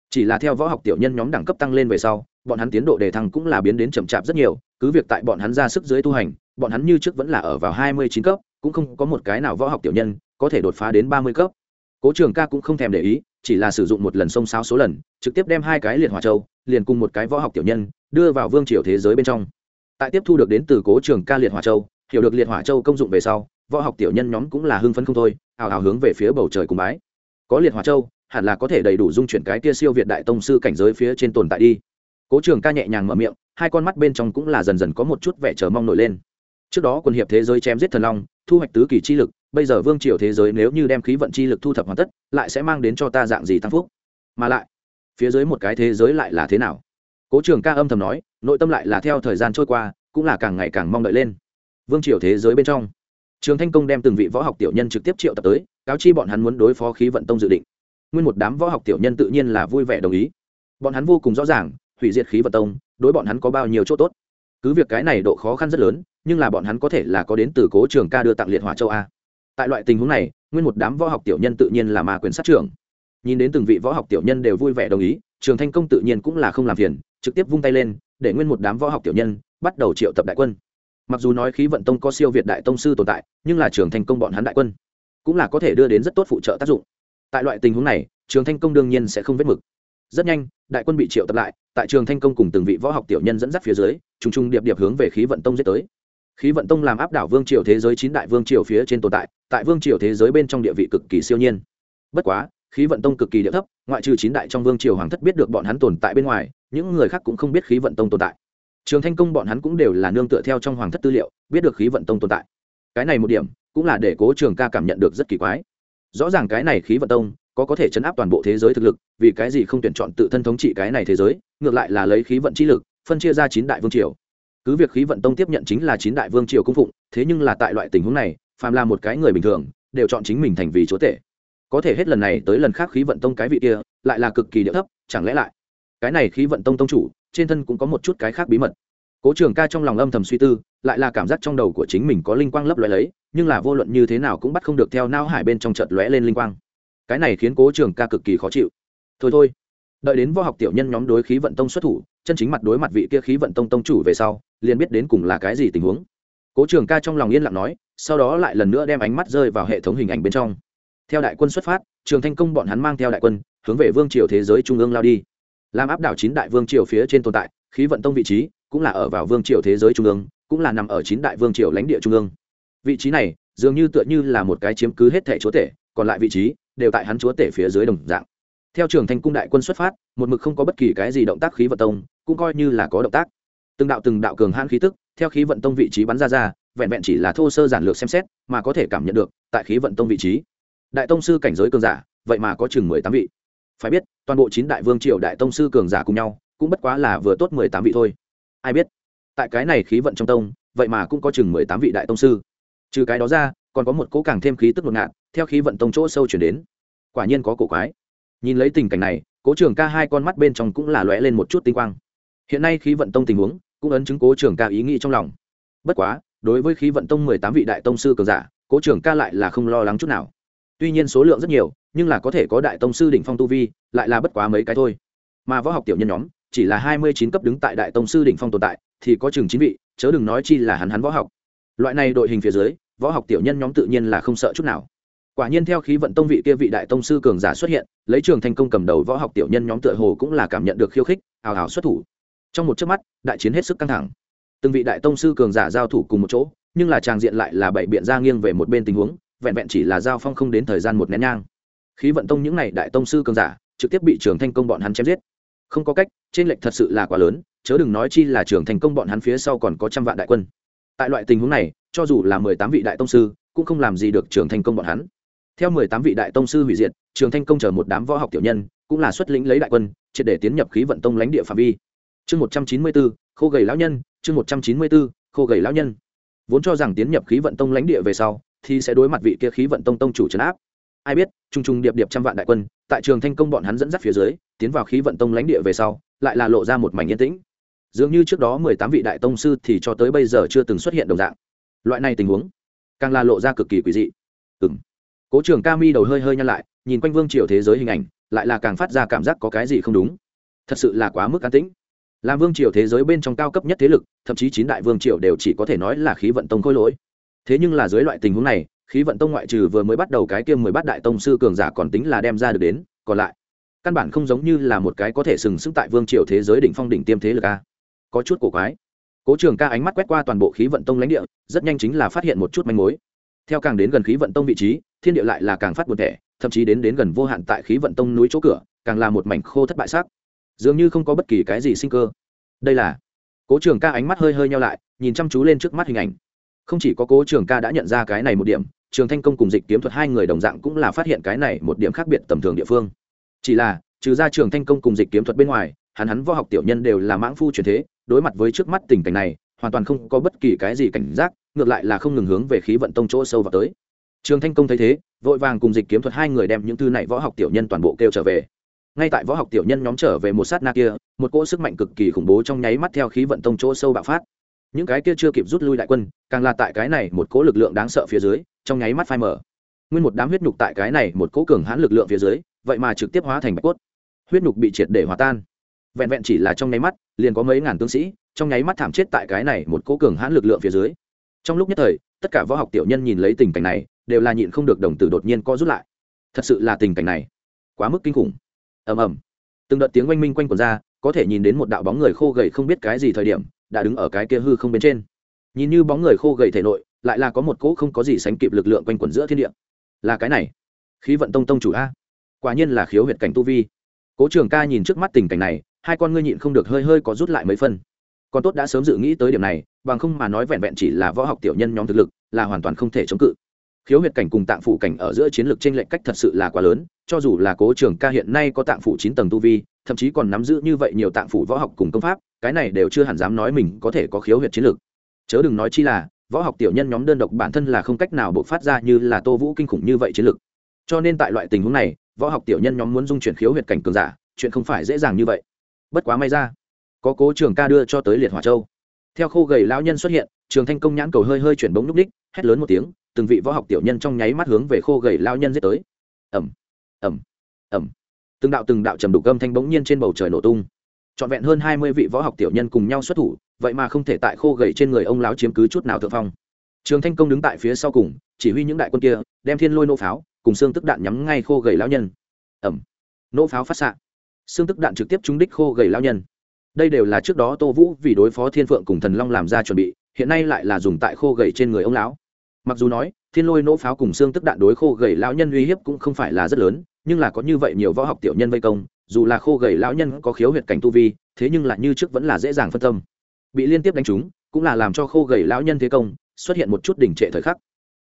Chỉ là theo võ học tiểu nhân nhóm đẳng cấp tăng lên về sau bọn hắn tiến độ đề thăng cũng là biến đến chậm chạp rất nhiều, cứ việc tại bọn hắn ra sức dưới tu hành, bọn hắn như trước vẫn là ở vào hai mươi chín cấp, cũng không có một cái nào võ học tiểu nhân có thể đột phá đến ba mươi cấp. Cố trường ca cũng không thèm để ý, chỉ là sử dụng một lần sông sáo số lần, trực tiếp đem hai cái liệt hỏa châu, liền cùng một cái võ học tiểu nhân, đưa vào vương triều thế giới bên trong. Tại tiếp thu được đến từ cố trường ca liệt hỏa châu, hiểu được liệt hỏa châu công dụng về sau, võ học tiểu nhân nhóm cũng là hưng phấn không thôi, hào hào hướng về phía bầu trời cùng bái. Có liệt hỏa châu, hẳn là có thể đầy đủ dung chuyển cái kia siêu việt đại tông sư cảnh giới phía trên tồn tại đi cố trường ca nhẹ nhàng mở miệng, hai con mắt bên trong cũng là dần dần có một chút vẻ chờ mong nổi lên. Trước đó quân hiệp thế giới chém giết thần long, thu hoạch tứ kỳ chi lực, bây giờ vương triều thế giới nếu như đem khí vận chi lực thu thập hoàn tất, lại sẽ mang đến cho ta dạng gì tăng phúc? Mà lại, phía dưới một cái thế giới lại là thế nào? Cố trường ca âm thầm nói, nội tâm lại là theo thời gian trôi qua, cũng là càng ngày càng mong đợi lên. Vương triều thế giới bên trong, trường thanh công đem từng vị võ học tiểu nhân trực tiếp triệu tập tới, cáo chi bọn hắn muốn đối phó khí vận tông dự định. Nguyên một đám võ học tiểu nhân tự nhiên là vui vẻ đồng ý. Bọn hắn vô cùng rõ ràng hủy diệt khí vận tông, đối bọn hắn có bao nhiêu chỗ tốt? Cứ việc cái này độ khó khăn rất lớn, nhưng là bọn hắn có thể là có đến từ cố trường ca đưa tặng liệt hỏa châu a. Tại loại tình huống này, nguyên một đám võ học tiểu nhân tự nhiên là ma quyền sát trưởng. Nhìn đến từng vị võ học tiểu nhân đều vui vẻ đồng ý, trường thanh công tự nhiên cũng là không làm phiền, trực tiếp vung tay lên, để nguyên một đám võ học tiểu nhân bắt đầu triệu tập đại quân. Mặc dù nói khí vận tông có siêu việt đại tông sư tồn tại, nhưng là trường thanh công bọn hắn đại quân cũng là có thể đưa đến rất tốt phụ trợ tác dụng. Tại loại tình huống này, trường thanh công đương nhiên sẽ không vết mực rất nhanh, đại quân bị triệu tập lại, tại trường thanh công cùng từng vị võ học tiểu nhân dẫn dắt phía dưới t r ù n g t r ù n g điệp điệp hướng về khí vận tông giết tới. Khí vận tông làm áp đảo vương triều thế giới chín đại vương triều phía trên tồn tại tại vương triều thế giới bên trong địa vị cực kỳ siêu nhiên. Bất quá, khí vận tông cực kỳ địa thấp, ngoại trừ chín đại trong vương triều hoàng thất biết được bọn hắn tồn tại bên ngoài, những người khác cũng không biết khí vận tông tồn tại. Trường thanh công bọn hắn cũng đều là nương tựa theo trong hoàng thất tư liệu, biết được khí vận tông tồn tại. Cái này một điểm, cũng là để cố trường ca cảm nhận được rất kỳ quái. Rõ ràng cái này khí vận tông có có thể chấn áp toàn bộ thế giới thực lực, vì cái gì không tuyển chọn tự thân thống trị cái này thế giới, ngược lại là lấy khí vận chi lực, phân chia ra chín đại vương triều. Cứ việc khí vận tông tiếp nhận chính là chín đại vương triều cung phụng, thế nhưng là tại loại tình huống này, phàm là một cái người bình thường, đều chọn chính mình thành vì chúa tể. Có thể hết lần này tới lần khác khí vận tông cái vị kia, lại là cực kỳ địa thấp, chẳng lẽ lại, cái này khí vận tông tông chủ, trên thân cũng có một chút cái khác bí mật. Cố trường ca trong lòng âm thầm suy tư, lại là cảm giác trong đầu của chính mình có linh quang lấp lóe lấy, nhưng là vô luận như thế nào cũng bắt không được theo nao hải bên trong chợt lóe lên linh quang cái này khiến cố trường ca cực kỳ khó chịu. Thôi thôi, đợi đến võ học tiểu nhân nhóm đối khí vận tông xuất thủ, chân chính mặt đối mặt vị kia khí vận tông tông chủ về sau, liền biết đến cùng là cái gì tình huống. Cố trường ca trong lòng yên lặng nói, sau đó lại lần nữa đem ánh mắt rơi vào hệ thống hình ảnh bên trong. Theo đại quân xuất phát, trường thanh công bọn hắn mang theo đại quân, hướng về vương triều thế giới trung ương lao đi. Làm áp đảo chín đại vương triều phía trên tồn tại, khí vận tông vị trí cũng là ở vào vương triều thế giới trung ương, cũng là nằm ở chín đại vương triều lãnh địa trung ương. Vị trí này dường như tựa như là một cái chiếm cứ hết thẻ chúa tể, còn lại vị trí đều tại hắn chúa tể phía dưới đồng dạng. Theo trường thành cung đại quân xuất phát, một mực không có bất kỳ cái gì động tác khí vận tông, cũng coi như là có động tác. Từng đạo từng đạo cường hãn khí tức, theo khí vận tông vị trí bắn ra ra, vẹn vẹn chỉ là thô sơ giản lược xem xét, mà có thể cảm nhận được, tại khí vận tông vị trí. Đại tông sư cảnh giới cường giả, vậy mà có chừng mười tám vị. Phải biết, toàn bộ chín đại vương triều đại tông sư cường giả cùng nhau, cũng bất quá là vừa tốt mười tám vị thôi. Ai biết, tại cái này khí vận trong tông, vậy mà cũng có chừng mười tám vị đại tông sư. Trừ cái đó ra còn có một cỗ càng thêm khí tức ngột ngạt, theo khí vận tông chỗ sâu chuyển đến. Quả nhiên có cổ quái. Nhìn lấy tình cảnh này, cố trường ca hai con mắt bên trong cũng là lóe lên một chút tinh quang. Hiện nay khí vận tông tình huống cũng ấn chứng cố trường ca ý nghĩ trong lòng. Bất quá, đối với khí vận tông mười tám vị đại tông sư cường giả, cố trường ca lại là không lo lắng chút nào. Tuy nhiên số lượng rất nhiều, nhưng là có thể có đại tông sư đỉnh phong tu vi, lại là bất quá mấy cái thôi. Mà võ học tiểu nhân nhóm, chỉ là hai mươi chín cấp đứng tại đại tông sư đỉnh phong tồn tại, thì có chừng chín vị, chớ đừng nói chi là hắn hắn võ học. Loại này đội hình phía dưới võ học tiểu nhân nhóm tự nhiên là không sợ chút nào. Quả nhiên theo khí vận tông vị kia vị đại tông sư cường giả xuất hiện, lấy trường thành công cầm đầu võ học tiểu nhân nhóm tựa hồ cũng là cảm nhận được khiêu khích hào hào xuất thủ. Trong một chớp mắt, đại chiến hết sức căng thẳng. Từng vị đại tông sư cường giả giao thủ cùng một chỗ, nhưng là tràng diện lại là bảy biện ra nghiêng về một bên tình huống, vẹn vẹn chỉ là giao phong không đến thời gian một nén nhang. Khí vận tông những n à y đại tông sư cường giả, trực tiếp bị trường thanh công bọn hắn chém giết. Không có cách, trên lệnh thật sự là quá lớn, chớ đừng nói chi là trường thành công bọn hắn phía sau còn có trăm vạn đại quân tại loại tình huống này, cho dù là mười tám vị đại tông sư, cũng không làm gì được trường thành công bọn hắn. Theo mười tám vị đại tông sư hủy diệt, trường thanh công chờ một đám võ học tiểu nhân, cũng là xuất lĩnh lấy đại quân, triệt để tiến nhập khí vận tông lãnh địa phạm vi. Chương một trăm chín mươi bốn, khô gầy lão nhân, chương một trăm chín mươi bốn, khô gầy lão nhân. Vốn cho rằng tiến nhập khí vận tông lãnh địa về sau, thì sẽ đối mặt vị kia khí vận tông tông chủ trấn áp. Ai biết t r u n g t r u n g điệp điệp trăm vạn đại quân, tại trường thanh công bọn hắn dẫn dắt phía dưới, tiến vào khí vận tông lãnh địa về sau, lại là lộ ra một mảnh yên tĩnh dường như trước đó mười tám vị đại tông sư thì cho tới bây giờ chưa từng xuất hiện đồng dạng. Loại này tình huống, càng là lộ ra cực kỳ quỷ dị. Ừ m cố trường ca mi đầu hơi hơi nhăn lại, nhìn quanh vương triều thế giới hình ảnh, lại là càng phát ra cảm giác có cái gì không đúng. Thật sự là quá mức an tĩnh. Làm vương triều thế giới bên trong cao cấp nhất thế lực, thậm chí chín đại vương triều đều chỉ có thể nói là khí vận tông khôi lỗi. Thế nhưng là dưới loại tình huống này, khí vận tông ngoại trừ vừa mới bắt đầu cái kia mười bát đại tông sư cường giả còn tính là đem ra được đến, còn lại, căn bản không giống như là một cái có thể sừng sững tại vương triều thế giới đỉnh phong đỉnh tiêm thế lực a có chút cổ quái. Cố trường ca ánh mắt quét qua toàn bộ khí vận tông lãnh địa rất nhanh chính là phát hiện một chút manh mối. Theo càng đến gần khí vận tông vị trí thiên địa lại là càng phát buồn thẻ thậm chí đến đến gần vô hạn tại khí vận tông núi chỗ cửa càng là một mảnh khô thất bại sắc, dường như không có bất kỳ cái gì sinh cơ. Đây là cố trường ca ánh mắt hơi hơi nhau lại nhìn chăm chú lên trước mắt hình ảnh. Không chỉ có cố trường ca đã nhận ra cái này một điểm trường thanh công cùng dịch kiếm thuật hai người đồng dạng cũng là phát hiện cái này một điểm khác biệt tầm thường địa phương. Chỉ là trừ ra trường thanh công cùng dịch kiếm thuật bên ngoài hắn hắn võ học tiểu nhân đều là mãng phu truyền thế đối mặt với trước mắt tình cảnh này, hoàn toàn không có bất kỳ cái gì cảnh giác, ngược lại là không ngừng hướng về khí vận tông chỗ sâu vào tới. Trường thanh công thấy thế, vội vàng cùng dịch kiếm thuật hai người đem những thư này võ học tiểu nhân toàn bộ kêu trở về. Ngay tại võ học tiểu nhân nhóm trở về một sát na kia, một cỗ sức mạnh cực kỳ khủng bố trong nháy mắt theo khí vận tông chỗ sâu bạo phát. Những cái kia chưa kịp rút lui đại quân, càng là tại cái này một cỗ lực lượng đáng sợ phía dưới, trong nháy mắt phai mở nguyên một đám huyết nhục tại cái này một cỗ cường hãn lực lượng phía dưới, vậy mà trực tiếp hóa thành bạch cốt. Huyết nhục bị triệt để hòa tan vẹn vẹn chỉ là trong nháy mắt, liền có mấy ngàn tướng sĩ, trong nháy mắt thảm chết tại cái này một cỗ cường hãn lực lượng phía dưới. Trong lúc nhất thời, tất cả võ học tiểu nhân nhìn lấy tình cảnh này, đều là nhịn không được đồng tử đột nhiên co rút lại. Thật sự là tình cảnh này, quá mức kinh khủng. Ầm ầm. Từng đợt tiếng oanh minh quanh quần ra, có thể nhìn đến một đạo bóng người khô gầy không biết cái gì thời điểm, đã đứng ở cái kia hư không bên trên. Nhìn như bóng người khô gầy thể nội, lại là có một cỗ không có gì sánh kịp lực lượng quanh quẩn giữa thiên địa. Là cái này. Khí vận tông tông chủ a. Quả nhiên là khiếu huyệt cảnh tu vi. Cố trường ca nhìn trước mắt tình cảnh này hai con ngươi nhịn không được hơi hơi có rút lại mấy phân. Còn tốt đã sớm dự nghĩ tới điểm này, bằng không mà nói vẹn vẹn chỉ là võ học tiểu nhân nhóm thực lực, là hoàn toàn không thể chống cự. Khiếu huyệt cảnh cùng tạng phủ cảnh ở giữa chiến lược trên lệnh cách thật sự là quá lớn, cho dù là cố trường ca hiện nay có tạng phủ chín tầng tu vi, thậm chí còn nắm giữ như vậy nhiều tạng phủ võ học cùng công pháp, cái này đều chưa hẳn dám nói mình có thể có khiếu huyệt chiến lược. Chớ đừng nói chi là, võ học tiểu nhân nhóm đơn độc bản thân là không cách nào bộc phát ra như là tô vũ kinh khủng như vậy chiến lược. Cho nên tại loại tình huống này, võ học tiểu nhân nhóm muốn dung chuyển khiếu huyệt cảnh cường giả, chuyện không phải dễ dàng như vậy bất quá may ra. Có cố trường ca đưa cho tới liệt hỏa châu. Theo khô gầy lão nhân xuất hiện, trường thanh công nhãn cầu hơi hơi chuyển bóng núp đích, hét lớn một tiếng, từng vị võ học tiểu nhân trong nháy mắt hướng về khô gầy lão nhân giết tới. Ẩm ẩm ẩm từng đạo từng đạo trầm đục âm thanh bỗng nhiên trên bầu trời nổ tung. Trọn vẹn hơn hai mươi vị võ học tiểu nhân cùng nhau xuất thủ, vậy mà không thể tại khô gầy trên người ông lão chiếm cứ chút nào thượng phong. Trường thanh công đứng tại phía sau cùng, chỉ huy những đại quân kia, đem thiên lôi nô pháo, cùng xương tức đạn nhắm ngay khô gầy lão nhân. Ẩm nô pháo phát xạ xương tức đạn trực tiếp trúng đích khô gầy lão nhân. Đây đều là trước đó tô vũ vì đối phó thiên phượng cùng thần long làm ra chuẩn bị, hiện nay lại là dùng tại khô gầy trên người ông lão. Mặc dù nói, thiên lôi nỗ pháo cùng xương tức đạn đối khô gầy lão nhân uy hiếp cũng không phải là rất lớn, nhưng là có như vậy nhiều võ học tiểu nhân vây công, dù là khô gầy lão nhân có khiếu huyệt cảnh tu vi, thế nhưng lại như trước vẫn là dễ dàng phân tâm. Bị liên tiếp đánh trúng, cũng là làm cho khô gầy lão nhân thế công xuất hiện một chút đỉnh trệ thời khắc.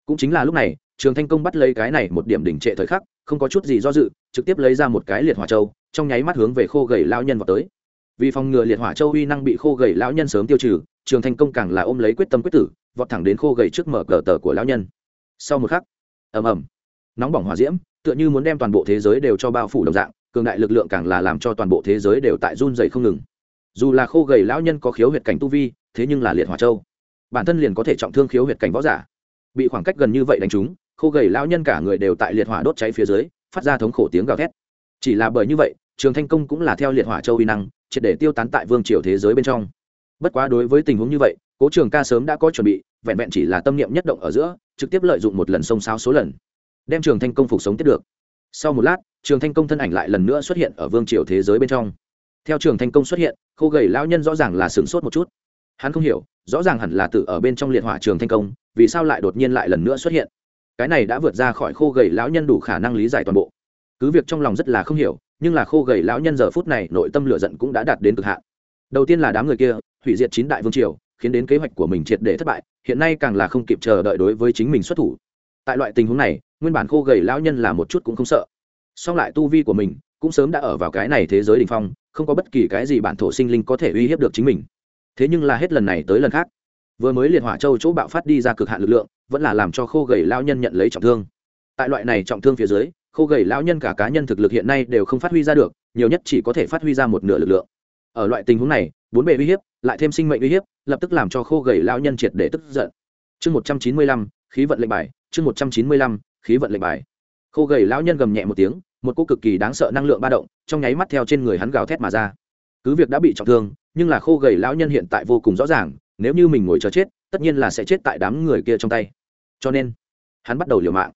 Cũng chính là lúc này, trường thanh công bắt lấy cái này một điểm đỉnh trệ thời khắc, không có chút gì do dự, trực tiếp lấy ra một cái liệt hỏa châu trong nháy mắt hướng về khô gầy lão nhân vào tới. Vì phòng ngừa liệt hỏa châu uy năng bị khô gầy lão nhân sớm tiêu trừ, trường thành công càng là ôm lấy quyết tâm quyết tử, vọt thẳng đến khô gầy trước mở cờ tờ của lão nhân. Sau một khắc, ầm ầm, nóng bỏng hỏa diễm, tựa như muốn đem toàn bộ thế giới đều cho bao phủ đồng dạng, cường đại lực lượng càng là làm cho toàn bộ thế giới đều tại run dày không ngừng. Dù là khô gầy lão nhân có khiếu huyệt cảnh tu vi, thế nhưng là liệt hỏa châu. Bản thân liền có thể trọng thương khiếu huyệt cảnh võ giả. Bị khoảng cách gần như vậy đánh trúng, khô gầy lão nhân cả người đều tại liệt hỏa đốt cháy phía dưới, phát ra thống khổ tiếng gào thét. Chỉ là bởi như vậy trường thanh công cũng là theo liệt hỏa châu uy năng, triệt để tiêu tán tại vương triều thế giới bên trong. Bất quá đối với tình huống như vậy, cố trường ca sớm đã có chuẩn bị, vẹn vẹn chỉ là tâm niệm nhất động ở giữa, trực tiếp lợi dụng một lần sông sáo số lần, đem trường thanh công phục sống tiếp được. Sau một lát, trường thanh công thân ảnh lại lần nữa xuất hiện ở vương triều thế giới bên trong. Theo trường thanh công xuất hiện, khô gầy lão nhân rõ ràng là sửng sốt một chút. Hắn không hiểu, rõ ràng hẳn là tự ở bên trong liệt hỏa trường thanh công, vì sao lại đột nhiên lại lần nữa xuất hiện? Cái này đã vượt ra khỏi khô gầy lão nhân đủ khả năng lý giải toàn bộ cứ việc trong lòng rất là không hiểu, nhưng là khô gầy lão nhân giờ phút này nội tâm lửa giận cũng đã đạt đến cực hạn. Đầu tiên là đám người kia, hủy diệt chín đại vương triều, khiến đến kế hoạch của mình triệt để thất bại, hiện nay càng là không kịp chờ đợi đối với chính mình xuất thủ. Tại loại tình huống này, nguyên bản khô gầy lão nhân là một chút cũng không sợ. Song lại tu vi của mình cũng sớm đã ở vào cái này thế giới đ ỉ n h phong, không có bất kỳ cái gì bản thổ sinh linh có thể uy hiếp được chính mình. Thế nhưng là hết lần này tới lần khác, vừa mới liệt hỏa châu chỗ bạo phát đi ra cực hạn lực lượng, vẫn là làm cho khô gầy lao nhân nhận lấy trọng thương. Tại loại này trọng thương phía dưới khô gầy lão nhân cả cá nhân thực lực hiện nay đều không phát huy ra được, nhiều nhất chỉ có thể phát huy ra một nửa lực lượng. Ở loại tình huống này, bốn bề uy hiếp, lại thêm sinh mệnh uy hiếp, lập tức làm cho khô gầy lão nhân triệt để tức giận. Chương một trăm chín mươi lăm, khí vận lệnh bài, chương một trăm chín mươi lăm, khí vận lệnh bài. Khô gầy lão nhân gầm nhẹ một tiếng, một cô cực kỳ đáng sợ năng lượng ba động, trong nháy mắt theo trên người hắn gào thét mà ra. Cứ việc đã bị trọng thương, nhưng là khô gầy lão nhân hiện tại vô cùng rõ ràng, nếu như mình ngồi chờ chết, tất nhiên là sẽ chết tại đám người kia trong tay. Cho nên, hắn bắt đầu liều mạng.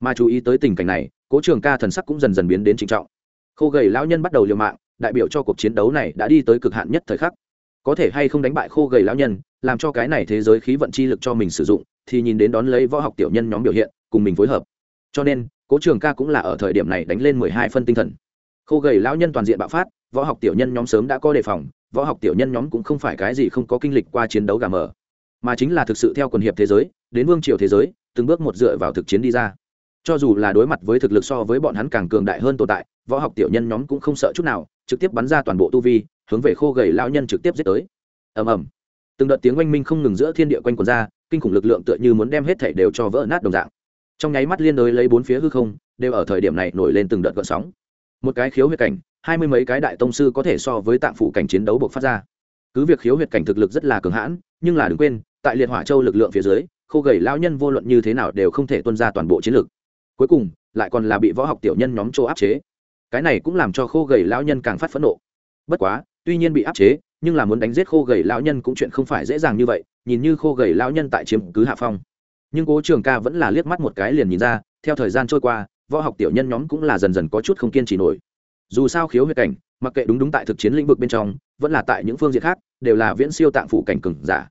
Mà chú ý tới tình cảnh này cố trường ca thần sắc cũng dần dần biến đến trịnh trọng. Khô gầy lão nhân bắt đầu liều mạng, đại biểu cho cuộc chiến đấu này đã đi tới cực hạn nhất thời khắc. Có thể hay không đánh bại khô gầy lão nhân, làm cho cái này thế giới khí vận chi lực cho mình sử dụng, thì nhìn đến đón lấy võ học tiểu nhân nhóm biểu hiện, cùng mình phối hợp. Cho nên, cố trường ca cũng là ở thời điểm này đánh lên mười hai phân tinh thần. Khô gầy lão nhân toàn diện bạo phát, võ học tiểu nhân nhóm sớm đã có đề phòng, võ học tiểu nhân nhóm cũng không phải cái gì không có kinh lịch qua chiến đấu gà mờ. Mà chính là thực sự theo quần hiệp thế giới, đến vương triều thế giới, từng bước một dựa vào thực chiến đi ra cho dù là đối mặt với thực lực so với bọn hắn càng cường đại hơn tồn tại, võ học tiểu nhân nhóm cũng không sợ chút nào, trực tiếp bắn ra toàn bộ tu vi, hướng về khô gầy lão nhân trực tiếp giết tới. Ầm ầm. Từng đợt tiếng oanh minh không ngừng giữa thiên địa quanh quần ra, kinh khủng lực lượng tựa như muốn đem hết thảy đều cho vỡ nát đồng dạng. Trong nháy mắt liên đối lấy bốn phía hư không, đều ở thời điểm này nổi lên từng đợt gợn sóng. Một cái khiếu huyệt cảnh, hai mươi mấy cái đại tông sư có thể so với tạng phủ cảnh chiến đấu buộc phát ra. Cứ việc khiếu huyệt cảnh thực lực rất là cường hãn, nhưng là đừng quên, tại liệt hỏa châu lực lượng phía dưới, khô gầy lao nhân vô luận như thế nào đều không thể tuân ra toàn bộ chiến lực cuối cùng lại còn là bị võ học tiểu nhân nhóm chỗ áp chế. Cái này cũng làm cho khô gầy lão nhân càng phát phẫn nộ. Bất quá, tuy nhiên bị áp chế, nhưng là muốn đánh giết khô gầy lão nhân cũng chuyện không phải dễ dàng như vậy, nhìn như khô gầy lão nhân tại chiếm cứ hạ phong. Nhưng cố trường ca vẫn là liếc mắt một cái liền nhìn ra, theo thời gian trôi qua, võ học tiểu nhân nhóm cũng là dần dần có chút không kiên trì nổi. Dù sao khiếu huyết cảnh, mặc kệ đúng đúng tại thực chiến lĩnh vực bên trong, vẫn là tại những phương diện khác, đều là viễn siêu tạng phủ cảnh cừng giả.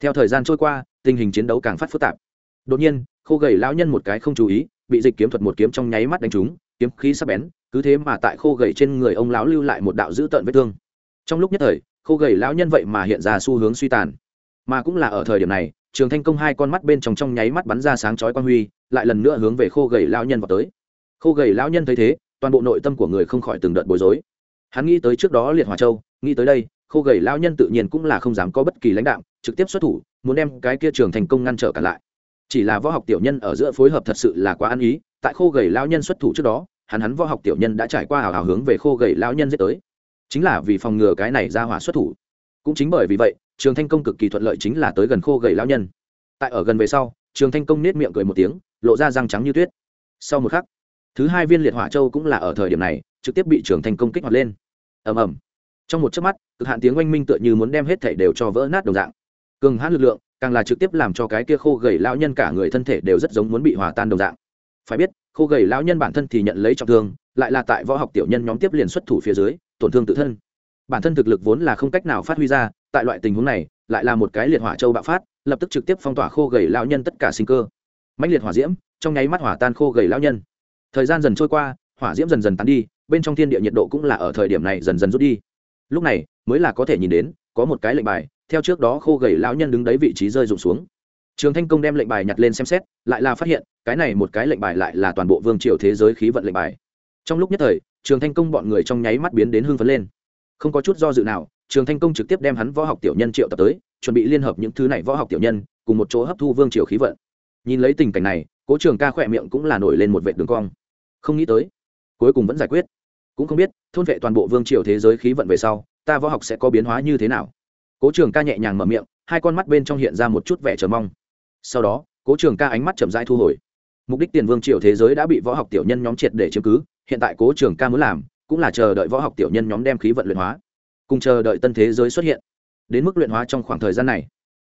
Theo thời gian trôi qua, tình hình chiến đấu càng phát phức tạp. Đột nhiên, khô gầy lão nhân một cái không chú ý bị dịch kiếm thuật một kiếm trong nháy mắt đánh trúng, kiếm khí sắp bén, cứ thế mà tại khô gầy trên người ông lão lưu lại một đạo dữ tợn vết thương. Trong lúc nhất thời, khô gầy lão nhân vậy mà hiện ra xu hướng suy tàn. Mà cũng là ở thời điểm này, trường thanh công hai con mắt bên trong trong nháy mắt bắn ra sáng chói quan huy, lại lần nữa hướng về khô gầy lão nhân vào tới. Khô gầy lão nhân thấy thế, toàn bộ nội tâm của người không khỏi từng đợt bối rối. Hắn nghĩ tới trước đó liệt hòa châu, nghĩ tới đây, khô gầy lão nhân tự nhiên cũng là không dám có bất kỳ lãnh đạo, trực tiếp xuất thủ, muốn đem cái kia trường thành công ngăn trở cả lại chỉ là võ học tiểu nhân ở giữa phối hợp thật sự là quá ăn ý, tại khô gầy lão nhân xuất thủ trước đó, hắn hắn võ học tiểu nhân đã trải qua hào hào hướng về khô gầy lão nhân giết tới. Chính là vì phòng ngừa cái này ra hỏa xuất thủ. Cũng chính bởi vì vậy, trường thanh công cực kỳ thuận lợi chính là tới gần khô gầy lão nhân. Tại ở gần về sau, trường thanh công nết miệng cười một tiếng, lộ ra răng trắng như tuyết. Sau một khắc, thứ hai viên liệt hỏa châu cũng là ở thời điểm này, trực tiếp bị trường thanh công kích hoạt lên. Ầm ầm. Trong một chớp mắt, cực hạn tiếng oanh minh tựa như muốn đem hết thảy đều cho vỡ nát đồng dạng. Cường hãn lực lượng càng là trực tiếp làm cho cái kia khô gầy lão nhân cả người thân thể đều rất giống muốn bị hòa tan đồng dạng. Phải biết, khô gầy lão nhân bản thân thì nhận lấy trọng thương, lại là tại võ học tiểu nhân nhóm tiếp liền xuất thủ phía dưới, tổn thương tự thân. Bản thân thực lực vốn là không cách nào phát huy ra, tại loại tình huống này, lại là một cái liệt hỏa châu bạo phát, lập tức trực tiếp phong tỏa khô gầy lão nhân tất cả sinh cơ. Mạnh liệt hỏa diễm, trong nháy mắt hỏa tan khô gầy lão nhân. Thời gian dần trôi qua, hỏa diễm dần dần tán đi, bên trong thiên địa nhiệt độ cũng là ở thời điểm này dần dần rút đi. Lúc này, mới là có thể nhìn đến, có một cái lệnh bài theo trước đó khô gầy lão nhân đứng đấy vị trí rơi rụng xuống. Trường thanh công đem lệnh bài nhặt lên xem xét, lại là phát hiện, cái này một cái lệnh bài lại là toàn bộ vương triều thế giới khí vận lệnh bài. Trong lúc nhất thời, trường thanh công bọn người trong nháy mắt biến đến hưng phấn lên. Không có chút do dự nào, trường thanh công trực tiếp đem hắn võ học tiểu nhân triệu tập tới, chuẩn bị liên hợp những thứ này võ học tiểu nhân, cùng một chỗ hấp thu vương triều khí vận. Nhìn lấy tình cảnh này, cố trường ca khỏe miệng cũng là nổi lên một vệ đường cong. Không nghĩ tới, cuối cùng vẫn giải quyết. Cũng không biết, thôn vệ toàn bộ vương triều thế giới khí vận về sau, ta võ học sẽ có biến hóa như thế nào cố trường ca nhẹ nhàng mở miệng, hai con mắt bên trong hiện ra một chút vẻ chờ mong. Sau đó, cố trường ca ánh mắt chậm rãi thu hồi. Mục đích tiền vương triều thế giới đã bị võ học tiểu nhân nhóm triệt để chiếm cứ, hiện tại cố trường ca muốn làm, cũng là chờ đợi võ học tiểu nhân nhóm đem khí vận luyện hóa. Cùng chờ đợi tân thế giới xuất hiện. Đến mức luyện hóa trong khoảng thời gian này,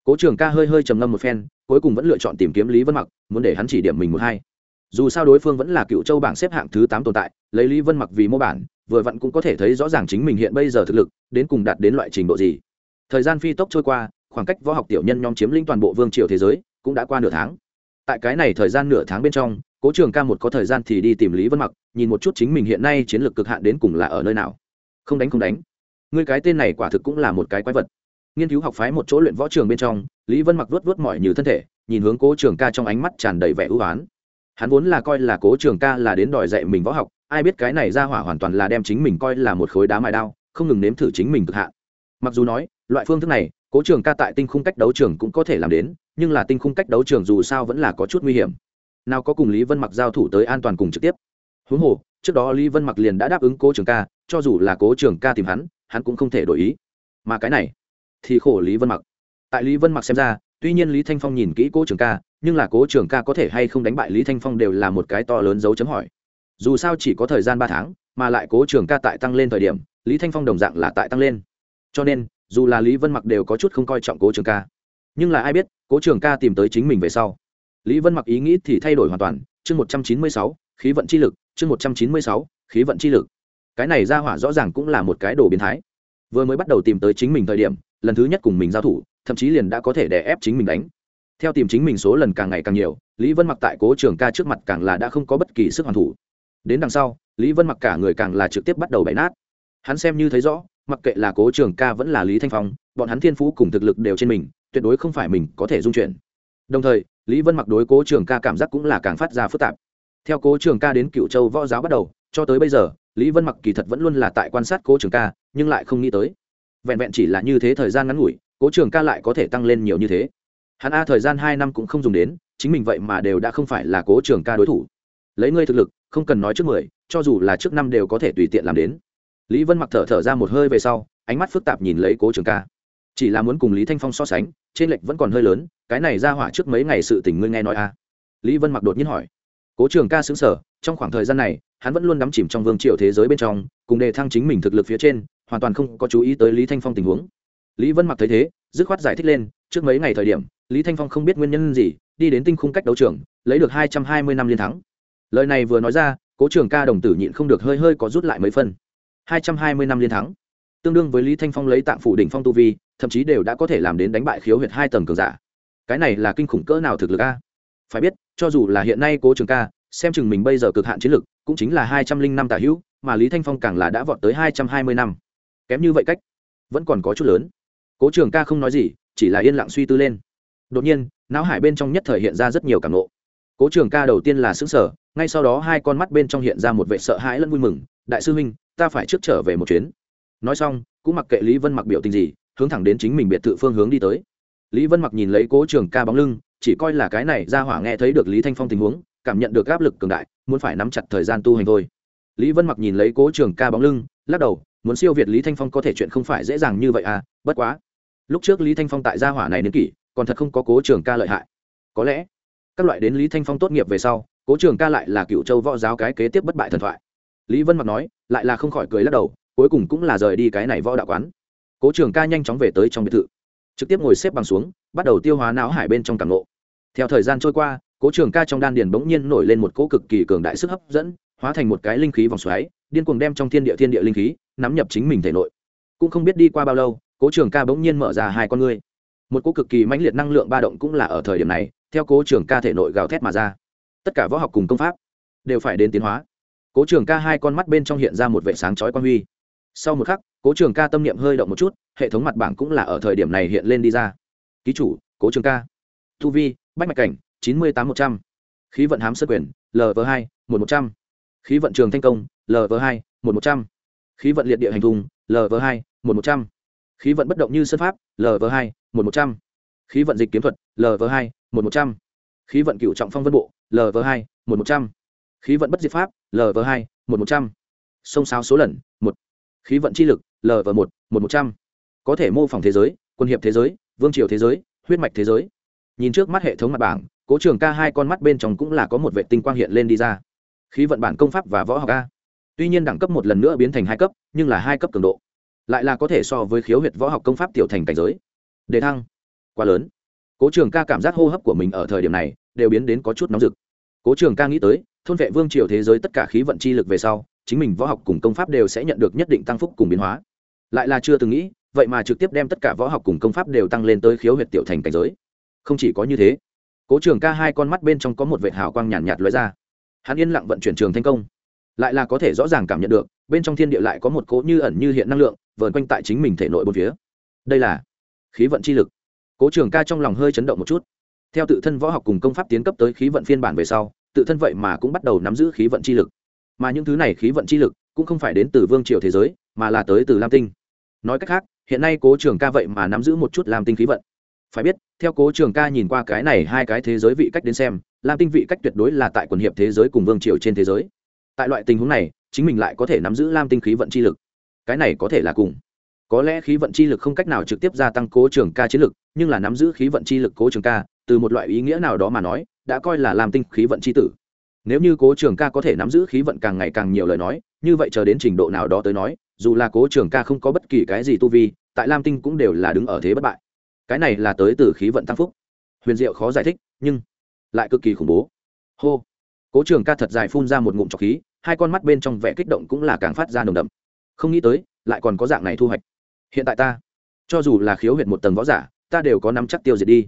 cố trường ca hơi hơi trầm ngâm một phen, cuối cùng vẫn lựa chọn tìm kiếm lý vân mặc, muốn để hắn chỉ điểm mình một hai. Dù sao đối phương vẫn là cựu châu bảng xếp hạng thứ tám tồn tại, lấy lý vân mặc vì mô bản, vừa vặn cũng có thể thấy rõ ràng chính mình hiện bây giờ thực lực, đến cùng đạt đến loại trình độ gì thời gian phi tốc trôi qua, khoảng cách võ học tiểu nhân nhóm chiếm lĩnh toàn bộ vương triều thế giới, cũng đã qua nửa tháng. Tại cái này thời gian nửa tháng bên trong, cố trường ca một có thời gian thì đi tìm lý vân mặc, nhìn một chút chính mình hiện nay chiến lược cực hạn đến cùng là ở nơi nào. Không đánh không đánh. Người cái tên này quả thực cũng là một cái quái vật. Nghiên cứu học phái một chỗ luyện võ trường bên trong, lý vân mặc vớt vớt mỏi như thân thể, nhìn hướng cố trường ca trong ánh mắt tràn đầy vẻ ưu oán hắn vốn là coi là cố trường ca là đến đòi dạy mình võ học, ai biết cái này ra hỏa hoàn toàn là đem chính mình coi là một khối đá mài đao, không ngừng nếm thử chính mình cực hạn. Mặc dù nói loại phương thức này, cố trường ca tại tinh khung cách đấu trường cũng có thể làm đến, nhưng là tinh khung cách đấu trường dù sao vẫn là có chút nguy hiểm. Nào có cùng lý vân mặc giao thủ tới an toàn cùng trực tiếp. Huống hồ, trước đó lý vân mặc liền đã đáp ứng cố trường ca, cho dù là cố trường ca tìm hắn hắn cũng không thể đổi ý. Mà cái này, thì khổ lý vân mặc. Tại lý vân mặc xem ra, tuy nhiên lý thanh phong nhìn kỹ cố trường ca, nhưng là cố trường ca có thể hay không đánh bại lý thanh phong đều là một cái to lớn dấu chấm hỏi. Dù sao chỉ có thời gian ba tháng, mà lại cố trường ca tại tăng lên thời điểm, lý thanh phong đồng dạng là tại tăng lên. Cho nên dù là lý vân mặc đều có chút không coi trọng cố trường ca nhưng là ai biết cố trường ca tìm tới chính mình về sau lý vân mặc ý nghĩ thì thay đổi hoàn toàn chương một trăm chín mươi sáu, khí vận chi lực, chương một trăm chín mươi sáu, khí vận chi lực. Cái này ra hỏa rõ ràng cũng là một cái đồ biến thái. Vừa mới bắt đầu tìm tới chính mình thời điểm, lần thứ nhất cùng mình giao thủ, thậm chí liền đã có thể đè ép chính mình đánh. Theo tìm chính mình số lần càng ngày càng nhiều, lý vân mặc tại cố trường ca trước mặt càng là đã không có bất kỳ sức hoàn thủ. Đến đằng sau, lý vân mặc cả người càng là trực tiếp bắt đầu bày nát. Hắn xem như thấy rõ mặc kệ là cố trường ca vẫn là lý thanh phong, bọn hắn thiên phú cùng thực lực đều trên mình, tuyệt đối không phải mình có thể dung chuyển. Đồng thời, lý vân mặc đối cố trường ca cảm giác cũng là càng phát ra phức tạp. Theo cố trường ca đến cựu châu võ giáo bắt đầu, cho tới bây giờ, lý vân mặc kỳ thật vẫn luôn là tại quan sát cố trường ca, nhưng lại không nghĩ tới. Vẹn vẹn chỉ là như thế thời gian ngắn ngủi, cố trường ca lại có thể tăng lên nhiều như thế. Hắn a thời gian hai năm cũng không dùng đến, chính mình vậy mà đều đã không phải là cố trường ca đối thủ. Lấy ngươi thực lực, không cần nói trước mười, cho dù là trước năm đều có thể tùy tiện làm đến lý vân mặc thở thở ra một hơi về sau, ánh mắt phức tạp nhìn lấy cố trường ca. Chỉ là muốn cùng lý thanh phong so sánh, trên lệch vẫn còn hơi lớn, cái này ra hỏa trước mấy ngày sự tình ngươi nghe nói a à? lý vân mặc đột nhiên hỏi. Cố trường ca xứng sở trong khoảng thời gian này, hắn vẫn luôn đắm chìm trong vương triều thế giới bên trong, cùng đề thăng chính mình thực lực phía trên, hoàn toàn không có chú ý tới lý thanh phong tình huống. Lý vân mặc thấy thế, dứt khoát giải thích lên, trước mấy ngày thời điểm, lý thanh phong không biết nguyên nhân gì, đi đến tinh khung cách đấu trường, lấy được hai trăm hai mươi năm liên thắng. Lời này vừa nói ra, cố trường ca đồng tử nhịn không được hơi hơi có rút lại mấy phân hai trăm hai mươi năm liên thắng. Tương đương với lý thanh phong lấy tạng phủ đỉnh phong tu vi, thậm chí đều đã có thể làm đến đánh bại khiếu huyệt hai tầng cường giả. Cái này là kinh khủng cỡ nào thực lực a? Phải biết, cho dù là hiện nay cố trường ca, xem chừng mình bây giờ cực hạn chiến lực, cũng chính là hai trăm linh năm tả hữu, mà lý thanh phong càng là đã vọt tới hai trăm hai mươi năm. Kém như vậy cách, vẫn còn có chút lớn. Cố trường ca không nói gì, chỉ là yên lặng suy tư lên. Đột nhiên, não hải bên trong nhất thời hiện ra rất nhiều cảm nộ cố trường ca đầu tiên là xứng sở ngay sau đó hai con mắt bên trong hiện ra một vệ sợ hãi lẫn vui mừng. Đại sư huynh ta phải trước trở về một chuyến. Nói xong, cũng mặc kệ lý vân mặc biểu tình gì, hướng thẳng đến chính mình biệt thự phương hướng đi tới. Lý vân mặc nhìn lấy cố trường ca bóng lưng, chỉ coi là cái này, ra hỏa nghe thấy được lý thanh phong tình huống, cảm nhận được áp lực cường đại, muốn phải nắm chặt thời gian tu hành thôi. Lý vân mặc nhìn lấy cố trường ca bóng lưng, lắc đầu, muốn siêu việt lý thanh phong có thể chuyện không phải dễ dàng như vậy à bất quá. Lúc trước lý thanh phong tại gia hỏa này đến kỷ, còn thật không có cố trường ca lợi hại. Có lẽ, các loại đến lý thanh phong tốt nghiệp về sau, cố trường ca lại là cựu châu võ giáo cái kế tiếp bất bại thần thoại lý vân mặc nói, lại là không khỏi cười lắc đầu, cuối cùng cũng là rời đi cái này võ đạo quán. Cố trường ca nhanh chóng về tới trong biệt thự. Trực tiếp ngồi xếp bằng xuống, bắt đầu tiêu hóa não hải bên trong cảm lộ theo thời gian trôi qua, cố trường ca trong đan điền bỗng nhiên nổi lên một cỗ cực kỳ cường đại sức hấp dẫn, hóa thành một cái linh khí vòng xoáy, điên cuồng đem trong thiên địa thiên địa linh khí nắm nhập chính mình thể nội. Cũng không biết đi qua bao lâu, cố trường ca bỗng nhiên mở ra hai con ngươi. Một cỗ cực kỳ mãnh liệt năng lượng ba động cũng là ở thời điểm này, theo cố trường ca thể nội gào thét mà ra. Tất cả võ học cùng công pháp đều phải đến tiến hóa cố trường ca hai con mắt bên trong hiện ra một vệ sáng chói quan huy. Sau một khắc, cố trường ca tâm niệm hơi động một chút, hệ thống mặt bảng cũng là ở thời điểm này hiện lên đi ra. Ký chủ, cố trường ca. Thu vi, bách mạch cảnh, chín mươi tám một trăm. Khí vận hám sơ quyền lv hai, một một trăm. Khí vận trường thanh công lv hai, một một trăm. Khí vận liệt địa hành thùng lv hai, một một trăm. Khí vận bất động như sân pháp lv hai, một một trăm. Khí vận dịch kiếm thuật lv hai, một một trăm. Khí vận cựu trọng phong vân bộ lv hai, một một trăm khí vận bất diệt pháp lv hai, một một trăm. Sông sáo số lần, một. Khí vận chi lực lv một một một trăm. Có thể mô phỏng thế giới, quân hiệp thế giới, vương triều thế giới, huyết mạch thế giới. Nhìn trước mắt hệ thống mặt bảng, cố trường ca hai con mắt bên trong cũng là có một vệ tinh quang hiện lên đi ra. Khí vận bản công pháp và võ học a. Tuy nhiên đẳng cấp một lần nữa biến thành hai cấp, nhưng là hai cấp cường độ. Lại là có thể so với khiếu huyệt võ học công pháp tiểu thành cảnh giới. Đề thăng. Quá lớn. Cố trường ca cảm giác hô hấp của mình ở thời điểm này đều biến đến có chút nóng rực. Cố trường ca nghĩ tới thôn vệ vương triều thế giới tất cả khí vận chi lực về sau chính mình võ học cùng công pháp đều sẽ nhận được nhất định tăng phúc cùng biến hóa. Lại là chưa từng nghĩ vậy mà trực tiếp đem tất cả võ học cùng công pháp đều tăng lên tới khiếu huyệt tiểu thành cảnh giới. Không chỉ có như thế cố trường ca hai con mắt bên trong có một vệ hào quang nhàn nhạt, nhạt lóe ra. Hắn yên lặng vận chuyển trường thành công. Lại là có thể rõ ràng cảm nhận được bên trong thiên địa lại có một cỗ như ẩn như hiện năng lượng vờn quanh tại chính mình thể nội bốn phía. Đây là khí vận chi lực. Cố trường ca trong lòng hơi chấn động một chút. Theo tự thân võ học cùng công pháp tiến cấp tới khí vận phiên bản về sau tự thân vậy mà cũng bắt đầu nắm giữ khí vận chi lực. Mà những thứ này khí vận chi lực cũng không phải đến từ vương triều thế giới, mà là tới từ lam tinh. Nói cách khác, hiện nay cố trường ca vậy mà nắm giữ một chút lam tinh khí vận. Phải biết, theo cố trường ca nhìn qua cái này hai cái thế giới vị cách đến xem, lam tinh vị cách tuyệt đối là tại quần hiệp thế giới cùng vương triều trên thế giới. Tại loại tình huống này, chính mình lại có thể nắm giữ lam tinh khí vận chi lực. Cái này có thể là cùng. Có lẽ khí vận chi lực không cách nào trực tiếp gia tăng cố trường ca chiến lực, nhưng là nắm giữ khí vận chi lực cố trường ca, từ một loại ý nghĩa nào đó mà nói đã coi là làm tinh khí vận chi tử. Nếu như cố trường ca có thể nắm giữ khí vận càng ngày càng nhiều lời nói, như vậy chờ đến trình độ nào đó tới nói, dù là cố trường ca không có bất kỳ cái gì tu vi, tại lam tinh cũng đều là đứng ở thế bất bại. Cái này là tới từ khí vận tăng phúc. Huyền diệu khó giải thích, nhưng lại cực kỳ khủng bố. Hô! Cố trường ca thật dài phun ra một ngụm trọc khí, hai con mắt bên trong vẻ kích động cũng là càng phát ra nồng đậm. Không nghĩ tới, lại còn có dạng này thu hoạch. Hiện tại ta, cho dù là khiếu huyệt một tầng võ giả, ta đều có nắm chắc tiêu diệt đi.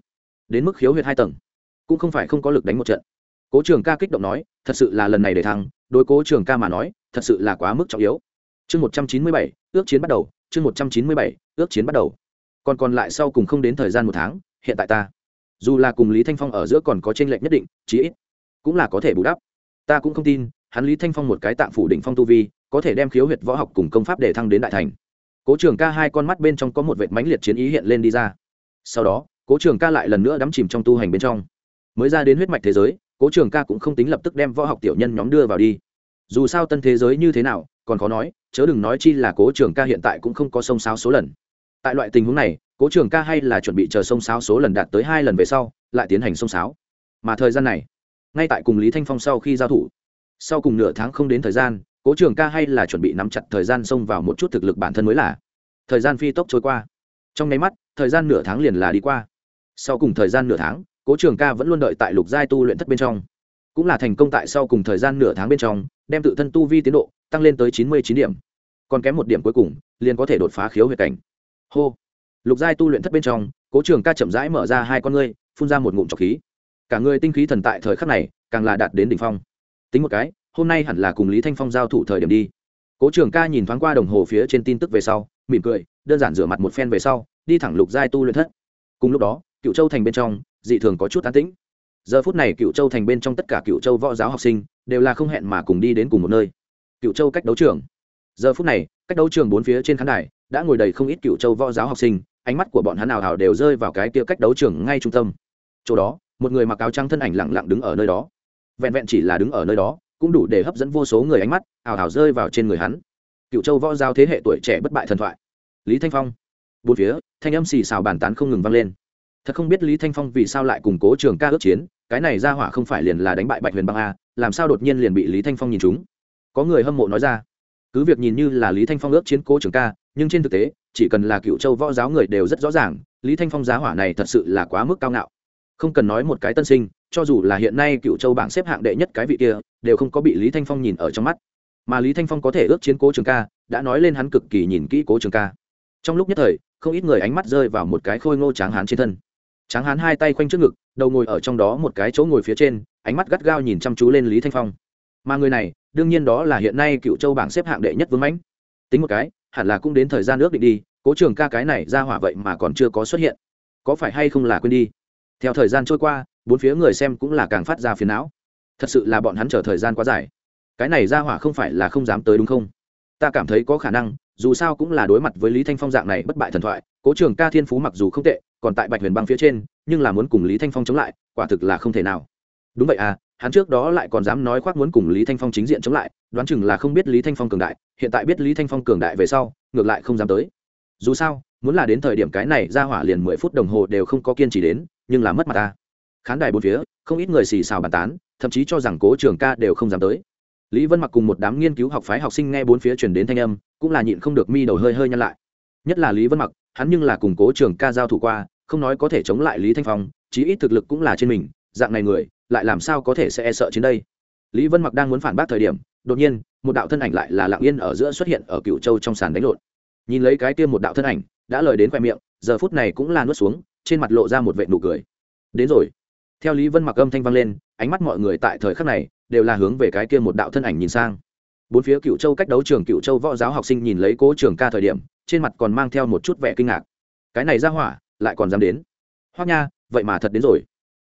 Đến mức khiếu huyệt hai tầng cũng không phải không có lực đánh một trận. Cố trường ca kích động nói, thật sự là lần này để thăng, đối cố trường ca mà nói, thật sự là quá mức trọng yếu. Chương một trăm chín mươi bảy, ước chiến bắt đầu, chương một trăm chín mươi bảy, ước chiến bắt đầu. Còn còn lại sau cùng không đến thời gian một tháng, hiện tại ta, dù là cùng lý thanh phong ở giữa còn có tranh lệch nhất định, chí ít cũng là có thể bù đắp. Ta cũng không tin, hắn lý thanh phong một cái tạng phủ đỉnh phong tu vi, có thể đem khiếu huyệt võ học cùng công pháp để thăng đến đại thành. Cố trường ca hai con mắt bên trong có một vệt mãnh liệt chiến ý hiện lên đi ra. Sau đó, cố trường ca lại lần nữa đắm chìm trong tu hành bên trong mới ra đến huyết mạch thế giới, cố trường ca cũng không tính lập tức đem võ học tiểu nhân nhóm đưa vào đi. Dù sao tân thế giới như thế nào, còn khó nói, chớ đừng nói chi là cố trường ca hiện tại cũng không có sông sáo số lần. Tại loại tình huống này, cố trường ca hay là chuẩn bị chờ sông sáo số lần đạt tới hai lần về sau, lại tiến hành sông sáo. Mà thời gian này, ngay tại cùng lý thanh phong sau khi giao thủ, sau cùng nửa tháng không đến thời gian, cố trường ca hay là chuẩn bị nắm chặt thời gian xông vào một chút thực lực bản thân mới là. Thời gian phi tốc trôi qua. Trong nháy mắt, thời gian nửa tháng liền là đi qua. Sau cùng thời gian nửa tháng cố trường ca vẫn luôn đợi tại lục giai tu luyện thất bên trong. Cũng là thành công tại sau cùng thời gian nửa tháng bên trong, đem tự thân tu vi tiến độ tăng lên tới chín mươi chín điểm. Còn kém một điểm cuối cùng, liền có thể đột phá khiếu huyệt cảnh. Hô! Lục giai tu luyện thất bên trong, cố trường ca chậm rãi mở ra hai con ngươi, phun ra một ngụm trọc khí. Cả người tinh khí thần tại thời khắc này, càng là đạt đến đỉnh phong. Tính một cái, hôm nay hẳn là cùng lý thanh phong giao thủ thời điểm đi. Cố trường ca nhìn thoáng qua đồng hồ phía trên tin tức về sau, mỉm cười, đơn giản rửa mặt một phen về sau, đi thẳng lục giai tu luyện thất. Cùng lúc đó cựu châu thành bên trong dị thường có chút tán tĩnh. Giờ phút này cựu châu thành bên trong tất cả cựu châu võ giáo học sinh đều là không hẹn mà cùng đi đến cùng một nơi. Cựu châu cách đấu trường. Giờ phút này, cách đấu trường bốn phía trên khán đài đã ngồi đầy không ít cựu châu võ giáo học sinh, ánh mắt của bọn hắn nào hào đều rơi vào cái kia cách đấu trường ngay trung tâm. Chỗ đó, một người mặc áo trắng thân ảnh lặng lặng đứng ở nơi đó. Vẹn vẹn chỉ là đứng ở nơi đó, cũng đủ để hấp dẫn vô số người ánh mắt ảo ảo rơi vào trên người hắn. Cựu châu võ giao thế hệ tuổi trẻ bất bại thần thoại. Lý thanh phong. Bốn phía, thanh âm xì xào bàn tán không ngừng vang lên thật không biết lý thanh phong vì sao lại củng cố trường ca ước chiến, cái này ra hỏa không phải liền là đánh bại bạch huyền băng a, làm sao đột nhiên liền bị lý thanh phong nhìn chúng có người hâm mộ nói ra, cứ việc nhìn như là lý thanh phong ước chiến cố trường ca, nhưng trên thực tế, chỉ cần là cựu châu võ giáo người đều rất rõ ràng, lý thanh phong giá hỏa này thật sự là quá mức cao ngạo. Không cần nói một cái tân sinh, cho dù là hiện nay cựu châu bảng xếp hạng đệ nhất cái vị kia, đều không có bị lý thanh phong nhìn ở trong mắt. Mà lý thanh phong có thể ước chiến cố trường ca, đã nói lên hắn cực kỳ nhìn kỹ cố trường ca. Trong lúc nhất thời, không ít người ánh mắt rơi vào một cái khôi ngô tráng hán trên thân tráng hán hai tay khoanh trước ngực, đầu ngồi ở trong đó một cái chỗ ngồi phía trên, ánh mắt gắt gao nhìn chăm chú lên lý thanh phong. Mà người này, đương nhiên đó là hiện nay cựu châu bảng xếp hạng đệ nhất vương mãnh. Tính một cái, hẳn là cũng đến thời gian nước định đi, cố trường ca cái này ra hỏa vậy mà còn chưa có xuất hiện. Có phải hay không là quên đi? Theo thời gian trôi qua, bốn phía người xem cũng là càng phát ra phiền não. Thật sự là bọn hắn chờ thời gian quá dài. Cái này ra hỏa không phải là không dám tới đúng không? Ta cảm thấy có khả năng, dù sao cũng là đối mặt với lý thanh phong dạng này bất bại thần thoại, cố trường ca thiên phú mặc dù không tệ còn tại bạch huyền băng phía trên, nhưng là muốn cùng lý thanh phong chống lại, quả thực là không thể nào. Đúng vậy à hắn trước đó lại còn dám nói khoác muốn cùng lý thanh phong chính diện chống lại, đoán chừng là không biết lý thanh phong cường đại, hiện tại biết lý thanh phong cường đại về sau, ngược lại không dám tới. Dù sao, muốn là đến thời điểm cái này, ra hỏa liền mười phút đồng hồ đều không có kiên trì đến, nhưng là mất mặt ta. Khán đài bốn phía, không ít người xì xào bàn tán, thậm chí cho rằng cố trường ca đều không dám tới. Lý vân mặc cùng một đám nghiên cứu học phái học sinh nghe bốn phía chuyển đến thanh âm, cũng là nhịn không được mi đầu hơi hơi nhăn lại. Nhất là lý vân mặc, hắn nhưng là cùng cố trường ca giao thủ qua không nói có thể chống lại lý thanh phong, chí ít thực lực cũng là trên mình, dạng này người, lại làm sao có thể sẽ e sợ trên đây? Lý vân mặc đang muốn phản bác thời điểm, đột nhiên, một đạo thân ảnh lại là lạng yên ở giữa xuất hiện ở cựu châu trong sàn đánh lộn. Nhìn lấy cái kia một đạo thân ảnh, đã lời đến khoe miệng, giờ phút này cũng là nuốt xuống, trên mặt lộ ra một vệ nụ cười. Đến rồi. Theo lý vân mặc âm thanh vang lên, ánh mắt mọi người tại thời khắc này, đều là hướng về cái kia một đạo thân ảnh nhìn sang. Bốn phía cựu châu cách đấu trường cựu châu võ giáo học sinh nhìn lấy cố trường ca thời điểm, trên mặt còn mang theo một chút vẻ kinh ngạc. Cái này ra hỏa lại còn dám đến. Hoác nha, vậy mà thật đến rồi.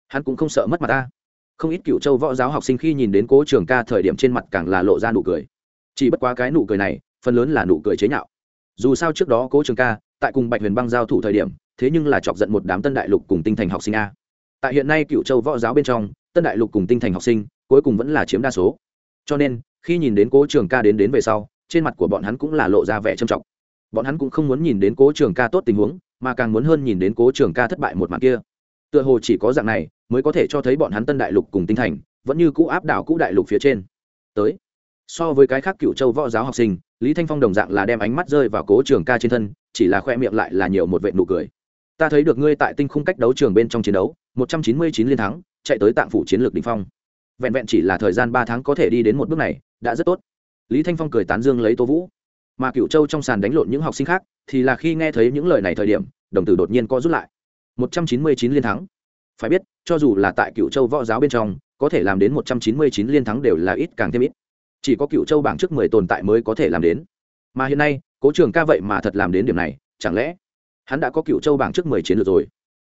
Hắn cũng không sợ mất mặt ta. Không ít cựu châu võ giáo học sinh khi nhìn đến cố trường ca thời điểm trên mặt càng là lộ ra nụ cười. Chỉ bất quá cái nụ cười này, phần lớn là nụ cười chế nhạo. Dù sao trước đó cố trường ca, tại cùng bạch huyền băng giao thủ thời điểm, thế nhưng là chọc giận một đám tân đại lục cùng tinh thành học sinh a. Tại hiện nay cựu châu võ giáo bên trong, tân đại lục cùng tinh thành học sinh, cuối cùng vẫn là chiếm đa số. Cho nên, khi nhìn đến cố trường ca đến đến về sau, trên mặt của bọn hắn cũng là lộ ra vẻ trầm trọng. Bọn hắn cũng không muốn nhìn đến cố trường ca tốt tình huống mà càng muốn hơn nhìn đến cố trường ca thất bại một mặt kia. Tựa hồ chỉ có dạng này mới có thể cho thấy bọn hắn tân đại lục cùng tinh thành vẫn như cũ áp đảo cũ đại lục phía trên. Tới, so với cái khác cựu châu võ giáo học sinh, lý thanh phong đồng dạng là đem ánh mắt rơi vào cố trường ca trên thân, chỉ là khoe miệng lại là nhiều một vệ nụ cười. Ta thấy được ngươi tại tinh khung cách đấu trường bên trong chiến đấu, một trăm chín mươi chín liên thắng, chạy tới tạng phủ chiến lược đình phong. Vẹn vẹn chỉ là thời gian ba tháng có thể đi đến một bước này, đã rất tốt. Lý thanh phong cười tán dương lấy tô vũ mà cựu châu trong sàn đánh lộn những học sinh khác, thì là khi nghe thấy những lời này thời điểm, đồng tử đột nhiên co rút lại. Một trăm chín mươi chín liên thắng. Phải biết, cho dù là tại cựu châu võ giáo bên trong, có thể làm đến một trăm chín mươi chín liên thắng đều là ít càng thêm ít. Chỉ có cựu châu bảng trước mười tồn tại mới có thể làm đến. Mà hiện nay, cố trường ca vậy mà thật làm đến điểm này, chẳng lẽ hắn đã có cựu châu bảng trước mười chiến lược rồi?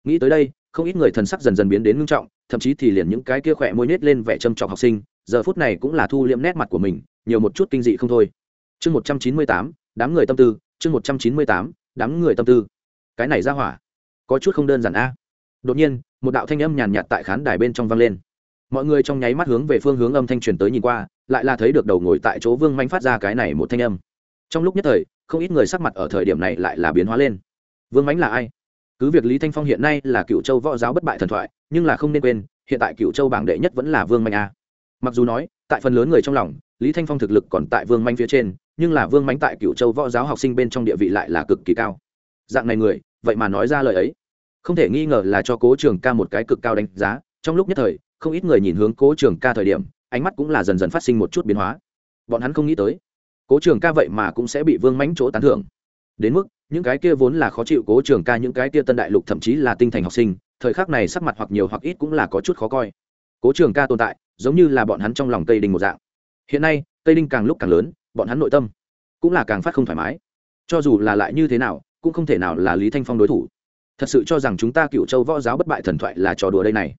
Nghĩ tới đây, không ít người thần sắc dần dần biến đến ngưng trọng, thậm chí thì liền những cái kia khỏe môi nết lên vẻ châm trọc học sinh, giờ phút này cũng là thu liệm nét mặt của mình, nhiều một chút kinh dị không thôi chương một trăm chín mươi tám, đám người tâm tư, chương một trăm chín mươi tám, đám người tâm tư. Cái này ra hỏa, có chút không đơn giản a. Đột nhiên, một đạo thanh âm nhàn nhạt tại khán đài bên trong vang lên. Mọi người trong nháy mắt hướng về phương hướng âm thanh truyền tới nhìn qua, lại là thấy được đầu ngồi tại chỗ vương manh phát ra cái này một thanh âm. Trong lúc nhất thời, không ít người sắc mặt ở thời điểm này lại là biến hóa lên. Vương mánh là ai? Cứ việc lý thanh phong hiện nay là cựu châu võ giáo bất bại thần thoại, nhưng là không nên quên, hiện tại cựu châu bảng đệ nhất vẫn là vương manh a. Mặc dù nói tại phần lớn người trong lòng, lý thanh phong thực lực còn tại vương manh phía trên, nhưng là vương manh tại cựu châu võ giáo học sinh bên trong địa vị lại là cực kỳ cao. Dạng này người, vậy mà nói ra lời ấy. Không thể nghi ngờ là cho cố trường ca một cái cực cao đánh giá, trong lúc nhất thời, không ít người nhìn hướng cố trường ca thời điểm, ánh mắt cũng là dần dần phát sinh một chút biến hóa. Bọn hắn không nghĩ tới, cố trường ca vậy mà cũng sẽ bị vương mánh chỗ tán thưởng. Đến mức, những cái kia vốn là khó chịu cố trường ca, những cái kia tân đại lục thậm chí là tinh thành học sinh, thời khắc này sắc mặt hoặc nhiều hoặc ít cũng là có chút khó coi. Cố trường ca tồn tại giống như là bọn hắn trong lòng cây đinh một dạng. Hiện nay, cây đinh càng lúc càng lớn, bọn hắn nội tâm cũng là càng phát không thoải mái. Cho dù là lại như thế nào, cũng không thể nào là lý thanh phong đối thủ. Thật sự cho rằng chúng ta cựu châu võ giáo bất bại thần thoại là trò đùa đây này.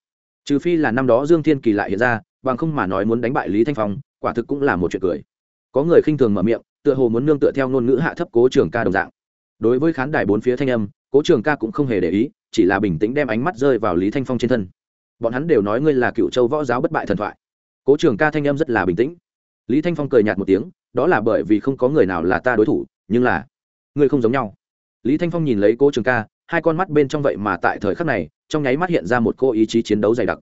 Trừ phi là năm đó dương thiên kỳ lại hiện ra, bằng không mà nói muốn đánh bại lý thanh phong, quả thực cũng là một chuyện cười. Có người khinh thường mở miệng, tựa hồ muốn nương tựa theo ngôn ngữ hạ thấp cố trường ca đồng dạng. Đối với khán đài bốn phía thanh âm, cố trường ca cũng không hề để ý, chỉ là bình tĩnh đem ánh mắt rơi vào lý thanh phong trên thân bọn hắn đều nói ngươi là cựu châu võ giáo bất bại thần thoại. Cố trường ca thanh âm rất là bình tĩnh. Lý thanh phong cười nhạt một tiếng, đó là bởi vì không có người nào là ta đối thủ, nhưng là, ngươi không giống nhau. Lý thanh phong nhìn lấy cố trường ca, hai con mắt bên trong vậy mà tại thời khắc này, trong nháy mắt hiện ra một cô ý chí chiến đấu dày đặc.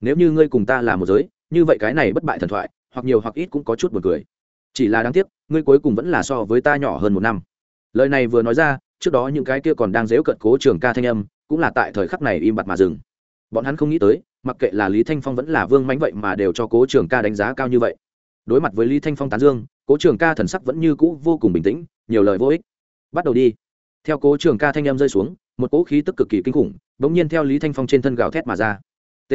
Nếu như ngươi cùng ta là một giới, như vậy cái này bất bại thần thoại, hoặc nhiều hoặc ít cũng có chút b u ồ n cười. Chỉ là đáng tiếc, ngươi cuối cùng vẫn là so với ta nhỏ hơn một năm. Lời này vừa nói ra, trước đó những cái kia còn đang dếu cận cố trường ca thanh âm, cũng là tại thời khắc này im bặt mà dừng bọn hắn không nghĩ tới, mặc kệ là lý thanh phong vẫn là vương mánh vậy mà đều cho cố trường ca đánh giá cao như vậy. Đối mặt với lý thanh phong tán dương, cố trường ca thần sắc vẫn như cũ vô cùng bình tĩnh, nhiều lời vô ích. Bắt đầu đi. Theo cố trường ca thanh âm rơi xuống, một cỗ khí tức cực kỳ kinh khủng đ ỗ n g nhiên theo lý thanh phong trên thân gào thét mà ra. T,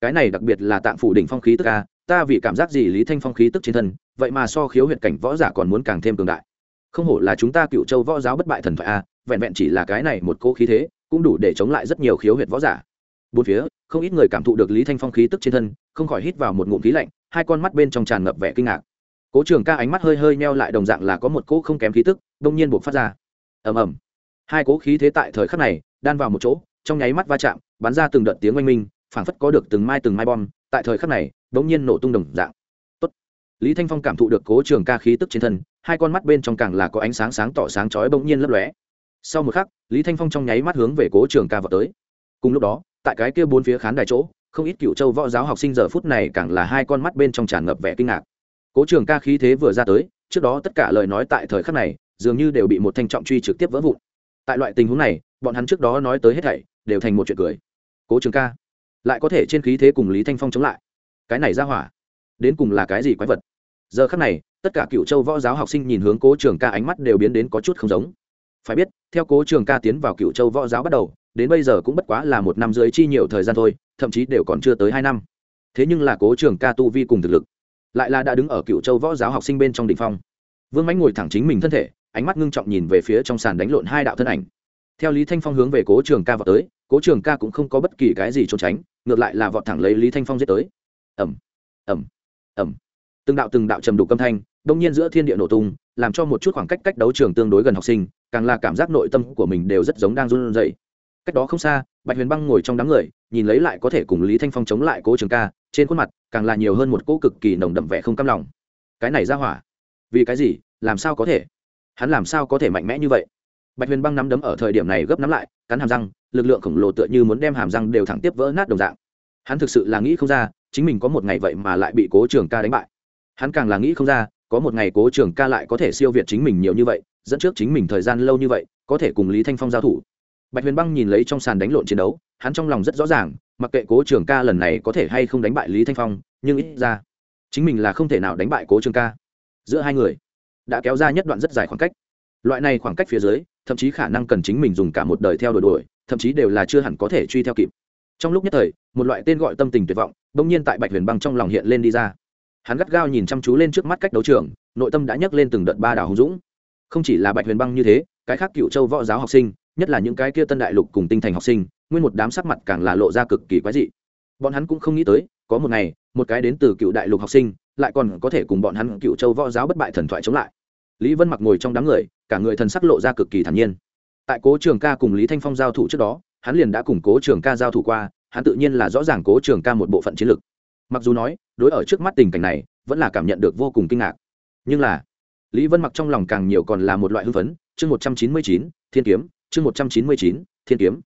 cái này đặc biệt là tạng phủ đỉnh phong khí tức ca ta vì cảm giác gì lý thanh phong khí tức trên thân, vậy mà so khiếu huyện cảnh võ giả còn muốn càng thêm cường đại. Không hổ là chúng ta cựu châu võ giáo bất bại thần thoại a, vẹn vẹn chỉ là cái này một cỗ khí thế, cũng đủ để chống lại rất nhiều khiếu huyện võ giả bốn phía, không ít người cảm thụ được lý thanh phong khí tức trên thân, không khỏi hít vào một ngụm khí lạnh, hai con mắt bên trong tràn ngập vẻ kinh ngạc. Cố trường ca ánh mắt hơi hơi neo lại đồng dạng là có một cỗ không kém khí tức, đông nhiên buộc phát ra. Ầm ầm. Hai cố khí thế tại thời khắc này, đan vào một chỗ, trong nháy mắt va chạm, bắn ra từng đợt tiếng oanh minh, phảng phất có được từng mai từng mai bom, tại thời khắc này đông nhiên nổ tung đồng dạng. Tốt. lý thanh phong cảm thụ được cố trường ca khí tức trên thân, hai con mắt bên trong càng là có ánh sáng sáng tỏ sáng chói bỗng nhiên lấp lóe. Sau một khắc, lý thanh phong trong nháy mắt hướng về cố trường ca vào tới. Cùng lúc đó tại cái kia bốn phía khán đài chỗ, không ít cựu châu võ giáo học sinh giờ phút này càng là hai con mắt bên trong tràn ngập vẻ kinh ngạc. Cố trường ca khí thế vừa ra tới, trước đó tất cả lời nói tại thời khắc này, dường như đều bị một thanh trọng truy trực tiếp vỡ vụn. Tại loại tình huống này, bọn hắn trước đó nói tới hết thảy, đều thành một chuyện cười. Cố trường ca, lại có thể trên khí thế cùng lý thanh phong chống lại. Cái này ra hỏa, đến cùng là cái gì quái vật? Giờ khắc này, tất cả cựu châu võ giáo học sinh nhìn hướng cố trường ca ánh mắt đều biến đến có chút không giống. Phải biết, theo cố trường ca tiến vào cựu châu võ giáo bắt đầu đến bây giờ cũng bất quá là một năm dưới chi nhiều thời gian thôi, thậm chí đều còn chưa tới hai năm. Thế nhưng là cố trường ca tu vi cùng thực lực, lại là đã đứng ở cựu châu võ giáo học sinh bên trong đ ỉ n h phong. Vương mãnh ngồi thẳng chính mình thân thể, ánh mắt ngưng trọng nhìn về phía trong sàn đánh lộn hai đạo thân ảnh. Theo lý thanh phong hướng về cố trường ca vào tới, cố trường ca cũng không có bất kỳ cái gì trốn tránh, ngược lại là vọt thẳng lấy lý thanh phong giết tới. Ẩm ẩm ẩm từng đạo từng đạo trầm đục âm thanh, đông nhiên giữa thiên địa nổ tung, làm cho một chút khoảng cách cách đấu trường tương đối gần học sinh, càng là cảm giác nội tâm của mình đều rất giống đang run rẩy cách đó không xa, bạch huyền băng ngồi trong đám người, nhìn lấy lại có thể cùng lý thanh phong chống lại cố trường ca, trên khuôn mặt càng là nhiều hơn một cỗ cực kỳ nồng đậm vẻ không cam lòng. Cái này ra hỏa, vì cái gì, làm sao có thể? Hắn làm sao có thể mạnh mẽ như vậy? Bạch huyền băng nắm đấm ở thời điểm này gấp nắm lại, cắn hàm răng, lực lượng khổng lồ tựa như muốn đem hàm răng đều thẳng tiếp vỡ nát đồng dạng. Hắn thực sự là nghĩ không ra, chính mình có một ngày vậy mà lại bị cố trường ca đánh bại. Hắn càng là nghĩ không ra, có một ngày cố trường ca lại có thể siêu việt chính mình nhiều như vậy, dẫn trước chính mình thời gian lâu như vậy, có thể cùng lý thanh phong giao thủ bạch huyền băng nhìn lấy trong sàn đánh lộn chiến đấu, hắn trong lòng rất rõ ràng, mặc kệ cố trường ca lần này có thể hay không đánh bại lý thanh phong, nhưng ít ra, chính mình là không thể nào đánh bại cố trường ca. Giữa hai người, đã kéo ra nhất đoạn rất dài khoảng cách. Loại này khoảng cách phía dưới, thậm chí khả năng cần chính mình dùng cả một đời theo đuổi đuổi, thậm chí đều là chưa hẳn có thể truy theo kịp. Trong lúc nhất thời, một loại tên gọi tâm tình tuyệt vọng, bỗng nhiên tại bạch huyền băng trong lòng hiện lên đi ra. Hắn gắt gao nhìn chăm chú lên trước mắt cách đấu trường, nội tâm đã nhấc lên từng đợt ba đảo hùng dũng. Không chỉ là bạch huyền băng như thế, cái khác cựu châu võ giáo học sinh nhất là những cái kia tân đại lục cùng tinh thành học sinh, nguyên một đám sắc mặt càng là lộ ra cực kỳ quái dị. Bọn hắn cũng không nghĩ tới, có một ngày, một cái đến từ cựu đại lục học sinh, lại còn có thể cùng bọn hắn cựu châu võ giáo bất bại thần thoại chống lại. Lý vân mặc ngồi trong đám người, cả người thần sắc lộ ra cực kỳ thản nhiên. Tại cố trường ca cùng lý thanh phong giao thủ trước đó, hắn liền đã cùng cố trường ca giao thủ qua, hắn tự nhiên là rõ ràng cố trường ca một bộ phận chiến lược mặc dù nói, đối ở trước mắt tình cảnh này, vẫn là cảm nhận được vô cùng kinh ngạc. Nhưng là, lý vân mặc trong lòng càng nhiều còn là một loại hưng phấn, chương một trăm chín mươi chín, thiên kiếm chương một trăm chín mươi chín, thiên kiếm.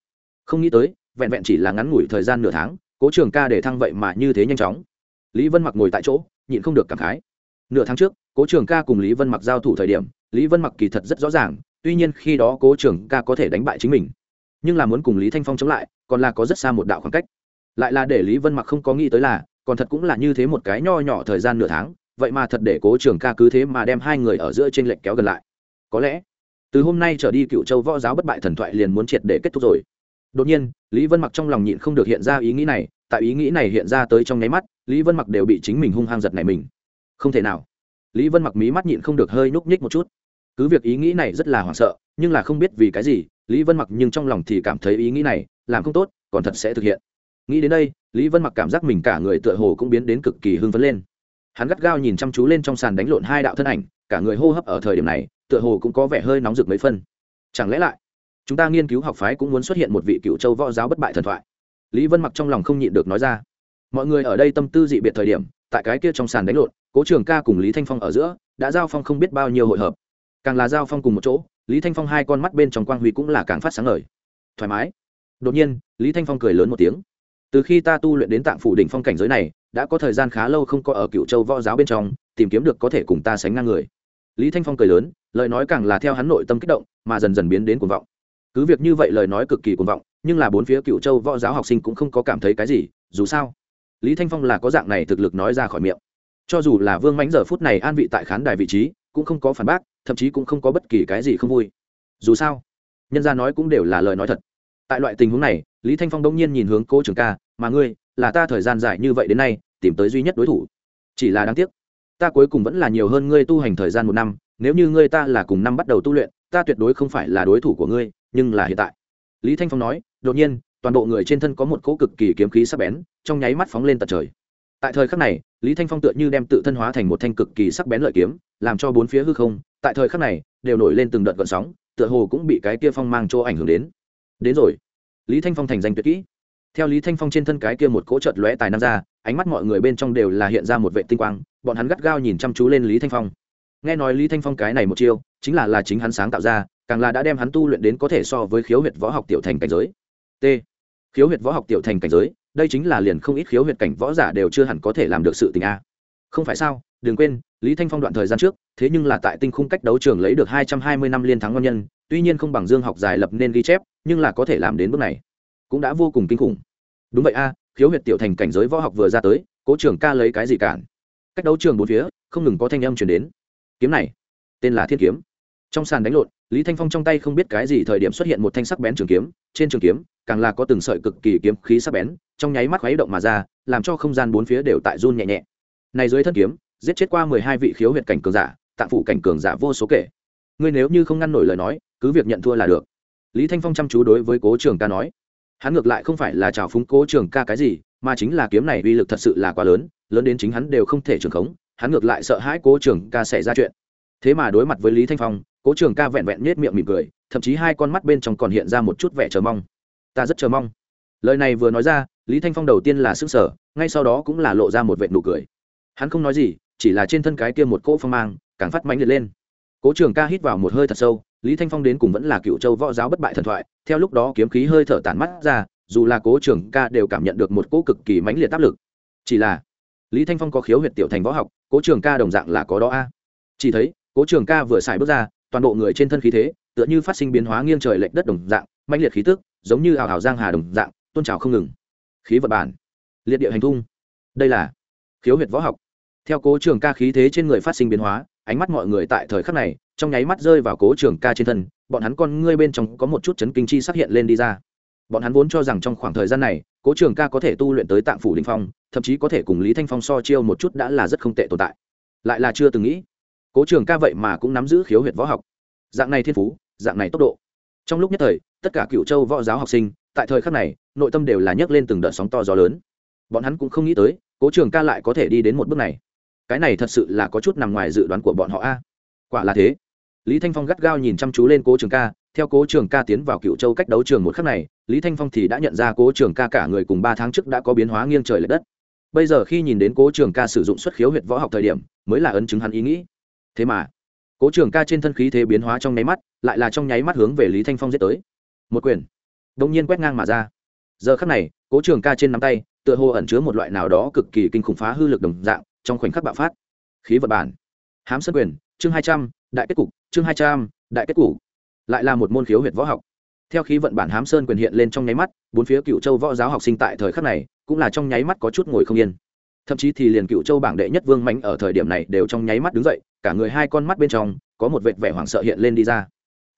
Không nghĩ tới, vẹn vẹn chỉ là ngắn ngủi thời gian nửa tháng, cố trường ca để thăng vậy mà như thế nhanh chóng. Lý vân mặc ngồi tại chỗ, nhịn không được cảm khái. Nửa tháng trước, cố trường ca cùng lý vân mặc giao thủ thời điểm, lý vân mặc kỳ thật rất rõ ràng, tuy nhiên khi đó cố trường ca có thể đánh bại chính mình, nhưng là muốn cùng lý thanh phong chống lại, còn là có rất xa một đạo khoảng cách. Lại là để lý vân mặc không có nghĩ tới là, còn thật cũng là như thế một cái nho nhỏ thời gian nửa tháng, vậy mà thật để cố trường ca cứ thế mà đem hai người ở giữa t r ê n lệch kéo gần lại. Có lẽ từ hôm nay trở đi cựu châu võ giáo bất bại thần thoại liền muốn triệt để kết thúc rồi. Đột nhiên, lý vân mặc trong lòng nhịn không được hiện ra ý nghĩ này, tại ý nghĩ này hiện ra tới trong nháy mắt, lý vân mặc đều bị chính mình hung hăng giật này mình. Không thể nào. Lý vân mặc mí mắt nhịn không được hơi núp nhích một chút. Cứ việc ý nghĩ này rất là hoảng sợ, nhưng là không biết vì cái gì, lý vân mặc nhưng trong lòng thì cảm thấy ý nghĩ này, làm không tốt, còn thật sẽ thực hiện. Nghĩ đến đây, lý vân mặc cảm giác mình cả người tựa hồ cũng biến đến cực kỳ hưng phấn lên. Hắn gắt gao nhìn chăm chú lên trong sàn đánh lộn hai đạo thân ảnh, cả người hô hấp ở thời điểm này tựa hồ cũng có vẻ hơi nóng rực mấy phân. Chẳng lẽ lại, chúng ta nghiên cứu học phái cũng muốn xuất hiện một vị cựu châu võ giáo bất bại thần thoại? Lý vân mặc trong lòng không nhịn được nói ra. Mọi người ở đây tâm tư dị biệt thời điểm, tại cái kia trong sàn đánh lộn, cố trường ca cùng lý thanh phong ở giữa, đã giao phong không biết bao nhiêu hội hợp. Càng là giao phong cùng một chỗ, lý thanh phong hai con mắt bên trong quang huy cũng là càng phát sáng ngời. Thoải mái. Đột nhiên, lý thanh phong cười lớn một tiếng. Từ khi ta tu luyện đến tạng phủ đỉnh phong cảnh giới này, đã có thời gian khá lâu không có ở cựu châu võ giáo bên trong, tìm kiếm được có thể cùng ta sánh ngang người lý thanh phong cười lớn, lời nói càng là theo hắn nội tâm kích động, mà dần dần biến đến cuồng vọng. Cứ việc như vậy lời nói cực kỳ cuồng vọng, nhưng là bốn phía cựu châu võ giáo học sinh cũng không có cảm thấy cái gì, dù sao, lý thanh phong là có dạng này thực lực nói ra khỏi miệng. Cho dù là vương mánh giờ phút này an vị tại khán đài vị trí, cũng không có phản bác, thậm chí cũng không có bất kỳ cái gì không vui. Dù sao, nhân gia nói cũng đều là lời nói thật. Tại loại tình huống này, lý thanh phong đông nhiên nhìn hướng cố trường ca, mà ngươi, là ta thời gian dài như vậy đến nay, tìm tới duy nhất đối thủ. Chỉ là đáng tiếc ta cuối cùng vẫn là nhiều hơn ngươi tu hành thời gian một năm, nếu như ngươi ta là cùng năm bắt đầu tu luyện, ta tuyệt đối không phải là đối thủ của ngươi, nhưng là hiện tại. Lý thanh phong nói, đột nhiên, toàn bộ người trên thân có một cỗ cực kỳ kiếm khí sắc bén, trong nháy mắt phóng lên tận trời. Tại thời khắc này, lý thanh phong tựa như đem tự thân hóa thành một thanh cực kỳ sắc bén lợi kiếm, làm cho bốn phía hư không, tại thời khắc này, đều nổi lên từng đợt gợn sóng, tựa hồ cũng bị cái kia phong mang chỗ ảnh hưởng đến. Đến rồi. Lý thanh phong thành danh tuyệt kỹ. Theo lý thanh phong trên thân cái kia một cỗ trợt lóe tài năng ra, ánh mắt mọi người bên trong đều là hiện ra một vệ tinh quang bọn hắn gắt gao nhìn chăm chú lên lý thanh phong. Nghe nói lý thanh phong cái này một chiêu, chính là là chính hắn sáng tạo ra, càng là đã đem hắn tu luyện đến có thể so với khiếu huyệt võ học tiểu thành cảnh giới. T. Khiếu huyệt võ học tiểu thành cảnh giới, đây chính là liền không ít khiếu huyệt cảnh võ giả đều chưa hẳn có thể làm được sự tình a. Không phải sao, đừng quên, lý thanh phong đoạn thời gian trước, thế nhưng là tại tinh khung cách đấu trường lấy được hai trăm hai mươi năm liên thắng ngon nhân, tuy nhiên không bằng dương học dài lập nên ghi chép, nhưng là có thể làm đến bước này, cũng đã vô cùng kinh khủng. Đúng vậy a, khiếu huyệt tiểu thành cảnh giới võ học vừa ra tới, cố trưởng ca lấy cái gì cản? Cách đấu trường bốn phía, không ngừng có thanh âm chuyển đến. Kiếm này, tên là thiên kiếm. Trong sàn đánh lộn, lý thanh phong trong tay không biết cái gì thời điểm xuất hiện một thanh sắc bén trường kiếm, trên trường kiếm, càng là có từng sợi cực kỳ kiếm khí sắc bén, trong nháy mắt khuấy động mà ra, làm cho không gian bốn phía đều tại run nhẹ nhẹ. Này dưới thân kiếm, giết chết qua mười hai vị khiếu huyệt cảnh cường giả tạm phủ cảnh cường giả vô số kể. Ngươi nếu như không ngăn nổi lời nói, cứ việc nhận thua là được. Lý thanh phong chăm chú đối với cố trường ca nói. Hắn ngược lại không phải là trào phúng cố trường ca cái gì, mà chính là kiếm này uy lực thật sự là quá lớn lớn đến chính hắn đều không thể trưởng khống, hắn ngược lại sợ hãi cố trường ca xảy ra chuyện. Thế mà đối mặt với lý thanh phong, cố trường ca vẹn vẹn nhếch miệng mỉm cười, thậm chí hai con mắt bên trong còn hiện ra một chút vẻ chờ mong. Ta rất chờ mong. Lời này vừa nói ra, lý thanh phong đầu tiên là sức sở ngay sau đó cũng là lộ ra một vệ nụ cười. Hắn không nói gì, chỉ là trên thân cái kia một cỗ phong mang, càng phát mãnh liệt lên. Cố trường ca hít vào một hơi thật sâu, lý thanh phong đến cùng vẫn là cựu châu võ giáo bất bại thần thoại, theo lúc đó kiếm khí hơi thở tản mắt ra, dù là cố trường ca đều cảm nhận được một cỗ cực kỳ mãnh liệt áp lực. Chỉ là lý thanh phong có khiếu huyện tiểu thành võ học, cố trường ca đồng dạng là có đó a. Chỉ thấy, cố trường ca vừa xài bước ra, toàn bộ người trên thân khí thế, tựa như phát sinh biến hóa nghiêng trời lệch đất đồng dạng, mãnh liệt khí tức, giống như ảo ảo giang hà đồng dạng, tôn trào không ngừng. Khí vật bản, liệt địa hành thung đây là khiếu huyệt võ học. Theo cố trường ca khí thế trên người phát sinh biến hóa, ánh mắt mọi người tại thời khắc này, trong nháy mắt rơi vào cố trường ca trên thân, bọn hắn con ngươi bên trong có một chút chấn kinh chi xuất hiện lên đi ra bọn hắn vốn cho rằng trong khoảng thời gian này, cố trường ca có thể tu luyện tới tạng phủ đình phong, thậm chí có thể cùng lý thanh phong so chiêu một chút đã là rất không tệ tồn tại. Lại là chưa từng nghĩ, cố trường ca vậy mà cũng nắm giữ khiếu huyệt võ học. Dạng này thiên phú, dạng này tốc độ. Trong lúc nhất thời, tất cả cựu châu võ giáo học sinh, tại thời khắc này, nội tâm đều là nhấc lên từng đợt sóng to gió lớn. Bọn hắn cũng không nghĩ tới, cố trường ca lại có thể đi đến một bước này. Cái này thật sự là có chút nằm ngoài dự đoán của bọn họ a. Quả là thế. Lý thanh phong gắt gao nhìn chăm chú lên cố trường ca theo cố trường ca tiến vào cựu châu cách đấu trường một khắc này, lý thanh phong thì đã nhận ra cố trường ca cả người cùng ba tháng trước đã có biến hóa nghiêng trời l ệ đất. Bây giờ khi nhìn đến cố trường ca sử dụng xuất khiếu huyệt võ học thời điểm, mới là ấn chứng hắn ý nghĩ. Thế mà, cố trường ca trên thân khí thế biến hóa trong nháy mắt, lại là trong nháy mắt hướng về lý thanh phong giết tới. Một quyền đông nhiên quét ngang mà ra. Giờ khắc này, cố trường ca trên nắm tay, tựa hồ ẩn chứa một loại nào đó cực kỳ kinh khủng phá hư lực đồng dạng, trong khoảnh khắc bạo phát. Khí vật bản. Hám sân quyền, chương hai trăm, đại kết cục, chương hai trăm, đại kết cục lại là một môn khiếu huyệt võ học. Theo khí vận bản hám sơn quyền hiện lên trong nháy mắt, bốn phía cựu châu võ giáo học sinh tại thời khắc này, cũng là trong nháy mắt có chút ngồi không yên. Thậm chí thì liền cựu châu bảng đệ nhất vương mánh ở thời điểm này đều trong nháy mắt đứng dậy, cả người hai con mắt bên trong, có một vệt vẻ hoảng sợ hiện lên đi ra.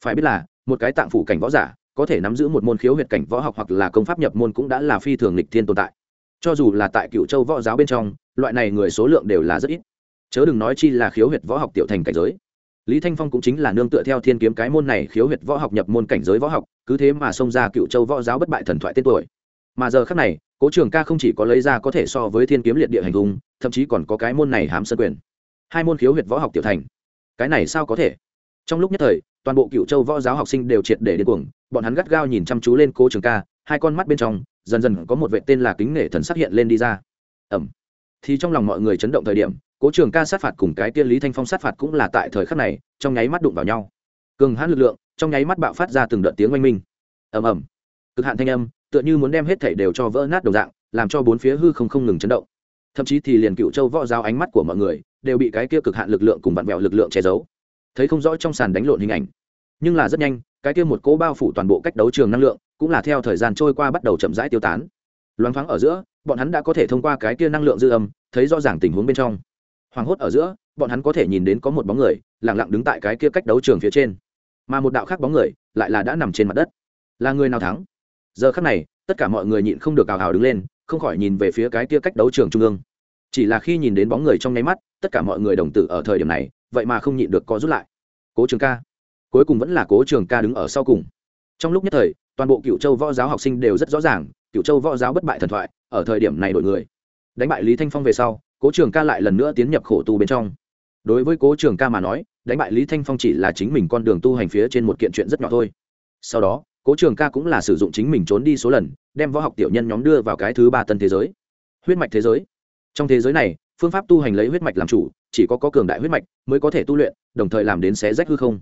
Phải biết là, một cái tạng phủ cảnh võ giả, có thể nắm giữ một môn khiếu huyệt cảnh võ học hoặc là công pháp nhập môn cũng đã là phi thường lịch thiên tồn tại. Cho dù là tại cựu châu võ giáo bên trong, loại này người số lượng đều là rất ít. Chớ đừng nói chi là khiếu huyệt võ học tiểu thành cảnh giới lý thanh phong cũng chính là nương tựa theo thiên kiếm cái môn này khiếu huyệt võ học nhập môn cảnh giới võ học, cứ thế mà xông ra cựu châu võ giáo bất bại thần thoại tên tuổi. Mà giờ khác này, cố trường ca không chỉ có lấy ra có thể so với thiên kiếm liệt địa hành hùng thậm chí còn có cái môn này hám sân quyền. Hai môn khiếu huyệt võ học tiểu thành. Cái này sao có thể? Trong lúc nhất thời, toàn bộ cựu châu võ giáo học sinh đều triệt để điên cuồng, bọn hắn gắt gao nhìn chăm chú lên cố trường ca, hai con mắt bên trong, dần dần có một vệ tên là kính nể thần sắc hiện lên đi ra. Ẩm. Thì trong lòng mọi người chấn động thời điểm cố trường ca sát phạt cùng cái tiên lý thanh phong sát phạt cũng là tại thời khắc này, trong nháy mắt đụng vào nhau. Cường hãn lực lượng, trong nháy mắt bạo phát ra từng đợt tiếng oanh minh. Ầm ầm. Cực hạn thanh âm, tựa như muốn đem hết thảy đều cho vỡ nát đồng dạng, làm cho bốn phía hư không không ngừng chấn động. Thậm chí thì liền cựu châu võ giáo ánh mắt của mọi người đều bị cái kia cực hạn lực lượng cùng vặn vẹo lực lượng che giấu. Thấy không rõ trong sàn đánh lộn hình ảnh. Nhưng là rất nhanh, cái kia một cỗ bao phủ toàn bộ cách đấu trường năng lượng cũng là theo thời gian trôi qua bắt đầu chậm rãi tiêu tán. Loáng thoáng ở giữa, bọn hắn đã có thể thông qua cái kia năng lượng dư âm, thấy rõ ràng tình huống bên trong hoảng hốt ở giữa, bọn hắn có thể nhìn đến có một bóng người lẳng lặng đứng tại cái kia cách đấu trường phía trên. Mà một đạo khác bóng người, lại là đã nằm trên mặt đất. Là người nào thắng? Giờ khắc này, tất cả mọi người nhịn không được ào ào đứng lên, không khỏi nhìn về phía cái kia cách đấu trường trung ương. Chỉ là khi nhìn đến bóng người trong nháy mắt, tất cả mọi người đồng tử ở thời điểm này, vậy mà không nhịn được có rút lại. Cố trường ca. Cuối cùng vẫn là cố trường ca đứng ở sau cùng. Trong lúc nhất thời, toàn bộ cựu châu võ giáo học sinh đều rất rõ ràng cựu châu võ giáo bất bại thần thoại, ở thời điểm này đổi người. Đánh bại lý thanh phong về sau cố trường ca lại lần nữa tiến nhập khổ tu bên trong. Đối với cố trường ca mà nói, đánh bại lý thanh phong chỉ là chính mình con đường tu hành phía trên một kiện chuyện rất nhỏ thôi. Sau đó, cố trường ca cũng là sử dụng chính mình trốn đi số lần, đem võ học tiểu nhân nhóm đưa vào cái thứ ba tân thế giới. Huyết mạch thế giới. Trong thế giới này, phương pháp tu hành lấy huyết mạch làm chủ, chỉ có có cường đại huyết mạch mới có thể tu luyện, đồng thời làm đến xé rách hư không.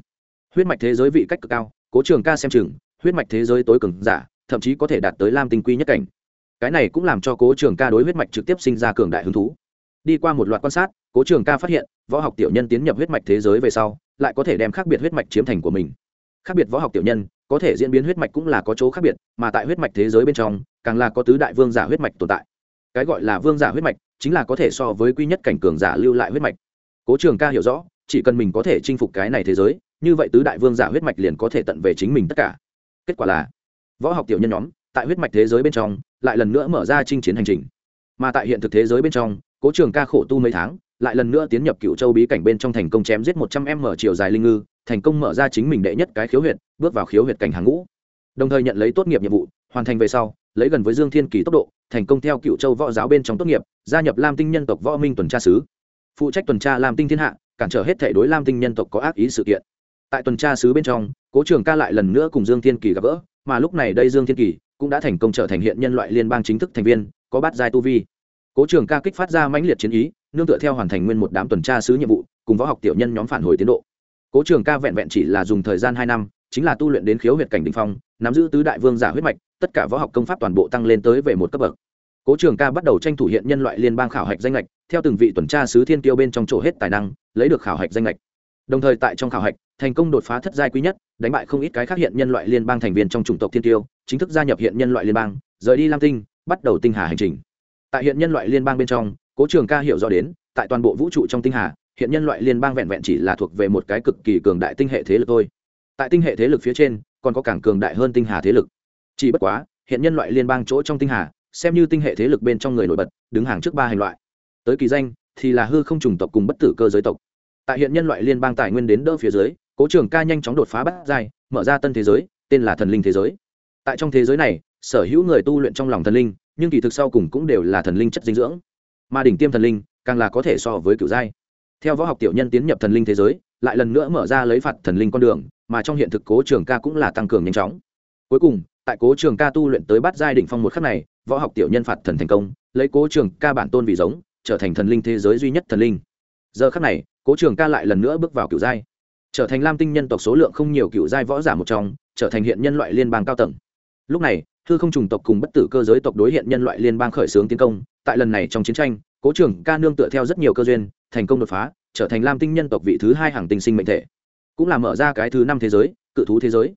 Huyết mạch thế giới vị cách cực cao, cố trường ca xem chừng, huyết mạch thế giới tối cường giả, thậm chí có thể đạt tới lam tinh quy nhất cảnh. Cái này cũng làm cho cố trường ca đối huyết mạch trực tiếp sinh ra cường đại hứng thú đi qua một loạt quan sát, cố trường ca phát hiện, võ học tiểu nhân tiến nhập huyết mạch thế giới về sau, lại có thể đem khác biệt huyết mạch chiếm thành của mình. Khác biệt võ học tiểu nhân, có thể diễn biến huyết mạch cũng là có chỗ khác biệt, mà tại huyết mạch thế giới bên trong, càng là có tứ đại vương giả huyết mạch tồn tại. Cái gọi là vương giả huyết mạch, chính là có thể so với quy nhất cảnh cường giả lưu lại huyết mạch. Cố trường ca hiểu rõ, chỉ cần mình có thể chinh phục cái này thế giới, như vậy tứ đại vương giả huyết mạch liền có thể tận về chính mình tất cả. Kết quả là, võ học tiểu nhân nhóm, tại huyết mạch thế giới bên trong, lại lần nữa mở ra chinh chiến hành trình. Mà tại hiện thực thế giới bên trong cố trường ca khổ tu mấy tháng, lại lần nữa tiến nhập cựu châu bí cảnh bên trong thành công chém giết một trăm em mở chiều dài linh ngư, thành công mở ra chính mình đệ nhất cái khiếu huyệt, bước vào khiếu huyệt cảnh hàng ngũ. Đồng thời nhận lấy tốt nghiệp nhiệm vụ, hoàn thành về sau, lấy gần với dương thiên kỳ tốc độ, thành công theo cựu châu võ giáo bên trong tốt nghiệp, gia nhập lam tinh nhân tộc võ minh tuần tra sứ. Phụ trách tuần tra lam tinh thiên hạ, cản trở hết thể đối lam tinh nhân tộc có ác ý sự kiện. Tại tuần tra sứ bên trong, cố trường ca lại lần nữa cùng dương thiên kỳ gặp gỡ, mà lúc này đây dương thiên kỳ cũng đã thành công trở thành hiện nhân loại liên bang chính thức thành viên, có bát giai tu vi cố trường ca kích phát ra mãnh liệt chiến ý, nương tựa theo hoàn thành nguyên một đám tuần tra sứ nhiệm vụ, cùng võ học tiểu nhân nhóm phản hồi tiến độ. Cố trường ca vẹn vẹn chỉ là dùng thời gian hai năm, chính là tu luyện đến khiếu huyệt cảnh đình phong, nắm giữ tứ đại vương giả huyết mạch, tất cả võ học công pháp toàn bộ tăng lên tới về một cấp bậc. Cố trường ca bắt đầu tranh thủ hiện nhân loại liên bang khảo hạch danh lệch, theo từng vị tuần tra sứ thiên tiêu bên trong chỗ hết tài năng, lấy được khảo hạch danh lệch. Đồng thời tại trong khảo hạch, thành công đột phá thất giai quý nhất, đánh bại không ít cái khác hiện nhân loại liên bang thành viên trong chủng tộc thiên tiêu chính thức gia nhập hiện nhân loại liên bang, rời đi lam tinh, bắt đầu tinh hà hành trình tại hiện nhân loại liên bang bên trong, cố trường ca hiểu rõ đến, tại toàn bộ vũ trụ trong tinh hà, hiện nhân loại liên bang vẹn vẹn chỉ là thuộc về một cái cực kỳ cường đại tinh hệ thế lực thôi. Tại tinh hệ thế lực phía trên, còn có càng cường đại hơn tinh hà thế lực. Chỉ bất quá, hiện nhân loại liên bang chỗ trong tinh hà, xem như tinh hệ thế lực bên trong người nổi bật, đứng hàng trước ba hành loại. Tới kỳ danh, thì là hư không trùng tộc cùng bất tử cơ giới tộc. Tại hiện nhân loại liên bang tài nguyên đến đỡ phía dưới, cố trường ca nhanh chóng đột phá bắt dài mở ra tân thế giới, tên là thần linh thế giới. Tại trong thế giới này, sở hữu người tu luyện trong lòng thần linh nhưng kỳ thực sau cùng cũng đều là thần linh chất dinh dưỡng. Mà đỉnh tiêm thần linh, càng là có thể so với cựu giai. Theo võ học tiểu nhân tiến nhập thần linh thế giới, lại lần nữa mở ra lấy phạt thần linh con đường, mà trong hiện thực cố trường ca cũng là tăng cường nhanh chóng. Cuối cùng, tại cố trường ca tu luyện tới bát giai đỉnh phong một khắc này, võ học tiểu nhân phạt thần thành công, lấy cố trường ca bản tôn vì giống, trở thành thần linh thế giới duy nhất thần linh. Giờ khắc này, cố trường ca lại lần nữa bước vào cựu giai. Trở thành lam tinh nhân tộc số lượng không nhiều cựu giai võ giả một trong, trở thành hiện nhân loại liên bang cao tầng. Lúc này thư không trùng tộc cùng bất tử cơ giới tộc đối hiện nhân loại liên bang khởi xướng tiến công, tại lần này trong chiến tranh, cố trưởng ca nương tựa theo rất nhiều cơ duyên, thành công đột phá, trở thành lam tinh nhân tộc vị thứ hai hàng tinh sinh mệnh thể. Cũng là mở ra cái thứ năm thế giới, cự thú thế giới.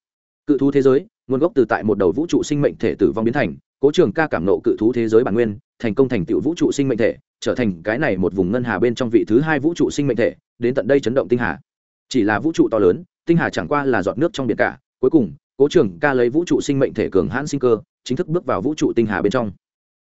Cự thú thế giới, nguồn gốc từ tại một đầu vũ trụ sinh mệnh thể tử vong biến thành, cố trường ca cảm nộ cự thú thế giới bản nguyên, thành công thành tựu vũ trụ sinh mệnh thể, trở thành cái này một vùng ngân hà bên trong vị thứ hai vũ trụ sinh mệnh thể, đến tận đây chấn động tinh hà. Chỉ là vũ trụ to lớn, tinh hà chẳng qua là giọt nước trong biển cả, cuối cùng cố trường ca lấy vũ trụ sinh mệnh thể cường hãn sinh cơ, chính thức bước vào vũ trụ tinh hà bên trong.